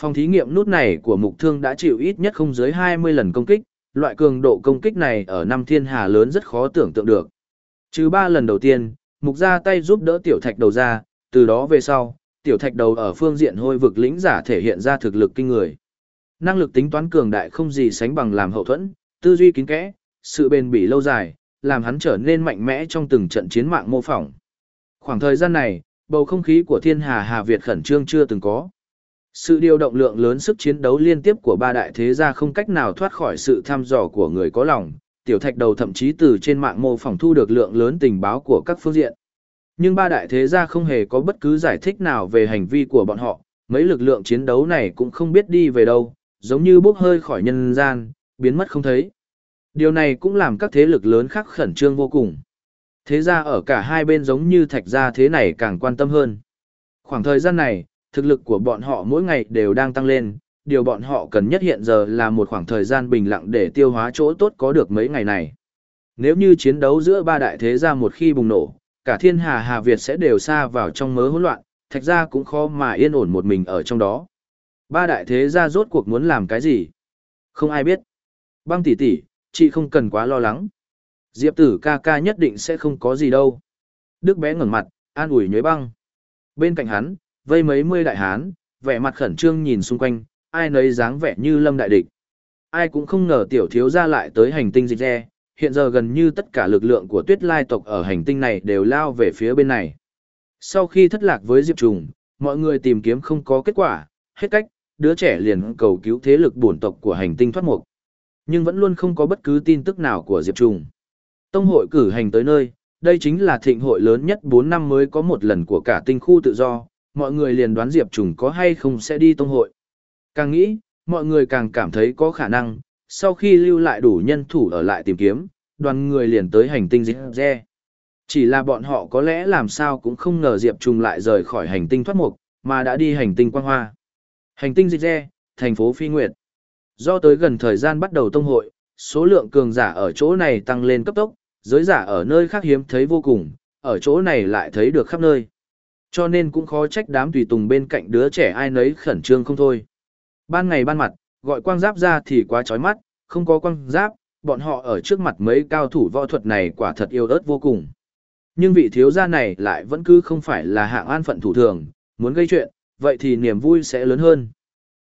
[SPEAKER 1] Phòng thí nghiệm nút này của mục thương đã chịu ít nhất không dưới 20 lần công kích, loại cường độ công kích này ở năm thiên hà lớn rất khó tưởng tượng được. Trừ 3 lần đầu tiên, mục ra tay giúp đỡ tiểu thạch đầu ra, từ đó về sau, tiểu thạch đầu ở phương diện hôi vực lĩnh giả thể hiện ra thực lực kinh người. Năng lực tính toán cường đại không gì sánh bằng làm hậu thuẫn, tư duy kín kẽ, sự bền bỉ lâu dài, làm hắn trở nên mạnh mẽ trong từng trận chiến mạng mô phỏng. Khoảng thời gian này, bầu không khí của thiên hà Hà Việt khẩn trương chưa từng có. Sự điều động lượng lớn sức chiến đấu liên tiếp của ba đại thế gia không cách nào thoát khỏi sự thăm dò của người có lòng, tiểu thạch đầu thậm chí từ trên mạng mô phỏng thu được lượng lớn tình báo của các phương diện. Nhưng ba đại thế gia không hề có bất cứ giải thích nào về hành vi của bọn họ, mấy lực lượng chiến đấu này cũng không biết đi về đâu, giống như bốc hơi khỏi nhân gian, biến mất không thấy. Điều này cũng làm các thế lực lớn khác khẩn trương vô cùng. Thế gia ở cả hai bên giống như thạch gia thế này càng quan tâm hơn. Khoảng thời gian này, thực lực của bọn họ mỗi ngày đều đang tăng lên, điều bọn họ cần nhất hiện giờ là một khoảng thời gian bình lặng để tiêu hóa chỗ tốt có được mấy ngày này. Nếu như chiến đấu giữa ba đại thế gia một khi bùng nổ, cả thiên hà Hà Việt sẽ đều xa vào trong mớ hỗn loạn, thạch gia cũng khó mà yên ổn một mình ở trong đó. Ba đại thế gia rốt cuộc muốn làm cái gì? Không ai biết. Băng tỷ tỷ, chị không cần quá lo lắng. Diệp tử ca ca nhất định sẽ không có gì đâu. Đức bé ngẩng mặt, an ủi nhuế băng. Bên cạnh hắn, vây mấy mươi đại hán, vẻ mặt khẩn trương nhìn xung quanh, ai nấy dáng vẻ như lâm đại địch. Ai cũng không ngờ tiểu thiếu gia lại tới hành tinh dịch re, hiện giờ gần như tất cả lực lượng của tuyết lai tộc ở hành tinh này đều lao về phía bên này. Sau khi thất lạc với Diệp Trùng, mọi người tìm kiếm không có kết quả, hết cách, đứa trẻ liền cầu cứu thế lực bổn tộc của hành tinh thoát mục. Nhưng vẫn luôn không có bất cứ tin tức nào của Diệp Trùng. Tông hội cử hành tới nơi, đây chính là thịnh hội lớn nhất 4 năm mới có một lần của cả tinh khu tự do, mọi người liền đoán Diệp Trùng có hay không sẽ đi tông hội. Càng nghĩ, mọi người càng cảm thấy có khả năng, sau khi lưu lại đủ nhân thủ ở lại tìm kiếm, đoàn người liền tới hành tinh Diệp Re. Chỉ là bọn họ có lẽ làm sao cũng không ngờ Diệp Trùng lại rời khỏi hành tinh thoát mục, mà đã đi hành tinh quang hoa. Hành tinh dịch Re, thành phố Phi Nguyệt. Do tới gần thời gian bắt đầu tông hội, số lượng cường giả ở chỗ này tăng lên cấp tốc, giới giả ở nơi khác hiếm thấy vô cùng, ở chỗ này lại thấy được khắp nơi. Cho nên cũng khó trách đám tùy tùng bên cạnh đứa trẻ ai nấy khẩn trương không thôi. Ban ngày ban mặt, gọi quang giáp ra thì quá chói mắt, không có quang giáp, bọn họ ở trước mặt mấy cao thủ võ thuật này quả thật yêu ớt vô cùng. Nhưng vị thiếu gia này lại vẫn cứ không phải là hạng an phận thủ thường, muốn gây chuyện, vậy thì niềm vui sẽ lớn hơn.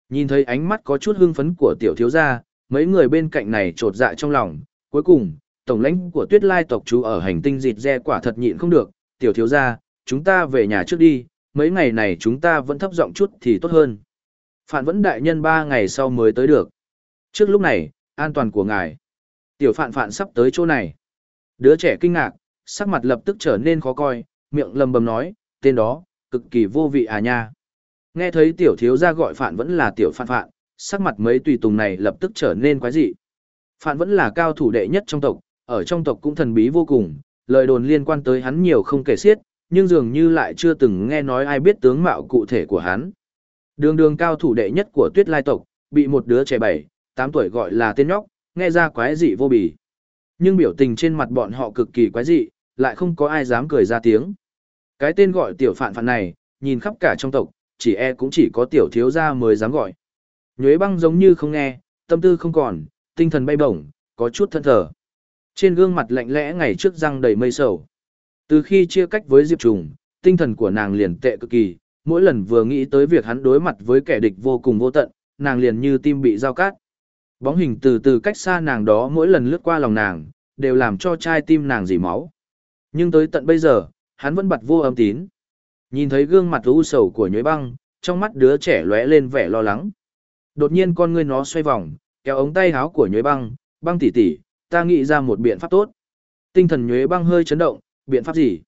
[SPEAKER 1] Nhìn thấy ánh mắt có chút hưng phấn của tiểu thiếu gia, mấy người bên cạnh này trột dạ trong lòng, cuối cùng, tổng lãnh của tuyết lai tộc chú ở hành tinh dịt re quả thật nhịn không được, tiểu thiếu gia, chúng ta về nhà trước đi, mấy ngày này chúng ta vẫn thấp giọng chút thì tốt hơn. phản vẫn đại nhân ba ngày sau mới tới được. Trước lúc này, an toàn của ngài. Tiểu phạn phạn sắp tới chỗ này. Đứa trẻ kinh ngạc, sắc mặt lập tức trở nên khó coi, miệng lầm bầm nói, tên đó, cực kỳ vô vị à nha. Nghe thấy tiểu thiếu gia gọi phạn vẫn là tiểu phạn phạn, sắc mặt mấy tùy tùng này lập tức trở nên quái dị. Phạn vẫn là cao thủ đệ nhất trong tộc, ở trong tộc cũng thần bí vô cùng, lời đồn liên quan tới hắn nhiều không kể xiết, nhưng dường như lại chưa từng nghe nói ai biết tướng mạo cụ thể của hắn. Đường đường cao thủ đệ nhất của tuyết lai tộc, bị một đứa trẻ bảy, tám tuổi gọi là tên nhóc, nghe ra quái dị vô bì. Nhưng biểu tình trên mặt bọn họ cực kỳ quái dị, lại không có ai dám cười ra tiếng. Cái tên gọi tiểu phạn phạn này, nhìn khắp cả trong tộc, chỉ e cũng chỉ có tiểu thiếu gia mới dám gọi. Nhuế băng giống như không nghe, tâm tư không còn, tinh thần bay bổng, có chút thân thở. Trên gương mặt lạnh lẽ ngày trước răng đầy mây sầu. Từ khi chia cách với Diệp Trùng, tinh thần của nàng liền tệ cực kỳ, mỗi lần vừa nghĩ tới việc hắn đối mặt với kẻ địch vô cùng vô tận, nàng liền như tim bị dao cát. Bóng hình từ từ cách xa nàng đó mỗi lần lướt qua lòng nàng, đều làm cho trai tim nàng dỉ máu. Nhưng tới tận bây giờ, hắn vẫn bật vô âm tín. Nhìn thấy gương mặt u sầu của nhuế băng, trong mắt đứa trẻ lóe lên vẻ lo lắng. Đột nhiên con ngươi nó xoay vòng, kéo ống tay áo của nhuế băng, băng tỉ tỉ, ta nghĩ ra một biện pháp tốt. Tinh thần nhuế băng hơi chấn động, biện pháp gì?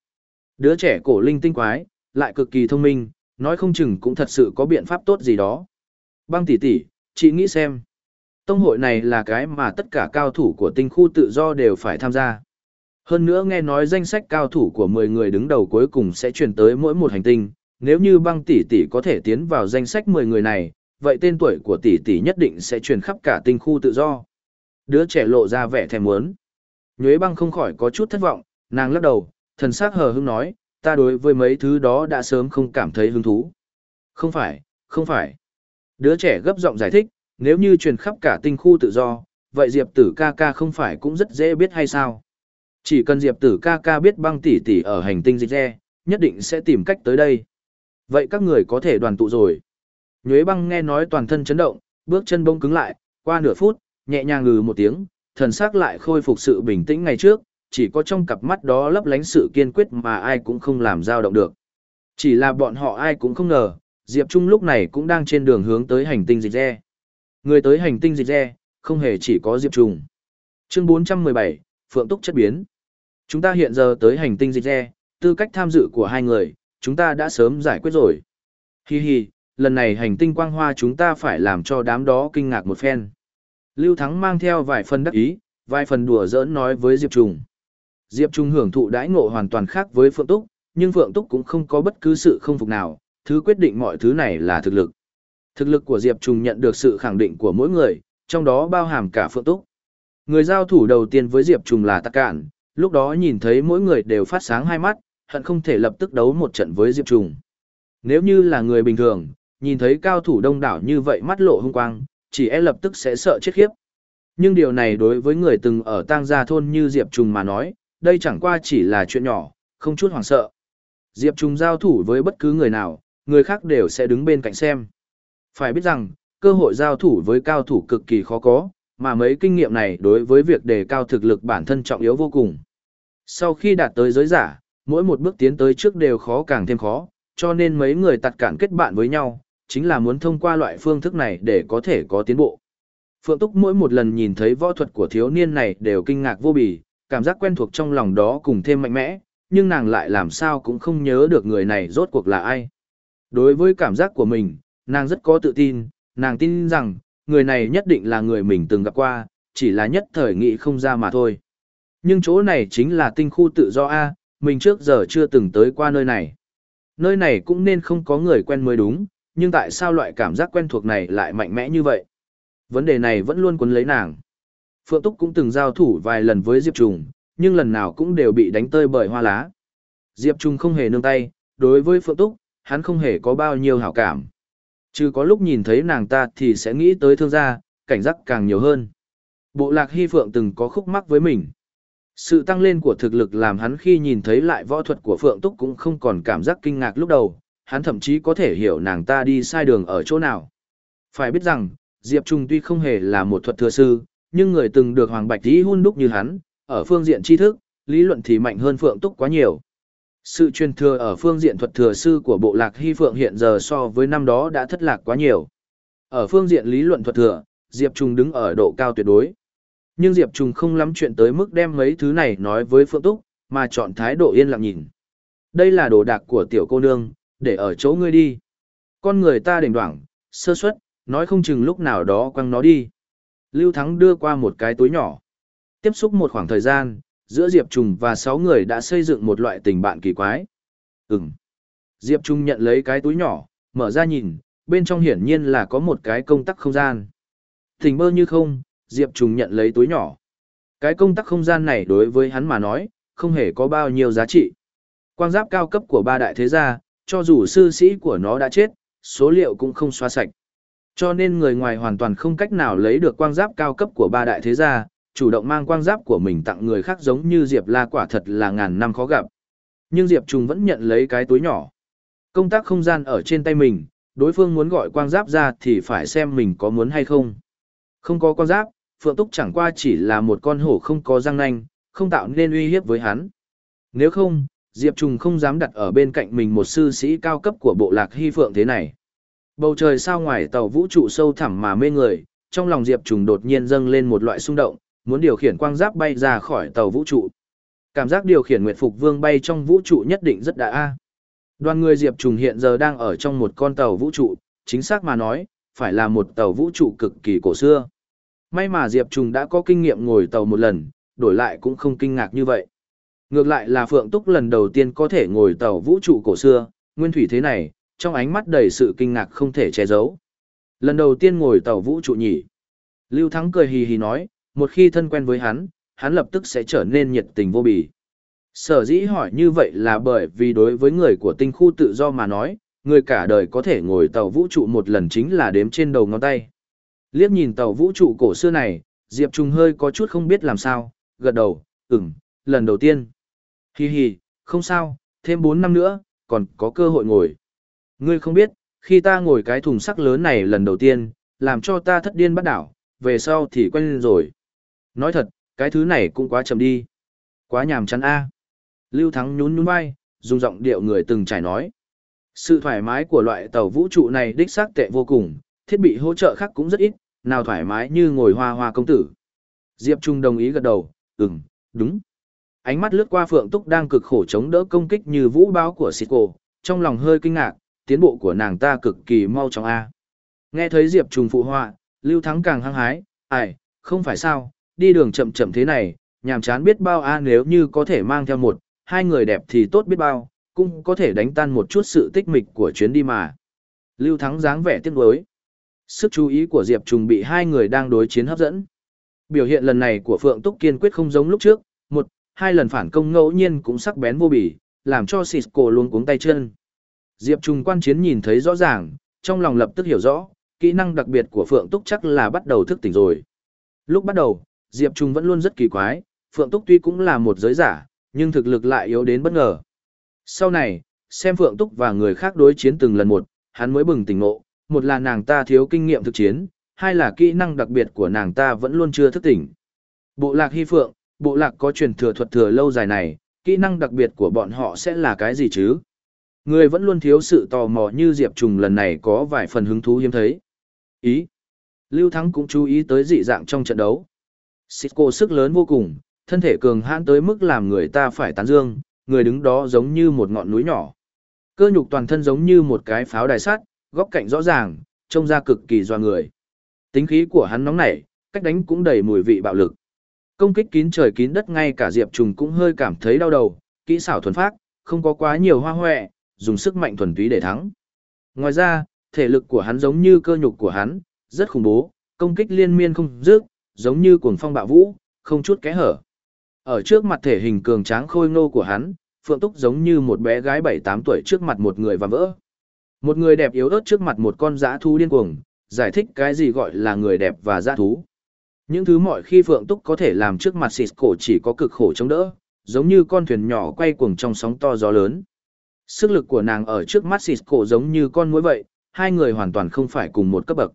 [SPEAKER 1] Đứa trẻ cổ linh tinh quái, lại cực kỳ thông minh, nói không chừng cũng thật sự có biện pháp tốt gì đó. Băng tỷ tỷ, chị nghĩ xem. Tông hội này là cái mà tất cả cao thủ của tinh khu tự do đều phải tham gia. Hơn nữa nghe nói danh sách cao thủ của 10 người đứng đầu cuối cùng sẽ truyền tới mỗi một hành tinh, nếu như băng tỷ tỷ có thể tiến vào danh sách 10 người này, vậy tên tuổi của tỷ tỷ nhất định sẽ truyền khắp cả tinh khu tự do. Đứa trẻ lộ ra vẻ thèm muốn. Nhuế băng không khỏi có chút thất vọng, nàng lắc đầu, thần sắc hờ hững nói, ta đối với mấy thứ đó đã sớm không cảm thấy hứng thú. Không phải, không phải. Đứa trẻ gấp giọng giải thích, nếu như truyền khắp cả tinh khu tự do, vậy Diệp tử ca ca không phải cũng rất dễ biết hay sao? Chỉ cần Diệp tử ca ca biết băng tỷ tỷ ở hành tinh dịch re, nhất định sẽ tìm cách tới đây. Vậy các người có thể đoàn tụ rồi. Nhuế băng nghe nói toàn thân chấn động, bước chân bông cứng lại, qua nửa phút, nhẹ nhàng ngừ một tiếng, thần sắc lại khôi phục sự bình tĩnh ngày trước, chỉ có trong cặp mắt đó lấp lánh sự kiên quyết mà ai cũng không làm dao động được. Chỉ là bọn họ ai cũng không ngờ, Diệp Trung lúc này cũng đang trên đường hướng tới hành tinh dịch re. Người tới hành tinh dịch re, không hề chỉ có Diệp Trung. Chương 417, Phượng Túc chất biến. Chúng ta hiện giờ tới hành tinh dịch re, tư cách tham dự của hai người, chúng ta đã sớm giải quyết rồi. Hi hi, lần này hành tinh quang hoa chúng ta phải làm cho đám đó kinh ngạc một phen. Lưu Thắng mang theo vài phần đắc ý, vài phần đùa giỡn nói với Diệp Trung. Diệp Trung hưởng thụ đãi ngộ hoàn toàn khác với Phượng Túc, nhưng Phượng Túc cũng không có bất cứ sự không phục nào, thứ quyết định mọi thứ này là thực lực. Thực lực của Diệp Trung nhận được sự khẳng định của mỗi người, trong đó bao hàm cả Phượng Túc. Người giao thủ đầu tiên với Diệp Trung là Tạc Cản, lúc đó nhìn thấy mỗi người đều phát sáng hai mắt, hận không thể lập tức đấu một trận với Diệp Trung. Nếu như là người bình thường, nhìn thấy cao thủ đông đảo như vậy mắt lộ hung quang, chỉ e lập tức sẽ sợ chết khiếp. Nhưng điều này đối với người từng ở tang gia thôn như Diệp Trung mà nói, đây chẳng qua chỉ là chuyện nhỏ, không chút hoảng sợ. Diệp Trung giao thủ với bất cứ người nào, người khác đều sẽ đứng bên cạnh xem. Phải biết rằng, cơ hội giao thủ với cao thủ cực kỳ khó có, mà mấy kinh nghiệm này đối với việc đề cao thực lực bản thân trọng yếu vô cùng. Sau khi đạt tới giới giả, mỗi một bước tiến tới trước đều khó càng thêm khó, cho nên mấy người tặt cản kết bạn với nhau, chính là muốn thông qua loại phương thức này để có thể có tiến bộ. Phượng Túc mỗi một lần nhìn thấy võ thuật của thiếu niên này đều kinh ngạc vô bì, cảm giác quen thuộc trong lòng đó cùng thêm mạnh mẽ, nhưng nàng lại làm sao cũng không nhớ được người này rốt cuộc là ai. Đối với cảm giác của mình, nàng rất có tự tin, nàng tin rằng, người này nhất định là người mình từng gặp qua, chỉ là nhất thời nghĩ không ra mà thôi. Nhưng chỗ này chính là tinh khu tự do A, mình trước giờ chưa từng tới qua nơi này. Nơi này cũng nên không có người quen mới đúng, nhưng tại sao loại cảm giác quen thuộc này lại mạnh mẽ như vậy? Vấn đề này vẫn luôn cuốn lấy nàng. Phượng Túc cũng từng giao thủ vài lần với Diệp Trùng, nhưng lần nào cũng đều bị đánh tơi bởi hoa lá. Diệp Trùng không hề nương tay, đối với Phượng Túc, hắn không hề có bao nhiêu hảo cảm. Chứ có lúc nhìn thấy nàng ta thì sẽ nghĩ tới thương gia, cảnh giác càng nhiều hơn. Bộ lạc Hy Phượng từng có khúc mắc với mình. Sự tăng lên của thực lực làm hắn khi nhìn thấy lại võ thuật của Phượng Túc cũng không còn cảm giác kinh ngạc lúc đầu, hắn thậm chí có thể hiểu nàng ta đi sai đường ở chỗ nào. Phải biết rằng, Diệp Trung tuy không hề là một thuật thừa sư, nhưng người từng được Hoàng Bạch thí hun đúc như hắn, ở phương diện tri thức, lý luận thì mạnh hơn Phượng Túc quá nhiều. Sự truyền thừa ở phương diện thuật thừa sư của bộ lạc Hy Phượng hiện giờ so với năm đó đã thất lạc quá nhiều. Ở phương diện lý luận thuật thừa, Diệp Trung đứng ở độ cao tuyệt đối. Nhưng Diệp Trung không lắm chuyện tới mức đem mấy thứ này nói với Phượng Túc, mà chọn thái độ yên lặng nhìn. Đây là đồ đạc của tiểu cô nương, để ở chỗ ngươi đi. Con người ta đỉnh đoảng, sơ suất, nói không chừng lúc nào đó quăng nó đi. Lưu Thắng đưa qua một cái túi nhỏ. Tiếp xúc một khoảng thời gian, giữa Diệp Trùng và sáu người đã xây dựng một loại tình bạn kỳ quái. Ừm. Diệp Trung nhận lấy cái túi nhỏ, mở ra nhìn, bên trong hiển nhiên là có một cái công tắc không gian. Thỉnh bơ như không, Diệp Trung nhận lấy túi nhỏ. Cái công tắc không gian này đối với hắn mà nói, không hề có bao nhiêu giá trị. Quang giáp cao cấp của ba đại thế gia, cho dù sư sĩ của nó đã chết, số liệu cũng không xóa sạch. Cho nên người ngoài hoàn toàn không cách nào lấy được quang giáp cao cấp của ba đại thế gia, chủ động mang quang giáp của mình tặng người khác giống như Diệp La quả thật là ngàn năm khó gặp. Nhưng Diệp Trùng vẫn nhận lấy cái túi nhỏ. Công tác không gian ở trên tay mình, đối phương muốn gọi quang giáp ra thì phải xem mình có muốn hay không. Không có quang giáp, Phượng Túc chẳng qua chỉ là một con hổ không có răng nanh, không tạo nên uy hiếp với hắn. Nếu không, Diệp Trùng không dám đặt ở bên cạnh mình một sư sĩ cao cấp của bộ lạc hy phượng thế này. Bầu trời sao ngoài tàu vũ trụ sâu thẳm mà mê người, trong lòng Diệp Trùng đột nhiên dâng lên một loại xung động, muốn điều khiển quang giáp bay ra khỏi tàu vũ trụ. Cảm giác điều khiển Nguyệt Phục Vương bay trong vũ trụ nhất định rất đã a. Đoàn người Diệp Trùng hiện giờ đang ở trong một con tàu vũ trụ, chính xác mà nói, phải là một tàu vũ trụ cực kỳ cổ xưa. May mà Diệp Trùng đã có kinh nghiệm ngồi tàu một lần, đổi lại cũng không kinh ngạc như vậy. Ngược lại là Phượng Túc lần đầu tiên có thể ngồi tàu vũ trụ cổ xưa, nguyên thủy thế này, trong ánh mắt đầy sự kinh ngạc không thể che giấu. Lần đầu tiên ngồi tàu vũ trụ nhỉ. Lưu Thắng cười hì hì nói, một khi thân quen với hắn, hắn lập tức sẽ trở nên nhiệt tình vô bì. Sở dĩ hỏi như vậy là bởi vì đối với người của tinh khu tự do mà nói, người cả đời có thể ngồi tàu vũ trụ một lần chính là đếm trên đầu ngón tay. Liếc nhìn tàu vũ trụ cổ xưa này, Diệp Trung hơi có chút không biết làm sao, gật đầu, ừm, lần đầu tiên. Hi hi, không sao, thêm 4 năm nữa, còn có cơ hội ngồi. Ngươi không biết, khi ta ngồi cái thùng sắc lớn này lần đầu tiên, làm cho ta thất điên bắt đảo, về sau thì quen rồi. Nói thật, cái thứ này cũng quá chậm đi. Quá nhàm chán a. Lưu Thắng nhún nhún vai, dùng giọng điệu người từng trải nói. Sự thoải mái của loại tàu vũ trụ này đích xác tệ vô cùng, thiết bị hỗ trợ khác cũng rất ít, nào thoải mái như ngồi hoa hoa công tử. Diệp Trung đồng ý gật đầu, ừm, đúng. Ánh mắt lướt qua Phượng Túc đang cực khổ chống đỡ công kích như vũ báo của Sico, trong lòng hơi kinh ngạc, tiến bộ của nàng ta cực kỳ mau chóng A. Nghe thấy Diệp Trung phụ họa, Lưu Thắng càng hăng hái, ai, không phải sao, đi đường chậm chậm thế này, nhàm chán biết bao A nếu như có thể mang theo một, hai người đẹp thì tốt biết bao, cũng có thể đánh tan một chút sự tích mịch của chuyến đi mà. Lưu Thắng dáng vẻ tiếc nuối. Sức chú ý của Diệp Trùng bị hai người đang đối chiến hấp dẫn. Biểu hiện lần này của Phượng Túc kiên quyết không giống lúc trước, một, hai lần phản công ngẫu nhiên cũng sắc bén vô bỉ, làm cho Cisco luôn cuống tay chân. Diệp Trùng quan chiến nhìn thấy rõ ràng, trong lòng lập tức hiểu rõ, kỹ năng đặc biệt của Phượng Túc chắc là bắt đầu thức tỉnh rồi. Lúc bắt đầu, Diệp Trung vẫn luôn rất kỳ quái, Phượng Túc tuy cũng là một giới giả, nhưng thực lực lại yếu đến bất ngờ. Sau này, xem Phượng Túc và người khác đối chiến từng lần một, hắn mới bừng tỉnh ngộ, một là nàng ta thiếu kinh nghiệm thực chiến, hai là kỹ năng đặc biệt của nàng ta vẫn luôn chưa thức tỉnh. Bộ lạc hy phượng, bộ lạc có truyền thừa thuật thừa lâu dài này, kỹ năng đặc biệt của bọn họ sẽ là cái gì chứ? Người vẫn luôn thiếu sự tò mò như Diệp Trùng lần này có vài phần hứng thú hiếm thấy. Ý. Lưu Thắng cũng chú ý tới dị dạng trong trận đấu. Cisco sức lớn vô cùng, thân thể cường hãn tới mức làm người ta phải tán dương, người đứng đó giống như một ngọn núi nhỏ. Cơ nhục toàn thân giống như một cái pháo đài sắt, góc cạnh rõ ràng, trông ra cực kỳ doa người. Tính khí của hắn nóng nảy, cách đánh cũng đầy mùi vị bạo lực. Công kích kín trời kín đất ngay cả Diệp Trùng cũng hơi cảm thấy đau đầu, kỹ xảo thuần phát, không có quá nhiều hoa hoẹ, dùng sức mạnh thuần túy để thắng. Ngoài ra, thể lực của hắn giống như cơ nhục của hắn, rất khủng bố, công kích liên miên không dứt, giống như cuồng phong bạo vũ, không chút kẽ hở. Ở trước mặt thể hình cường tráng khôi ngô của hắn, Phượng Túc giống như một bé gái 7-8 tuổi trước mặt một người và vỡ. Một người đẹp yếu ớt trước mặt một con dã thú điên cuồng, giải thích cái gì gọi là người đẹp và dã thú. Những thứ mọi khi Phượng Túc có thể làm trước mặt xịt cổ chỉ có cực khổ chống đỡ, giống như con thuyền nhỏ quay cuồng trong sóng to gió lớn. Sức lực của nàng ở trước mắt xịt cổ giống như con muỗi vậy, hai người hoàn toàn không phải cùng một cấp bậc.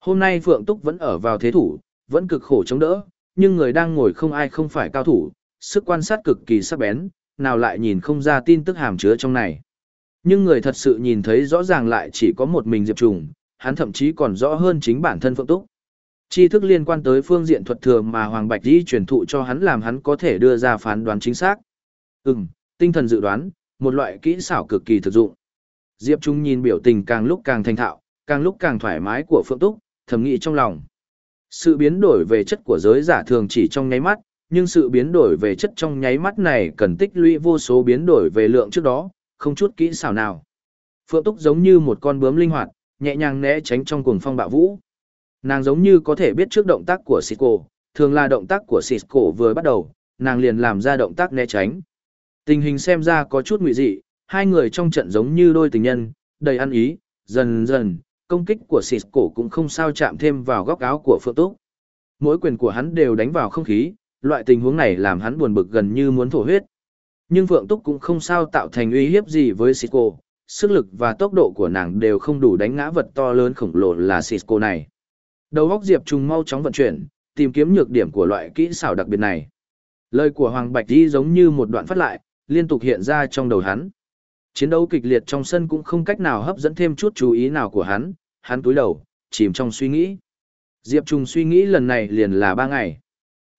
[SPEAKER 1] Hôm nay Phượng Túc vẫn ở vào thế thủ, vẫn cực khổ chống đỡ, nhưng người đang ngồi không ai không phải cao thủ, sức quan sát cực kỳ sắc bén, nào lại nhìn không ra tin tức hàm chứa trong này. Nhưng người thật sự nhìn thấy rõ ràng lại chỉ có một mình Diệp Trùng, hắn thậm chí còn rõ hơn chính bản thân Phượng Túc. Tri thức liên quan tới phương diện thuật thừa mà Hoàng Bạch Di truyền thụ cho hắn làm hắn có thể đưa ra phán đoán chính xác. Ừm, tinh thần dự đoán, một loại kỹ xảo cực kỳ thực dụng. Diệp Trung nhìn biểu tình càng lúc càng thành thạo, càng lúc càng thoải mái của Phượng Túc, thầm nghĩ trong lòng. Sự biến đổi về chất của giới giả thường chỉ trong nháy mắt, nhưng sự biến đổi về chất trong nháy mắt này cần tích lũy vô số biến đổi về lượng trước đó, không chút kỹ xảo nào. Phượng Túc giống như một con bướm linh hoạt, nhẹ nhàng né tránh trong cuồng phong bạo vũ. Nàng giống như có thể biết trước động tác của Cisco, thường là động tác của Cisco vừa bắt đầu, nàng liền làm ra động tác né tránh. Tình hình xem ra có chút nguy dị, hai người trong trận giống như đôi tình nhân, đầy ăn ý, dần dần, công kích của Cisco cũng không sao chạm thêm vào góc áo của Phượng Túc. Mỗi quyền của hắn đều đánh vào không khí, loại tình huống này làm hắn buồn bực gần như muốn thổ huyết. Nhưng Phượng Túc cũng không sao tạo thành uy hiếp gì với Cisco, sức lực và tốc độ của nàng đều không đủ đánh ngã vật to lớn khổng lồ là Cisco này. Đầu góc Diệp Trùng mau chóng vận chuyển, tìm kiếm nhược điểm của loại kỹ xảo đặc biệt này. Lời của Hoàng Bạch Di giống như một đoạn phát lại, liên tục hiện ra trong đầu hắn. Chiến đấu kịch liệt trong sân cũng không cách nào hấp dẫn thêm chút chú ý nào của hắn, hắn túi đầu, chìm trong suy nghĩ. Diệp Trùng suy nghĩ lần này liền là ba ngày.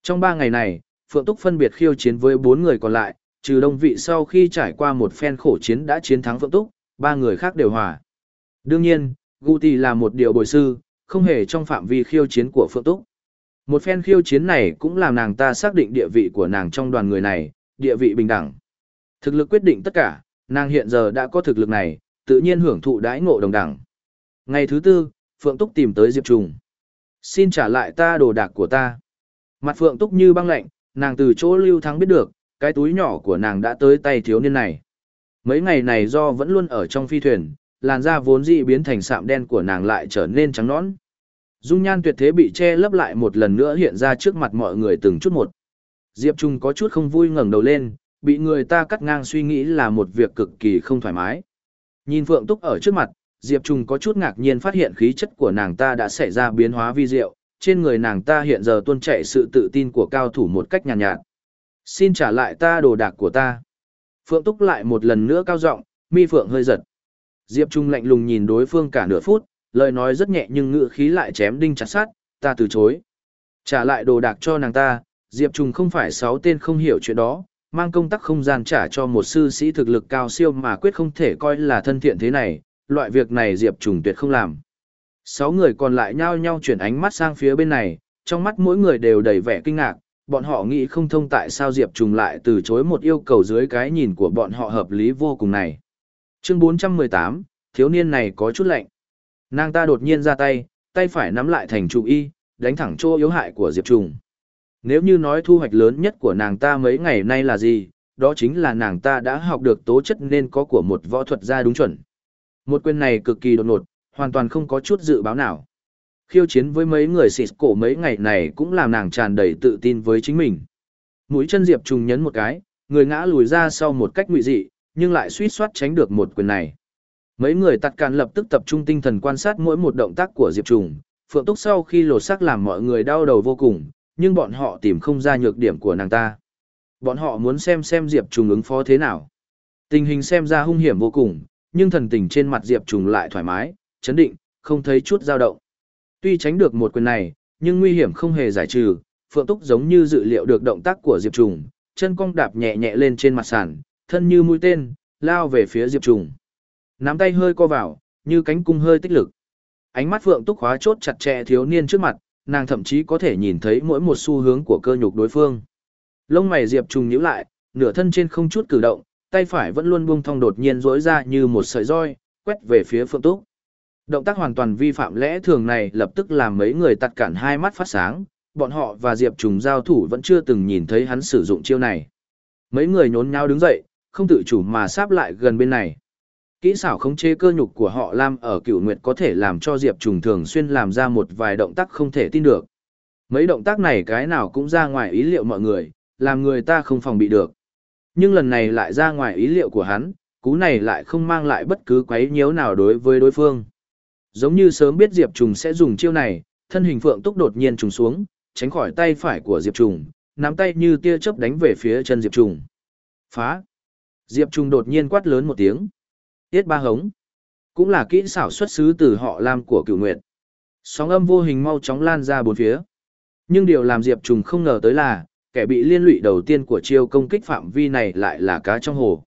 [SPEAKER 1] Trong ba ngày này, Phượng Túc phân biệt khiêu chiến với bốn người còn lại, trừ đông vị sau khi trải qua một phen khổ chiến đã chiến thắng Phượng Túc, ba người khác đều hòa. Đương nhiên, Guti là một điều bồi sư, không hề trong phạm vi khiêu chiến của Phượng Túc. Một phen khiêu chiến này cũng làm nàng ta xác định địa vị của nàng trong đoàn người này, địa vị bình đẳng. Thực lực quyết định tất cả, nàng hiện giờ đã có thực lực này, tự nhiên hưởng thụ đãi ngộ đồng đẳng. Ngày thứ tư, Phượng Túc tìm tới Diệp Trùng. Xin trả lại ta đồ đạc của ta. Mặt Phượng Túc như băng lạnh, nàng từ chỗ Lưu Thắng biết được, cái túi nhỏ của nàng đã tới tay thiếu niên này. Mấy ngày này do vẫn luôn ở trong phi thuyền, làn da vốn dị biến thành sạm đen của nàng lại trở nên trắng nõn. Dung nhan tuyệt thế bị che lấp lại một lần nữa hiện ra trước mặt mọi người từng chút một. Diệp Trung có chút không vui ngẩng đầu lên, bị người ta cắt ngang suy nghĩ là một việc cực kỳ không thoải mái. Nhìn Phượng Túc ở trước mặt, Diệp trùng có chút ngạc nhiên phát hiện khí chất của nàng ta đã xảy ra biến hóa vi diệu, trên người nàng ta hiện giờ tuôn chảy sự tự tin của cao thủ một cách nhàn nhạt, nhạt. Xin trả lại ta đồ đạc của ta. Phượng Túc lại một lần nữa cao giọng, mi Phượng hơi giật. Diệp Trung lạnh lùng nhìn đối phương cả nửa phút, lời nói rất nhẹ nhưng ngữ khí lại chém đinh chặt sát, ta từ chối. Trả lại đồ đạc cho nàng ta, Diệp Trung không phải sáu tên không hiểu chuyện đó, mang công tắc không gian trả cho một sư sĩ thực lực cao siêu mà quyết không thể coi là thân thiện thế này, loại việc này Diệp Trùng tuyệt không làm. Sáu người còn lại nhao nhau chuyển ánh mắt sang phía bên này, trong mắt mỗi người đều đầy vẻ kinh ngạc, bọn họ nghĩ không thông tại sao Diệp Trùng lại từ chối một yêu cầu dưới cái nhìn của bọn họ hợp lý vô cùng này. Chương 418, thiếu niên này có chút lạnh. Nàng ta đột nhiên ra tay, tay phải nắm lại thành trụ y, đánh thẳng chỗ yếu hại của Diệp Trùng. Nếu như nói thu hoạch lớn nhất của nàng ta mấy ngày nay là gì, đó chính là nàng ta đã học được tố chất nên có của một võ thuật gia đúng chuẩn. Một quyền này cực kỳ đột ngột, hoàn toàn không có chút dự báo nào. Khiêu chiến với mấy người xịt cổ mấy ngày này cũng làm nàng tràn đầy tự tin với chính mình. Mũi chân Diệp trùng nhấn một cái, người ngã lùi ra sau một cách ngụy dị, nhưng lại suýt soát tránh được một quyền này. Mấy người tạt càn lập tức tập trung tinh thần quan sát mỗi một động tác của Diệp Trùng, Phượng Túc sau khi lột xác làm mọi người đau đầu vô cùng, nhưng bọn họ tìm không ra nhược điểm của nàng ta. Bọn họ muốn xem xem Diệp Trùng ứng phó thế nào. Tình hình xem ra hung hiểm vô cùng, nhưng thần tình trên mặt Diệp Trùng lại thoải mái, chấn định, không thấy chút dao động. Tuy tránh được một quyền này, nhưng nguy hiểm không hề giải trừ, Phượng Túc giống như dự liệu được động tác của Diệp Trùng, chân cong đạp nhẹ nhẹ lên trên mặt sàn, thân như mũi tên, lao về phía Diệp Trùng. Nắm tay hơi co vào, như cánh cung hơi tích lực. Ánh mắt Phượng Túc khóa chốt chặt chẽ thiếu niên trước mặt, nàng thậm chí có thể nhìn thấy mỗi một xu hướng của cơ nhục đối phương. Lông mày Diệp Trùng nhíu lại, nửa thân trên không chút cử động, tay phải vẫn luôn buông thong đột nhiên rỗi ra như một sợi roi, quét về phía Phượng Túc. Động tác hoàn toàn vi phạm lẽ thường này lập tức làm mấy người tắt cản hai mắt phát sáng, bọn họ và Diệp Trùng giao thủ vẫn chưa từng nhìn thấy hắn sử dụng chiêu này. Mấy người nhốn nháo đứng dậy, không tự chủ mà sáp lại gần bên này. Kỹ xảo khống chế cơ nhục của họ Lam ở cựu nguyệt có thể làm cho Diệp Trùng thường xuyên làm ra một vài động tác không thể tin được. Mấy động tác này cái nào cũng ra ngoài ý liệu mọi người, làm người ta không phòng bị được. Nhưng lần này lại ra ngoài ý liệu của hắn, cú này lại không mang lại bất cứ quấy nhiễu nào đối với đối phương. Giống như sớm biết Diệp Trùng sẽ dùng chiêu này, thân hình Phượng Túc đột nhiên trùng xuống, tránh khỏi tay phải của Diệp Trùng, nắm tay như tia chớp đánh về phía chân Diệp Trùng. Phá! Diệp Trùng đột nhiên quát lớn một tiếng. Tiết ba hống. Cũng là kỹ xảo xuất xứ từ họ Lam của cửu nguyệt. Sóng âm vô hình mau chóng lan ra bốn phía. Nhưng điều làm Diệp Trùng không ngờ tới là, kẻ bị liên lụy đầu tiên của chiêu công kích phạm vi này lại là cá trong hồ.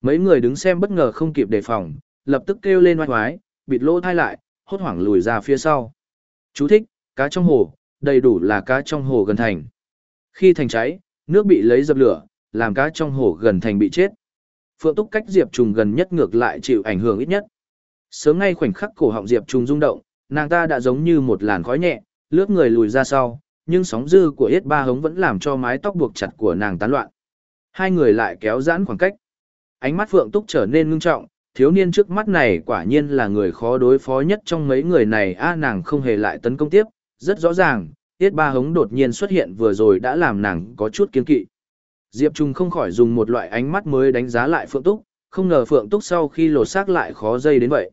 [SPEAKER 1] Mấy người đứng xem bất ngờ không kịp đề phòng, lập tức kêu lên oai hoái, bịt lỗ thai lại, hốt hoảng lùi ra phía sau. Chú thích, cá trong hồ, đầy đủ là cá trong hồ gần thành. Khi thành cháy, nước bị lấy dập lửa, làm cá trong hồ gần thành bị chết. Phượng Túc cách Diệp Trùng gần nhất ngược lại chịu ảnh hưởng ít nhất. Sớm ngay khoảnh khắc cổ họng Diệp Trùng rung động, nàng ta đã giống như một làn khói nhẹ, lướt người lùi ra sau, nhưng sóng dư của Yết Ba Hống vẫn làm cho mái tóc buộc chặt của nàng tán loạn. Hai người lại kéo giãn khoảng cách. Ánh mắt Phượng Túc trở nên ngưng trọng, thiếu niên trước mắt này quả nhiên là người khó đối phó nhất trong mấy người này a nàng không hề lại tấn công tiếp, rất rõ ràng, Yết Ba Hống đột nhiên xuất hiện vừa rồi đã làm nàng có chút kiên kỵ. Diệp Trung không khỏi dùng một loại ánh mắt mới đánh giá lại Phượng Túc, không ngờ Phượng Túc sau khi lột xác lại khó dây đến vậy.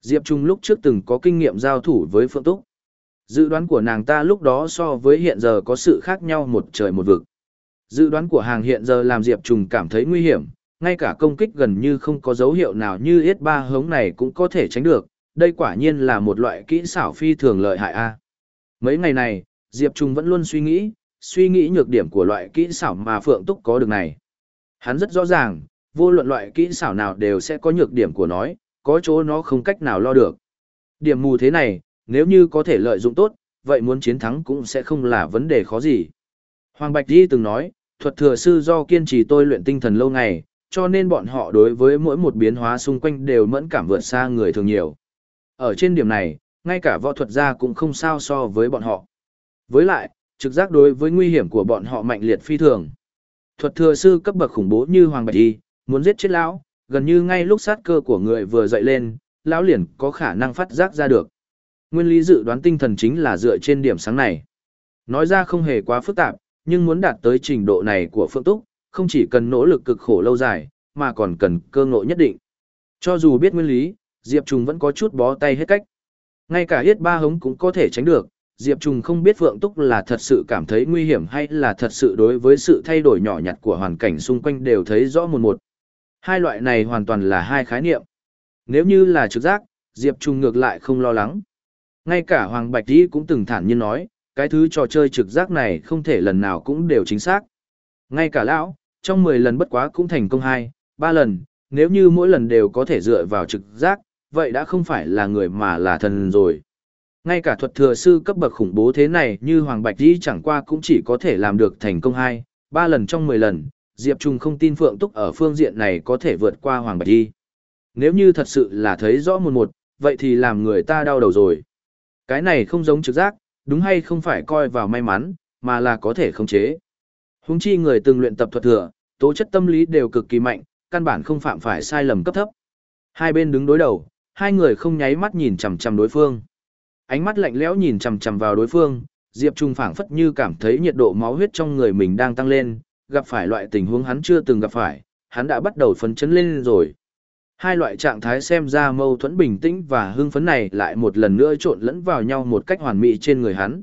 [SPEAKER 1] Diệp Trung lúc trước từng có kinh nghiệm giao thủ với Phượng Túc. Dự đoán của nàng ta lúc đó so với hiện giờ có sự khác nhau một trời một vực. Dự đoán của hàng hiện giờ làm Diệp Trung cảm thấy nguy hiểm, ngay cả công kích gần như không có dấu hiệu nào như yết ba hống này cũng có thể tránh được, đây quả nhiên là một loại kỹ xảo phi thường lợi hại a. Mấy ngày này, Diệp Trung vẫn luôn suy nghĩ, suy nghĩ nhược điểm của loại kỹ xảo mà Phượng Túc có được này. Hắn rất rõ ràng, vô luận loại kỹ xảo nào đều sẽ có nhược điểm của nó, có chỗ nó không cách nào lo được. Điểm mù thế này, nếu như có thể lợi dụng tốt, vậy muốn chiến thắng cũng sẽ không là vấn đề khó gì. Hoàng Bạch Di từng nói, thuật thừa sư do kiên trì tôi luyện tinh thần lâu ngày, cho nên bọn họ đối với mỗi một biến hóa xung quanh đều mẫn cảm vượt xa người thường nhiều. Ở trên điểm này, ngay cả võ thuật gia cũng không sao so với bọn họ. Với lại, trực giác đối với nguy hiểm của bọn họ mạnh liệt phi thường. Thuật thừa sư cấp bậc khủng bố như Hoàng Bạch Y, muốn giết chết lão, gần như ngay lúc sát cơ của người vừa dậy lên, lão liền có khả năng phát giác ra được. Nguyên lý dự đoán tinh thần chính là dựa trên điểm sáng này. Nói ra không hề quá phức tạp, nhưng muốn đạt tới trình độ này của Phượng Túc, không chỉ cần nỗ lực cực khổ lâu dài, mà còn cần cơ ngộ nhất định. Cho dù biết nguyên lý, Diệp Trùng vẫn có chút bó tay hết cách. Ngay cả yết ba hống cũng có thể tránh được, Diệp Trùng không biết Phượng Túc là thật sự cảm thấy nguy hiểm hay là thật sự đối với sự thay đổi nhỏ nhặt của hoàn cảnh xung quanh đều thấy rõ một một. Hai loại này hoàn toàn là hai khái niệm. Nếu như là trực giác, Diệp Trùng ngược lại không lo lắng. Ngay cả Hoàng Bạch Di cũng từng thản nhiên nói, cái thứ trò chơi trực giác này không thể lần nào cũng đều chính xác. Ngay cả lão, trong 10 lần bất quá cũng thành công 2, 3 lần, nếu như mỗi lần đều có thể dựa vào trực giác, vậy đã không phải là người mà là thần rồi. Ngay cả thuật thừa sư cấp bậc khủng bố thế này như Hoàng Bạch Di chẳng qua cũng chỉ có thể làm được thành công 2, 3 lần trong 10 lần, Diệp Trung không tin Phượng Túc ở phương diện này có thể vượt qua Hoàng Bạch Di. Nếu như thật sự là thấy rõ một một, vậy thì làm người ta đau đầu rồi. Cái này không giống trực giác, đúng hay không phải coi vào may mắn, mà là có thể khống chế. Húng chi người từng luyện tập thuật thừa, tố chất tâm lý đều cực kỳ mạnh, căn bản không phạm phải sai lầm cấp thấp. Hai bên đứng đối đầu, hai người không nháy mắt nhìn chằm chằm đối phương. Ánh mắt lạnh lẽo nhìn chằm chằm vào đối phương, Diệp Trung phảng phất như cảm thấy nhiệt độ máu huyết trong người mình đang tăng lên, gặp phải loại tình huống hắn chưa từng gặp phải, hắn đã bắt đầu phấn chấn lên rồi. Hai loại trạng thái xem ra mâu thuẫn bình tĩnh và hưng phấn này lại một lần nữa trộn lẫn vào nhau một cách hoàn mỹ trên người hắn.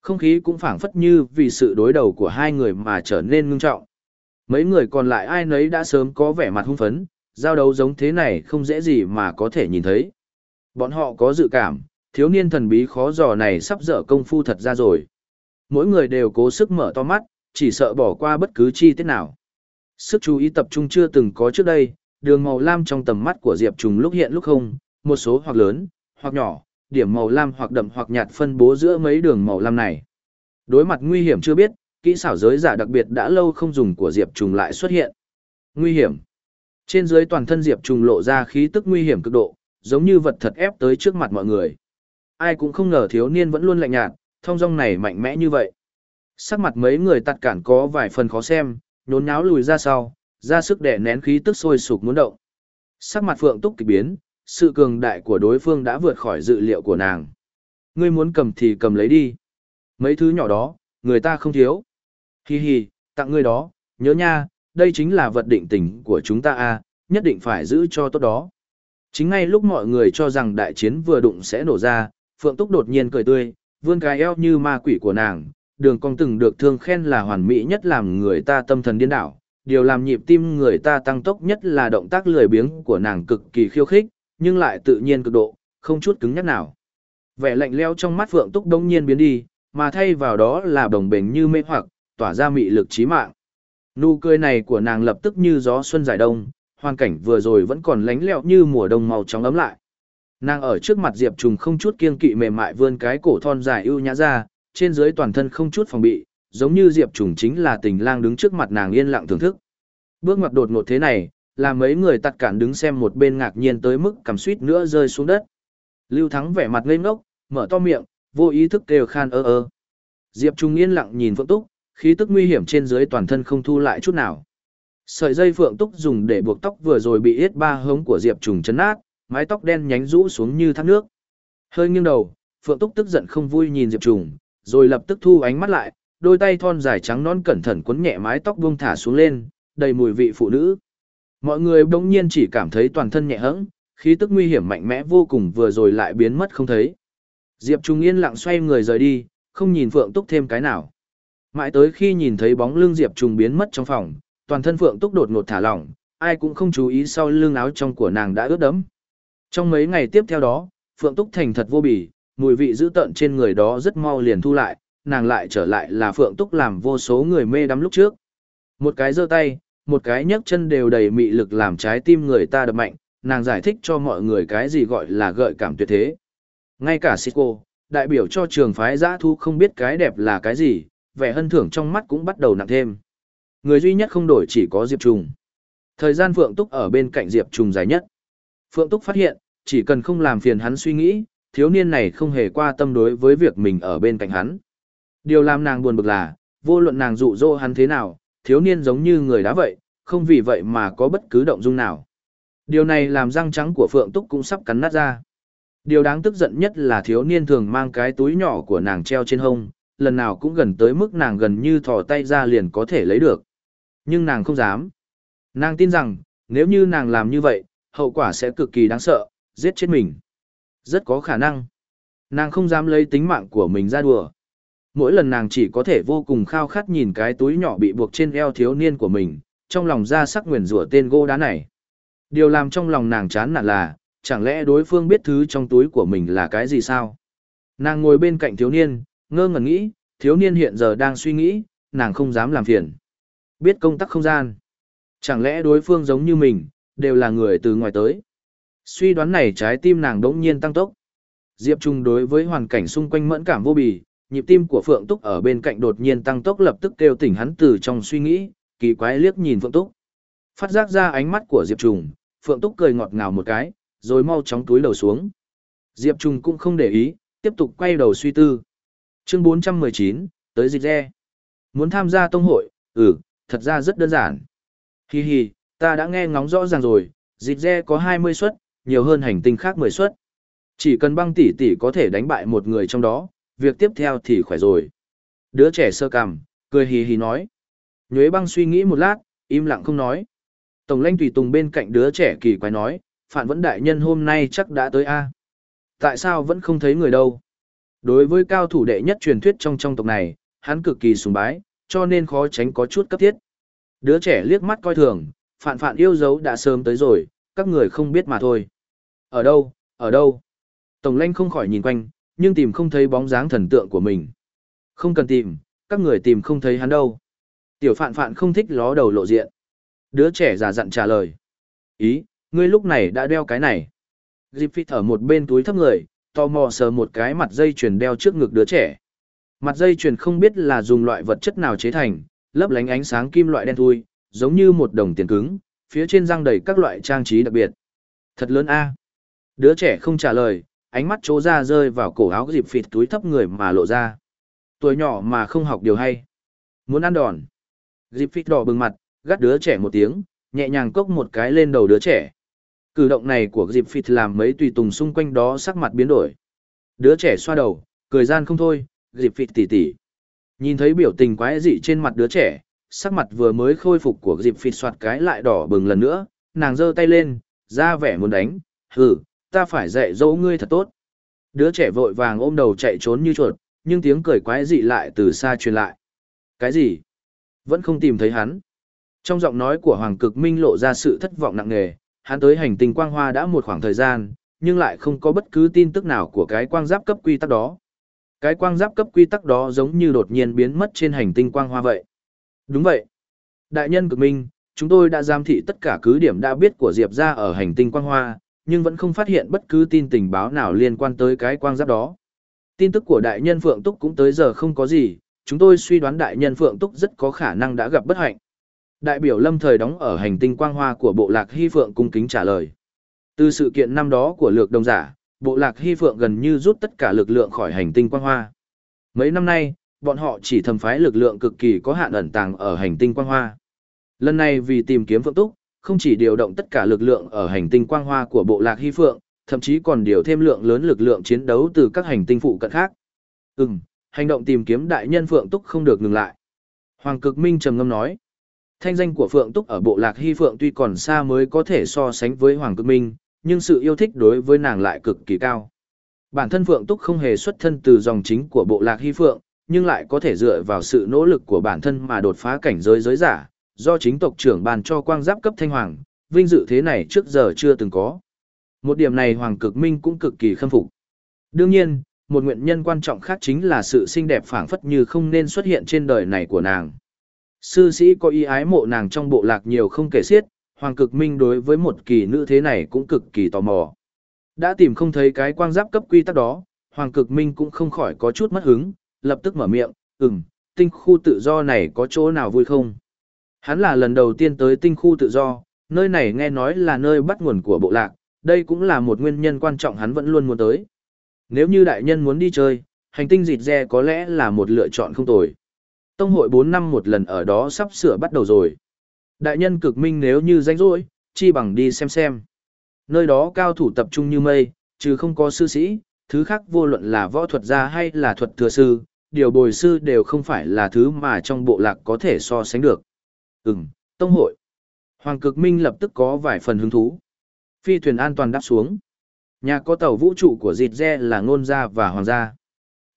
[SPEAKER 1] Không khí cũng phảng phất như vì sự đối đầu của hai người mà trở nên ngưng trọng. Mấy người còn lại ai nấy đã sớm có vẻ mặt hưng phấn, giao đấu giống thế này không dễ gì mà có thể nhìn thấy. Bọn họ có dự cảm, thiếu niên thần bí khó dò này sắp dở công phu thật ra rồi. Mỗi người đều cố sức mở to mắt, chỉ sợ bỏ qua bất cứ chi tiết nào. Sức chú ý tập trung chưa từng có trước đây, đường màu lam trong tầm mắt của Diệp Trùng lúc hiện lúc không, một số hoặc lớn, hoặc nhỏ, điểm màu lam hoặc đậm hoặc nhạt phân bố giữa mấy đường màu lam này. Đối mặt nguy hiểm chưa biết, kỹ xảo giới giả đặc biệt đã lâu không dùng của Diệp Trùng lại xuất hiện. Nguy hiểm. Trên dưới toàn thân Diệp Trùng lộ ra khí tức nguy hiểm cực độ, giống như vật thật ép tới trước mặt mọi người. Ai cũng không ngờ thiếu niên vẫn luôn lạnh nhạt, thông dong này mạnh mẽ như vậy. Sắc mặt mấy người tặt cản có vài phần khó xem, nhốn nháo lùi ra sau, ra sức đè nén khí tức sôi sục muốn động. Sắc mặt Phượng Túc kỳ biến, sự cường đại của đối phương đã vượt khỏi dự liệu của nàng. Ngươi muốn cầm thì cầm lấy đi. Mấy thứ nhỏ đó, người ta không thiếu. Hi hi, tặng ngươi đó, nhớ nha, đây chính là vật định tình của chúng ta a, nhất định phải giữ cho tốt đó. Chính ngay lúc mọi người cho rằng đại chiến vừa đụng sẽ nổ ra, Phượng Túc đột nhiên cười tươi, vươn cái eo như ma quỷ của nàng, đường cong từng được thương khen là hoàn mỹ nhất làm người ta tâm thần điên đảo. Điều làm nhịp tim người ta tăng tốc nhất là động tác lười biếng của nàng cực kỳ khiêu khích, nhưng lại tự nhiên cực độ, không chút cứng nhắc nào. Vẻ lạnh leo trong mắt Phượng Túc đông nhiên biến đi, mà thay vào đó là đồng bền như mê hoặc, tỏa ra mị lực trí mạng. Nụ cười này của nàng lập tức như gió xuân giải đông, hoàn cảnh vừa rồi vẫn còn lánh lẹo như mùa đông màu trắng ấm lại. Nàng ở trước mặt Diệp Trùng không chút kiên kỵ mềm mại vươn cái cổ thon dài ưu nhã ra, trên dưới toàn thân không chút phòng bị, giống như Diệp Trùng chính là tình lang đứng trước mặt nàng yên lặng thưởng thức. Bước ngoặt đột ngột thế này, làm mấy người tặt cản đứng xem một bên ngạc nhiên tới mức cầm suýt nữa rơi xuống đất. Lưu Thắng vẻ mặt ngây ngốc, mở to miệng, vô ý thức kêu khan ơ ơ. Diệp Trung yên lặng nhìn Phượng Túc, khí tức nguy hiểm trên dưới toàn thân không thu lại chút nào. Sợi dây Phượng Túc dùng để buộc tóc vừa rồi bị yết ba hống của Diệp Trùng chấn nát, mái tóc đen nhánh rũ xuống như thác nước. Hơi nghiêng đầu, Phượng Túc tức giận không vui nhìn Diệp Trùng, rồi lập tức thu ánh mắt lại, đôi tay thon dài trắng non cẩn thận quấn nhẹ mái tóc buông thả xuống lên, đầy mùi vị phụ nữ. Mọi người bỗng nhiên chỉ cảm thấy toàn thân nhẹ hẫng, khí tức nguy hiểm mạnh mẽ vô cùng vừa rồi lại biến mất không thấy. Diệp Trung yên lặng xoay người rời đi, không nhìn Phượng Túc thêm cái nào. Mãi tới khi nhìn thấy bóng lưng Diệp Trung biến mất trong phòng, toàn thân Phượng Túc đột ngột thả lỏng, ai cũng không chú ý sau lưng áo trong của nàng đã ướt đẫm. Trong mấy ngày tiếp theo đó, Phượng Túc thành thật vô bì, mùi vị dữ tợn trên người đó rất mau liền thu lại, nàng lại trở lại là Phượng Túc làm vô số người mê đắm lúc trước. Một cái giơ tay, một cái nhấc chân đều đầy mị lực làm trái tim người ta đập mạnh, nàng giải thích cho mọi người cái gì gọi là gợi cảm tuyệt thế. Ngay cả sico đại biểu cho trường phái giã thu không biết cái đẹp là cái gì, vẻ hân thưởng trong mắt cũng bắt đầu nặng thêm. Người duy nhất không đổi chỉ có Diệp Trùng. Thời gian Phượng Túc ở bên cạnh Diệp Trùng dài nhất. Phượng Túc phát hiện, chỉ cần không làm phiền hắn suy nghĩ, thiếu niên này không hề qua tâm đối với việc mình ở bên cạnh hắn. Điều làm nàng buồn bực là, vô luận nàng dụ dỗ hắn thế nào, thiếu niên giống như người đá vậy, không vì vậy mà có bất cứ động dung nào. Điều này làm răng trắng của Phượng Túc cũng sắp cắn nát ra. Điều đáng tức giận nhất là thiếu niên thường mang cái túi nhỏ của nàng treo trên hông, lần nào cũng gần tới mức nàng gần như thò tay ra liền có thể lấy được. Nhưng nàng không dám. Nàng tin rằng, nếu như nàng làm như vậy, hậu quả sẽ cực kỳ đáng sợ, giết chết mình. Rất có khả năng. Nàng không dám lấy tính mạng của mình ra đùa. Mỗi lần nàng chỉ có thể vô cùng khao khát nhìn cái túi nhỏ bị buộc trên eo thiếu niên của mình, trong lòng ra sắc nguyền rủa tên gỗ đá này. Điều làm trong lòng nàng chán nản là, chẳng lẽ đối phương biết thứ trong túi của mình là cái gì sao? Nàng ngồi bên cạnh thiếu niên, ngơ ngẩn nghĩ, thiếu niên hiện giờ đang suy nghĩ, nàng không dám làm phiền. Biết công tắc không gian. Chẳng lẽ đối phương giống như mình, đều là người từ ngoài tới. Suy đoán này trái tim nàng đống nhiên tăng tốc. Diệp Trung đối với hoàn cảnh xung quanh mẫn cảm vô bì, nhịp tim của Phượng Túc ở bên cạnh đột nhiên tăng tốc lập tức kêu tỉnh hắn từ trong suy nghĩ, kỳ quái liếc nhìn Phượng Túc. Phát giác ra ánh mắt của Diệp Trung, Phượng Túc cười ngọt ngào một cái, rồi mau chóng túi đầu xuống. Diệp Trung cũng không để ý, tiếp tục quay đầu suy tư. Chương 419, tới dịch re. Muốn tham gia tông hội, ừ, thật ra rất đơn giản. Hi hi, ta đã nghe ngóng rõ ràng rồi, dịch re có 20 suất, nhiều hơn hành tinh khác 10 suất. Chỉ cần băng tỷ tỷ có thể đánh bại một người trong đó, việc tiếp theo thì khỏe rồi. Đứa trẻ sơ cằm, cười hì hì nói. Nhuế băng suy nghĩ một lát, im lặng không nói. Tổng lãnh tùy tùng bên cạnh đứa trẻ kỳ quái nói, phản vẫn đại nhân hôm nay chắc đã tới A. Tại sao vẫn không thấy người đâu? Đối với cao thủ đệ nhất truyền thuyết trong trong tộc này, hắn cực kỳ sùng bái, cho nên khó tránh có chút cấp thiết. Đứa trẻ liếc mắt coi thường, phạn phạn yêu dấu đã sớm tới rồi, các người không biết mà thôi. Ở đâu, ở đâu? Tổng lanh không khỏi nhìn quanh, nhưng tìm không thấy bóng dáng thần tượng của mình. Không cần tìm, các người tìm không thấy hắn đâu. Tiểu phạn phạn không thích ló đầu lộ diện. Đứa trẻ già dặn trả lời. Ý, ngươi lúc này đã đeo cái này. Dịp phi thở một bên túi thấp người, tò mò sờ một cái mặt dây chuyền đeo trước ngực đứa trẻ. Mặt dây chuyền không biết là dùng loại vật chất nào chế thành, lấp lánh ánh sáng kim loại đen thui, giống như một đồng tiền cứng, phía trên răng đầy các loại trang trí đặc biệt. Thật lớn a. Đứa trẻ không trả lời, ánh mắt trố ra rơi vào cổ áo dịp phịt túi thấp người mà lộ ra. Tuổi nhỏ mà không học điều hay. Muốn ăn đòn. Dịp phịt đỏ bừng mặt, gắt đứa trẻ một tiếng, nhẹ nhàng cốc một cái lên đầu đứa trẻ. Cử động này của dịp phịt làm mấy tùy tùng xung quanh đó sắc mặt biến đổi. Đứa trẻ xoa đầu, cười gian không thôi, dịp phịt tỉ tỉ. Nhìn thấy biểu tình quái dị trên mặt đứa trẻ, sắc mặt vừa mới khôi phục của dịp phịt soạt cái lại đỏ bừng lần nữa, nàng giơ tay lên, ra vẻ muốn đánh, hừ, ta phải dạy dỗ ngươi thật tốt. Đứa trẻ vội vàng ôm đầu chạy trốn như chuột, nhưng tiếng cười quái dị lại từ xa truyền lại. Cái gì? Vẫn không tìm thấy hắn. Trong giọng nói của Hoàng Cực Minh lộ ra sự thất vọng nặng nề, hắn tới hành tinh quang hoa đã một khoảng thời gian, nhưng lại không có bất cứ tin tức nào của cái quang giáp cấp quy tắc đó. Cái quang giáp cấp quy tắc đó giống như đột nhiên biến mất trên hành tinh quang hoa vậy. Đúng vậy. Đại nhân cực minh, chúng tôi đã giám thị tất cả cứ điểm đã biết của Diệp ra ở hành tinh quang hoa, nhưng vẫn không phát hiện bất cứ tin tình báo nào liên quan tới cái quang giáp đó. Tin tức của đại nhân Phượng Túc cũng tới giờ không có gì, chúng tôi suy đoán đại nhân Phượng Túc rất có khả năng đã gặp bất hạnh. Đại biểu lâm thời đóng ở hành tinh quang hoa của bộ lạc Hy Phượng cung kính trả lời. Từ sự kiện năm đó của lược đồng giả, bộ lạc Hy Phượng gần như rút tất cả lực lượng khỏi hành tinh quang hoa. Mấy năm nay, bọn họ chỉ thầm phái lực lượng cực kỳ có hạn ẩn tàng ở hành tinh quang hoa. Lần này vì tìm kiếm Phượng Túc, không chỉ điều động tất cả lực lượng ở hành tinh quang hoa của bộ lạc Hy Phượng, thậm chí còn điều thêm lượng lớn lực lượng chiến đấu từ các hành tinh phụ cận khác. Ừm, hành động tìm kiếm đại nhân Phượng Túc không được ngừng lại. Hoàng Cực Minh trầm ngâm nói, thanh danh của Phượng Túc ở bộ lạc Hy Phượng tuy còn xa mới có thể so sánh với Hoàng Cực Minh, nhưng sự yêu thích đối với nàng lại cực kỳ cao. Bản thân Phượng Túc không hề xuất thân từ dòng chính của bộ lạc Hy Phượng, nhưng lại có thể dựa vào sự nỗ lực của bản thân mà đột phá cảnh giới giới giả, do chính tộc trưởng bàn cho quang giáp cấp thanh hoàng, vinh dự thế này trước giờ chưa từng có. Một điểm này Hoàng Cực Minh cũng cực kỳ khâm phục. Đương nhiên, một nguyện nhân quan trọng khác chính là sự xinh đẹp phảng phất như không nên xuất hiện trên đời này của nàng. Sư sĩ có ý ái mộ nàng trong bộ lạc nhiều không kể xiết, Hoàng Cực Minh đối với một kỳ nữ thế này cũng cực kỳ tò mò. Đã tìm không thấy cái quang giáp cấp quy tắc đó, Hoàng Cực Minh cũng không khỏi có chút mất hứng, lập tức mở miệng, ừm, tinh khu tự do này có chỗ nào vui không? Hắn là lần đầu tiên tới tinh khu tự do, nơi này nghe nói là nơi bắt nguồn của bộ lạc, đây cũng là một nguyên nhân quan trọng hắn vẫn luôn muốn tới. Nếu như đại nhân muốn đi chơi, hành tinh dịt re có lẽ là một lựa chọn không tồi. Tông hội 4 năm một lần ở đó sắp sửa bắt đầu rồi. Đại nhân cực minh nếu như danh rỗi, chi bằng đi xem xem. Nơi đó cao thủ tập trung như mây, chứ không có sư sĩ, thứ khác vô luận là võ thuật gia hay là thuật thừa sư, điều bồi sư đều không phải là thứ mà trong bộ lạc có thể so sánh được. Ừm, tông hội. Hoàng cực minh lập tức có vài phần hứng thú. Phi thuyền an toàn đáp xuống. Nhà có tàu vũ trụ của dịt re là ngôn gia và hoàng gia.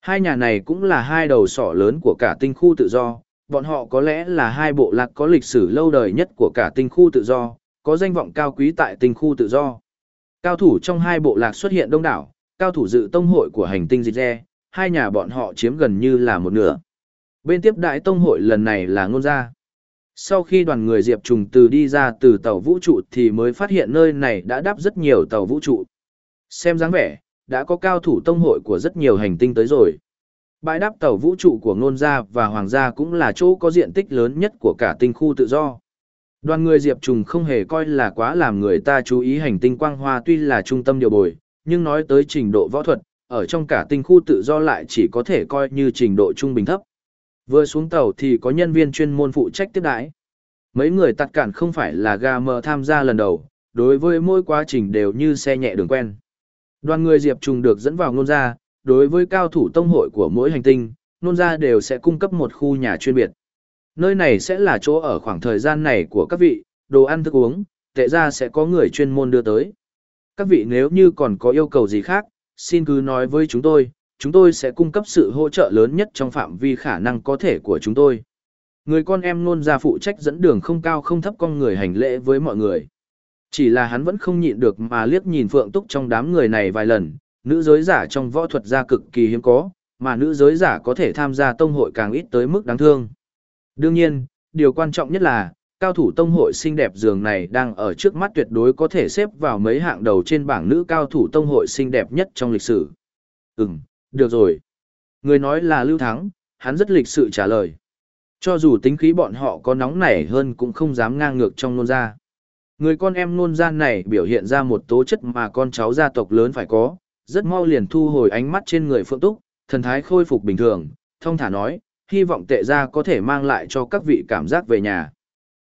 [SPEAKER 1] Hai nhà này cũng là hai đầu sỏ lớn của cả tinh khu tự do, bọn họ có lẽ là hai bộ lạc có lịch sử lâu đời nhất của cả tinh khu tự do, có danh vọng cao quý tại tinh khu tự do. Cao thủ trong hai bộ lạc xuất hiện đông đảo, cao thủ dự tông hội của hành tinh dịch re, hai nhà bọn họ chiếm gần như là một nửa. Bên tiếp đại tông hội lần này là ngôn gia. Sau khi đoàn người Diệp Trùng từ đi ra từ tàu vũ trụ thì mới phát hiện nơi này đã đáp rất nhiều tàu vũ trụ. Xem dáng vẻ, đã có cao thủ tông hội của rất nhiều hành tinh tới rồi. Bãi đáp tàu vũ trụ của ngôn gia và hoàng gia cũng là chỗ có diện tích lớn nhất của cả tinh khu tự do. Đoàn người Diệp Trùng không hề coi là quá làm người ta chú ý hành tinh quang hoa tuy là trung tâm điều bồi, nhưng nói tới trình độ võ thuật, ở trong cả tinh khu tự do lại chỉ có thể coi như trình độ trung bình thấp. Vừa xuống tàu thì có nhân viên chuyên môn phụ trách tiếp đãi. Mấy người tặt cản không phải là gà mờ tham gia lần đầu, đối với mỗi quá trình đều như xe nhẹ đường quen. Đoàn người Diệp Trùng được dẫn vào ngôn gia, đối với cao thủ tông hội của mỗi hành tinh, ngôn gia đều sẽ cung cấp một khu nhà chuyên biệt. Nơi này sẽ là chỗ ở khoảng thời gian này của các vị, đồ ăn thức uống, tệ ra sẽ có người chuyên môn đưa tới. Các vị nếu như còn có yêu cầu gì khác, xin cứ nói với chúng tôi, chúng tôi sẽ cung cấp sự hỗ trợ lớn nhất trong phạm vi khả năng có thể của chúng tôi. Người con em nôn ra phụ trách dẫn đường không cao không thấp con người hành lễ với mọi người. Chỉ là hắn vẫn không nhịn được mà liếc nhìn Phượng Túc trong đám người này vài lần, nữ giới giả trong võ thuật gia cực kỳ hiếm có, mà nữ giới giả có thể tham gia tông hội càng ít tới mức đáng thương. Đương nhiên, điều quan trọng nhất là, cao thủ tông hội xinh đẹp giường này đang ở trước mắt tuyệt đối có thể xếp vào mấy hạng đầu trên bảng nữ cao thủ tông hội xinh đẹp nhất trong lịch sử. Ừm, được rồi. Người nói là Lưu Thắng, hắn rất lịch sự trả lời. Cho dù tính khí bọn họ có nóng nảy hơn cũng không dám ngang ngược trong nôn gia. Người con em nôn gia này biểu hiện ra một tố chất mà con cháu gia tộc lớn phải có, rất mau liền thu hồi ánh mắt trên người Phượng Túc, thần thái khôi phục bình thường, thông thả nói, hy vọng tệ gia có thể mang lại cho các vị cảm giác về nhà.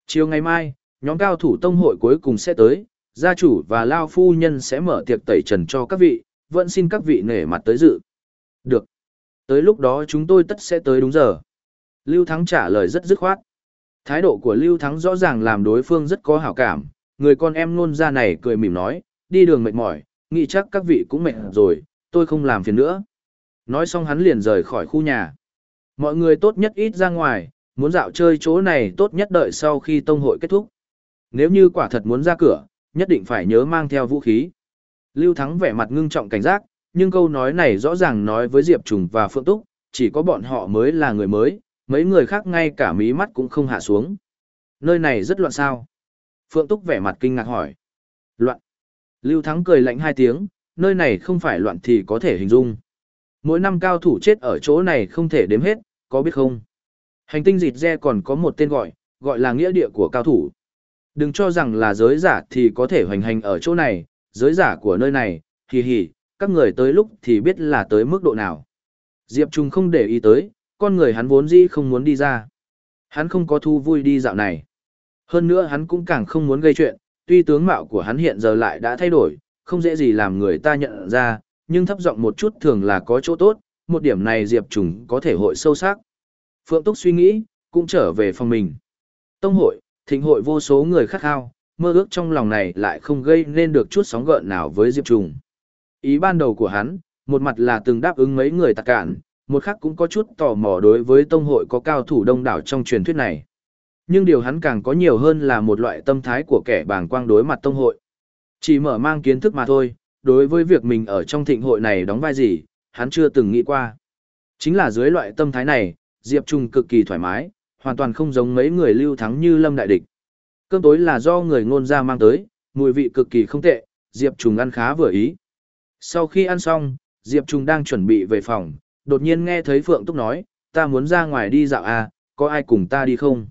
[SPEAKER 1] Chiều ngày mai, nhóm cao thủ tông hội cuối cùng sẽ tới, gia chủ và lao phu nhân sẽ mở tiệc tẩy trần cho các vị, vẫn xin các vị nể mặt tới dự. Được. Tới lúc đó chúng tôi tất sẽ tới đúng giờ. Lưu Thắng trả lời rất dứt khoát. Thái độ của Lưu Thắng rõ ràng làm đối phương rất có hảo cảm, người con em nôn ra này cười mỉm nói, đi đường mệt mỏi, nghĩ chắc các vị cũng mệt rồi, tôi không làm phiền nữa. Nói xong hắn liền rời khỏi khu nhà. Mọi người tốt nhất ít ra ngoài, muốn dạo chơi chỗ này tốt nhất đợi sau khi tông hội kết thúc. Nếu như quả thật muốn ra cửa, nhất định phải nhớ mang theo vũ khí. Lưu Thắng vẻ mặt ngưng trọng cảnh giác, nhưng câu nói này rõ ràng nói với Diệp Trùng và Phượng Túc, chỉ có bọn họ mới là người mới, mấy người khác ngay cả mí mắt cũng không hạ xuống. Nơi này rất loạn sao? Phượng Túc vẻ mặt kinh ngạc hỏi. Loạn. Lưu Thắng cười lạnh hai tiếng, nơi này không phải loạn thì có thể hình dung. Mỗi năm cao thủ chết ở chỗ này không thể đếm hết, có biết không? Hành tinh dịt re còn có một tên gọi, gọi là nghĩa địa của cao thủ. Đừng cho rằng là giới giả thì có thể hoành hành ở chỗ này, giới giả của nơi này, hì hì, các người tới lúc thì biết là tới mức độ nào. Diệp Trung không để ý tới, con người hắn vốn dĩ không muốn đi ra. Hắn không có thu vui đi dạo này. Hơn nữa hắn cũng càng không muốn gây chuyện, tuy tướng mạo của hắn hiện giờ lại đã thay đổi, không dễ gì làm người ta nhận ra, nhưng thấp giọng một chút thường là có chỗ tốt, một điểm này Diệp Trùng có thể hội sâu sắc. Phượng Túc suy nghĩ, cũng trở về phòng mình. Tông hội, thịnh hội vô số người khát khao, mơ ước trong lòng này lại không gây nên được chút sóng gợn nào với Diệp Trùng. Ý ban đầu của hắn, một mặt là từng đáp ứng mấy người tạc cản, một khác cũng có chút tò mò đối với tông hội có cao thủ đông đảo trong truyền thuyết này. Nhưng điều hắn càng có nhiều hơn là một loại tâm thái của kẻ bàng quang đối mặt tông hội. Chỉ mở mang kiến thức mà thôi, đối với việc mình ở trong thịnh hội này đóng vai gì, hắn chưa từng nghĩ qua. Chính là dưới loại tâm thái này, Diệp Trung cực kỳ thoải mái, hoàn toàn không giống mấy người lưu thắng như Lâm Đại Địch. Cơm tối là do người ngôn ra mang tới, mùi vị cực kỳ không tệ, Diệp Trung ăn khá vừa ý. Sau khi ăn xong, Diệp Trung đang chuẩn bị về phòng, đột nhiên nghe thấy Phượng Túc nói, ta muốn ra ngoài đi dạo à, có ai cùng ta đi không?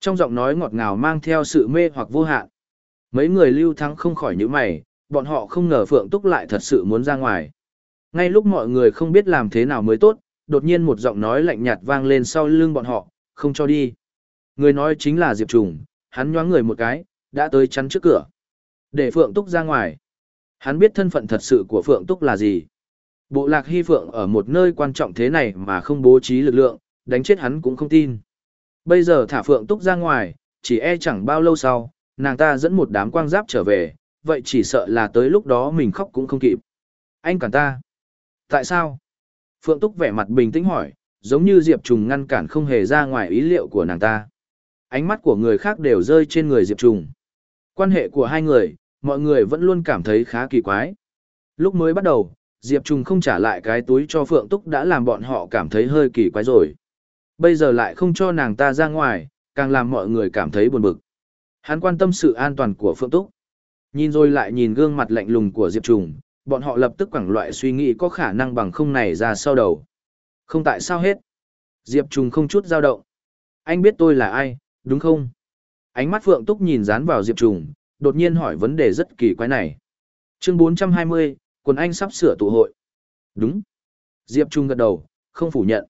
[SPEAKER 1] Trong giọng nói ngọt ngào mang theo sự mê hoặc vô hạn. Mấy người lưu thắng không khỏi những mày, bọn họ không ngờ Phượng Túc lại thật sự muốn ra ngoài. Ngay lúc mọi người không biết làm thế nào mới tốt, đột nhiên một giọng nói lạnh nhạt vang lên sau lưng bọn họ, không cho đi. Người nói chính là Diệp Trùng, hắn nhoáng người một cái, đã tới chắn trước cửa. Để Phượng Túc ra ngoài. Hắn biết thân phận thật sự của Phượng Túc là gì. Bộ lạc Hy Phượng ở một nơi quan trọng thế này mà không bố trí lực lượng, đánh chết hắn cũng không tin. Bây giờ thả Phượng Túc ra ngoài, chỉ e chẳng bao lâu sau, nàng ta dẫn một đám quang giáp trở về, vậy chỉ sợ là tới lúc đó mình khóc cũng không kịp. Anh cản ta. Tại sao? Phượng Túc vẻ mặt bình tĩnh hỏi, giống như Diệp Trùng ngăn cản không hề ra ngoài ý liệu của nàng ta. Ánh mắt của người khác đều rơi trên người Diệp Trùng. Quan hệ của hai người, mọi người vẫn luôn cảm thấy khá kỳ quái. Lúc mới bắt đầu, Diệp Trùng không trả lại cái túi cho Phượng Túc đã làm bọn họ cảm thấy hơi kỳ quái rồi. Bây giờ lại không cho nàng ta ra ngoài, càng làm mọi người cảm thấy buồn bực. Hắn quan tâm sự an toàn của Phượng Túc. Nhìn rồi lại nhìn gương mặt lạnh lùng của Diệp Trùng, bọn họ lập tức quẳng loại suy nghĩ có khả năng bằng không này ra sau đầu. Không tại sao hết. Diệp Trùng không chút dao động. Anh biết tôi là ai, đúng không? Ánh mắt Phượng Túc nhìn dán vào Diệp Trùng, đột nhiên hỏi vấn đề rất kỳ quái này. Chương 420, quần anh sắp sửa tụ hội. Đúng. Diệp Trung gật đầu, không phủ nhận.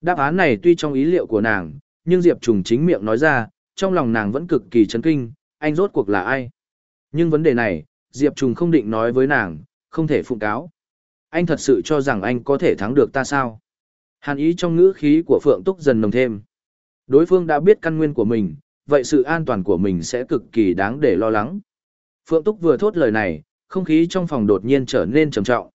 [SPEAKER 1] Đáp án này tuy trong ý liệu của nàng, nhưng Diệp Trung chính miệng nói ra, trong lòng nàng vẫn cực kỳ chấn kinh, anh rốt cuộc là ai? Nhưng vấn đề này, Diệp Trung không định nói với nàng, không thể phụng cáo. Anh thật sự cho rằng anh có thể thắng được ta sao? Hàn ý trong ngữ khí của Phượng Túc dần nồng thêm. Đối phương đã biết căn nguyên của mình, vậy sự an toàn của mình sẽ cực kỳ đáng để lo lắng. Phượng Túc vừa thốt lời này, không khí trong phòng đột nhiên trở nên trầm trọng.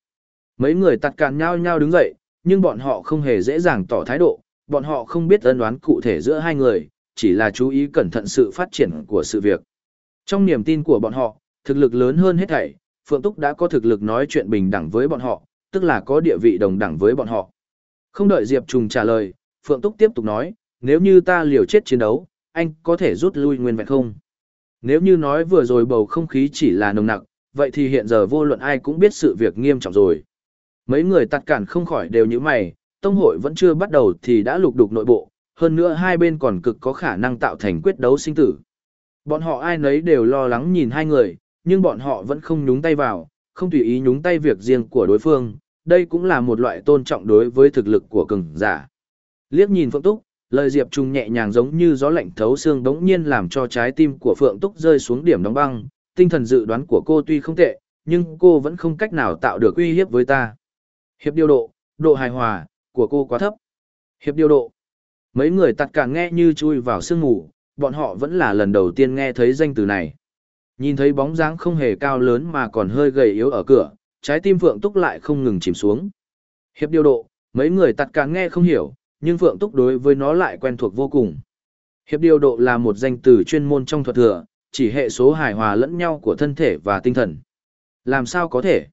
[SPEAKER 1] Mấy người tặt càn nhau nhau đứng dậy, nhưng bọn họ không hề dễ dàng tỏ thái độ, bọn họ không biết ân đoán cụ thể giữa hai người, chỉ là chú ý cẩn thận sự phát triển của sự việc. Trong niềm tin của bọn họ, thực lực lớn hơn hết thảy, Phượng Túc đã có thực lực nói chuyện bình đẳng với bọn họ, tức là có địa vị đồng đẳng với bọn họ. Không đợi Diệp Trùng trả lời, Phượng Túc tiếp tục nói, nếu như ta liều chết chiến đấu, anh có thể rút lui nguyên vẹn không? Nếu như nói vừa rồi bầu không khí chỉ là nồng nặc, vậy thì hiện giờ vô luận ai cũng biết sự việc nghiêm trọng rồi. Mấy người tạt cản không khỏi đều như mày, tông hội vẫn chưa bắt đầu thì đã lục đục nội bộ, hơn nữa hai bên còn cực có khả năng tạo thành quyết đấu sinh tử. Bọn họ ai nấy đều lo lắng nhìn hai người, nhưng bọn họ vẫn không nhúng tay vào, không tùy ý nhúng tay việc riêng của đối phương, đây cũng là một loại tôn trọng đối với thực lực của cường giả. Liếc nhìn Phượng Túc, lời Diệp Trung nhẹ nhàng giống như gió lạnh thấu xương đống nhiên làm cho trái tim của Phượng Túc rơi xuống điểm đóng băng, tinh thần dự đoán của cô tuy không tệ, nhưng cô vẫn không cách nào tạo được uy hiếp với ta. Hiệp điều độ, độ hài hòa, của cô quá thấp. Hiệp điều độ. Mấy người tặt cả nghe như chui vào sương ngủ, bọn họ vẫn là lần đầu tiên nghe thấy danh từ này. Nhìn thấy bóng dáng không hề cao lớn mà còn hơi gầy yếu ở cửa, trái tim Phượng Túc lại không ngừng chìm xuống. Hiệp điều độ, mấy người tặt cả nghe không hiểu, nhưng Phượng Túc đối với nó lại quen thuộc vô cùng. Hiệp điều độ là một danh từ chuyên môn trong thuật thừa, chỉ hệ số hài hòa lẫn nhau của thân thể và tinh thần. Làm sao có thể?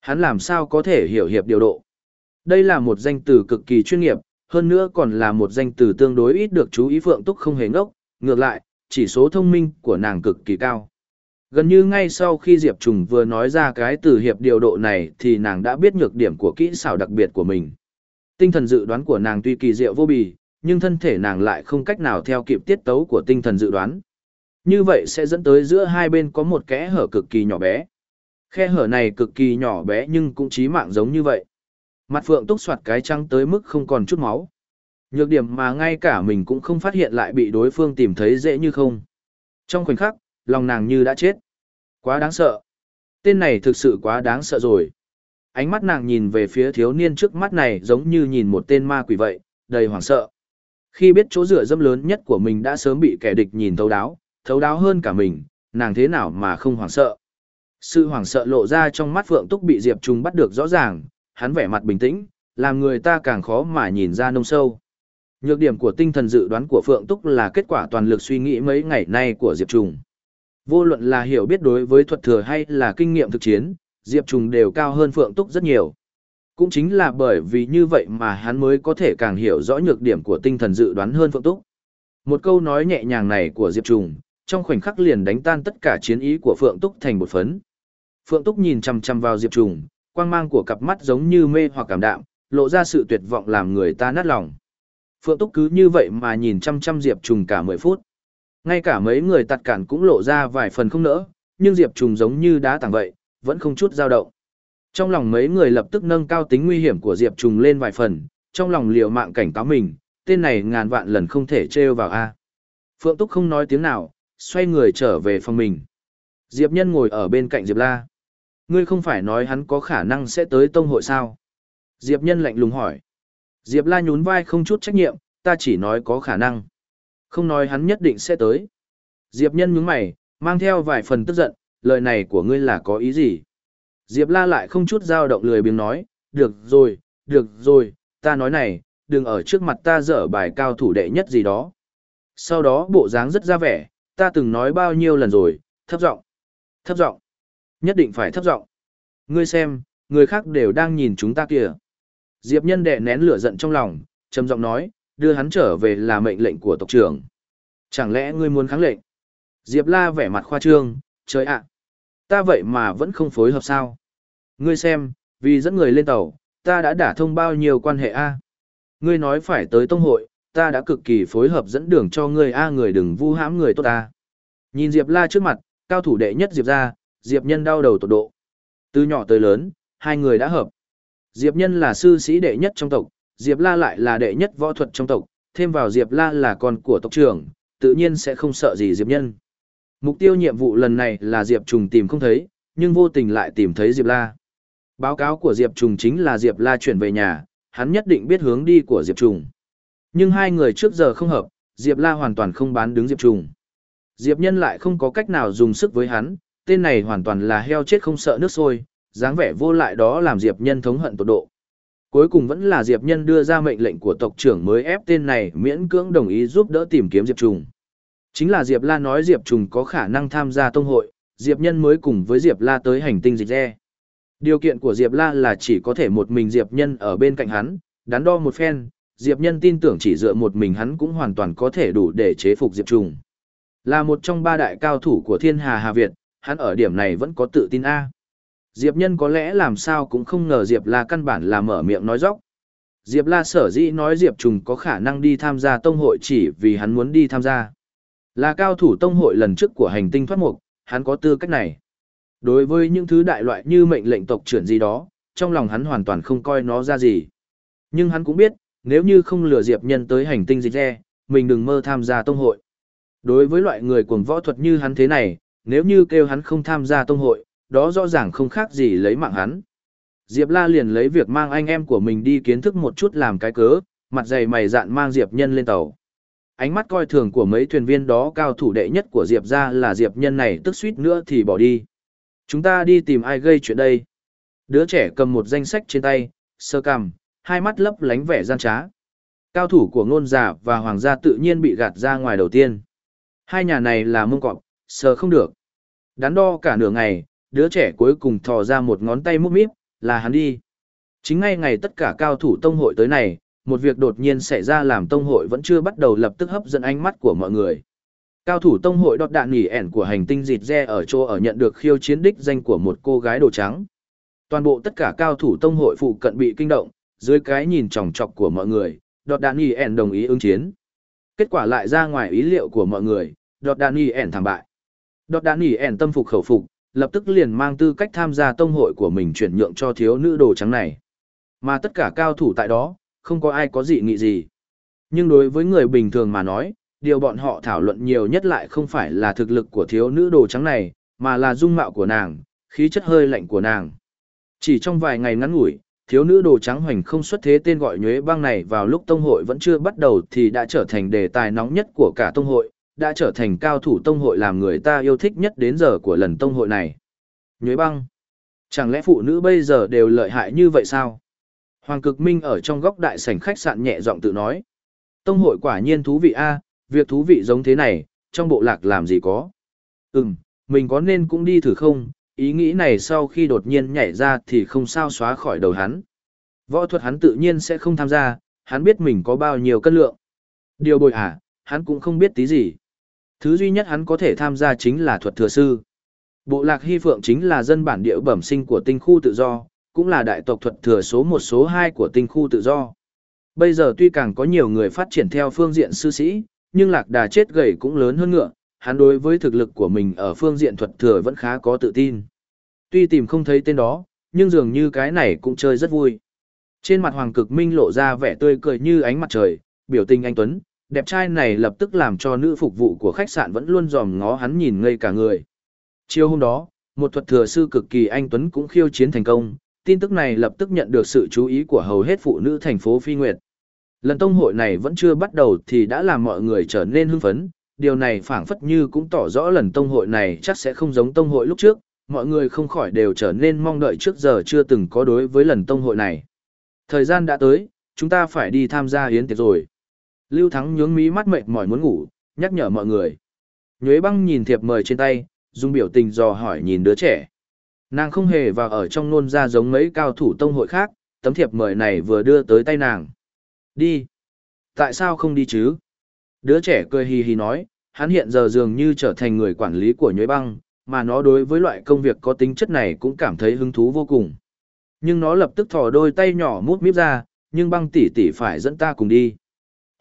[SPEAKER 1] Hắn làm sao có thể hiểu hiệp điều độ? Đây là một danh từ cực kỳ chuyên nghiệp, hơn nữa còn là một danh từ tương đối ít được chú ý Phượng Túc không hề ngốc, ngược lại, chỉ số thông minh của nàng cực kỳ cao. Gần như ngay sau khi Diệp Trùng vừa nói ra cái từ hiệp điều độ này thì nàng đã biết nhược điểm của kỹ xảo đặc biệt của mình. Tinh thần dự đoán của nàng tuy kỳ diệu vô bì, nhưng thân thể nàng lại không cách nào theo kịp tiết tấu của tinh thần dự đoán. Như vậy sẽ dẫn tới giữa hai bên có một kẽ hở cực kỳ nhỏ bé. Khe hở này cực kỳ nhỏ bé nhưng cũng chí mạng giống như vậy. Mặt phượng túc soạt cái trăng tới mức không còn chút máu. Nhược điểm mà ngay cả mình cũng không phát hiện lại bị đối phương tìm thấy dễ như không. Trong khoảnh khắc, lòng nàng như đã chết. Quá đáng sợ. Tên này thực sự quá đáng sợ rồi. Ánh mắt nàng nhìn về phía thiếu niên trước mắt này giống như nhìn một tên ma quỷ vậy, đầy hoảng sợ. Khi biết chỗ dựa dâm lớn nhất của mình đã sớm bị kẻ địch nhìn thấu đáo, thấu đáo hơn cả mình, nàng thế nào mà không hoảng sợ. Sự hoảng sợ lộ ra trong mắt Phượng Túc bị Diệp Trung bắt được rõ ràng, hắn vẻ mặt bình tĩnh, làm người ta càng khó mà nhìn ra nông sâu. Nhược điểm của tinh thần dự đoán của Phượng Túc là kết quả toàn lực suy nghĩ mấy ngày nay của Diệp Trung. Vô luận là hiểu biết đối với thuật thừa hay là kinh nghiệm thực chiến, Diệp Trùng đều cao hơn Phượng Túc rất nhiều. Cũng chính là bởi vì như vậy mà hắn mới có thể càng hiểu rõ nhược điểm của tinh thần dự đoán hơn Phượng Túc. Một câu nói nhẹ nhàng này của Diệp Trùng, trong khoảnh khắc liền đánh tan tất cả chiến ý của Phượng Túc thành một phấn. Phượng Túc nhìn chằm chằm vào Diệp Trùng, quang mang của cặp mắt giống như mê hoặc cảm đạm, lộ ra sự tuyệt vọng làm người ta nát lòng. Phượng Túc cứ như vậy mà nhìn chăm chăm Diệp Trùng cả 10 phút. Ngay cả mấy người tạt cản cũng lộ ra vài phần không nỡ, nhưng Diệp Trùng giống như đá tảng vậy, vẫn không chút dao động. Trong lòng mấy người lập tức nâng cao tính nguy hiểm của Diệp Trùng lên vài phần, trong lòng liều mạng cảnh cáo mình, tên này ngàn vạn lần không thể trêu vào A. Phượng Túc không nói tiếng nào, xoay người trở về phòng mình. Diệp Nhân ngồi ở bên cạnh Diệp La. Ngươi không phải nói hắn có khả năng sẽ tới tông hội sao? Diệp Nhân lạnh lùng hỏi. Diệp La nhún vai không chút trách nhiệm, ta chỉ nói có khả năng. Không nói hắn nhất định sẽ tới. Diệp Nhân nhướng mày, mang theo vài phần tức giận, lời này của ngươi là có ý gì? Diệp La lại không chút dao động lười biếng nói, được rồi, được rồi, ta nói này, đừng ở trước mặt ta dở bài cao thủ đệ nhất gì đó. Sau đó bộ dáng rất ra vẻ, ta từng nói bao nhiêu lần rồi, thấp giọng, thấp giọng, nhất định phải thấp giọng. Ngươi xem, người khác đều đang nhìn chúng ta kìa. Diệp nhân đệ nén lửa giận trong lòng, trầm giọng nói, đưa hắn trở về là mệnh lệnh của tộc trưởng. Chẳng lẽ ngươi muốn kháng lệnh? Diệp la vẻ mặt khoa trương, trời ạ, ta vậy mà vẫn không phối hợp sao? Ngươi xem, vì dẫn người lên tàu, ta đã đả thông bao nhiêu quan hệ A. Ngươi nói phải tới tông hội, ta đã cực kỳ phối hợp dẫn đường cho ngươi A người đừng vu hãm người tốt ta. Nhìn Diệp La trước mặt, cao thủ đệ nhất Diệp ra, Diệp nhân đau đầu tột độ. Từ nhỏ tới lớn, hai người đã hợp. Diệp nhân là sư sĩ đệ nhất trong tộc, Diệp La lại là đệ nhất võ thuật trong tộc, thêm vào Diệp La là con của tộc trưởng, tự nhiên sẽ không sợ gì Diệp nhân. Mục tiêu nhiệm vụ lần này là Diệp Trùng tìm không thấy, nhưng vô tình lại tìm thấy Diệp La. Báo cáo của Diệp Trùng chính là Diệp La chuyển về nhà, hắn nhất định biết hướng đi của Diệp Trùng. Nhưng hai người trước giờ không hợp, Diệp La hoàn toàn không bán đứng Diệp Trùng. Diệp Nhân lại không có cách nào dùng sức với hắn, tên này hoàn toàn là heo chết không sợ nước sôi, dáng vẻ vô lại đó làm Diệp Nhân thống hận tột độ. Cuối cùng vẫn là Diệp Nhân đưa ra mệnh lệnh của tộc trưởng mới ép tên này miễn cưỡng đồng ý giúp đỡ tìm kiếm Diệp Trùng. Chính là Diệp La nói Diệp Trùng có khả năng tham gia tông hội, Diệp Nhân mới cùng với Diệp La tới hành tinh dịch re. Điều kiện của Diệp La là chỉ có thể một mình Diệp Nhân ở bên cạnh hắn, đắn đo một phen, Diệp Nhân tin tưởng chỉ dựa một mình hắn cũng hoàn toàn có thể đủ để chế phục Diệp Trùng. Là một trong ba đại cao thủ của thiên hà Hà Việt, hắn ở điểm này vẫn có tự tin A. Diệp Nhân có lẽ làm sao cũng không ngờ Diệp La căn bản là mở miệng nói dóc. Diệp La sở dĩ nói Diệp Trùng có khả năng đi tham gia tông hội chỉ vì hắn muốn đi tham gia. Là cao thủ tông hội lần trước của hành tinh thoát mục, hắn có tư cách này. Đối với những thứ đại loại như mệnh lệnh tộc trưởng gì đó, trong lòng hắn hoàn toàn không coi nó ra gì. Nhưng hắn cũng biết, nếu như không lừa Diệp Nhân tới hành tinh dịch re, mình đừng mơ tham gia tông hội. Đối với loại người cuồng võ thuật như hắn thế này, nếu như kêu hắn không tham gia tông hội, đó rõ ràng không khác gì lấy mạng hắn. Diệp La liền lấy việc mang anh em của mình đi kiến thức một chút làm cái cớ, mặt dày mày dạn mang Diệp Nhân lên tàu. Ánh mắt coi thường của mấy thuyền viên đó cao thủ đệ nhất của Diệp ra là Diệp Nhân này tức suýt nữa thì bỏ đi. Chúng ta đi tìm ai gây chuyện đây? Đứa trẻ cầm một danh sách trên tay, sơ cằm, hai mắt lấp lánh vẻ gian trá. Cao thủ của ngôn giả và hoàng gia tự nhiên bị gạt ra ngoài đầu tiên. Hai nhà này là mông cọp, sờ không được. Đắn đo cả nửa ngày, đứa trẻ cuối cùng thò ra một ngón tay múc míp, là hắn đi. Chính ngay ngày tất cả cao thủ tông hội tới này, một việc đột nhiên xảy ra làm tông hội vẫn chưa bắt đầu lập tức hấp dẫn ánh mắt của mọi người. Cao thủ tông hội đọt đạn nghỉ ẻn của hành tinh dịt re ở chỗ ở nhận được khiêu chiến đích danh của một cô gái đồ trắng. Toàn bộ tất cả cao thủ tông hội phụ cận bị kinh động, dưới cái nhìn tròng trọc của mọi người, đọt đạn nghỉ ẻn đồng ý ứng chiến. Kết quả lại ra ngoài ý liệu của mọi người, đọt đạn nghỉ ẻn thảm bại. Đọt đạn nghỉ ẻn tâm phục khẩu phục, lập tức liền mang tư cách tham gia tông hội của mình chuyển nhượng cho thiếu nữ đồ trắng này. Mà tất cả cao thủ tại đó, không có ai có dị nghị gì. Nhưng đối với người bình thường mà nói, điều bọn họ thảo luận nhiều nhất lại không phải là thực lực của thiếu nữ đồ trắng này, mà là dung mạo của nàng, khí chất hơi lạnh của nàng. Chỉ trong vài ngày ngắn ngủi, thiếu nữ đồ trắng hoành không xuất thế tên gọi nhuế băng này vào lúc tông hội vẫn chưa bắt đầu thì đã trở thành đề tài nóng nhất của cả tông hội, đã trở thành cao thủ tông hội làm người ta yêu thích nhất đến giờ của lần tông hội này. Nhuế băng. Chẳng lẽ phụ nữ bây giờ đều lợi hại như vậy sao? Hoàng cực minh ở trong góc đại sảnh khách sạn nhẹ giọng tự nói. Tông hội quả nhiên thú vị a, việc thú vị giống thế này, trong bộ lạc làm gì có. Ừm, mình có nên cũng đi thử không, ý nghĩ này sau khi đột nhiên nhảy ra thì không sao xóa khỏi đầu hắn. Võ thuật hắn tự nhiên sẽ không tham gia, hắn biết mình có bao nhiêu cân lượng. Điều bồi hả, hắn cũng không biết tí gì. Thứ duy nhất hắn có thể tham gia chính là thuật thừa sư. Bộ lạc Hy Phượng chính là dân bản địa bẩm sinh của tinh khu tự do, cũng là đại tộc thuật thừa số một số hai của tinh khu tự do. Bây giờ tuy càng có nhiều người phát triển theo phương diện sư sĩ, nhưng lạc đà chết gầy cũng lớn hơn ngựa, hắn đối với thực lực của mình ở phương diện thuật thừa vẫn khá có tự tin. Tuy tìm không thấy tên đó, nhưng dường như cái này cũng chơi rất vui. Trên mặt Hoàng Cực Minh lộ ra vẻ tươi cười như ánh mặt trời, biểu tình anh Tuấn, đẹp trai này lập tức làm cho nữ phục vụ của khách sạn vẫn luôn dòm ngó hắn nhìn ngây cả người. Chiều hôm đó, một thuật thừa sư cực kỳ anh Tuấn cũng khiêu chiến thành công, tin tức này lập tức nhận được sự chú ý của hầu hết phụ nữ thành phố Phi Nguyệt. Lần tông hội này vẫn chưa bắt đầu thì đã làm mọi người trở nên hưng phấn, điều này phảng phất như cũng tỏ rõ lần tông hội này chắc sẽ không giống tông hội lúc trước, mọi người không khỏi đều trở nên mong đợi trước giờ chưa từng có đối với lần tông hội này. Thời gian đã tới, chúng ta phải đi tham gia hiến tiệc rồi. Lưu Thắng nhướng mí mắt mệt mỏi muốn ngủ, nhắc nhở mọi người. Nhuế băng nhìn thiệp mời trên tay, dùng biểu tình dò hỏi nhìn đứa trẻ. Nàng không hề vào ở trong nôn ra giống mấy cao thủ tông hội khác, tấm thiệp mời này vừa đưa tới tay nàng. Đi. Tại sao không đi chứ? Đứa trẻ cười hì hì nói, hắn hiện giờ dường như trở thành người quản lý của nhuế băng, mà nó đối với loại công việc có tính chất này cũng cảm thấy hứng thú vô cùng. Nhưng nó lập tức thò đôi tay nhỏ mút míp ra, nhưng băng tỷ tỷ phải dẫn ta cùng đi.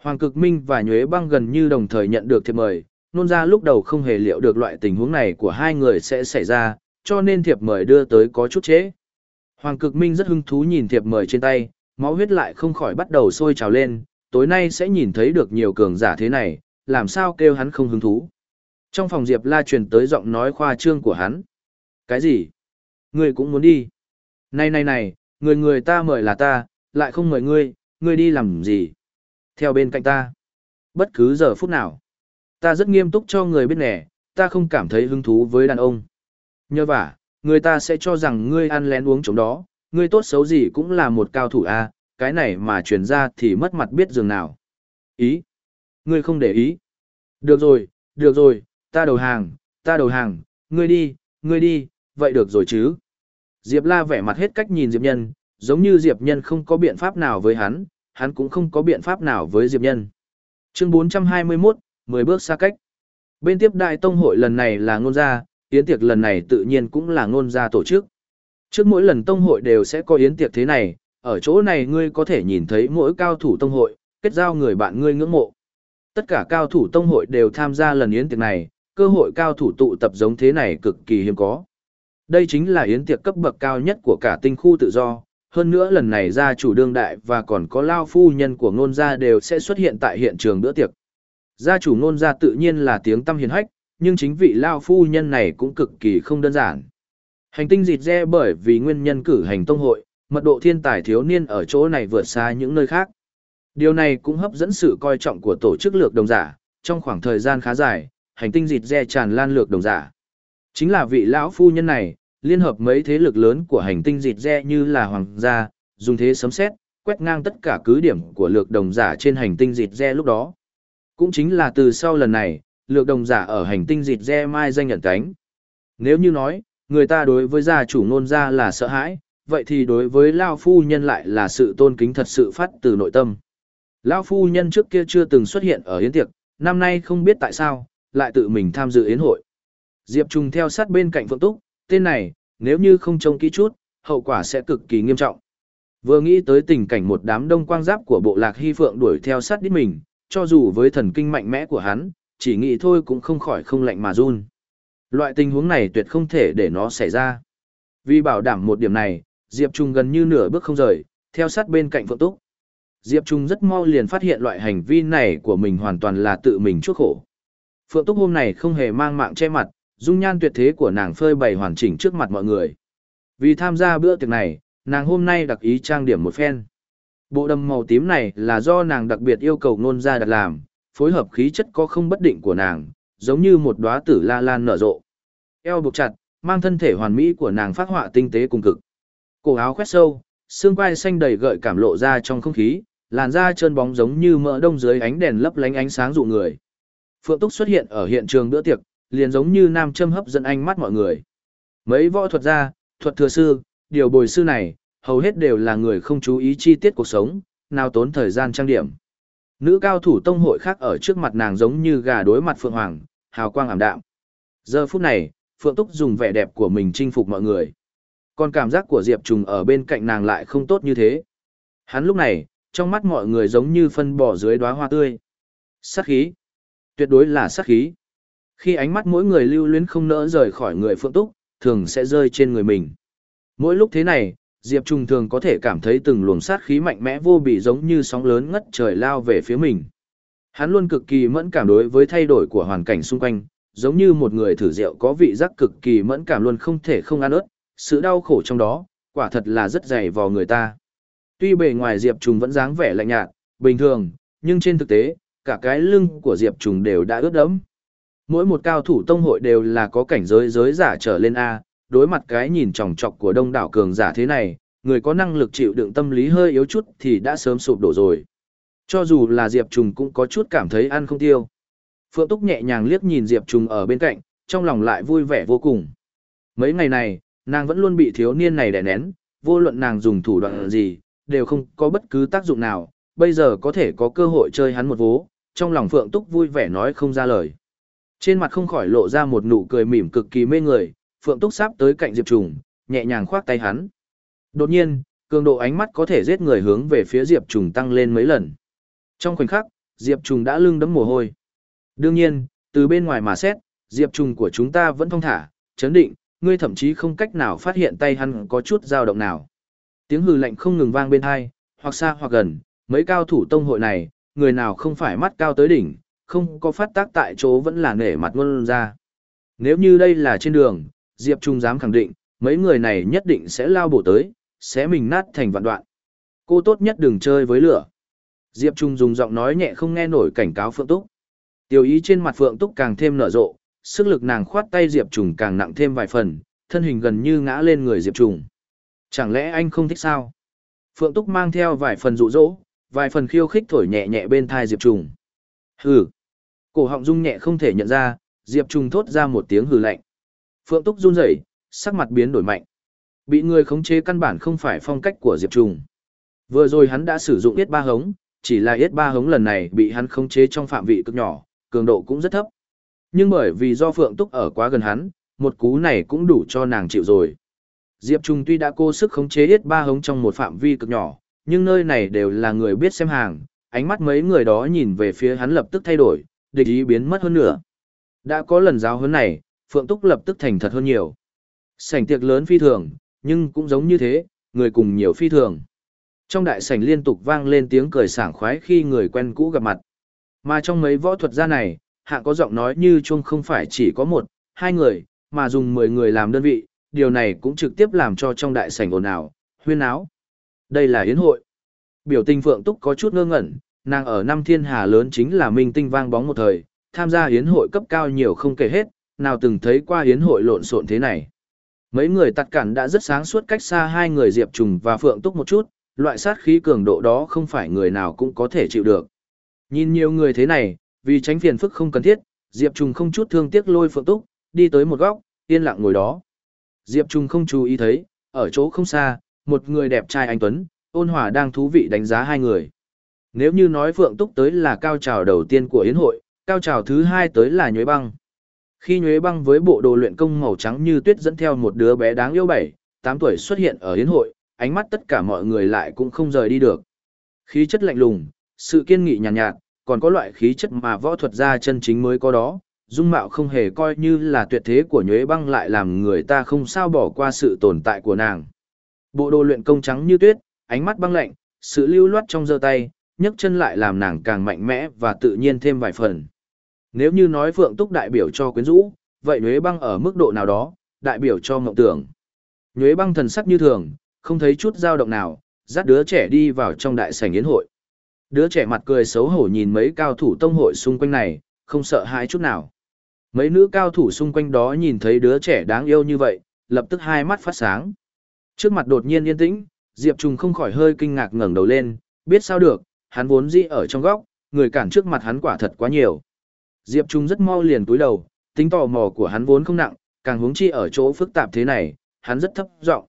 [SPEAKER 1] Hoàng Cực Minh và Nhuế Băng gần như đồng thời nhận được thiệp mời, nôn ra lúc đầu không hề liệu được loại tình huống này của hai người sẽ xảy ra, cho nên thiệp mời đưa tới có chút trễ. Hoàng Cực Minh rất hứng thú nhìn thiệp mời trên tay, máu huyết lại không khỏi bắt đầu sôi trào lên, tối nay sẽ nhìn thấy được nhiều cường giả thế này, làm sao kêu hắn không hứng thú. Trong phòng Diệp La truyền tới giọng nói khoa trương của hắn. Cái gì? Ngươi cũng muốn đi? Này này này, người người ta mời là ta, lại không mời ngươi, ngươi đi làm gì? Theo bên cạnh ta. Bất cứ giờ phút nào. Ta rất nghiêm túc cho người biết nẻ, ta không cảm thấy hứng thú với đàn ông. Nhờ vả, người ta sẽ cho rằng ngươi ăn lén uống chống đó, ngươi tốt xấu gì cũng là một cao thủ a, cái này mà truyền ra thì mất mặt biết dường nào. Ý? Ngươi không để ý. Được rồi, được rồi, ta đầu hàng, ta đầu hàng, ngươi đi, ngươi đi, vậy được rồi chứ. Diệp La vẻ mặt hết cách nhìn Diệp Nhân, giống như Diệp Nhân không có biện pháp nào với hắn, hắn cũng không có biện pháp nào với Diệp Nhân. Chương 421, 10 bước xa cách. Bên tiếp đại tông hội lần này là ngôn gia, yến tiệc lần này tự nhiên cũng là ngôn gia tổ chức. Trước mỗi lần tông hội đều sẽ có yến tiệc thế này, ở chỗ này ngươi có thể nhìn thấy mỗi cao thủ tông hội, kết giao người bạn ngươi ngưỡng mộ. Tất cả cao thủ tông hội đều tham gia lần yến tiệc này, cơ hội cao thủ tụ tập giống thế này cực kỳ hiếm có. Đây chính là yến tiệc cấp bậc cao nhất của cả tinh khu tự do, hơn nữa lần này gia chủ đương đại và còn có lao phu nhân của ngôn gia đều sẽ xuất hiện tại hiện trường bữa tiệc. Gia chủ ngôn gia tự nhiên là tiếng tâm hiền hách, nhưng chính vị lao phu nhân này cũng cực kỳ không đơn giản. Hành tinh dịt re bởi vì nguyên nhân cử hành tông hội, mật độ thiên tài thiếu niên ở chỗ này vượt xa những nơi khác. Điều này cũng hấp dẫn sự coi trọng của tổ chức lược đồng giả, trong khoảng thời gian khá dài, hành tinh dịt re tràn lan lược đồng giả. Chính là vị lão phu nhân này, liên hợp mấy thế lực lớn của hành tinh dịt re như là hoàng gia, dùng thế sấm xét, quét ngang tất cả cứ điểm của lược đồng giả trên hành tinh dịt re lúc đó. Cũng chính là từ sau lần này, lược đồng giả ở hành tinh dịt re mai danh nhận cánh. Nếu như nói, người ta đối với gia chủ nôn gia là sợ hãi, vậy thì đối với Lao Phu Nhân lại là sự tôn kính thật sự phát từ nội tâm. Lao Phu Nhân trước kia chưa từng xuất hiện ở yến tiệc, năm nay không biết tại sao, lại tự mình tham dự yến hội. Diệp Trung theo sát bên cạnh Phượng Túc, tên này, nếu như không trông kỹ chút, hậu quả sẽ cực kỳ nghiêm trọng. Vừa nghĩ tới tình cảnh một đám đông quang giáp của bộ lạc hy phượng đuổi theo sát đít mình, cho dù với thần kinh mạnh mẽ của hắn, chỉ nghĩ thôi cũng không khỏi không lạnh mà run. Loại tình huống này tuyệt không thể để nó xảy ra. Vì bảo đảm một điểm này, Diệp Trung gần như nửa bước không rời, theo sát bên cạnh Phượng Túc. Diệp Trung rất mau liền phát hiện loại hành vi này của mình hoàn toàn là tự mình chuốc khổ. Phượng Túc hôm này không hề mang mạng che mặt, dung nhan tuyệt thế của nàng phơi bày hoàn chỉnh trước mặt mọi người. Vì tham gia bữa tiệc này, nàng hôm nay đặc ý trang điểm một phen. Bộ đầm màu tím này là do nàng đặc biệt yêu cầu nôn ra đặt làm, phối hợp khí chất có không bất định của nàng, giống như một đóa tử la lan nở rộ. Eo buộc chặt, mang thân thể hoàn mỹ của nàng phát họa tinh tế cùng cực. Cổ áo khoét sâu, xương quai xanh đầy gợi cảm lộ ra trong không khí, làn da trơn bóng giống như mỡ đông dưới ánh đèn lấp lánh ánh sáng dụ người. Phượng Túc xuất hiện ở hiện trường bữa tiệc, liền giống như nam châm hấp dẫn ánh mắt mọi người. Mấy võ thuật gia, thuật thừa sư, điều bồi sư này, hầu hết đều là người không chú ý chi tiết cuộc sống, nào tốn thời gian trang điểm. Nữ cao thủ tông hội khác ở trước mặt nàng giống như gà đối mặt Phượng Hoàng, hào quang ảm đạm. Giờ phút này, Phượng Túc dùng vẻ đẹp của mình chinh phục mọi người. Còn cảm giác của Diệp Trùng ở bên cạnh nàng lại không tốt như thế. Hắn lúc này, trong mắt mọi người giống như phân bỏ dưới đóa hoa tươi. Sắc khí. Tuyệt đối là sát khí. Khi ánh mắt mỗi người lưu luyến không nỡ rời khỏi người Phượng Túc, thường sẽ rơi trên người mình. Mỗi lúc thế này, Diệp Trung thường có thể cảm thấy từng luồng sát khí mạnh mẽ vô bị giống như sóng lớn ngất trời lao về phía mình. Hắn luôn cực kỳ mẫn cảm đối với thay đổi của hoàn cảnh xung quanh, giống như một người thử rượu có vị giác cực kỳ mẫn cảm luôn không thể không ăn ớt, sự đau khổ trong đó, quả thật là rất dày vào người ta. Tuy bề ngoài Diệp Trùng vẫn dáng vẻ lạnh nhạt, bình thường, nhưng trên thực tế, cả cái lưng của Diệp Trùng đều đã ướt đẫm. Mỗi một cao thủ tông hội đều là có cảnh giới giới giả trở lên A, đối mặt cái nhìn tròng trọc của đông đảo cường giả thế này, người có năng lực chịu đựng tâm lý hơi yếu chút thì đã sớm sụp đổ rồi. Cho dù là Diệp Trùng cũng có chút cảm thấy ăn không tiêu. Phượng Túc nhẹ nhàng liếc nhìn Diệp Trùng ở bên cạnh, trong lòng lại vui vẻ vô cùng. Mấy ngày này, nàng vẫn luôn bị thiếu niên này đè nén, vô luận nàng dùng thủ đoạn gì, đều không có bất cứ tác dụng nào, bây giờ có thể có cơ hội chơi hắn một vố, trong lòng Phượng Túc vui vẻ nói không ra lời. Trên mặt không khỏi lộ ra một nụ cười mỉm cực kỳ mê người, Phượng Túc sắp tới cạnh Diệp Trùng, nhẹ nhàng khoác tay hắn. Đột nhiên, cường độ ánh mắt có thể giết người hướng về phía Diệp Trùng tăng lên mấy lần. Trong khoảnh khắc, Diệp Trùng đã lưng đấm mồ hôi. Đương nhiên, từ bên ngoài mà xét, Diệp Trùng của chúng ta vẫn thong thả, chấn định, ngươi thậm chí không cách nào phát hiện tay hắn có chút dao động nào. Tiếng hừ lạnh không ngừng vang bên tai, hoặc xa hoặc gần, mấy cao thủ tông hội này, người nào không phải mắt cao tới đỉnh, không có phát tác tại chỗ vẫn là nể mặt luôn ra. Nếu như đây là trên đường, Diệp Trung dám khẳng định, mấy người này nhất định sẽ lao bổ tới, sẽ mình nát thành vạn đoạn. Cô tốt nhất đừng chơi với lửa. Diệp Trung dùng giọng nói nhẹ không nghe nổi cảnh cáo Phượng Túc. Tiêu ý trên mặt Phượng Túc càng thêm nở rộ, sức lực nàng khoát tay Diệp Trung càng nặng thêm vài phần, thân hình gần như ngã lên người Diệp Trung. Chẳng lẽ anh không thích sao? Phượng Túc mang theo vài phần dụ dỗ, vài phần khiêu khích thổi nhẹ nhẹ bên thai Diệp Trung. Hừ. Cổ họng rung nhẹ không thể nhận ra, Diệp Trung thốt ra một tiếng hừ lạnh. Phượng Túc run rẩy, sắc mặt biến đổi mạnh. Bị người khống chế căn bản không phải phong cách của Diệp Trung. Vừa rồi hắn đã sử dụng yết ba hống, chỉ là yết ba hống lần này bị hắn khống chế trong phạm vị cực nhỏ, cường độ cũng rất thấp. Nhưng bởi vì do Phượng Túc ở quá gần hắn, một cú này cũng đủ cho nàng chịu rồi. Diệp Trung tuy đã cố sức khống chế yết ba hống trong một phạm vi cực nhỏ, nhưng nơi này đều là người biết xem hàng, ánh mắt mấy người đó nhìn về phía hắn lập tức thay đổi, địch ý biến mất hơn nữa. Đã có lần giáo huấn này, Phượng Túc lập tức thành thật hơn nhiều. Sảnh tiệc lớn phi thường, nhưng cũng giống như thế, người cùng nhiều phi thường. Trong đại sảnh liên tục vang lên tiếng cười sảng khoái khi người quen cũ gặp mặt. Mà trong mấy võ thuật gia này, hạng có giọng nói như chung không phải chỉ có một, hai người, mà dùng mười người làm đơn vị, điều này cũng trực tiếp làm cho trong đại sảnh ồn ào, huyên áo. Đây là yến hội. Biểu tình Phượng Túc có chút ngơ ngẩn, nàng ở năm thiên hà lớn chính là minh tinh vang bóng một thời, tham gia yến hội cấp cao nhiều không kể hết, nào từng thấy qua hiến hội lộn xộn thế này. Mấy người tặt cản đã rất sáng suốt cách xa hai người Diệp Trùng và Phượng Túc một chút, loại sát khí cường độ đó không phải người nào cũng có thể chịu được. Nhìn nhiều người thế này, vì tránh phiền phức không cần thiết, Diệp Trùng không chút thương tiếc lôi Phượng Túc, đi tới một góc, yên lặng ngồi đó. Diệp Trùng không chú ý thấy, ở chỗ không xa, một người đẹp trai anh Tuấn, ôn hòa đang thú vị đánh giá hai người. Nếu như nói Phượng Túc tới là cao trào đầu tiên của yến hội, cao trào thứ hai tới là nhuế băng. Khi nhuế băng với bộ đồ luyện công màu trắng như tuyết dẫn theo một đứa bé đáng yêu bảy, tám tuổi xuất hiện ở hiến hội, ánh mắt tất cả mọi người lại cũng không rời đi được. Khí chất lạnh lùng, sự kiên nghị nhàn nhạt, nhạt, còn có loại khí chất mà võ thuật gia chân chính mới có đó, dung mạo không hề coi như là tuyệt thế của nhuế băng lại làm người ta không sao bỏ qua sự tồn tại của nàng. Bộ đồ luyện công trắng như tuyết, ánh mắt băng lạnh, sự lưu loát trong giơ tay, nhấc chân lại làm nàng càng mạnh mẽ và tự nhiên thêm vài phần. Nếu như nói Phượng Túc đại biểu cho quyến rũ, vậy Nhuế Băng ở mức độ nào đó, đại biểu cho mộng tưởng. Nhuế Băng thần sắc như thường, không thấy chút dao động nào, dắt đứa trẻ đi vào trong đại sảnh yến hội. Đứa trẻ mặt cười xấu hổ nhìn mấy cao thủ tông hội xung quanh này, không sợ hãi chút nào. Mấy nữ cao thủ xung quanh đó nhìn thấy đứa trẻ đáng yêu như vậy, lập tức hai mắt phát sáng. Trước mặt đột nhiên yên tĩnh, Diệp Trùng không khỏi hơi kinh ngạc ngẩng đầu lên, biết sao được, hắn vốn dĩ ở trong góc, người cản trước mặt hắn quả thật quá nhiều. Diệp Trung rất mau liền túi đầu, tính tò mò của hắn vốn không nặng, càng huống chi ở chỗ phức tạp thế này, hắn rất thấp giọng.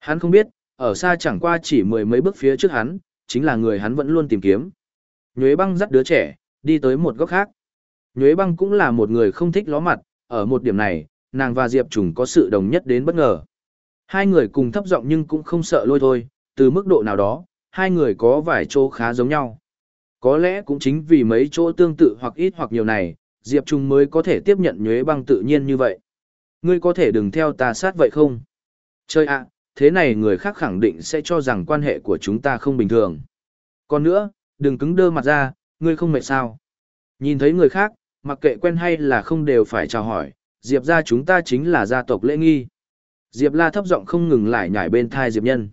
[SPEAKER 1] Hắn không biết, ở xa chẳng qua chỉ mười mấy bước phía trước hắn, chính là người hắn vẫn luôn tìm kiếm. Nhuế băng dắt đứa trẻ, đi tới một góc khác. Nhuế băng cũng là một người không thích ló mặt, ở một điểm này, nàng và Diệp Trùng có sự đồng nhất đến bất ngờ. Hai người cùng thấp giọng nhưng cũng không sợ lôi thôi, từ mức độ nào đó, hai người có vài chỗ khá giống nhau. Có lẽ cũng chính vì mấy chỗ tương tự hoặc ít hoặc nhiều này, Diệp Trung mới có thể tiếp nhận nhuế băng tự nhiên như vậy. Ngươi có thể đừng theo ta sát vậy không? Chơi ạ, thế này người khác khẳng định sẽ cho rằng quan hệ của chúng ta không bình thường. Còn nữa, đừng cứng đơ mặt ra, ngươi không mệt sao. Nhìn thấy người khác, mặc kệ quen hay là không đều phải chào hỏi, Diệp ra chúng ta chính là gia tộc lễ nghi. Diệp la thấp giọng không ngừng lại nhảy bên thai Diệp nhân.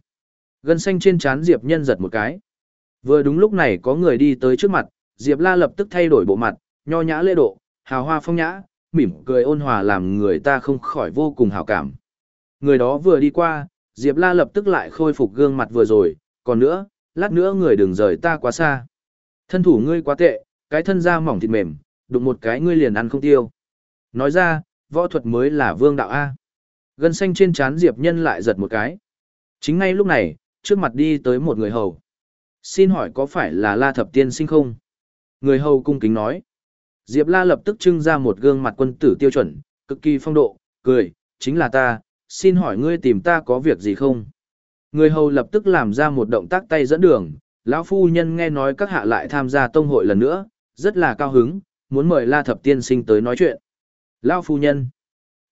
[SPEAKER 1] Gân xanh trên trán Diệp nhân giật một cái. Vừa đúng lúc này có người đi tới trước mặt, Diệp la lập tức thay đổi bộ mặt, nho nhã lễ độ, hào hoa phong nhã, mỉm cười ôn hòa làm người ta không khỏi vô cùng hảo cảm. Người đó vừa đi qua, Diệp La lập tức lại khôi phục gương mặt vừa rồi, còn nữa, lát nữa người đừng rời ta quá xa. Thân thủ ngươi quá tệ, cái thân da mỏng thịt mềm, đụng một cái ngươi liền ăn không tiêu. Nói ra, võ thuật mới là vương đạo A. Gân xanh trên trán Diệp Nhân lại giật một cái. Chính ngay lúc này, trước mặt đi tới một người hầu. Xin hỏi có phải là La Thập Tiên sinh không? Người hầu cung kính nói. Diệp La lập tức trưng ra một gương mặt quân tử tiêu chuẩn, cực kỳ phong độ, cười, chính là ta, xin hỏi ngươi tìm ta có việc gì không? Người hầu lập tức làm ra một động tác tay dẫn đường, lão phu nhân nghe nói các hạ lại tham gia tông hội lần nữa, rất là cao hứng, muốn mời La Thập Tiên sinh tới nói chuyện. Lão phu nhân.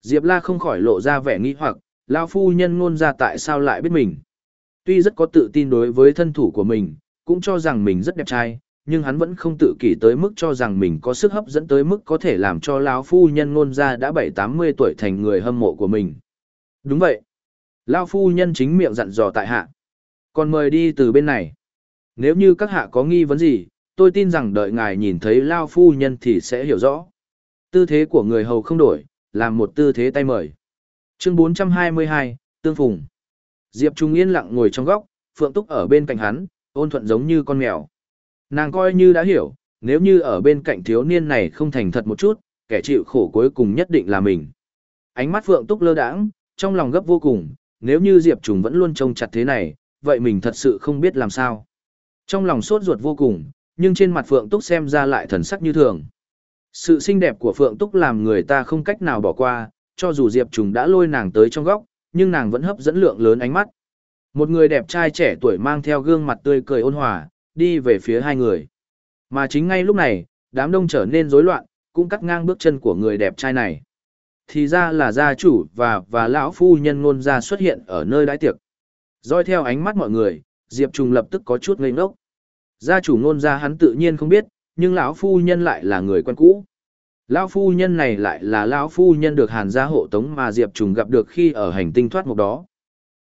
[SPEAKER 1] Diệp La không khỏi lộ ra vẻ nghi hoặc, lão phu nhân ngôn ra tại sao lại biết mình. Tuy rất có tự tin đối với thân thủ của mình, cũng cho rằng mình rất đẹp trai, nhưng hắn vẫn không tự kỷ tới mức cho rằng mình có sức hấp dẫn tới mức có thể làm cho lão phu nhân ngôn ra đã bảy tám mươi tuổi thành người hâm mộ của mình. Đúng vậy. Lão phu nhân chính miệng dặn dò tại hạ. Còn mời đi từ bên này. Nếu như các hạ có nghi vấn gì, tôi tin rằng đợi ngài nhìn thấy Lao phu nhân thì sẽ hiểu rõ. Tư thế của người hầu không đổi, làm một tư thế tay mời. Chương 422, Tương Phùng. Diệp Trung yên lặng ngồi trong góc, Phượng Túc ở bên cạnh hắn, ôn thuận giống như con mèo. Nàng coi như đã hiểu, nếu như ở bên cạnh thiếu niên này không thành thật một chút, kẻ chịu khổ cuối cùng nhất định là mình. Ánh mắt Phượng Túc lơ đãng, trong lòng gấp vô cùng, nếu như Diệp Trùng vẫn luôn trông chặt thế này, vậy mình thật sự không biết làm sao. Trong lòng sốt ruột vô cùng, nhưng trên mặt Phượng Túc xem ra lại thần sắc như thường. Sự xinh đẹp của Phượng Túc làm người ta không cách nào bỏ qua, cho dù Diệp Trùng đã lôi nàng tới trong góc, nhưng nàng vẫn hấp dẫn lượng lớn ánh mắt. Một người đẹp trai trẻ tuổi mang theo gương mặt tươi cười ôn hòa, đi về phía hai người. Mà chính ngay lúc này, đám đông trở nên rối loạn, cũng cắt ngang bước chân của người đẹp trai này. Thì ra là gia chủ và và lão phu nhân ngôn gia xuất hiện ở nơi đãi tiệc. Dõi theo ánh mắt mọi người, Diệp Trùng lập tức có chút ngây ngốc. Gia chủ ngôn gia hắn tự nhiên không biết, nhưng lão phu nhân lại là người quen cũ. Lão phu nhân này lại là lão phu nhân được Hàn gia hộ tống mà Diệp Trùng gặp được khi ở hành tinh thoát mục đó.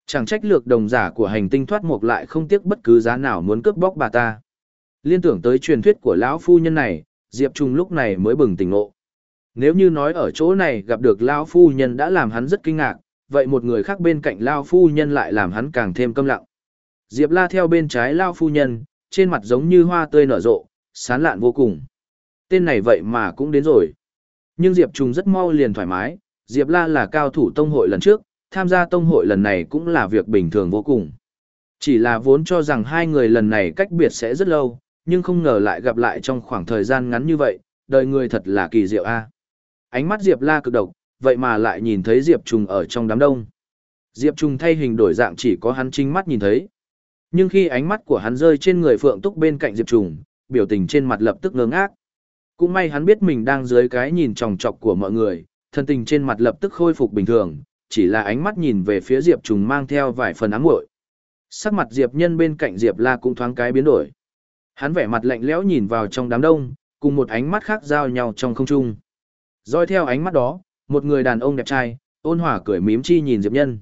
[SPEAKER 1] Chẳng trách lược đồng giả của hành tinh thoát mục lại không tiếc bất cứ giá nào muốn cướp bóc bà ta. Liên tưởng tới truyền thuyết của lão phu nhân này, Diệp Trùng lúc này mới bừng tỉnh ngộ. Nếu như nói ở chỗ này gặp được lão phu nhân đã làm hắn rất kinh ngạc, vậy một người khác bên cạnh lão phu nhân lại làm hắn càng thêm câm lặng. Diệp La theo bên trái lão phu nhân, trên mặt giống như hoa tươi nở rộ, sán lạn vô cùng. Tên này vậy mà cũng đến rồi. Nhưng Diệp Trùng rất mau liền thoải mái, Diệp La là cao thủ tông hội lần trước, tham gia tông hội lần này cũng là việc bình thường vô cùng. Chỉ là vốn cho rằng hai người lần này cách biệt sẽ rất lâu, nhưng không ngờ lại gặp lại trong khoảng thời gian ngắn như vậy, đời người thật là kỳ diệu a. À. Ánh mắt Diệp La cực độc, vậy mà lại nhìn thấy Diệp Trùng ở trong đám đông. Diệp Trùng thay hình đổi dạng chỉ có hắn chính mắt nhìn thấy. Nhưng khi ánh mắt của hắn rơi trên người Phượng Túc bên cạnh Diệp Trùng, biểu tình trên mặt lập tức ngơ ngác. Cũng may hắn biết mình đang dưới cái nhìn tròng trọc của mọi người, thân tình trên mặt lập tức khôi phục bình thường, chỉ là ánh mắt nhìn về phía Diệp Trùng mang theo vài phần ám muội. Sắc mặt Diệp Nhân bên cạnh Diệp La cũng thoáng cái biến đổi. Hắn vẻ mặt lạnh lẽo nhìn vào trong đám đông, cùng một ánh mắt khác giao nhau trong không trung. Dõi theo ánh mắt đó, một người đàn ông đẹp trai, ôn hòa cười mím chi nhìn Diệp Nhân.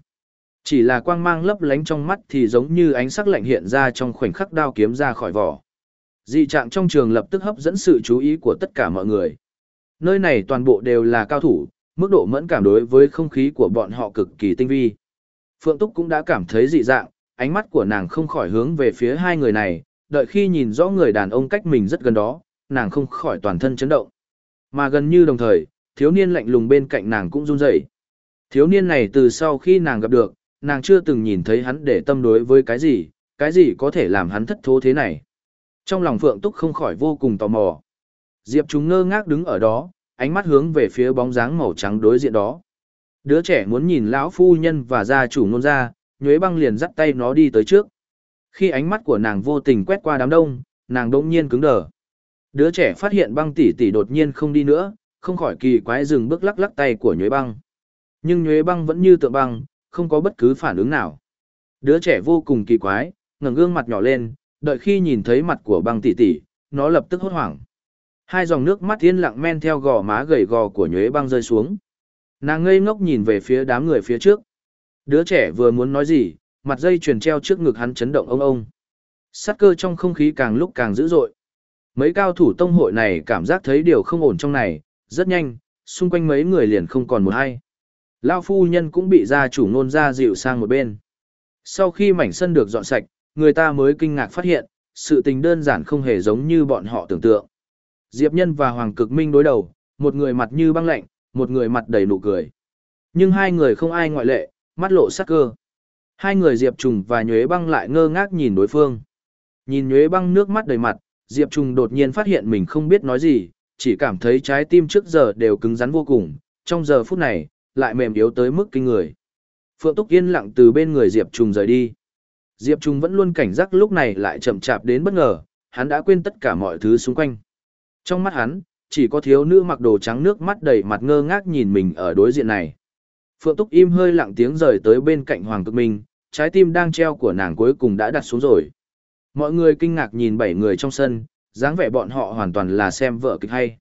[SPEAKER 1] Chỉ là quang mang lấp lánh trong mắt thì giống như ánh sắc lạnh hiện ra trong khoảnh khắc đao kiếm ra khỏi vỏ. Dị trạng trong trường lập tức hấp dẫn sự chú ý của tất cả mọi người. Nơi này toàn bộ đều là cao thủ, mức độ mẫn cảm đối với không khí của bọn họ cực kỳ tinh vi. Phượng Túc cũng đã cảm thấy dị dạng, ánh mắt của nàng không khỏi hướng về phía hai người này, đợi khi nhìn rõ người đàn ông cách mình rất gần đó, nàng không khỏi toàn thân chấn động. Mà gần như đồng thời, thiếu niên lạnh lùng bên cạnh nàng cũng run rẩy. Thiếu niên này từ sau khi nàng gặp được, nàng chưa từng nhìn thấy hắn để tâm đối với cái gì, cái gì có thể làm hắn thất thố thế này. Trong lòng Phượng Túc không khỏi vô cùng tò mò. Diệp chúng ngơ ngác đứng ở đó, ánh mắt hướng về phía bóng dáng màu trắng đối diện đó. Đứa trẻ muốn nhìn lão phu nhân và gia chủ nôn ra, nhuế băng liền dắt tay nó đi tới trước. Khi ánh mắt của nàng vô tình quét qua đám đông, nàng đỗng nhiên cứng đờ. Đứa trẻ phát hiện băng tỷ tỷ đột nhiên không đi nữa, không khỏi kỳ quái dừng bước lắc lắc tay của nhuế băng. Nhưng nhuế băng vẫn như tượng băng, không có bất cứ phản ứng nào. Đứa trẻ vô cùng kỳ quái, ngẩng gương mặt nhỏ lên, đợi khi nhìn thấy mặt của băng tỷ tỷ, nó lập tức hốt hoảng. Hai dòng nước mắt yên lặng men theo gò má gầy gò của nhuế băng rơi xuống. Nàng ngây ngốc nhìn về phía đám người phía trước. Đứa trẻ vừa muốn nói gì, mặt dây chuyền treo trước ngực hắn chấn động ông ông. Sát cơ trong không khí càng lúc càng dữ dội. Mấy cao thủ tông hội này cảm giác thấy điều không ổn trong này, rất nhanh, xung quanh mấy người liền không còn một ai, Lao phu nhân cũng bị gia chủ nôn ra dịu sang một bên. Sau khi mảnh sân được dọn sạch, người ta mới kinh ngạc phát hiện, sự tình đơn giản không hề giống như bọn họ tưởng tượng. Diệp Nhân và Hoàng Cực Minh đối đầu, một người mặt như băng lạnh, một người mặt đầy nụ cười. Nhưng hai người không ai ngoại lệ, mắt lộ sắc cơ. Hai người Diệp Trùng và Nhuế Băng lại ngơ ngác nhìn đối phương. Nhìn Nhuế Băng nước mắt đầy mặt, Diệp Trùng đột nhiên phát hiện mình không biết nói gì, chỉ cảm thấy trái tim trước giờ đều cứng rắn vô cùng, trong giờ phút này, lại mềm yếu tới mức kinh người. Phượng Túc yên lặng từ bên người Diệp Trùng rời đi. Diệp Trung vẫn luôn cảnh giác lúc này lại chậm chạp đến bất ngờ, hắn đã quên tất cả mọi thứ xung quanh. Trong mắt hắn, chỉ có thiếu nữ mặc đồ trắng nước mắt đầy mặt ngơ ngác nhìn mình ở đối diện này. Phượng Túc im hơi lặng tiếng rời tới bên cạnh Hoàng Cực Minh, trái tim đang treo của nàng cuối cùng đã đặt xuống rồi. Mọi người kinh ngạc nhìn bảy người trong sân, dáng vẻ bọn họ hoàn toàn là xem vợ kịch hay.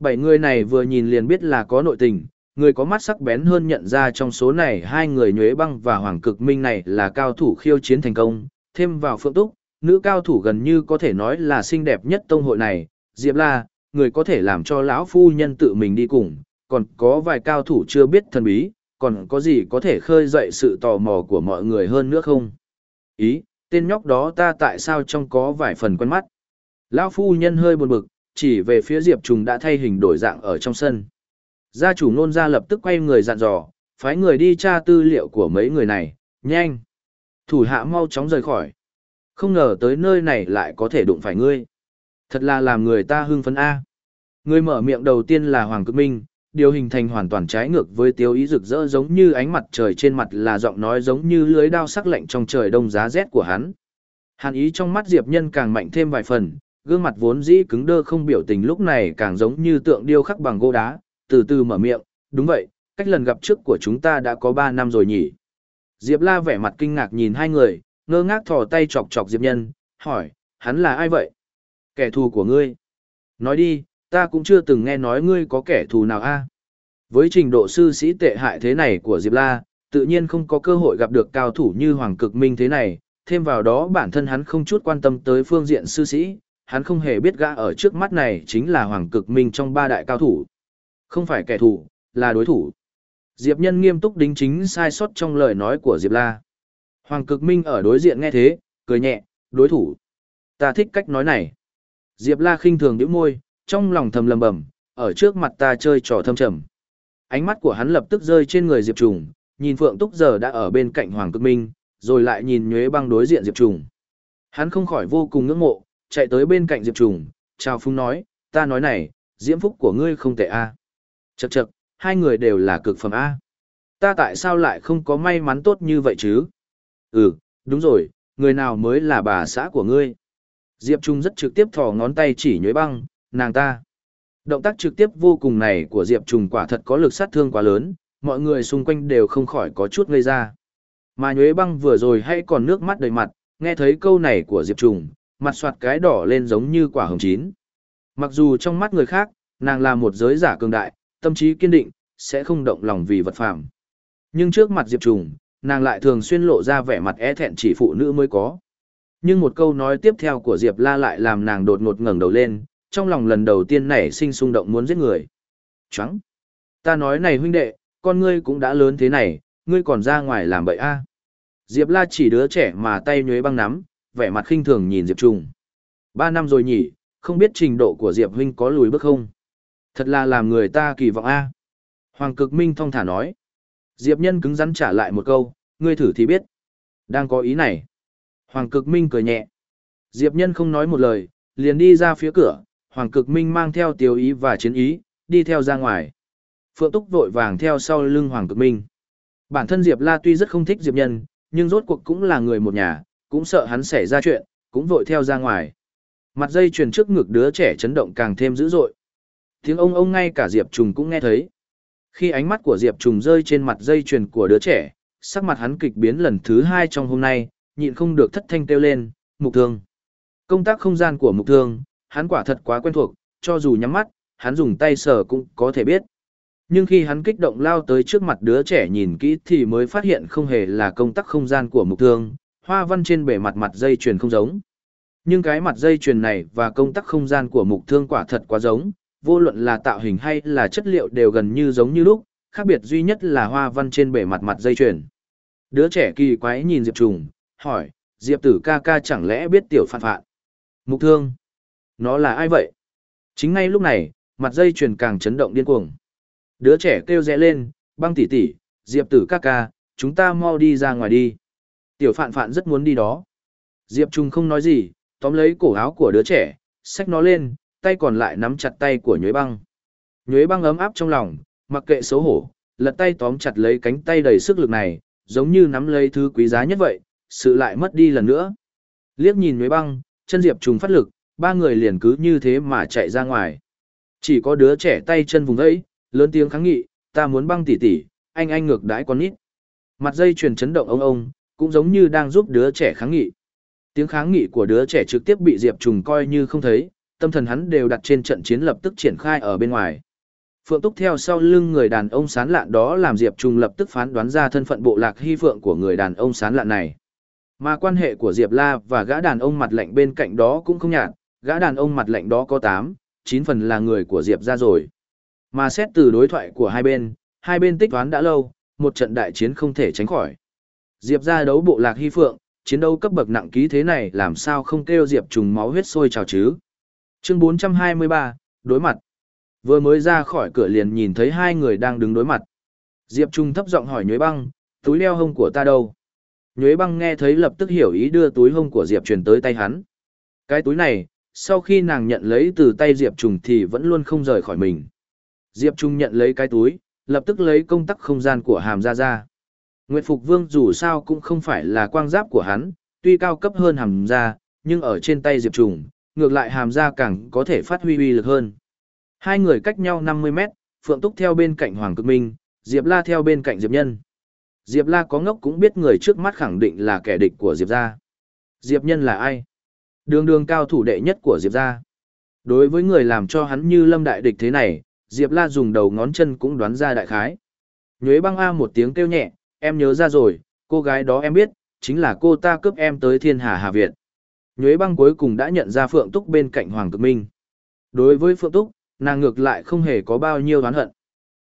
[SPEAKER 1] Bảy người này vừa nhìn liền biết là có nội tình, người có mắt sắc bén hơn nhận ra trong số này hai người nhuế băng và hoàng cực minh này là cao thủ khiêu chiến thành công, thêm vào phượng túc, nữ cao thủ gần như có thể nói là xinh đẹp nhất tông hội này, Diệp La, người có thể làm cho lão phu nhân tự mình đi cùng, còn có vài cao thủ chưa biết thần bí, còn có gì có thể khơi dậy sự tò mò của mọi người hơn nữa không? Ý, tên nhóc đó ta tại sao trong có vài phần quen mắt? Lão phu nhân hơi buồn bực, chỉ về phía Diệp Trùng đã thay hình đổi dạng ở trong sân. Gia chủ nôn ra lập tức quay người dặn dò, phái người đi tra tư liệu của mấy người này, nhanh. Thủ hạ mau chóng rời khỏi. Không ngờ tới nơi này lại có thể đụng phải ngươi. Thật là làm người ta hưng phấn A. Người mở miệng đầu tiên là Hoàng Cực Minh, điều hình thành hoàn toàn trái ngược với tiêu ý rực rỡ giống như ánh mặt trời trên mặt là giọng nói giống như lưới đao sắc lạnh trong trời đông giá rét của hắn. Hàn ý trong mắt Diệp Nhân càng mạnh thêm vài phần, gương mặt vốn dĩ cứng đơ không biểu tình lúc này càng giống như tượng điêu khắc bằng gỗ đá, từ từ mở miệng, đúng vậy, cách lần gặp trước của chúng ta đã có 3 năm rồi nhỉ. Diệp La vẻ mặt kinh ngạc nhìn hai người, ngơ ngác thò tay chọc chọc Diệp Nhân, hỏi, hắn là ai vậy? Kẻ thù của ngươi. Nói đi, ta cũng chưa từng nghe nói ngươi có kẻ thù nào a. À? Với trình độ sư sĩ tệ hại thế này của Diệp La, tự nhiên không có cơ hội gặp được cao thủ như Hoàng Cực Minh thế này, thêm vào đó bản thân hắn không chút quan tâm tới phương diện sư sĩ, hắn không hề biết gã ở trước mắt này chính là Hoàng Cực Minh trong ba đại cao thủ. Không phải kẻ thù, là đối thủ. Diệp Nhân nghiêm túc đính chính sai sót trong lời nói của Diệp La. Hoàng Cực Minh ở đối diện nghe thế, cười nhẹ, đối thủ. Ta thích cách nói này. Diệp La khinh thường nhíu môi, trong lòng thầm lầm bầm, ở trước mặt ta chơi trò thâm trầm. Ánh mắt của hắn lập tức rơi trên người Diệp Trùng, nhìn Phượng Túc giờ đã ở bên cạnh Hoàng Cực Minh, rồi lại nhìn Nhuế Băng đối diện Diệp Trùng. Hắn không khỏi vô cùng ngưỡng mộ, chạy tới bên cạnh Diệp Trùng, chào phúng nói, ta nói này, diễm phúc của ngươi không tệ a. Chậc chậc, hai người đều là cực phẩm A. Ta tại sao lại không có may mắn tốt như vậy chứ? Ừ, đúng rồi, người nào mới là bà xã của ngươi? Diệp Trung rất trực tiếp thò ngón tay chỉ nhuế băng, nàng ta. Động tác trực tiếp vô cùng này của Diệp Trung quả thật có lực sát thương quá lớn, mọi người xung quanh đều không khỏi có chút ngây ra. Mà nhuế băng vừa rồi hay còn nước mắt đầy mặt, nghe thấy câu này của Diệp Trung, mặt soạt cái đỏ lên giống như quả hồng chín. Mặc dù trong mắt người khác, nàng là một giới giả cường đại, tâm trí kiên định, sẽ không động lòng vì vật phàm. Nhưng trước mặt Diệp Trùng, nàng lại thường xuyên lộ ra vẻ mặt e thẹn chỉ phụ nữ mới có. Nhưng một câu nói tiếp theo của Diệp La lại làm nàng đột ngột ngẩng đầu lên, trong lòng lần đầu tiên nảy sinh xung động muốn giết người. Trắng, Ta nói này huynh đệ, con ngươi cũng đã lớn thế này, ngươi còn ra ngoài làm bậy a? Diệp La chỉ đứa trẻ mà tay nhuế băng nắm, vẻ mặt khinh thường nhìn Diệp Trùng. Ba năm rồi nhỉ, không biết trình độ của Diệp huynh có lùi bước không? Thật là làm người ta kỳ vọng a. Hoàng cực minh thong thả nói. Diệp nhân cứng rắn trả lại một câu, ngươi thử thì biết. Đang có ý này. Hoàng cực minh cười nhẹ. Diệp nhân không nói một lời, liền đi ra phía cửa, Hoàng cực minh mang theo tiêu ý và chiến ý, đi theo ra ngoài. Phượng Túc vội vàng theo sau lưng Hoàng cực minh. Bản thân Diệp La tuy rất không thích Diệp nhân, nhưng rốt cuộc cũng là người một nhà, cũng sợ hắn xảy ra chuyện, cũng vội theo ra ngoài. Mặt dây chuyền trước ngực đứa trẻ chấn động càng thêm dữ dội. Tiếng ông ông ngay cả Diệp Trùng cũng nghe thấy. Khi ánh mắt của Diệp Trùng rơi trên mặt dây chuyền của đứa trẻ, sắc mặt hắn kịch biến lần thứ hai trong hôm nay, nhịn không được thất thanh kêu lên, mục thương. Công tác không gian của mục thương, hắn quả thật quá quen thuộc, cho dù nhắm mắt, hắn dùng tay sờ cũng có thể biết. Nhưng khi hắn kích động lao tới trước mặt đứa trẻ nhìn kỹ thì mới phát hiện không hề là công tắc không gian của mục thương, hoa văn trên bề mặt mặt dây chuyền không giống. Nhưng cái mặt dây chuyền này và công tắc không gian của mục thương quả thật quá giống, vô luận là tạo hình hay là chất liệu đều gần như giống như lúc, khác biệt duy nhất là hoa văn trên bề mặt mặt dây chuyền. Đứa trẻ kỳ quái nhìn Diệp Trùng, hỏi, Diệp tử ca ca chẳng lẽ biết tiểu phạn phạn? Mục thương. Nó là ai vậy? Chính ngay lúc này, mặt dây chuyền càng chấn động điên cuồng. Đứa trẻ kêu rẽ lên, băng tỷ tỷ, Diệp tử ca ca, chúng ta mau đi ra ngoài đi. Tiểu phạn phạn rất muốn đi đó. Diệp Trung không nói gì, tóm lấy cổ áo của đứa trẻ, xách nó lên, tay còn lại nắm chặt tay của nhuế băng. Nhuế băng ấm áp trong lòng, mặc kệ xấu hổ, lật tay tóm chặt lấy cánh tay đầy sức lực này, giống như nắm lấy thứ quý giá nhất vậy, sự lại mất đi lần nữa. Liếc nhìn nhuế băng, chân Diệp Trùng phát lực, ba người liền cứ như thế mà chạy ra ngoài. Chỉ có đứa trẻ tay chân vùng ấy, lớn tiếng kháng nghị, ta muốn băng tỉ tỉ, anh anh ngược đãi con nít. Mặt dây truyền chấn động ông ông, cũng giống như đang giúp đứa trẻ kháng nghị. Tiếng kháng nghị của đứa trẻ trực tiếp bị Diệp Trùng coi như không thấy, tâm thần hắn đều đặt trên trận chiến lập tức triển khai ở bên ngoài. Phượng Túc theo sau lưng người đàn ông sán lạn đó làm Diệp Trùng lập tức phán đoán ra thân phận bộ lạc hy phượng của người đàn ông sán lạn này. Mà quan hệ của Diệp La và gã đàn ông mặt lạnh bên cạnh đó cũng không nhạt, gã đàn ông mặt lạnh đó có 8, 9 phần là người của Diệp ra rồi. Mà xét từ đối thoại của hai bên, hai bên tích toán đã lâu, một trận đại chiến không thể tránh khỏi. Diệp ra đấu bộ lạc hy phượng, chiến đấu cấp bậc nặng ký thế này làm sao không kêu Diệp trùng máu huyết sôi trào chứ. Chương 423, đối mặt. Vừa mới ra khỏi cửa liền nhìn thấy hai người đang đứng đối mặt. Diệp Trung thấp giọng hỏi Nhuế Băng, túi leo hông của ta đâu? Nhuế Băng nghe thấy lập tức hiểu ý đưa túi hông của Diệp truyền tới tay hắn. Cái túi này, sau khi nàng nhận lấy từ tay Diệp Trung thì vẫn luôn không rời khỏi mình. Diệp Trung nhận lấy cái túi, lập tức lấy công tắc không gian của hàm ra ra. Nguyệt Phục Vương dù sao cũng không phải là quang giáp của hắn, tuy cao cấp hơn hàm ra, nhưng ở trên tay Diệp Trùng, ngược lại hàm ra càng có thể phát huy uy lực hơn. Hai người cách nhau 50 mét, Phượng Túc theo bên cạnh Hoàng Cực Minh, Diệp La theo bên cạnh Diệp Nhân. Diệp La có ngốc cũng biết người trước mắt khẳng định là kẻ địch của Diệp gia. Diệp Nhân là ai? Đường đường cao thủ đệ nhất của Diệp gia. Đối với người làm cho hắn như lâm đại địch thế này, Diệp La dùng đầu ngón chân cũng đoán ra đại khái. Nhuế băng A một tiếng kêu nhẹ, em nhớ ra rồi, cô gái đó em biết, chính là cô ta cướp em tới thiên hà Hà Việt. Nhuế băng cuối cùng đã nhận ra Phượng Túc bên cạnh Hoàng Cực Minh. Đối với Phượng Túc, nàng ngược lại không hề có bao nhiêu oán hận.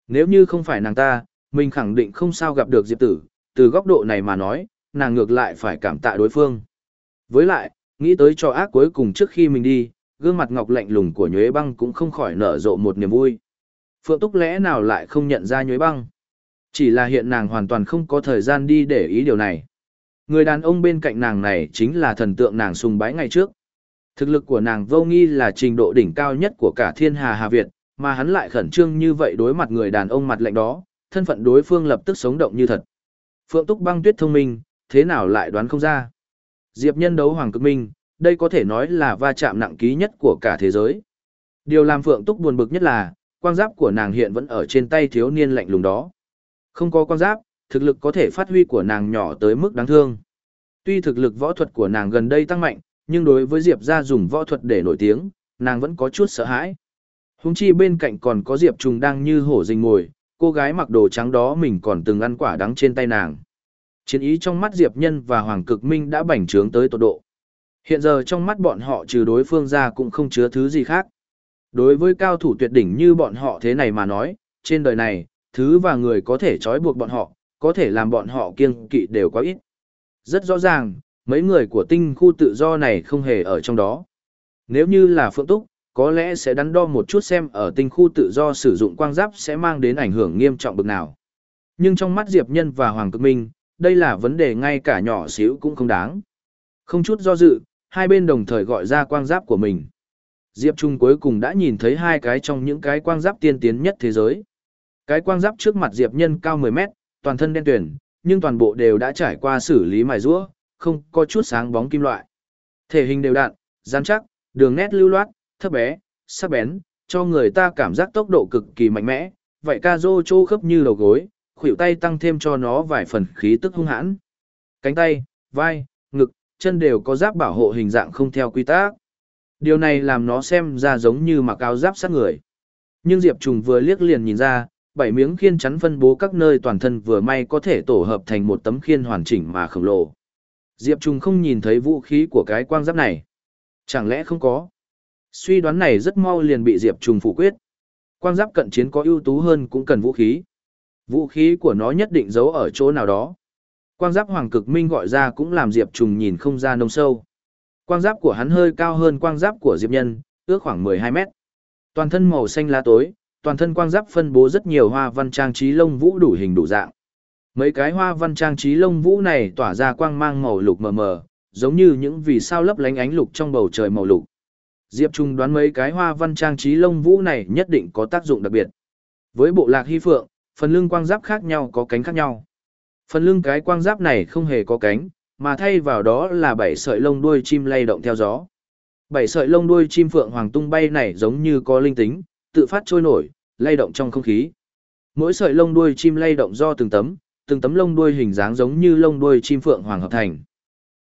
[SPEAKER 1] Nếu như không phải nàng ta, mình khẳng định không sao gặp được Diệp Tử, từ góc độ này mà nói, nàng ngược lại phải cảm tạ đối phương. Với lại, nghĩ tới cho ác cuối cùng trước khi mình đi, gương mặt ngọc lạnh lùng của Nhuế băng cũng không khỏi nở rộ một niềm vui. Phượng Túc lẽ nào lại không nhận ra Nhuế băng? Chỉ là hiện nàng hoàn toàn không có thời gian đi để ý điều này. Người đàn ông bên cạnh nàng này chính là thần tượng nàng sùng bái ngày trước. Thực lực của nàng vô nghi là trình độ đỉnh cao nhất của cả thiên hà Hà Việt, mà hắn lại khẩn trương như vậy đối mặt người đàn ông mặt lạnh đó, thân phận đối phương lập tức sống động như thật. Phượng Túc băng tuyết thông minh, thế nào lại đoán không ra. Diệp nhân đấu Hoàng Cực Minh, đây có thể nói là va chạm nặng ký nhất của cả thế giới. Điều làm Phượng Túc buồn bực nhất là, quang giáp của nàng hiện vẫn ở trên tay thiếu niên lạnh lùng đó. Không có quang giáp, thực lực có thể phát huy của nàng nhỏ tới mức đáng thương. Tuy thực lực võ thuật của nàng gần đây tăng mạnh, nhưng đối với Diệp gia dùng võ thuật để nổi tiếng, nàng vẫn có chút sợ hãi. Húng chi bên cạnh còn có Diệp Trùng đang như hổ rình ngồi, cô gái mặc đồ trắng đó mình còn từng ăn quả đắng trên tay nàng. Chiến ý trong mắt Diệp Nhân và Hoàng Cực Minh đã bành trướng tới tột độ. Hiện giờ trong mắt bọn họ trừ đối phương ra cũng không chứa thứ gì khác. Đối với cao thủ tuyệt đỉnh như bọn họ thế này mà nói, trên đời này, thứ và người có thể trói buộc bọn họ, có thể làm bọn họ kiêng kỵ đều quá ít. Rất rõ ràng, mấy người của tinh khu tự do này không hề ở trong đó. Nếu như là Phượng Túc, có lẽ sẽ đắn đo một chút xem ở tinh khu tự do sử dụng quang giáp sẽ mang đến ảnh hưởng nghiêm trọng bực nào. Nhưng trong mắt Diệp Nhân và Hoàng Cực Minh, đây là vấn đề ngay cả nhỏ xíu cũng không đáng. Không chút do dự, hai bên đồng thời gọi ra quang giáp của mình. Diệp Trung cuối cùng đã nhìn thấy hai cái trong những cái quang giáp tiên tiến nhất thế giới. Cái quang giáp trước mặt Diệp Nhân cao 10 mét, toàn thân đen tuyển, nhưng toàn bộ đều đã trải qua xử lý mài rũa, không có chút sáng bóng kim loại. Thể hình đều đặn, rắn chắc, đường nét lưu loát, thấp bé, sắc bén, cho người ta cảm giác tốc độ cực kỳ mạnh mẽ, vậy ca rô trô khớp như đầu gối, khuỷu tay tăng thêm cho nó vài phần khí tức hung hãn. Cánh tay, vai, ngực, chân đều có giáp bảo hộ hình dạng không theo quy tắc. Điều này làm nó xem ra giống như mặc áo giáp sát người. Nhưng Diệp Trùng vừa liếc liền nhìn ra, bảy miếng khiên chắn phân bố các nơi toàn thân vừa may có thể tổ hợp thành một tấm khiên hoàn chỉnh mà khổng lồ. Diệp Trùng không nhìn thấy vũ khí của cái quang giáp này. Chẳng lẽ không có? Suy đoán này rất mau liền bị Diệp Trùng phủ quyết. Quang giáp cận chiến có ưu tú hơn cũng cần vũ khí. Vũ khí của nó nhất định giấu ở chỗ nào đó. Quang giáp Hoàng Cực Minh gọi ra cũng làm Diệp Trùng nhìn không ra nông sâu. Quang giáp của hắn hơi cao hơn quang giáp của Diệp Nhân, ước khoảng 12 mét. Toàn thân màu xanh lá tối, toàn thân quang giáp phân bố rất nhiều hoa văn trang trí lông vũ đủ hình đủ dạng. Mấy cái hoa văn trang trí lông vũ này tỏa ra quang mang màu lục mờ mờ, giống như những vì sao lấp lánh ánh lục trong bầu trời màu lục. Diệp Trung đoán mấy cái hoa văn trang trí lông vũ này nhất định có tác dụng đặc biệt. Với bộ lạc hy phượng, phần lưng quang giáp khác nhau có cánh khác nhau. Phần lưng cái quang giáp này không hề có cánh, mà thay vào đó là bảy sợi lông đuôi chim lay động theo gió. Bảy sợi lông đuôi chim phượng hoàng tung bay này giống như có linh tính, tự phát trôi nổi, lay động trong không khí. Mỗi sợi lông đuôi chim lay động do từng tấm, từng tấm lông đuôi hình dáng giống như lông đuôi chim phượng hoàng hợp thành.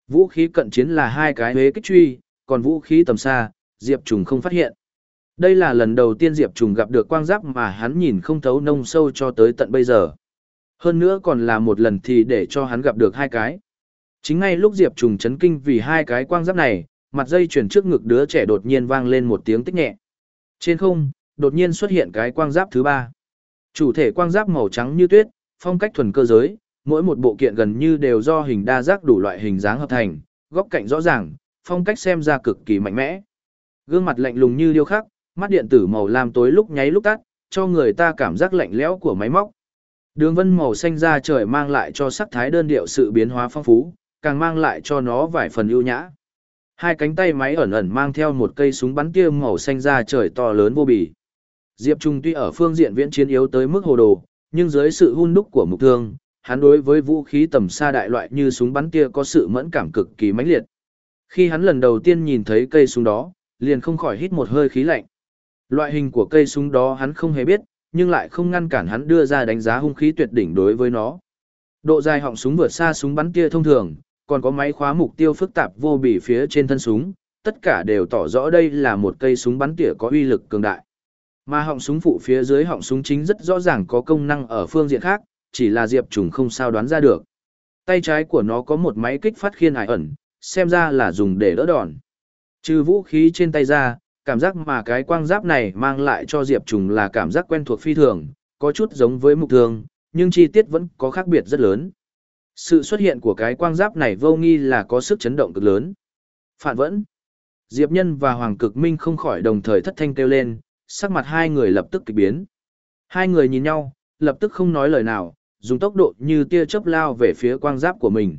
[SPEAKER 1] Vũ khí cận chiến là hai cái huế kích truy, còn vũ khí tầm xa, Diệp Trùng không phát hiện. Đây là lần đầu tiên Diệp Trùng gặp được quang giáp mà hắn nhìn không thấu nông sâu cho tới tận bây giờ. Hơn nữa còn là một lần thì để cho hắn gặp được hai cái. Chính ngay lúc Diệp Trùng chấn kinh vì hai cái quang giáp này, mặt dây chuyển trước ngực đứa trẻ đột nhiên vang lên một tiếng tích nhẹ. Trên không, đột nhiên xuất hiện cái quang giáp thứ ba. Chủ thể quang giáp màu trắng như tuyết, phong cách thuần cơ giới, mỗi một bộ kiện gần như đều do hình đa giác đủ loại hình dáng hợp thành, góc cạnh rõ ràng, phong cách xem ra cực kỳ mạnh mẽ. Gương mặt lạnh lùng như điêu khắc, mắt điện tử màu lam tối lúc nháy lúc tắt, cho người ta cảm giác lạnh lẽo của máy móc. Đường vân màu xanh da trời mang lại cho sắc thái đơn điệu sự biến hóa phong phú, càng mang lại cho nó vài phần ưu nhã. Hai cánh tay máy ẩn ẩn mang theo một cây súng bắn tia màu xanh da trời to lớn vô bì. Diệp Trung tuy ở phương diện viễn chiến yếu tới mức hồ đồ, nhưng dưới sự hun đúc của mục thương, hắn đối với vũ khí tầm xa đại loại như súng bắn tia có sự mẫn cảm cực kỳ mãnh liệt. Khi hắn lần đầu tiên nhìn thấy cây súng đó, liền không khỏi hít một hơi khí lạnh. Loại hình của cây súng đó hắn không hề biết, nhưng lại không ngăn cản hắn đưa ra đánh giá hung khí tuyệt đỉnh đối với nó. Độ dài họng súng vượt xa súng bắn tia thông thường, còn có máy khóa mục tiêu phức tạp vô bỉ phía trên thân súng, tất cả đều tỏ rõ đây là một cây súng bắn tỉa có uy lực cường đại. Mà họng súng phụ phía dưới họng súng chính rất rõ ràng có công năng ở phương diện khác, chỉ là Diệp Trùng không sao đoán ra được. Tay trái của nó có một máy kích phát khiên ải ẩn, xem ra là dùng để đỡ đòn. Trừ vũ khí trên tay ra, cảm giác mà cái quang giáp này mang lại cho Diệp Trùng là cảm giác quen thuộc phi thường, có chút giống với mục thường, nhưng chi tiết vẫn có khác biệt rất lớn. Sự xuất hiện của cái quang giáp này vô nghi là có sức chấn động cực lớn. Phản vẫn. Diệp Nhân và Hoàng Cực Minh không khỏi đồng thời thất thanh kêu lên, sắc mặt hai người lập tức kịch biến. Hai người nhìn nhau, lập tức không nói lời nào, dùng tốc độ như tia chớp lao về phía quang giáp của mình.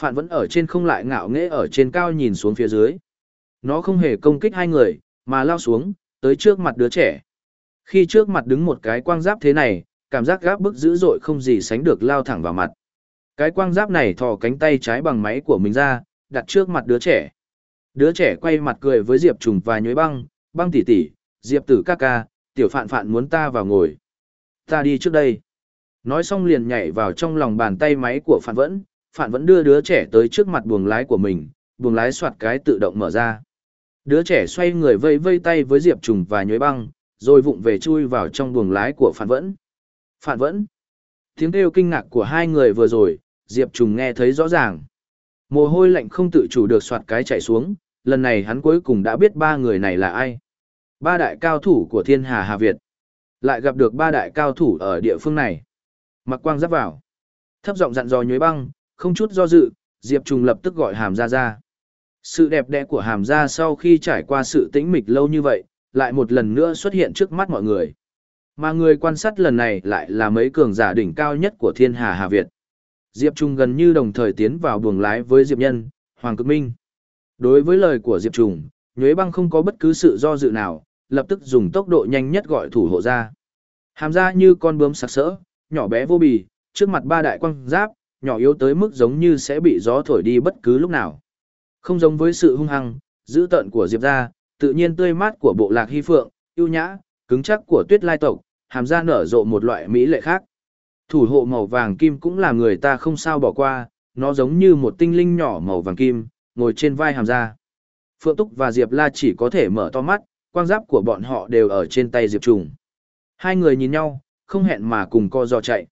[SPEAKER 1] Phản vẫn ở trên không lại ngạo nghễ ở trên cao nhìn xuống phía dưới. Nó không hề công kích hai người, mà lao xuống, tới trước mặt đứa trẻ. Khi trước mặt đứng một cái quang giáp thế này, cảm giác gáp bức dữ dội không gì sánh được lao thẳng vào mặt. Cái quang giáp này thò cánh tay trái bằng máy của mình ra, đặt trước mặt đứa trẻ. Đứa trẻ quay mặt cười với Diệp Trùng và nhuế băng, băng tỷ tỷ, Diệp tử ca ca, tiểu phạn phạn muốn ta vào ngồi. Ta đi trước đây. Nói xong liền nhảy vào trong lòng bàn tay máy của phạn vẫn, phạn vẫn đưa đứa trẻ tới trước mặt buồng lái của mình, buồng lái soạt cái tự động mở ra. Đứa trẻ xoay người vây vây tay với Diệp Trùng và nhuế băng, rồi vụng về chui vào trong buồng lái của phạn vẫn. Phạn vẫn. Tiếng kêu kinh ngạc của hai người vừa rồi, Diệp Trùng nghe thấy rõ ràng. Mồ hôi lạnh không tự chủ được soạt cái chạy xuống, lần này hắn cuối cùng đã biết ba người này là ai. Ba đại cao thủ của thiên hà Hà Việt. Lại gặp được ba đại cao thủ ở địa phương này. Mặc quang giáp vào. Thấp giọng dặn dò nhuế băng, không chút do dự, Diệp Trùng lập tức gọi hàm ra ra. Sự đẹp đẽ của hàm ra sau khi trải qua sự tĩnh mịch lâu như vậy, lại một lần nữa xuất hiện trước mắt mọi người. Mà người quan sát lần này lại là mấy cường giả đỉnh cao nhất của thiên hà Hà Việt. Diệp Trung gần như đồng thời tiến vào buồng lái với Diệp Nhân, Hoàng Cực Minh. Đối với lời của Diệp Trung, Nhuế Băng không có bất cứ sự do dự nào, lập tức dùng tốc độ nhanh nhất gọi thủ hộ ra. Hàm ra như con bướm sặc sỡ, nhỏ bé vô bì, trước mặt ba đại quang giáp, nhỏ yếu tới mức giống như sẽ bị gió thổi đi bất cứ lúc nào. Không giống với sự hung hăng, dữ tợn của Diệp gia, tự nhiên tươi mát của bộ lạc hy phượng, ưu nhã, cứng chắc của tuyết lai tộc, hàm ra nở rộ một loại mỹ lệ khác. Thủ hộ màu vàng kim cũng làm người ta không sao bỏ qua, nó giống như một tinh linh nhỏ màu vàng kim, ngồi trên vai hàm ra. Phượng Túc và Diệp La chỉ có thể mở to mắt, quang giáp của bọn họ đều ở trên tay Diệp Trùng. Hai người nhìn nhau, không hẹn mà cùng co giò chạy.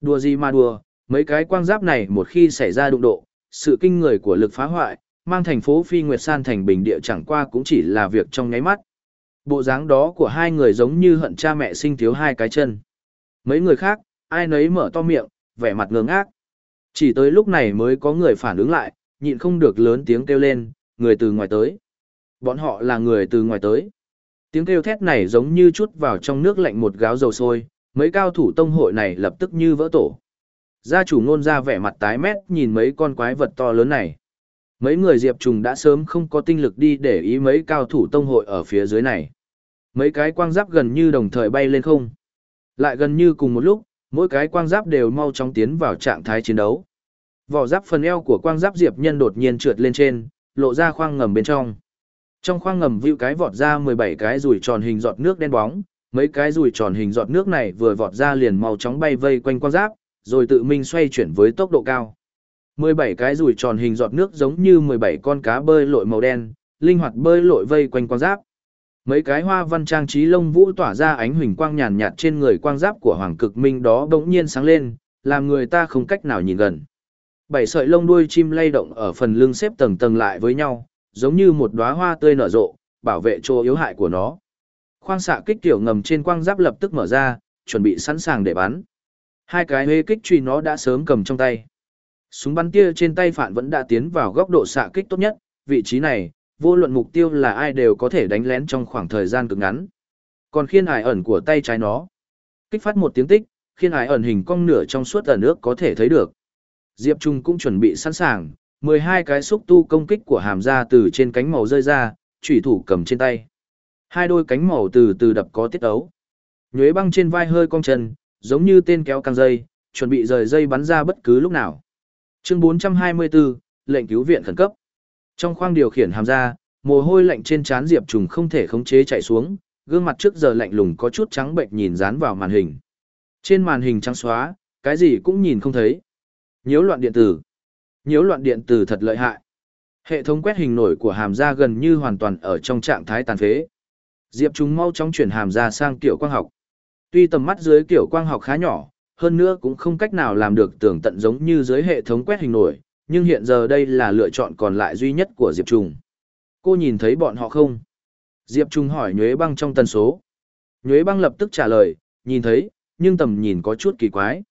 [SPEAKER 1] Đùa gì mà đùa, mấy cái quang giáp này một khi xảy ra đụng độ, sự kinh người của lực phá hoại, mang thành phố Phi Nguyệt San thành bình địa chẳng qua cũng chỉ là việc trong nháy mắt. Bộ dáng đó của hai người giống như hận cha mẹ sinh thiếu hai cái chân. Mấy người khác, ai nấy mở to miệng, vẻ mặt ngơ ngác. Chỉ tới lúc này mới có người phản ứng lại, nhịn không được lớn tiếng kêu lên, người từ ngoài tới. Bọn họ là người từ ngoài tới. Tiếng kêu thét này giống như chút vào trong nước lạnh một gáo dầu sôi, mấy cao thủ tông hội này lập tức như vỡ tổ. Gia chủ ngôn ra vẻ mặt tái mét nhìn mấy con quái vật to lớn này. Mấy người Diệp Trùng đã sớm không có tinh lực đi để ý mấy cao thủ tông hội ở phía dưới này. Mấy cái quang giáp gần như đồng thời bay lên không. Lại gần như cùng một lúc, mỗi cái quang giáp đều mau chóng tiến vào trạng thái chiến đấu. Vỏ giáp phần eo của quang giáp Diệp Nhân đột nhiên trượt lên trên, lộ ra khoang ngầm bên trong. Trong khoang ngầm view cái vọt ra 17 cái rùi tròn hình giọt nước đen bóng, mấy cái rùi tròn hình giọt nước này vừa vọt ra liền mau chóng bay vây quanh quang giáp, rồi tự mình xoay chuyển với tốc độ cao. 17 cái rùi tròn hình giọt nước giống như 17 con cá bơi lội màu đen, linh hoạt bơi lội vây quanh quang giáp. Mấy cái hoa văn trang trí lông vũ tỏa ra ánh huỳnh quang nhàn nhạt trên người quang giáp của Hoàng Cực Minh đó bỗng nhiên sáng lên, làm người ta không cách nào nhìn gần. Bảy sợi lông đuôi chim lay động ở phần lưng xếp tầng tầng lại với nhau, giống như một đóa hoa tươi nở rộ, bảo vệ chỗ yếu hại của nó. Khoang xạ kích tiểu ngầm trên quang giáp lập tức mở ra, chuẩn bị sẵn sàng để bắn. Hai cái hê kích truy nó đã sớm cầm trong tay. Súng bắn tia trên tay phản vẫn đã tiến vào góc độ xạ kích tốt nhất, vị trí này, vô luận mục tiêu là ai đều có thể đánh lén trong khoảng thời gian cực ngắn. Còn khiên hải ẩn của tay trái nó, kích phát một tiếng tích, khiên hải ẩn hình cong nửa trong suốt ẩn nước có thể thấy được. Diệp Trung cũng chuẩn bị sẵn sàng, 12 cái xúc tu công kích của hàm ra từ trên cánh màu rơi ra, chủy thủ cầm trên tay. Hai đôi cánh màu từ từ đập có tiết ấu. Nhuế băng trên vai hơi cong chân, giống như tên kéo căng dây, chuẩn bị rời dây bắn ra bất cứ lúc nào. Chương 424, lệnh cứu viện khẩn cấp. Trong khoang điều khiển hàm ra, mồ hôi lạnh trên trán Diệp Trùng không thể khống chế chạy xuống, gương mặt trước giờ lạnh lùng có chút trắng bệnh nhìn dán vào màn hình. Trên màn hình trắng xóa, cái gì cũng nhìn không thấy. Nhiễu loạn điện tử. Nhiễu loạn điện tử thật lợi hại. Hệ thống quét hình nổi của hàm da gần như hoàn toàn ở trong trạng thái tàn phế. Diệp Trùng mau chóng chuyển hàm da sang tiểu quang học. Tuy tầm mắt dưới tiểu quang học khá nhỏ, hơn nữa cũng không cách nào làm được tưởng tận giống như dưới hệ thống quét hình nổi, nhưng hiện giờ đây là lựa chọn còn lại duy nhất của Diệp Trùng. Cô nhìn thấy bọn họ không? Diệp Trung hỏi Nhuế Băng trong tần số. Nhuế Băng lập tức trả lời, nhìn thấy, nhưng tầm nhìn có chút kỳ quái.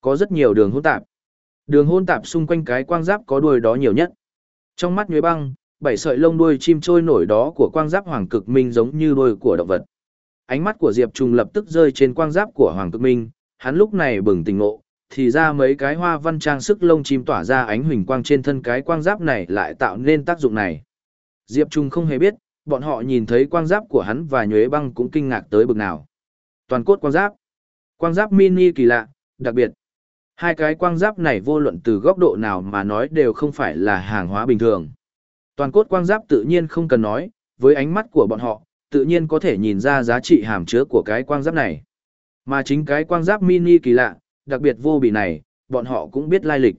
[SPEAKER 1] Có rất nhiều đường hỗn tạp. Đường hôn tạp xung quanh cái quang giáp có đuôi đó nhiều nhất. Trong mắt Nhuế Băng, bảy sợi lông đuôi chim trôi nổi đó của quang giáp Hoàng Cực Minh giống như đuôi của động vật. Ánh mắt của Diệp Trung lập tức rơi trên quang giáp của Hoàng Cực Minh, hắn lúc này bừng tỉnh ngộ, thì ra mấy cái hoa văn trang sức lông chim tỏa ra ánh huỳnh quang trên thân cái quang giáp này lại tạo nên tác dụng này. Diệp Trung không hề biết, bọn họ nhìn thấy quang giáp của hắn và nhuế băng cũng kinh ngạc tới bực nào. Toàn cốt quang giáp. Quang giáp mini kỳ lạ, đặc biệt. Hai cái quang giáp này vô luận từ góc độ nào mà nói đều không phải là hàng hóa bình thường. Toàn cốt quang giáp tự nhiên không cần nói, với ánh mắt của bọn họ, tự nhiên có thể nhìn ra giá trị hàm chứa của cái quang giáp này. Mà chính cái quang giáp mini kỳ lạ, đặc biệt vô bị này, bọn họ cũng biết lai lịch.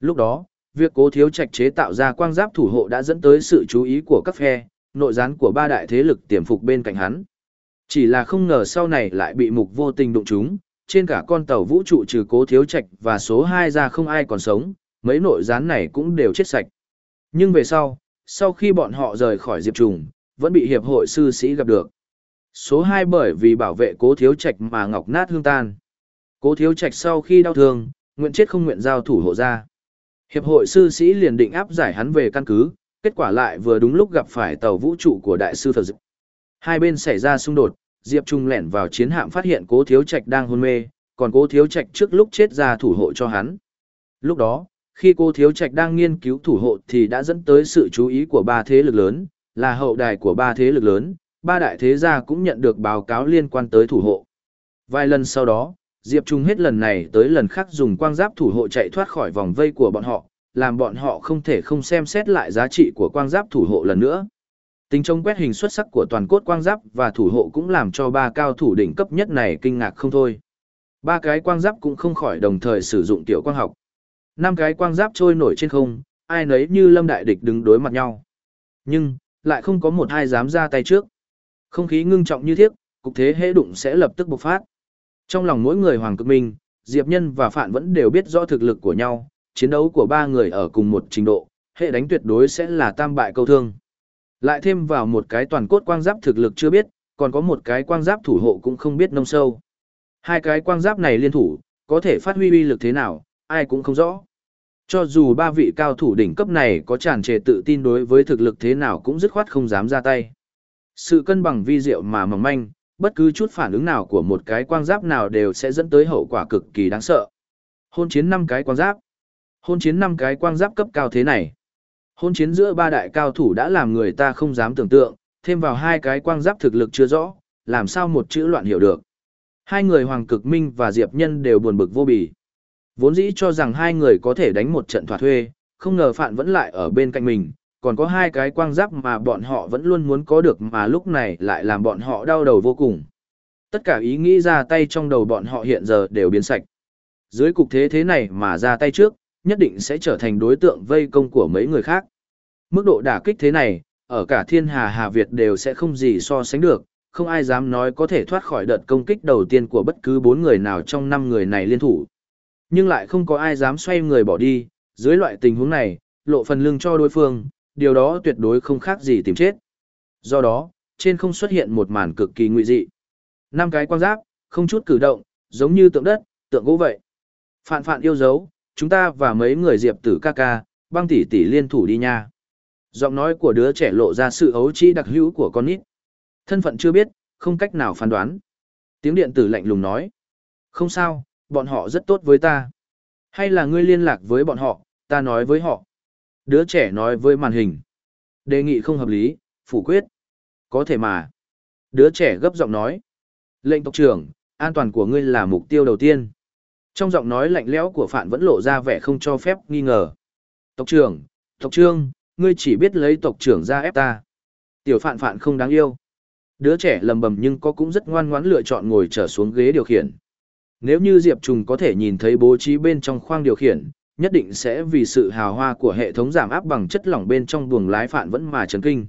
[SPEAKER 1] Lúc đó, việc cố thiếu trạch chế tạo ra quang giáp thủ hộ đã dẫn tới sự chú ý của các phe, nội gián của ba đại thế lực tiềm phục bên cạnh hắn. Chỉ là không ngờ sau này lại bị mục vô tình đụng chúng, trên cả con tàu vũ trụ trừ cố thiếu trạch và số 2 ra không ai còn sống, mấy nội gián này cũng đều chết sạch. Nhưng về sau, sau khi bọn họ rời khỏi Diệp Trùng, vẫn bị hiệp hội sư sĩ gặp được. Số 2 bởi vì bảo vệ cố thiếu trạch mà ngọc nát hương tan. Cố thiếu trạch sau khi đau thương, nguyện chết không nguyện giao thủ hộ ra. Hiệp hội sư sĩ liền định áp giải hắn về căn cứ, kết quả lại vừa đúng lúc gặp phải tàu vũ trụ của đại sư Phật Dực. Hai bên xảy ra xung đột, Diệp Trung lẻn vào chiến hạm phát hiện cố thiếu trạch đang hôn mê, còn cố thiếu trạch trước lúc chết ra thủ hộ cho hắn. Lúc đó, khi Cố thiếu trạch đang nghiên cứu thủ hộ thì đã dẫn tới sự chú ý của ba thế lực lớn, là hậu đài của ba thế lực lớn, ba đại thế gia cũng nhận được báo cáo liên quan tới thủ hộ. Vài lần sau đó, Diệp Trung hết lần này tới lần khác dùng quang giáp thủ hộ chạy thoát khỏi vòng vây của bọn họ, làm bọn họ không thể không xem xét lại giá trị của quang giáp thủ hộ lần nữa. Tính trông quét hình xuất sắc của toàn cốt quang giáp và thủ hộ cũng làm cho ba cao thủ đỉnh cấp nhất này kinh ngạc không thôi. Ba cái quang giáp cũng không khỏi đồng thời sử dụng tiểu quang học. Năm cái quang giáp trôi nổi trên không, ai nấy như lâm đại địch đứng đối mặt nhau. Nhưng, lại không có một ai dám ra tay trước. Không khí ngưng trọng như thiết, cục thế hễ đụng sẽ lập tức bộc phát. Trong lòng mỗi người Hoàng Cực Minh, Diệp Nhân và Phạn vẫn đều biết rõ thực lực của nhau, chiến đấu của ba người ở cùng một trình độ, hệ đánh tuyệt đối sẽ là tam bại câu thương. Lại thêm vào một cái toàn cốt quang giáp thực lực chưa biết, còn có một cái quang giáp thủ hộ cũng không biết nông sâu. Hai cái quang giáp này liên thủ, có thể phát huy uy lực thế nào, ai cũng không rõ. Cho dù ba vị cao thủ đỉnh cấp này có tràn trề tự tin đối với thực lực thế nào cũng dứt khoát không dám ra tay. Sự cân bằng vi diệu mà mỏng manh, bất cứ chút phản ứng nào của một cái quang giáp nào đều sẽ dẫn tới hậu quả cực kỳ đáng sợ. Hôn chiến năm cái quang giáp. Hôn chiến năm cái quang giáp cấp cao thế này. Hôn chiến giữa ba đại cao thủ đã làm người ta không dám tưởng tượng, thêm vào hai cái quang giáp thực lực chưa rõ, làm sao một chữ loạn hiểu được. Hai người Hoàng Cực Minh và Diệp Nhân đều buồn bực vô bì. Vốn dĩ cho rằng hai người có thể đánh một trận thỏa thuê, không ngờ Phạn vẫn lại ở bên cạnh mình, còn có hai cái quang giáp mà bọn họ vẫn luôn muốn có được mà lúc này lại làm bọn họ đau đầu vô cùng. Tất cả ý nghĩ ra tay trong đầu bọn họ hiện giờ đều biến sạch. Dưới cục thế thế này mà ra tay trước, nhất định sẽ trở thành đối tượng vây công của mấy người khác. Mức độ đả kích thế này, ở cả thiên hà Hà Việt đều sẽ không gì so sánh được, không ai dám nói có thể thoát khỏi đợt công kích đầu tiên của bất cứ bốn người nào trong năm người này liên thủ. Nhưng lại không có ai dám xoay người bỏ đi, dưới loại tình huống này, lộ phần lưng cho đối phương, điều đó tuyệt đối không khác gì tìm chết. Do đó, trên không xuất hiện một màn cực kỳ nguy dị. Năm cái quan giáp, không chút cử động, giống như tượng đất, tượng gỗ vậy. Phạn phạn yêu dấu, chúng ta và mấy người diệp tử ca ca, băng tỷ tỷ liên thủ đi nha. Giọng nói của đứa trẻ lộ ra sự ấu trĩ đặc hữu của con nít. Thân phận chưa biết, không cách nào phán đoán. Tiếng điện tử lạnh lùng nói. Không sao, bọn họ rất tốt với ta. Hay là ngươi liên lạc với bọn họ, ta nói với họ. Đứa trẻ nói với màn hình. Đề nghị không hợp lý, phủ quyết. Có thể mà. Đứa trẻ gấp giọng nói. Lệnh tộc trưởng, an toàn của ngươi là mục tiêu đầu tiên. Trong giọng nói lạnh lẽo của Phạn vẫn lộ ra vẻ không cho phép nghi ngờ. Tộc trưởng, tộc trương, ngươi chỉ biết lấy tộc trưởng ra ép ta. Tiểu Phạn Phạn không đáng yêu. Đứa trẻ lầm bầm nhưng có cũng rất ngoan ngoãn lựa chọn ngồi trở xuống ghế điều khiển. Nếu như Diệp Trùng có thể nhìn thấy bố trí bên trong khoang điều khiển, nhất định sẽ vì sự hào hoa của hệ thống giảm áp bằng chất lỏng bên trong buồng lái phản vẫn mà chấn kinh.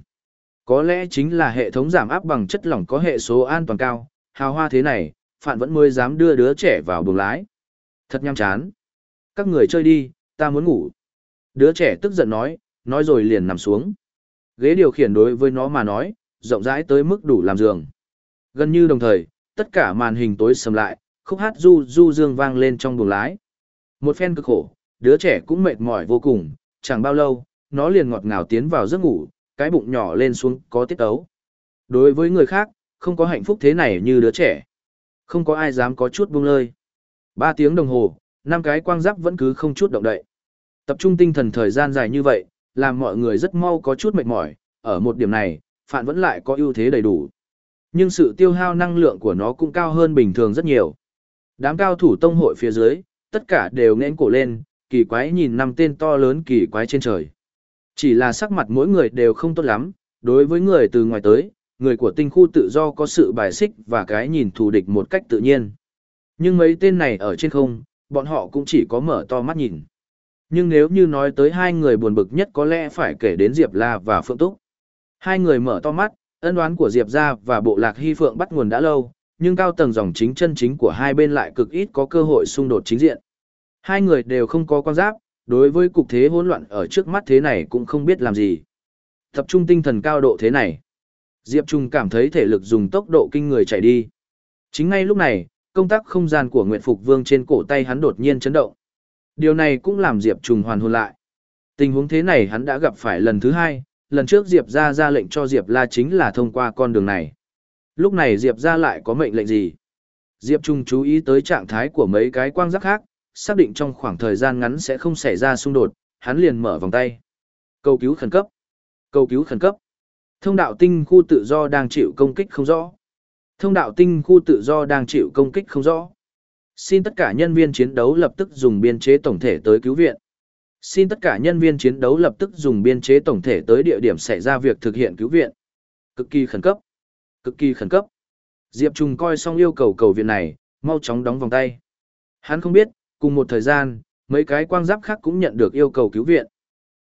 [SPEAKER 1] Có lẽ chính là hệ thống giảm áp bằng chất lỏng có hệ số an toàn cao, hào hoa thế này, phản vẫn mới dám đưa đứa trẻ vào buồng lái. Thật nhăm chán. Các người chơi đi, ta muốn ngủ. Đứa trẻ tức giận nói, nói rồi liền nằm xuống. Ghế điều khiển đối với nó mà nói, rộng rãi tới mức đủ làm giường. Gần như đồng thời, tất cả màn hình tối sầm lại, khúc hát du du dương vang lên trong buồng lái. Một phen cực khổ, đứa trẻ cũng mệt mỏi vô cùng, chẳng bao lâu, nó liền ngọt ngào tiến vào giấc ngủ, cái bụng nhỏ lên xuống có tiết ấu. Đối với người khác, không có hạnh phúc thế này như đứa trẻ. Không có ai dám có chút buông lơi. Ba tiếng đồng hồ, năm cái quang giáp vẫn cứ không chút động đậy. Tập trung tinh thần thời gian dài như vậy, làm mọi người rất mau có chút mệt mỏi, ở một điểm này, Phạn vẫn lại có ưu thế đầy đủ. Nhưng sự tiêu hao năng lượng của nó cũng cao hơn bình thường rất nhiều. Đám cao thủ tông hội phía dưới, tất cả đều nghẽn cổ lên, kỳ quái nhìn năm tên to lớn kỳ quái trên trời. Chỉ là sắc mặt mỗi người đều không tốt lắm, đối với người từ ngoài tới, người của tinh khu tự do có sự bài xích và cái nhìn thù địch một cách tự nhiên. Nhưng mấy tên này ở trên không, bọn họ cũng chỉ có mở to mắt nhìn. Nhưng nếu như nói tới hai người buồn bực nhất có lẽ phải kể đến Diệp La và Phượng Túc. Hai người mở to mắt, ân đoán của Diệp Gia và bộ lạc Hy Phượng bắt nguồn đã lâu, nhưng cao tầng dòng chính chân chính của hai bên lại cực ít có cơ hội xung đột chính diện. Hai người đều không có quan giáp, đối với cục thế hỗn loạn ở trước mắt thế này cũng không biết làm gì. Tập trung tinh thần cao độ thế này. Diệp Trung cảm thấy thể lực dùng tốc độ kinh người chạy đi. Chính ngay lúc này, công tác không gian của Nguyệt Phục Vương trên cổ tay hắn đột nhiên chấn động. Điều này cũng làm Diệp Trung hoàn hồn lại. Tình huống thế này hắn đã gặp phải lần thứ hai, lần trước Diệp ra ra lệnh cho Diệp La chính là thông qua con đường này. Lúc này Diệp ra lại có mệnh lệnh gì? Diệp Trung chú ý tới trạng thái của mấy cái quang giác khác, xác định trong khoảng thời gian ngắn sẽ không xảy ra xung đột, hắn liền mở vòng tay. Cầu cứu khẩn cấp. Cầu cứu khẩn cấp. Thông đạo tinh khu tự do đang chịu công kích không rõ. Thông đạo tinh khu tự do đang chịu công kích không rõ. Xin tất cả nhân viên chiến đấu lập tức dùng biên chế tổng thể tới cứu viện. Xin tất cả nhân viên chiến đấu lập tức dùng biên chế tổng thể tới địa điểm xảy ra việc thực hiện cứu viện. Cực kỳ khẩn cấp. Cực kỳ khẩn cấp. Diệp Trùng coi xong yêu cầu cầu viện này, mau chóng đóng vòng tay. Hắn không biết, cùng một thời gian, mấy cái quang giáp khác cũng nhận được yêu cầu cứu viện.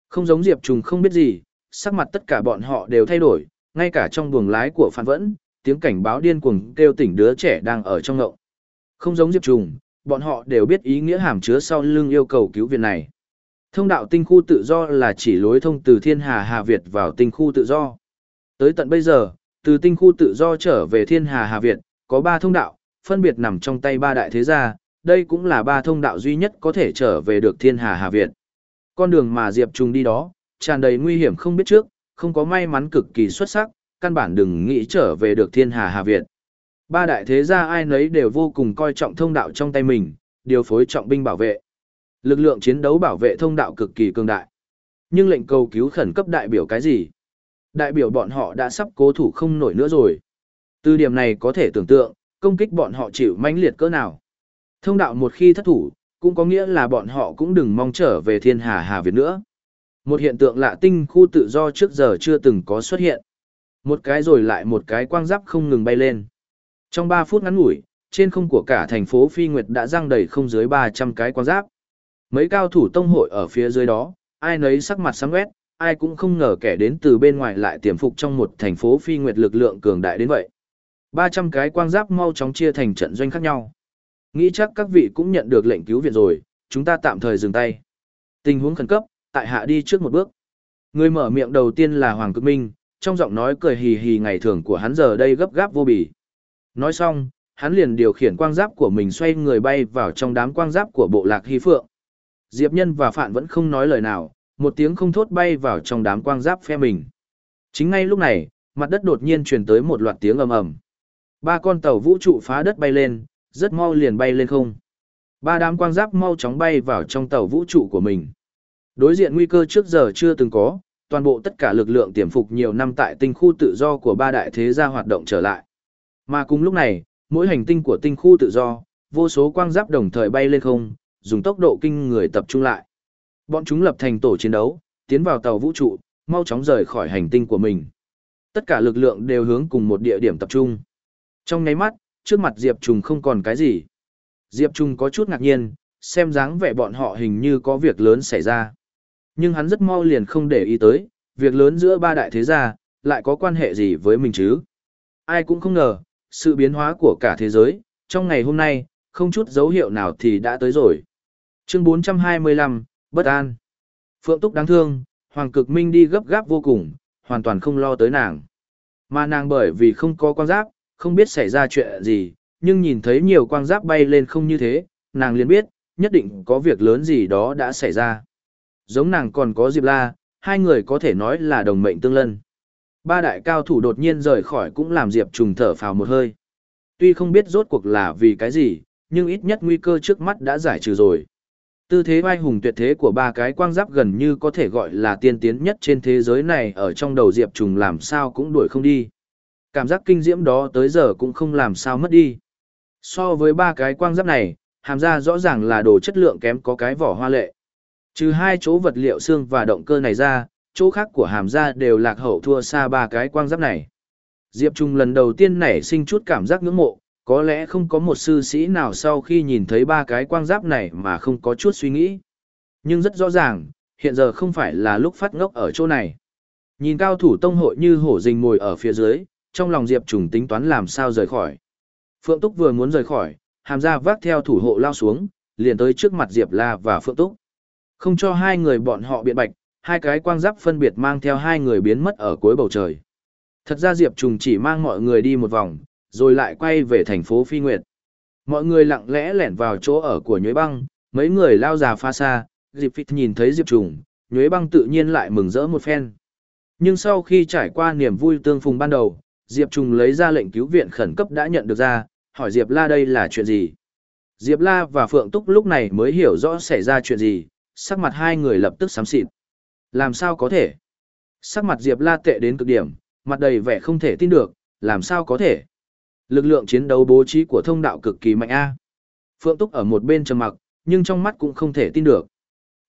[SPEAKER 1] Không giống Diệp Trùng không biết gì, sắc mặt tất cả bọn họ đều thay đổi, ngay cả trong buồng lái của Phan Vẫn, tiếng cảnh báo điên cuồng kêu tỉnh đứa trẻ đang ở trong ngậu. Không giống Diệp Trùng, bọn họ đều biết ý nghĩa hàm chứa sau lưng yêu cầu cứu viện này. Thông đạo tinh khu tự do là chỉ lối thông từ thiên hà Hà Việt vào tinh khu tự do. Tới tận bây giờ, từ tinh khu tự do trở về thiên hà Hà Việt, có ba thông đạo, phân biệt nằm trong tay ba đại thế gia, đây cũng là ba thông đạo duy nhất có thể trở về được thiên hà Hà Việt. Con đường mà Diệp Trung đi đó, tràn đầy nguy hiểm không biết trước, không có may mắn cực kỳ xuất sắc, căn bản đừng nghĩ trở về được thiên hà Hà Việt. Ba đại thế gia ai nấy đều vô cùng coi trọng thông đạo trong tay mình, điều phối trọng binh bảo vệ. Lực lượng chiến đấu bảo vệ thông đạo cực kỳ cường đại. Nhưng lệnh cầu cứu khẩn cấp đại biểu cái gì? Đại biểu bọn họ đã sắp cố thủ không nổi nữa rồi. Từ điểm này có thể tưởng tượng, công kích bọn họ chịu mãnh liệt cỡ nào. Thông đạo một khi thất thủ, cũng có nghĩa là bọn họ cũng đừng mong trở về thiên hà Hà Việt nữa. Một hiện tượng lạ tinh khu tự do trước giờ chưa từng có xuất hiện. Một cái rồi lại một cái quang giáp không ngừng bay lên. Trong 3 phút ngắn ngủi, trên không của cả thành phố Phi Nguyệt đã răng đầy không dưới 300 cái quang giáp. Mấy cao thủ tông hội ở phía dưới đó, ai nấy sắc mặt sáng quét, ai cũng không ngờ kẻ đến từ bên ngoài lại tiềm phục trong một thành phố Phi Nguyệt lực lượng cường đại đến vậy. 300 cái quang giáp mau chóng chia thành trận doanh khác nhau. Nghĩ chắc các vị cũng nhận được lệnh cứu viện rồi, chúng ta tạm thời dừng tay. Tình huống khẩn cấp, tại hạ đi trước một bước. Người mở miệng đầu tiên là Hoàng Cực Minh, trong giọng nói cười hì hì ngày thường của hắn giờ đây gấp gáp vô bì. Nói xong, hắn liền điều khiển quang giáp của mình xoay người bay vào trong đám quang giáp của bộ lạc hy phượng. Diệp Nhân và Phạn vẫn không nói lời nào, một tiếng không thốt bay vào trong đám quang giáp phe mình. Chính ngay lúc này, mặt đất đột nhiên truyền tới một loạt tiếng ầm ầm. Ba con tàu vũ trụ phá đất bay lên, rất mau liền bay lên không. Ba đám quang giáp mau chóng bay vào trong tàu vũ trụ của mình. Đối diện nguy cơ trước giờ chưa từng có, toàn bộ tất cả lực lượng tiềm phục nhiều năm tại tinh khu tự do của ba đại thế gia hoạt động trở lại. Mà cùng lúc này, mỗi hành tinh của tinh khu tự do, vô số quang giáp đồng thời bay lên không, dùng tốc độ kinh người tập trung lại. Bọn chúng lập thành tổ chiến đấu, tiến vào tàu vũ trụ, mau chóng rời khỏi hành tinh của mình. Tất cả lực lượng đều hướng cùng một địa điểm tập trung. Trong nháy mắt, trước mặt Diệp Trùng không còn cái gì. Diệp Trùng có chút ngạc nhiên, xem dáng vẻ bọn họ hình như có việc lớn xảy ra. Nhưng hắn rất mau liền không để ý tới, việc lớn giữa ba đại thế gia, lại có quan hệ gì với mình chứ? Ai cũng không ngờ, sự biến hóa của cả thế giới, trong ngày hôm nay, không chút dấu hiệu nào thì đã tới rồi. Chương 425, Bất An Phượng Túc đáng thương, Hoàng Cực Minh đi gấp gáp vô cùng, hoàn toàn không lo tới nàng. Mà nàng bởi vì không có quan giáp, không biết xảy ra chuyện gì, nhưng nhìn thấy nhiều quang giáp bay lên không như thế, nàng liền biết, nhất định có việc lớn gì đó đã xảy ra. Giống nàng còn có Diệp La, hai người có thể nói là đồng mệnh tương lân. Ba đại cao thủ đột nhiên rời khỏi cũng làm Diệp Trùng thở phào một hơi. Tuy không biết rốt cuộc là vì cái gì, nhưng ít nhất nguy cơ trước mắt đã giải trừ rồi. Tư thế vai hùng tuyệt thế của ba cái quang giáp gần như có thể gọi là tiên tiến nhất trên thế giới này ở trong đầu Diệp Trùng làm sao cũng đuổi không đi. Cảm giác kinh diễm đó tới giờ cũng không làm sao mất đi. So với ba cái quang giáp này, hàm ra rõ ràng là đồ chất lượng kém có cái vỏ hoa lệ. Trừ hai chỗ vật liệu xương và động cơ này ra, chỗ khác của hàm ra đều lạc hậu thua xa ba cái quang giáp này. Diệp Trung lần đầu tiên nảy sinh chút cảm giác ngưỡng mộ, có lẽ không có một sư sĩ nào sau khi nhìn thấy ba cái quang giáp này mà không có chút suy nghĩ. Nhưng rất rõ ràng, hiện giờ không phải là lúc phát ngốc ở chỗ này. Nhìn cao thủ tông hội như hổ rình ngồi ở phía dưới, trong lòng Diệp Trùng tính toán làm sao rời khỏi. Phượng Túc vừa muốn rời khỏi, hàm ra vác theo thủ hộ lao xuống, liền tới trước mặt Diệp La và Phượng Túc. Không cho hai người bọn họ biện bạch, hai cái quang giáp phân biệt mang theo hai người biến mất ở cuối bầu trời. Thật ra Diệp Trùng chỉ mang mọi người đi một vòng, rồi lại quay về thành phố Phi Nguyệt. Mọi người lặng lẽ lẻn vào chỗ ở của Nhuế Băng, mấy người lao già pha xa, Diệp Phịt nhìn thấy Diệp Trùng, Nhuế Băng tự nhiên lại mừng rỡ một phen. Nhưng sau khi trải qua niềm vui tương phùng ban đầu, Diệp Trùng lấy ra lệnh cứu viện khẩn cấp đã nhận được ra, hỏi Diệp La đây là chuyện gì. Diệp La và Phượng Túc lúc này mới hiểu rõ xảy ra chuyện gì, sắc mặt hai người lập tức xám xịt. Làm sao có thể? Sắc mặt Diệp La tệ đến cực điểm, mặt đầy vẻ không thể tin được, làm sao có thể? Lực lượng chiến đấu bố trí của thông đạo cực kỳ mạnh a. Phượng Túc ở một bên trầm mặc, nhưng trong mắt cũng không thể tin được.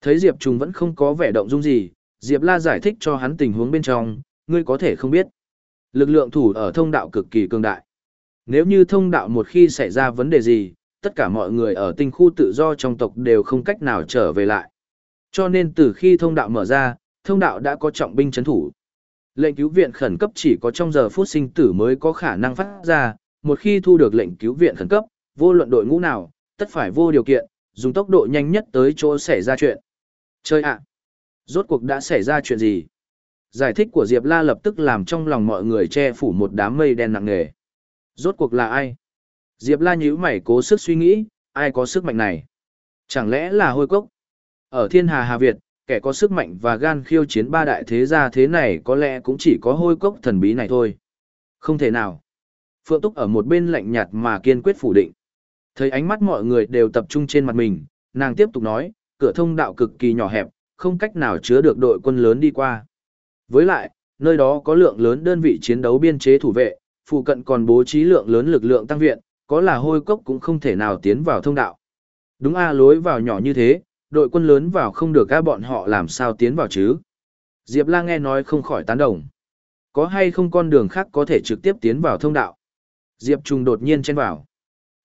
[SPEAKER 1] Thấy Diệp Trùng vẫn không có vẻ động dung gì, Diệp La giải thích cho hắn tình huống bên trong, ngươi có thể không biết. Lực lượng thủ ở thông đạo cực kỳ cường đại. Nếu như thông đạo một khi xảy ra vấn đề gì, tất cả mọi người ở tinh khu tự do trong tộc đều không cách nào trở về lại. Cho nên từ khi thông đạo mở ra, thông đạo đã có trọng binh chấn thủ. Lệnh cứu viện khẩn cấp chỉ có trong giờ phút sinh tử mới có khả năng phát ra, một khi thu được lệnh cứu viện khẩn cấp, vô luận đội ngũ nào, tất phải vô điều kiện, dùng tốc độ nhanh nhất tới chỗ xảy ra chuyện. Chơi ạ! rốt cuộc đã xảy ra chuyện gì? Giải thích của Diệp La lập tức làm trong lòng mọi người che phủ một đám mây đen nặng nề. Rốt cuộc là ai? Diệp La nhíu mày cố sức suy nghĩ, ai có sức mạnh này? Chẳng lẽ là hôi cốc? Ở thiên hà Hà Việt, kẻ có sức mạnh và gan khiêu chiến ba đại thế gia thế này có lẽ cũng chỉ có hôi cốc thần bí này thôi. Không thể nào. Phượng Túc ở một bên lạnh nhạt mà kiên quyết phủ định. Thấy ánh mắt mọi người đều tập trung trên mặt mình, nàng tiếp tục nói, cửa thông đạo cực kỳ nhỏ hẹp, không cách nào chứa được đội quân lớn đi qua. Với lại, nơi đó có lượng lớn đơn vị chiến đấu biên chế thủ vệ, phụ cận còn bố trí lượng lớn lực lượng tăng viện, có là hôi cốc cũng không thể nào tiến vào thông đạo. Đúng a lối vào nhỏ như thế, đội quân lớn vào không được các bọn họ làm sao tiến vào chứ. Diệp La nghe nói không khỏi tán đồng. Có hay không con đường khác có thể trực tiếp tiến vào thông đạo? Diệp Trung đột nhiên chen vào.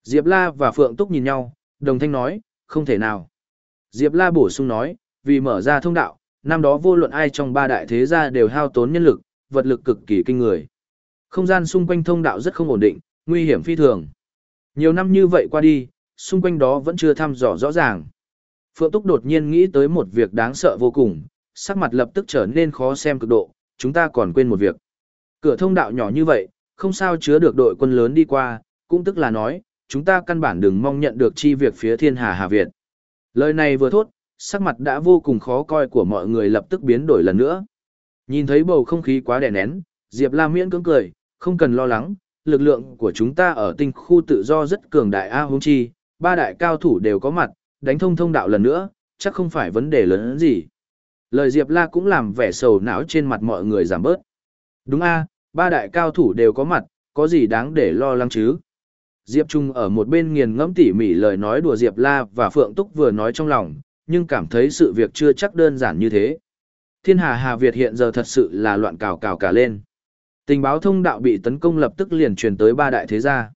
[SPEAKER 1] Diệp La và Phượng Túc nhìn nhau, đồng thanh nói, không thể nào. Diệp La bổ sung nói, vì mở ra thông đạo, năm đó vô luận ai trong ba đại thế gia đều hao tốn nhân lực, vật lực cực kỳ kinh người. Không gian xung quanh thông đạo rất không ổn định, nguy hiểm phi thường. Nhiều năm như vậy qua đi, xung quanh đó vẫn chưa thăm dò rõ ràng. Phượng Túc đột nhiên nghĩ tới một việc đáng sợ vô cùng, sắc mặt lập tức trở nên khó xem cực độ, chúng ta còn quên một việc. Cửa thông đạo nhỏ như vậy, không sao chứa được đội quân lớn đi qua, cũng tức là nói, chúng ta căn bản đừng mong nhận được chi việc phía thiên hà Hà Việt. Lời này vừa thốt, sắc mặt đã vô cùng khó coi của mọi người lập tức biến đổi lần nữa. Nhìn thấy bầu không khí quá đè nén, Diệp La miễn cưỡng cười, không cần lo lắng, lực lượng của chúng ta ở tinh khu tự do rất cường đại A hung chi, ba đại cao thủ đều có mặt, đánh thông thông đạo lần nữa, chắc không phải vấn đề lớn gì. Lời Diệp La cũng làm vẻ sầu não trên mặt mọi người giảm bớt. Đúng A, ba đại cao thủ đều có mặt, có gì đáng để lo lắng chứ? Diệp Trung ở một bên nghiền ngẫm tỉ mỉ lời nói đùa Diệp La và Phượng Túc vừa nói trong lòng, nhưng cảm thấy sự việc chưa chắc đơn giản như thế. Thiên Hà Hà Việt hiện giờ thật sự là loạn cào cào cả lên. Tình báo thông đạo bị tấn công lập tức liền truyền tới ba đại thế gia.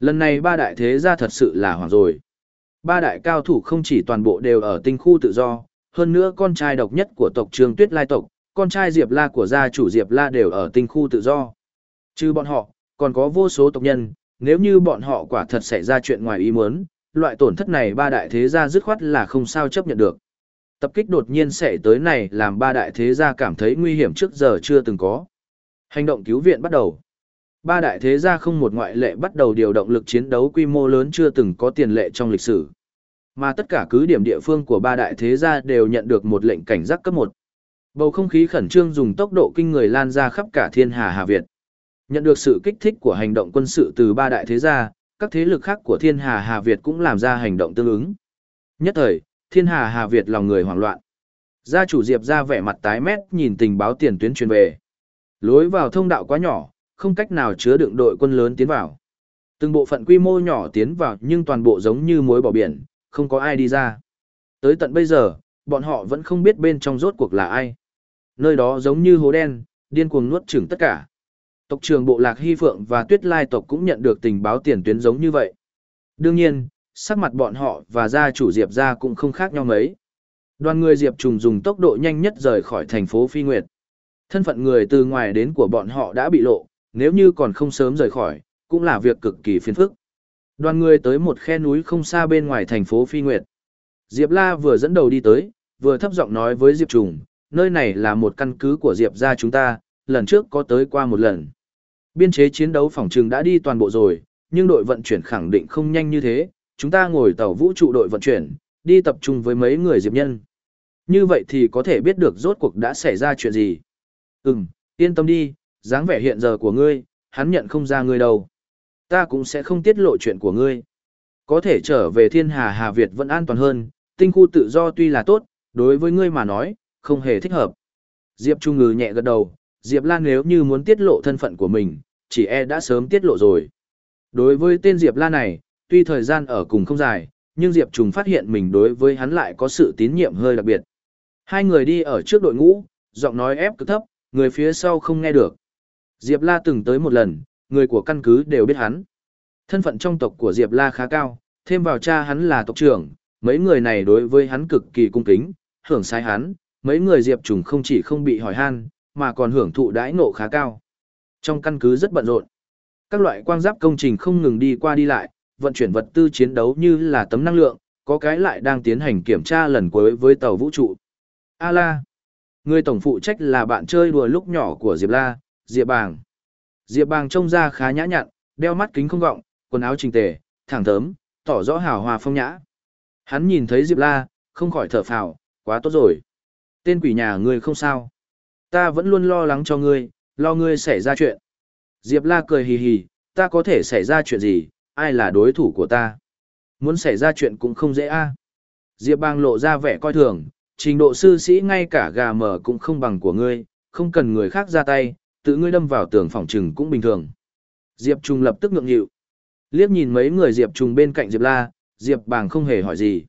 [SPEAKER 1] Lần này ba đại thế gia thật sự là hoảng rồi. Ba đại cao thủ không chỉ toàn bộ đều ở tinh khu tự do, hơn nữa con trai độc nhất của tộc Trương Tuyết Lai tộc, con trai Diệp La của gia chủ Diệp La đều ở tinh khu tự do. Trừ bọn họ, còn có vô số tộc nhân, nếu như bọn họ quả thật xảy ra chuyện ngoài ý muốn, loại tổn thất này ba đại thế gia dứt khoát là không sao chấp nhận được. Tập kích đột nhiên xảy tới này làm ba đại thế gia cảm thấy nguy hiểm trước giờ chưa từng có. Hành động cứu viện bắt đầu. Ba đại thế gia không một ngoại lệ bắt đầu điều động lực chiến đấu quy mô lớn chưa từng có tiền lệ trong lịch sử. Mà tất cả cứ điểm địa phương của ba đại thế gia đều nhận được một lệnh cảnh giác cấp 1. Bầu không khí khẩn trương dùng tốc độ kinh người lan ra khắp cả thiên hà Hà Việt. Nhận được sự kích thích của hành động quân sự từ ba đại thế gia, các thế lực khác của thiên hà Hà Việt cũng làm ra hành động tương ứng. Nhất thời, thiên hà Hà Việt lòng người hoảng loạn. Gia chủ Diệp ra vẻ mặt tái mét nhìn tình báo tiền tuyến truyền về. Lối vào thông đạo quá nhỏ, không cách nào chứa đựng đội quân lớn tiến vào. Từng bộ phận quy mô nhỏ tiến vào nhưng toàn bộ giống như muối bỏ biển, không có ai đi ra. Tới tận bây giờ, bọn họ vẫn không biết bên trong rốt cuộc là ai. Nơi đó giống như hố đen, điên cuồng nuốt chửng tất cả. Tộc trường bộ lạc Hy Phượng và Tuyết Lai tộc cũng nhận được tình báo tiền tuyến giống như vậy. Đương nhiên, sắc mặt bọn họ và gia chủ Diệp gia cũng không khác nhau mấy. Đoàn người Diệp trùng dùng tốc độ nhanh nhất rời khỏi thành phố Phi Nguyệt. Thân phận người từ ngoài đến của bọn họ đã bị lộ, nếu như còn không sớm rời khỏi, cũng là việc cực kỳ phiền phức. Đoàn người tới một khe núi không xa bên ngoài thành phố Phi Nguyệt. Diệp La vừa dẫn đầu đi tới, vừa thấp giọng nói với Diệp Trùng, nơi này là một căn cứ của Diệp gia chúng ta, lần trước có tới qua một lần. Biên chế chiến đấu phòng trường đã đi toàn bộ rồi, nhưng đội vận chuyển khẳng định không nhanh như thế, chúng ta ngồi tàu vũ trụ đội vận chuyển, đi tập trung với mấy người Diệp nhân. Như vậy thì có thể biết được rốt cuộc đã xảy ra chuyện gì. Ừm, yên tâm đi, dáng vẻ hiện giờ của ngươi, hắn nhận không ra ngươi đâu. Ta cũng sẽ không tiết lộ chuyện của ngươi. Có thể trở về thiên hà Hà Việt vẫn an toàn hơn, tinh khu tự do tuy là tốt, đối với ngươi mà nói, không hề thích hợp. Diệp Trung Ngư nhẹ gật đầu, Diệp Lan nếu như muốn tiết lộ thân phận của mình, chỉ e đã sớm tiết lộ rồi. Đối với tên Diệp Lan này, tuy thời gian ở cùng không dài, nhưng Diệp Trung phát hiện mình đối với hắn lại có sự tín nhiệm hơi đặc biệt. Hai người đi ở trước đội ngũ, giọng nói ép cực thấp, người phía sau không nghe được. Diệp La từng tới một lần, người của căn cứ đều biết hắn. Thân phận trong tộc của Diệp La khá cao, thêm vào cha hắn là tộc trưởng, mấy người này đối với hắn cực kỳ cung kính, hưởng sai hắn, mấy người Diệp Trùng không chỉ không bị hỏi han, mà còn hưởng thụ đãi ngộ khá cao. Trong căn cứ rất bận rộn. Các loại quang giáp công trình không ngừng đi qua đi lại, vận chuyển vật tư chiến đấu như là tấm năng lượng, có cái lại đang tiến hành kiểm tra lần cuối với tàu vũ trụ. A La. Người tổng phụ trách là bạn chơi đùa lúc nhỏ của Diệp La, Diệp Bàng. Diệp Bàng trông ra khá nhã nhặn, đeo mắt kính không gọng, quần áo chỉnh tề, thẳng thớm, tỏ rõ hào hòa phong nhã. Hắn nhìn thấy Diệp La, không khỏi thở phào, quá tốt rồi. Tên quỷ nhà ngươi không sao. Ta vẫn luôn lo lắng cho ngươi, lo ngươi xảy ra chuyện. Diệp La cười hì hì, ta có thể xảy ra chuyện gì, ai là đối thủ của ta. Muốn xảy ra chuyện cũng không dễ a. À. Diệp Bang lộ ra vẻ coi thường, trình độ sư sĩ ngay cả gà mờ cũng không bằng của ngươi, không cần người khác ra tay, tự ngươi đâm vào tường phòng trừng cũng bình thường. Diệp Trung lập tức ngượng nghịu. Liếc nhìn mấy người Diệp Trung bên cạnh Diệp La, Diệp Bàng không hề hỏi gì.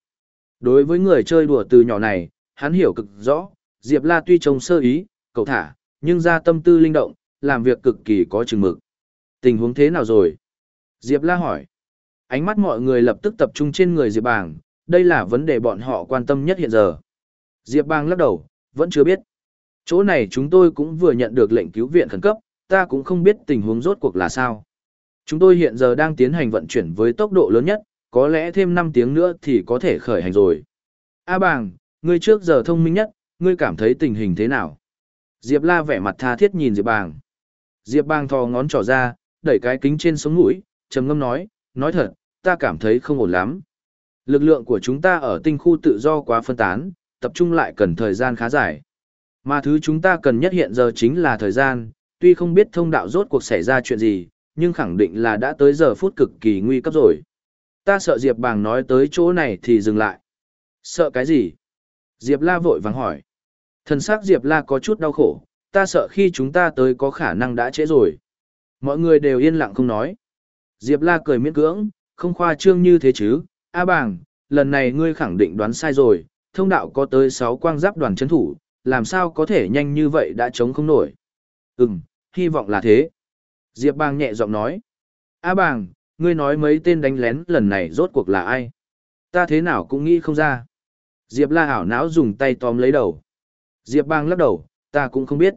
[SPEAKER 1] Đối với người chơi đùa từ nhỏ này, hắn hiểu cực rõ, Diệp La tuy trông sơ ý, cầu thả, nhưng ra tâm tư linh động, làm việc cực kỳ có chừng mực. Tình huống thế nào rồi? Diệp La hỏi. Ánh mắt mọi người lập tức tập trung trên người Diệp Bàng, đây là vấn đề bọn họ quan tâm nhất hiện giờ. Diệp Bàng lắc đầu, vẫn chưa biết. Chỗ này chúng tôi cũng vừa nhận được lệnh cứu viện khẩn cấp, ta cũng không biết tình huống rốt cuộc là sao. Chúng tôi hiện giờ đang tiến hành vận chuyển với tốc độ lớn nhất, có lẽ thêm 5 tiếng nữa thì có thể khởi hành rồi. A bàng, ngươi trước giờ thông minh nhất, ngươi cảm thấy tình hình thế nào? Diệp la vẻ mặt tha thiết nhìn Diệp bàng. Diệp bàng thò ngón trỏ ra, đẩy cái kính trên sống mũi, trầm ngâm nói, nói thật, ta cảm thấy không ổn lắm. Lực lượng của chúng ta ở tinh khu tự do quá phân tán, tập trung lại cần thời gian khá dài. Mà thứ chúng ta cần nhất hiện giờ chính là thời gian, tuy không biết thông đạo rốt cuộc xảy ra chuyện gì, nhưng khẳng định là đã tới giờ phút cực kỳ nguy cấp rồi. Ta sợ Diệp Bàng nói tới chỗ này thì dừng lại. Sợ cái gì? Diệp La vội vàng hỏi. Thần sắc Diệp La có chút đau khổ, ta sợ khi chúng ta tới có khả năng đã trễ rồi. Mọi người đều yên lặng không nói. Diệp La cười miễn cưỡng, không khoa trương như thế chứ. A bàng, lần này ngươi khẳng định đoán sai rồi, thông đạo có tới 6 quang giáp đoàn chấn thủ, làm sao có thể nhanh như vậy đã chống không nổi. Ừm, hy vọng là thế. Diệp Bang nhẹ giọng nói. A bàng, ngươi nói mấy tên đánh lén lần này rốt cuộc là ai? Ta thế nào cũng nghĩ không ra. Diệp la ảo não dùng tay tóm lấy đầu. Diệp bang lắc đầu, ta cũng không biết.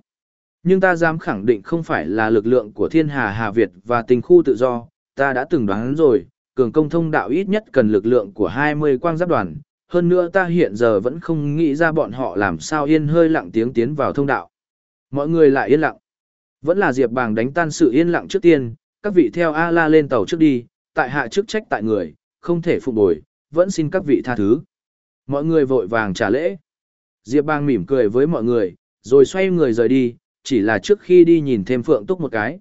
[SPEAKER 1] Nhưng ta dám khẳng định không phải là lực lượng của thiên hà Hà Việt và tình khu tự do, ta đã từng đoán rồi, cường công thông đạo ít nhất cần lực lượng của 20 quang giáp đoàn. Hơn nữa ta hiện giờ vẫn không nghĩ ra bọn họ làm sao yên hơi lặng tiếng tiến vào thông đạo. Mọi người lại yên lặng. Vẫn là Diệp Bàng đánh tan sự yên lặng trước tiên, các vị theo A-la lên tàu trước đi, tại hạ chức trách tại người, không thể phục bồi, vẫn xin các vị tha thứ. Mọi người vội vàng trả lễ. Diệp Bang mỉm cười với mọi người, rồi xoay người rời đi, chỉ là trước khi đi nhìn thêm Phượng Túc một cái.